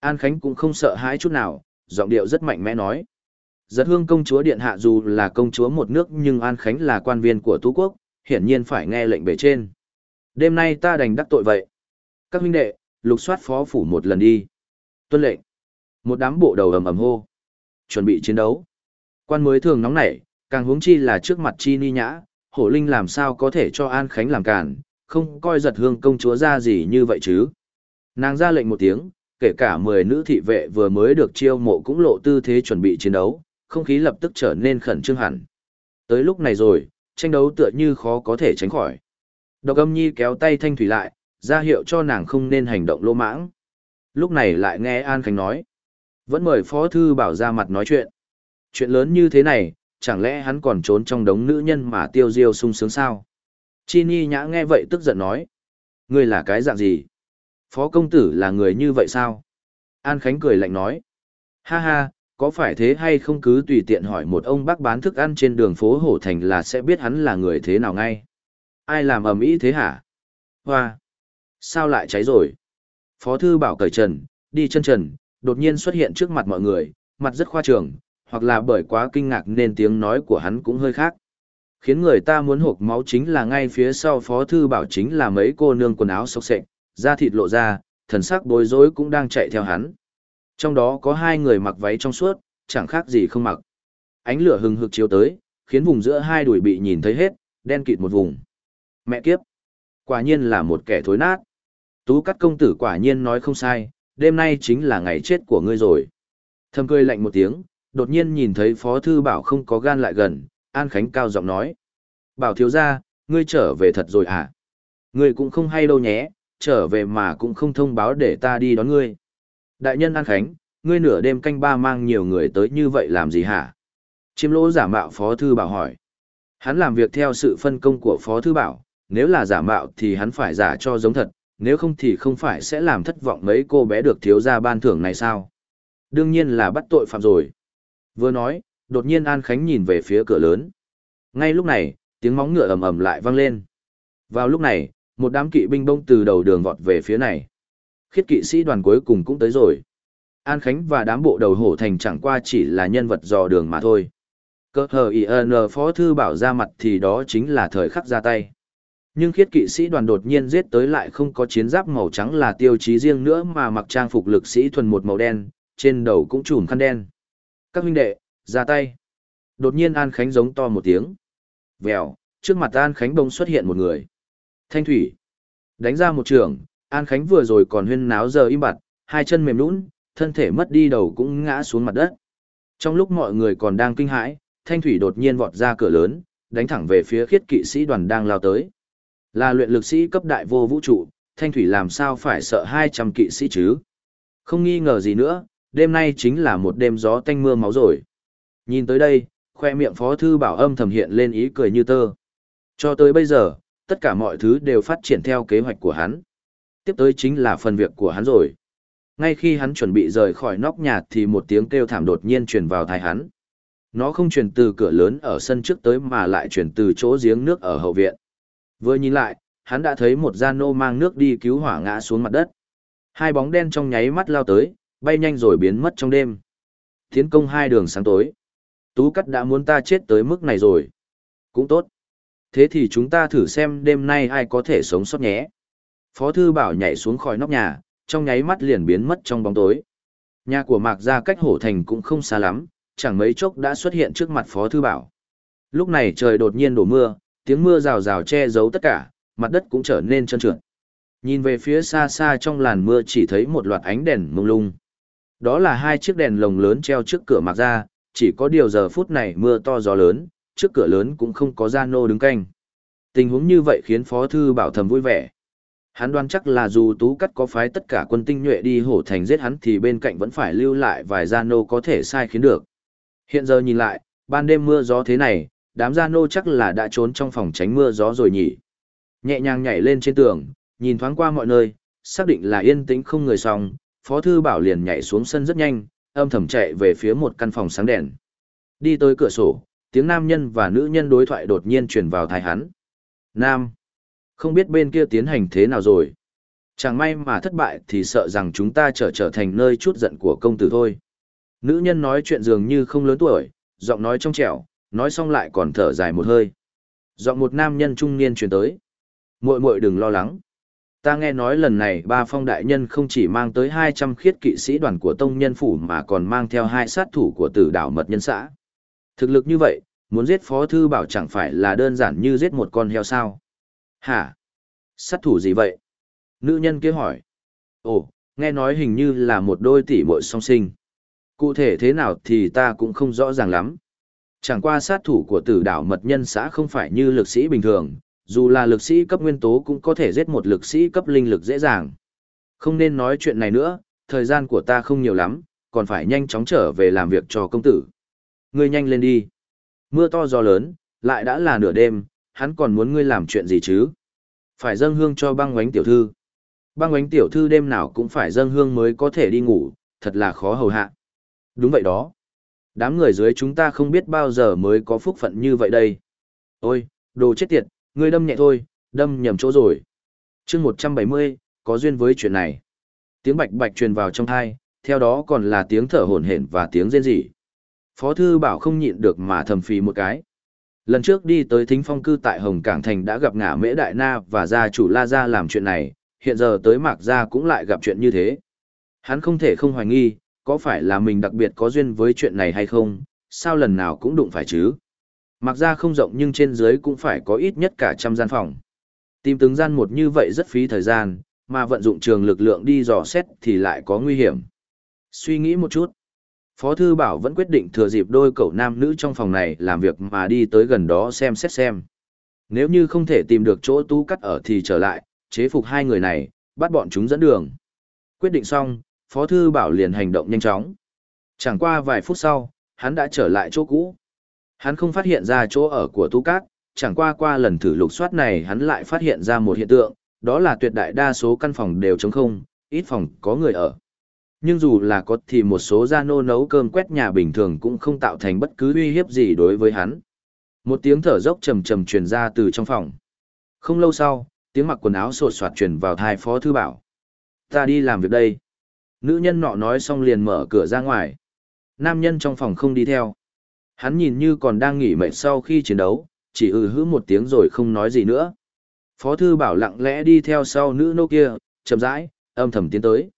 An Khánh cũng không sợ hãi chút nào, giọng điệu rất mạnh mẽ nói. Giật hương công chúa điện hạ dù là công chúa một nước nhưng An Khánh là quan viên của Tú Quốc, hiển nhiên phải nghe lệnh bề trên. Đêm nay ta đành đắc tội vậy. Các huynh đệ, lục soát phó phủ một lần đi. Tuân lệnh. Một đám bộ đầu ầm ầm hô. Chuẩn bị chiến đấu. Quan mới thường nóng nảy, càng huống chi là trước mặt chi ni nhã, hổ linh làm sao có thể cho An Khánh làm cản, không coi giật hương công chúa ra gì như vậy chứ. Nàng ra lệnh một tiếng, kể cả 10 nữ thị vệ vừa mới được chiêu mộ cũng lộ tư thế chuẩn bị chiến đấu, không khí lập tức trở nên khẩn trương hẳn. Tới lúc này rồi, tranh đấu tựa như khó có thể tránh khỏi. Độc âm nhi kéo tay thanh thủy lại, ra hiệu cho nàng không nên hành động lô mãng. Lúc này lại nghe An Khánh nói. Vẫn mời Phó Thư Bảo ra mặt nói chuyện. Chuyện lớn như thế này, chẳng lẽ hắn còn trốn trong đống nữ nhân mà tiêu diêu sung sướng sao? Chi Ni nhã nghe vậy tức giận nói. Ngươi là cái dạng gì? Phó công tử là người như vậy sao? An Khánh cười lạnh nói. Ha ha, có phải thế hay không cứ tùy tiện hỏi một ông bác bán thức ăn trên đường phố Hổ Thành là sẽ biết hắn là người thế nào ngay? Ai làm ầm ĩ thế hả? Hoa! Sao lại cháy rồi? Phó thư bảo cởi trần, đi chân trần, đột nhiên xuất hiện trước mặt mọi người, mặt rất khoa trường, hoặc là bởi quá kinh ngạc nên tiếng nói của hắn cũng hơi khác. Khiến người ta muốn hộp máu chính là ngay phía sau phó thư bảo chính là mấy cô nương quần áo sốc sệ, da thịt lộ ra, thần sắc bối rối cũng đang chạy theo hắn. Trong đó có hai người mặc váy trong suốt, chẳng khác gì không mặc. Ánh lửa hừng hực chiếu tới, khiến vùng giữa hai đùi bị nhìn thấy hết, đen kịt một vùng. Mẹ kiếp! Quả nhiên là một kẻ thối nát. Tú cắt công tử quả nhiên nói không sai, đêm nay chính là ngày chết của ngươi rồi. Thầm cười lạnh một tiếng, đột nhiên nhìn thấy Phó Thư Bảo không có gan lại gần, An Khánh cao giọng nói. Bảo thiếu ra, ngươi trở về thật rồi à? Ngươi cũng không hay đâu nhé, trở về mà cũng không thông báo để ta đi đón ngươi. Đại nhân An Khánh, ngươi nửa đêm canh ba mang nhiều người tới như vậy làm gì hả? Chiêm lỗ giả mạo Phó Thư Bảo hỏi. Hắn làm việc theo sự phân công của Phó Thư Bảo, nếu là giả mạo thì hắn phải giả cho giống thật, nếu không thì không phải sẽ làm thất vọng mấy cô bé được thiếu ra ban thưởng này sao? Đương nhiên là bắt tội phạm rồi. Vừa nói, đột nhiên An Khánh nhìn về phía cửa lớn. Ngay lúc này, tiếng móng ngựa ầm ầm lại vang lên. Vào lúc này, một đám kỵ binh bông từ đầu đường vọt về phía này. Khiết kỵ sĩ đoàn cuối cùng cũng tới rồi. An Khánh và đám bộ đầu hổ thành chẳng qua chỉ là nhân vật dò đường mà thôi. Cơ hờ IN phó thư bảo ra mặt thì đó chính là thời khắc ra tay. Nhưng khiết kỵ sĩ đoàn đột nhiên giết tới lại không có chiến giáp màu trắng là tiêu chí riêng nữa mà mặc trang phục lực sĩ thuần một màu đen, trên đầu cũng trùm khăn đen. Các huynh đệ, ra tay. Đột nhiên An Khánh giống to một tiếng. Vèo, trước mặt An Khánh bông xuất hiện một người. Thanh thủy. Đánh ra một trường, An Khánh vừa rồi còn huyên náo giờ im bặt, hai chân mềm nũng, thân thể mất đi đầu cũng ngã xuống mặt đất. Trong lúc mọi người còn đang kinh hãi, Thanh thủy đột nhiên vọt ra cửa lớn, đánh thẳng về phía khiết kỵ sĩ đoàn đang lao tới. Là luyện lực sĩ cấp đại vô vũ trụ, Thanh thủy làm sao phải sợ 200 kỵ sĩ chứ? Không nghi ngờ gì nữa, đêm nay chính là một đêm gió tanh mưa máu rồi. Nhìn tới đây, khoe miệng phó thư bảo âm thầm hiện lên ý cười như tơ. Cho tới bây giờ, tất cả mọi thứ đều phát triển theo kế hoạch của hắn. Tiếp tới chính là phần việc của hắn rồi. Ngay khi hắn chuẩn bị rời khỏi nóc nhà thì một tiếng kêu thảm đột nhiên truyền vào tai hắn. Nó không truyền từ cửa lớn ở sân trước tới mà lại truyền từ chỗ giếng nước ở hậu viện. Vừa nhìn lại, hắn đã thấy một gian nô mang nước đi cứu hỏa ngã xuống mặt đất. Hai bóng đen trong nháy mắt lao tới, bay nhanh rồi biến mất trong đêm. Tiến công hai đường sáng tối. Tú cắt đã muốn ta chết tới mức này rồi. Cũng tốt. Thế thì chúng ta thử xem đêm nay ai có thể sống sót nhé. Phó thư bảo nhảy xuống khỏi nóc nhà, trong nháy mắt liền biến mất trong bóng tối. Nhà của Mạc Gia cách hổ thành cũng không xa lắm, chẳng mấy chốc đã xuất hiện trước mặt Phó thư bảo. Lúc này trời đột nhiên đổ mưa, tiếng mưa rào rào che giấu tất cả, mặt đất cũng trở nên trơn trượt. Nhìn về phía xa xa trong làn mưa chỉ thấy một loạt ánh đèn mông lung. Đó là hai chiếc đèn lồng lớn treo trước cửa mặc gia. chỉ có điều giờ phút này mưa to gió lớn, trước cửa lớn cũng không có gia nô đứng canh. Tình huống như vậy khiến Phó Thư Bảo thầm vui vẻ. Hắn đoán chắc là dù Tú Cắt có phái tất cả quân tinh nhuệ đi hổ thành giết hắn thì bên cạnh vẫn phải lưu lại vài gia nô có thể sai khiến được. Hiện giờ nhìn lại, ban đêm mưa gió thế này, đám gia nô chắc là đã trốn trong phòng tránh mưa gió rồi nhỉ. Nhẹ nhàng nhảy lên trên tường, nhìn thoáng qua mọi nơi, xác định là yên tĩnh không người xong, Phó Thư Bảo liền nhảy xuống sân rất nhanh, âm thầm chạy về phía một căn phòng sáng đèn. Đi tới cửa sổ, tiếng nam nhân và nữ nhân đối thoại đột nhiên truyền vào tai hắn. Nam. Không biết bên kia tiến hành thế nào rồi. Chẳng may mà thất bại thì sợ rằng chúng ta trở trở thành nơi chút giận của công tử thôi. Nữ nhân nói chuyện dường như không lớn tuổi, giọng nói trong trẻo, nói xong lại còn thở dài một hơi. Giọng một nam nhân trung niên truyền tới. muội muội đừng lo lắng. Ta nghe nói lần này ba phong đại nhân không chỉ mang tới 200 khiết kỵ sĩ đoàn của tông nhân phủ mà còn mang theo hai sát thủ của tử đảo mật nhân xã. Thực lực như vậy, muốn giết phó thư bảo chẳng phải là đơn giản như giết một con heo sao. Hả? Sát thủ gì vậy? Nữ nhân kia hỏi. Ồ, nghe nói hình như là một đôi tỷ muội song sinh. Cụ thể thế nào thì ta cũng không rõ ràng lắm. Chẳng qua sát thủ của tử đảo mật nhân xã không phải như lực sĩ bình thường, dù là lực sĩ cấp nguyên tố cũng có thể giết một lực sĩ cấp linh lực dễ dàng. Không nên nói chuyện này nữa, thời gian của ta không nhiều lắm, còn phải nhanh chóng trở về làm việc cho công tử. Ngươi nhanh lên đi. Mưa to gió lớn, lại đã là nửa đêm, hắn còn muốn ngươi làm chuyện gì chứ? Phải dâng hương cho băng oánh tiểu thư. Băng oánh tiểu thư đêm nào cũng phải dâng hương mới có thể đi ngủ, thật là khó hầu hạ. Đúng vậy đó. Đám người dưới chúng ta không biết bao giờ mới có phúc phận như vậy đây. Ôi, đồ chết tiệt, ngươi đâm nhẹ thôi, đâm nhầm chỗ rồi. chương 170, có duyên với chuyện này. Tiếng bạch bạch truyền vào trong thai, theo đó còn là tiếng thở hổn hển và tiếng rên rỉ. Phó thư bảo không nhịn được mà thầm phì một cái. Lần trước đi tới thính phong cư tại Hồng Cảng Thành đã gặp ngả mễ đại na và gia chủ la gia làm chuyện này, hiện giờ tới mạc gia cũng lại gặp chuyện như thế. Hắn không thể không hoài nghi, có phải là mình đặc biệt có duyên với chuyện này hay không, sao lần nào cũng đụng phải chứ. Mặc Gia không rộng nhưng trên dưới cũng phải có ít nhất cả trăm gian phòng. Tìm từng gian một như vậy rất phí thời gian, mà vận dụng trường lực lượng đi dò xét thì lại có nguy hiểm. Suy nghĩ một chút. Phó Thư Bảo vẫn quyết định thừa dịp đôi cậu nam nữ trong phòng này làm việc mà đi tới gần đó xem xét xem. Nếu như không thể tìm được chỗ tú cắt ở thì trở lại, chế phục hai người này, bắt bọn chúng dẫn đường. Quyết định xong, Phó Thư Bảo liền hành động nhanh chóng. Chẳng qua vài phút sau, hắn đã trở lại chỗ cũ. Hắn không phát hiện ra chỗ ở của tú cát, chẳng qua qua lần thử lục soát này hắn lại phát hiện ra một hiện tượng, đó là tuyệt đại đa số căn phòng đều trống không, ít phòng có người ở nhưng dù là có thì một số gia nô nấu cơm quét nhà bình thường cũng không tạo thành bất cứ uy hiếp gì đối với hắn. Một tiếng thở dốc trầm trầm truyền ra từ trong phòng. Không lâu sau, tiếng mặc quần áo sột soạt truyền vào thai phó thư bảo. Ta đi làm việc đây. Nữ nhân nọ nói xong liền mở cửa ra ngoài. Nam nhân trong phòng không đi theo. Hắn nhìn như còn đang nghỉ mệt sau khi chiến đấu, chỉ ừ hứ một tiếng rồi không nói gì nữa. Phó thư bảo lặng lẽ đi theo sau nữ nô kia, chậm rãi, âm thầm tiến tới.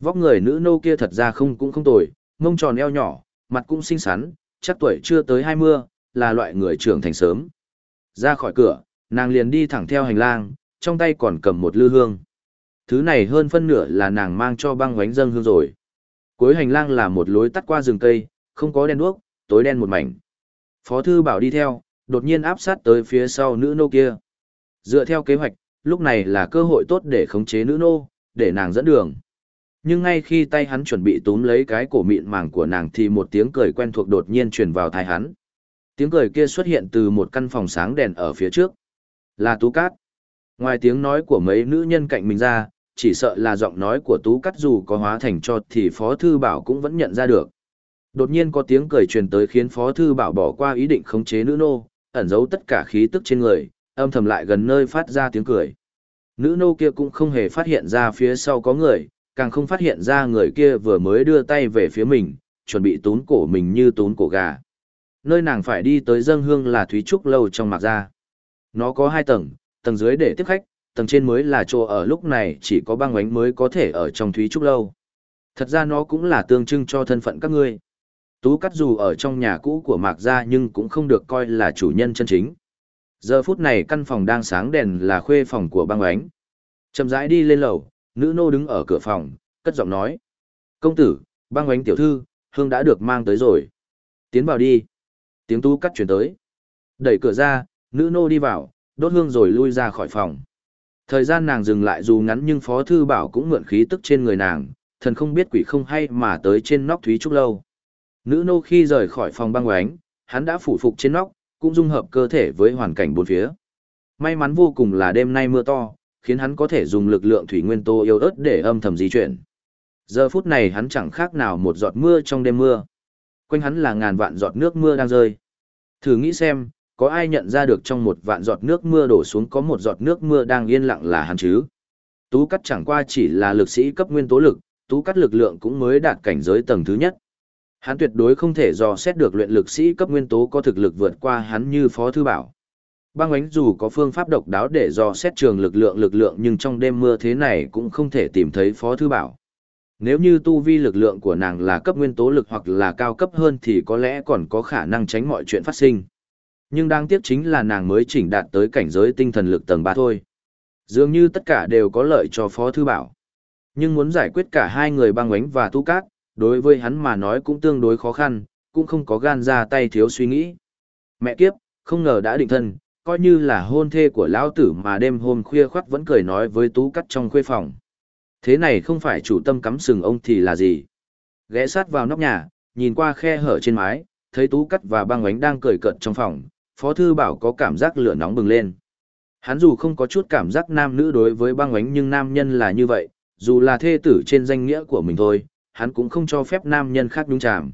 Vóc người nữ nô kia thật ra không cũng không tồi, mông tròn eo nhỏ, mặt cũng xinh xắn, chắc tuổi chưa tới hai mươi, là loại người trưởng thành sớm. Ra khỏi cửa, nàng liền đi thẳng theo hành lang, trong tay còn cầm một lư hương. Thứ này hơn phân nửa là nàng mang cho băng gánh dâng hương rồi. Cuối hành lang là một lối tắt qua rừng cây, không có đèn đuốc, tối đen một mảnh. Phó thư bảo đi theo, đột nhiên áp sát tới phía sau nữ nô kia. Dựa theo kế hoạch, lúc này là cơ hội tốt để khống chế nữ nô, để nàng dẫn đường. Nhưng ngay khi tay hắn chuẩn bị túm lấy cái cổ mịn màng của nàng thì một tiếng cười quen thuộc đột nhiên truyền vào tai hắn. Tiếng cười kia xuất hiện từ một căn phòng sáng đèn ở phía trước. Là Tú Cát. Ngoài tiếng nói của mấy nữ nhân cạnh mình ra, chỉ sợ là giọng nói của Tú Cát dù có hóa thành cho thì Phó Thư Bảo cũng vẫn nhận ra được. Đột nhiên có tiếng cười truyền tới khiến Phó Thư Bảo bỏ qua ý định khống chế nữ nô, ẩn giấu tất cả khí tức trên người, âm thầm lại gần nơi phát ra tiếng cười. Nữ nô kia cũng không hề phát hiện ra phía sau có người, càng không phát hiện ra người kia vừa mới đưa tay về phía mình, chuẩn bị tún cổ mình như tún cổ gà. Nơi nàng phải đi tới dân hương là Thúy Trúc Lâu trong mạc gia. Nó có hai tầng, tầng dưới để tiếp khách, tầng trên mới là chỗ ở lúc này chỉ có băng ánh mới có thể ở trong Thúy Trúc Lâu. Thật ra nó cũng là tương trưng cho thân phận các ngươi. Tú cắt dù ở trong nhà cũ của mạc gia nhưng cũng không được coi là chủ nhân chân chính. Giờ phút này căn phòng đang sáng đèn là khuê phòng của băng ánh. Chậm rãi đi lên lầu, nữ nô đứng ở cửa phòng, cất giọng nói. Công tử, băng oánh tiểu thư, hương đã được mang tới rồi. Tiến vào đi. Tiếng tu cắt chuyển tới. Đẩy cửa ra, nữ nô đi vào, đốt hương rồi lui ra khỏi phòng. Thời gian nàng dừng lại dù ngắn nhưng Phó Thư Bảo cũng mượn khí tức trên người nàng, thần không biết quỷ không hay mà tới trên nóc Thúy Trúc Lâu. Nữ nô khi rời khỏi phòng băng oánh, hắn đã phủ phục trên nóc, cũng dung hợp cơ thể với hoàn cảnh bốn phía. May mắn vô cùng là đêm nay mưa to, khiến hắn có thể dùng lực lượng thủy nguyên tố yếu ớt để âm thầm di chuyển. Giờ phút này hắn chẳng khác nào một giọt mưa trong đêm mưa. Quanh hắn là ngàn vạn giọt nước mưa đang rơi. Thử nghĩ xem, có ai nhận ra được trong một vạn giọt nước mưa đổ xuống có một giọt nước mưa đang yên lặng là hắn chứ? Tú cắt chẳng qua chỉ là lực sĩ cấp nguyên tố lực, tú cắt lực lượng cũng mới đạt cảnh giới tầng thứ nhất. Hắn tuyệt đối không thể dò xét được luyện lực sĩ cấp nguyên tố có thực lực vượt qua hắn như Phó Thư Bảo. Băng ánh dù có phương pháp độc đáo để dò xét trường lực lượng lực lượng nhưng trong đêm mưa thế này cũng không thể tìm thấy Phó Thư Bảo. Nếu như tu vi lực lượng của nàng là cấp nguyên tố lực hoặc là cao cấp hơn thì có lẽ còn có khả năng tránh mọi chuyện phát sinh. Nhưng đáng tiếc chính là nàng mới chỉnh đạt tới cảnh giới tinh thần lực tầng 3 thôi. Dường như tất cả đều có lợi cho Phó Thư Bảo. Nhưng muốn giải quyết cả hai người băng ánh và tu cát, đối với hắn mà nói cũng tương đối khó khăn, cũng không có gan ra tay thiếu suy nghĩ. Mẹ kiếp, không ngờ đã định thân, coi như là hôn thê của lão tử mà đêm hôm khuya khoắt vẫn cười nói với tú cắt trong khuê phòng. Thế này không phải chủ tâm cắm sừng ông thì là gì? Ghé sát vào nóc nhà, nhìn qua khe hở trên mái, thấy tú cắt và băng ánh đang cười cợt trong phòng, phó thư bảo có cảm giác lửa nóng bừng lên. Hắn dù không có chút cảm giác nam nữ đối với băng ánh nhưng nam nhân là như vậy, dù là thê tử trên danh nghĩa của mình thôi, hắn cũng không cho phép nam nhân khác nhúng chàm.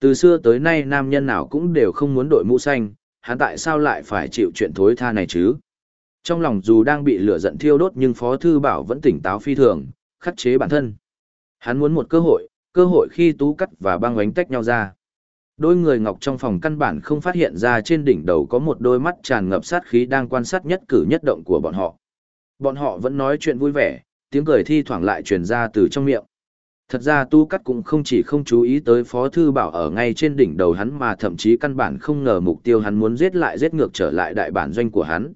Từ xưa tới nay nam nhân nào cũng đều không muốn đội mũ xanh, hắn tại sao lại phải chịu chuyện thối tha này chứ? Trong lòng dù đang bị lửa giận thiêu đốt nhưng Phó Thư Bảo vẫn tỉnh táo phi thường, khắc chế bản thân. Hắn muốn một cơ hội, cơ hội khi tú cắt và băng ánh tách nhau ra. Đôi người ngọc trong phòng căn bản không phát hiện ra trên đỉnh đầu có một đôi mắt tràn ngập sát khí đang quan sát nhất cử nhất động của bọn họ. Bọn họ vẫn nói chuyện vui vẻ, tiếng cười thi thoảng lại truyền ra từ trong miệng. Thật ra tu cắt cũng không chỉ không chú ý tới Phó Thư Bảo ở ngay trên đỉnh đầu hắn mà thậm chí căn bản không ngờ mục tiêu hắn muốn giết lại giết ngược trở lại đại bản doanh của hắn.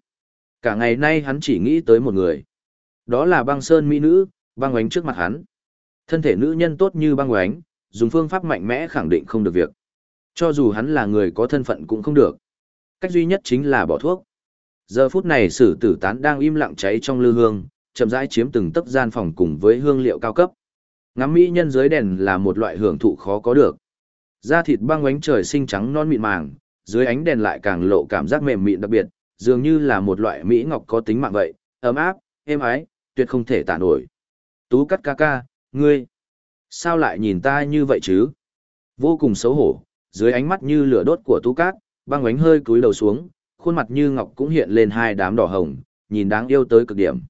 Cả ngày nay hắn chỉ nghĩ tới một người. Đó là băng sơn mỹ nữ, băng oánh trước mặt hắn. Thân thể nữ nhân tốt như băng oánh, dùng phương pháp mạnh mẽ khẳng định không được việc. Cho dù hắn là người có thân phận cũng không được. Cách duy nhất chính là bỏ thuốc. Giờ phút này sử tử tán đang im lặng cháy trong lư hương, chậm rãi chiếm từng tấc gian phòng cùng với hương liệu cao cấp. Ngắm mỹ nhân dưới đèn là một loại hưởng thụ khó có được. Da thịt băng ánh trời xinh trắng non mịn màng, dưới ánh đèn lại càng lộ cảm giác mềm mịn đặc biệt, dường như là một loại mỹ ngọc có tính mạng vậy, ấm áp, êm ái, tuyệt không thể tả nổi. Tú cắt ca ca, ngươi, sao lại nhìn ta như vậy chứ? Vô cùng xấu hổ, dưới ánh mắt như lửa đốt của tú cát, băng ánh hơi cúi đầu xuống, khuôn mặt như ngọc cũng hiện lên hai đám đỏ hồng, nhìn đáng yêu tới cực điểm.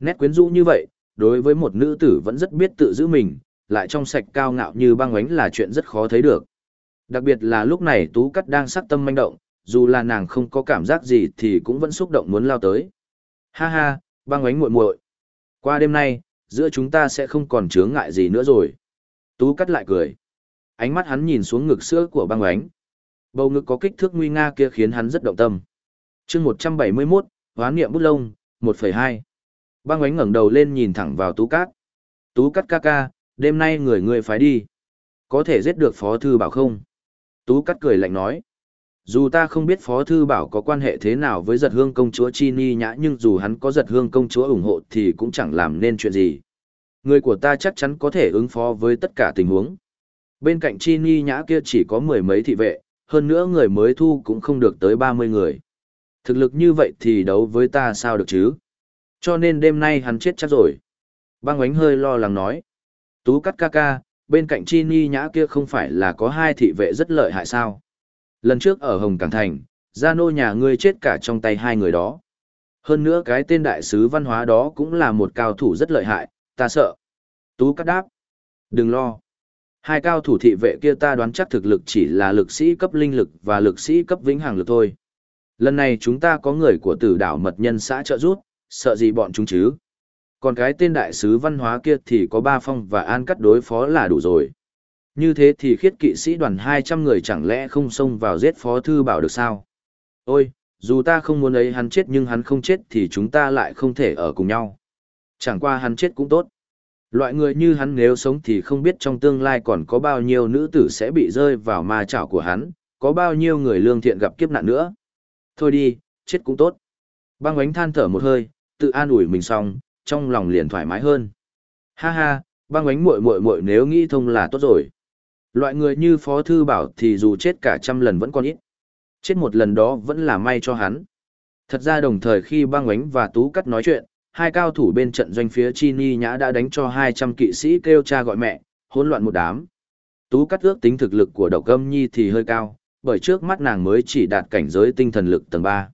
Nét quyến rũ như vậy, đối với một nữ tử vẫn rất biết tự giữ mình, lại trong sạch cao ngạo như băng ánh là chuyện rất khó thấy được. Đặc biệt là lúc này Tú Cắt đang sắc tâm manh động, dù là nàng không có cảm giác gì thì cũng vẫn xúc động muốn lao tới. Ha ha, băng ánh muội muội. Qua đêm nay, giữa chúng ta sẽ không còn chướng ngại gì nữa rồi. Tú Cắt lại cười. Ánh mắt hắn nhìn xuống ngực sữa của băng ánh. Bầu ngực có kích thước nguy nga kia khiến hắn rất động tâm. chương 171, hoán niệm bút lông, 1,2. Băng ánh ngẩng đầu lên nhìn thẳng vào Tú Cát. Tú Cát ca ca, đêm nay người người phải đi. Có thể giết được Phó Thư Bảo không? Tú Cát cười lạnh nói. Dù ta không biết Phó Thư Bảo có quan hệ thế nào với giật hương công chúa Chi Ni nhã nhưng dù hắn có giật hương công chúa ủng hộ thì cũng chẳng làm nên chuyện gì. Người của ta chắc chắn có thể ứng phó với tất cả tình huống. Bên cạnh Chi Ni nhã kia chỉ có mười mấy thị vệ, hơn nữa người mới thu cũng không được tới 30 người. Thực lực như vậy thì đấu với ta sao được chứ? Cho nên đêm nay hắn chết chắc rồi. Băng ánh hơi lo lắng nói. Tú cắt ca ca, bên cạnh chi ni nhã kia không phải là có hai thị vệ rất lợi hại sao. Lần trước ở Hồng Cảng Thành, gia nô nhà ngươi chết cả trong tay hai người đó. Hơn nữa cái tên đại sứ văn hóa đó cũng là một cao thủ rất lợi hại, ta sợ. Tú cắt đáp. Đừng lo. Hai cao thủ thị vệ kia ta đoán chắc thực lực chỉ là lực sĩ cấp linh lực và lực sĩ cấp vĩnh hằng lực thôi. Lần này chúng ta có người của tử đảo mật nhân xã trợ rút, sợ gì bọn chúng chứ? Còn cái tên đại sứ văn hóa kia thì có ba phong và an cắt đối phó là đủ rồi. Như thế thì khiết kỵ sĩ đoàn 200 người chẳng lẽ không xông vào giết phó thư bảo được sao? Ôi, dù ta không muốn ấy hắn chết nhưng hắn không chết thì chúng ta lại không thể ở cùng nhau. Chẳng qua hắn chết cũng tốt. Loại người như hắn nếu sống thì không biết trong tương lai còn có bao nhiêu nữ tử sẽ bị rơi vào ma chảo của hắn, có bao nhiêu người lương thiện gặp kiếp nạn nữa. Thôi đi, chết cũng tốt. Băng ánh than thở một hơi, tự an ủi mình xong, trong lòng liền thoải mái hơn. Ha ha, băng ánh muội muội muội nếu nghĩ thông là tốt rồi. Loại người như Phó Thư Bảo thì dù chết cả trăm lần vẫn còn ít. Chết một lần đó vẫn là may cho hắn. Thật ra đồng thời khi băng ánh và tú cắt nói chuyện, hai cao thủ bên trận doanh phía Chi Ni Nhã đã đánh cho 200 kỵ sĩ kêu cha gọi mẹ, hỗn loạn một đám. Tú cắt ước tính thực lực của độc âm nhi thì hơi cao, bởi trước mắt nàng mới chỉ đạt cảnh giới tinh thần lực tầng 3.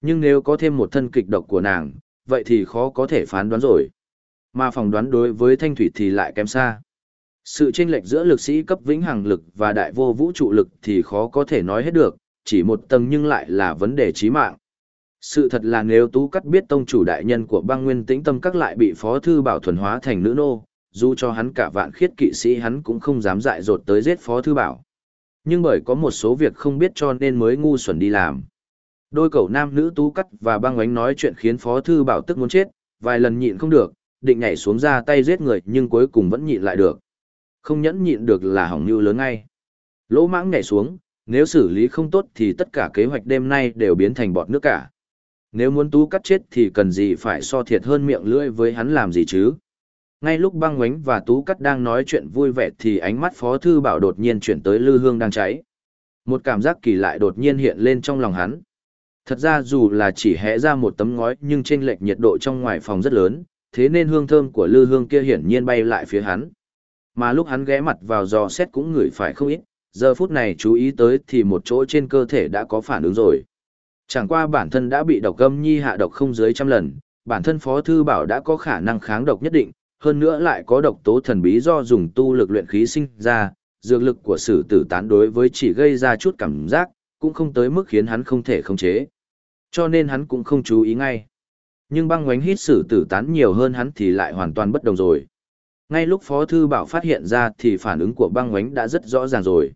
Nhưng nếu có thêm một thân kịch độc của nàng, vậy thì khó có thể phán đoán rồi. Mà phỏng đoán đối với thanh thủy thì lại kém xa. Sự chênh lệch giữa lực sĩ cấp vĩnh hằng lực và đại vô vũ trụ lực thì khó có thể nói hết được, chỉ một tầng nhưng lại là vấn đề chí mạng. Sự thật là nếu tú cắt biết tông chủ đại nhân của băng nguyên tĩnh tâm các lại bị phó thư bảo thuần hóa thành nữ nô, dù cho hắn cả vạn khiết kỵ sĩ hắn cũng không dám dại dột tới giết phó thư bảo. Nhưng bởi có một số việc không biết cho nên mới ngu xuẩn đi làm. Đôi cậu nam nữ tú cắt và băng ánh nói chuyện khiến phó thư bảo tức muốn chết, vài lần nhịn không được, định nhảy xuống ra tay giết người nhưng cuối cùng vẫn nhịn lại được. Không nhẫn nhịn được là hỏng như lớn ngay. Lỗ mãng nhảy xuống, nếu xử lý không tốt thì tất cả kế hoạch đêm nay đều biến thành bọt nước cả. Nếu muốn tú cắt chết thì cần gì phải so thiệt hơn miệng lưỡi với hắn làm gì chứ? Ngay lúc băng ngoánh và tú cắt đang nói chuyện vui vẻ thì ánh mắt phó thư bảo đột nhiên chuyển tới lư hương đang cháy. Một cảm giác kỳ lại đột nhiên hiện lên trong lòng hắn. Thật ra dù là chỉ hẽ ra một tấm ngói nhưng trên lệch nhiệt độ trong ngoài phòng rất lớn, thế nên hương thơm của lư hương kia hiển nhiên bay lại phía hắn. Mà lúc hắn ghé mặt vào dò xét cũng ngửi phải không ít, giờ phút này chú ý tới thì một chỗ trên cơ thể đã có phản ứng rồi. Chẳng qua bản thân đã bị độc âm nhi hạ độc không dưới trăm lần, bản thân Phó Thư Bảo đã có khả năng kháng độc nhất định, hơn nữa lại có độc tố thần bí do dùng tu lực luyện khí sinh ra, dược lực của sử tử tán đối với chỉ gây ra chút cảm giác, cũng không tới mức khiến hắn không thể khống chế. Cho nên hắn cũng không chú ý ngay. Nhưng băng ngoánh hít sử tử tán nhiều hơn hắn thì lại hoàn toàn bất đồng rồi. Ngay lúc Phó Thư Bảo phát hiện ra thì phản ứng của băng ngoánh đã rất rõ ràng rồi.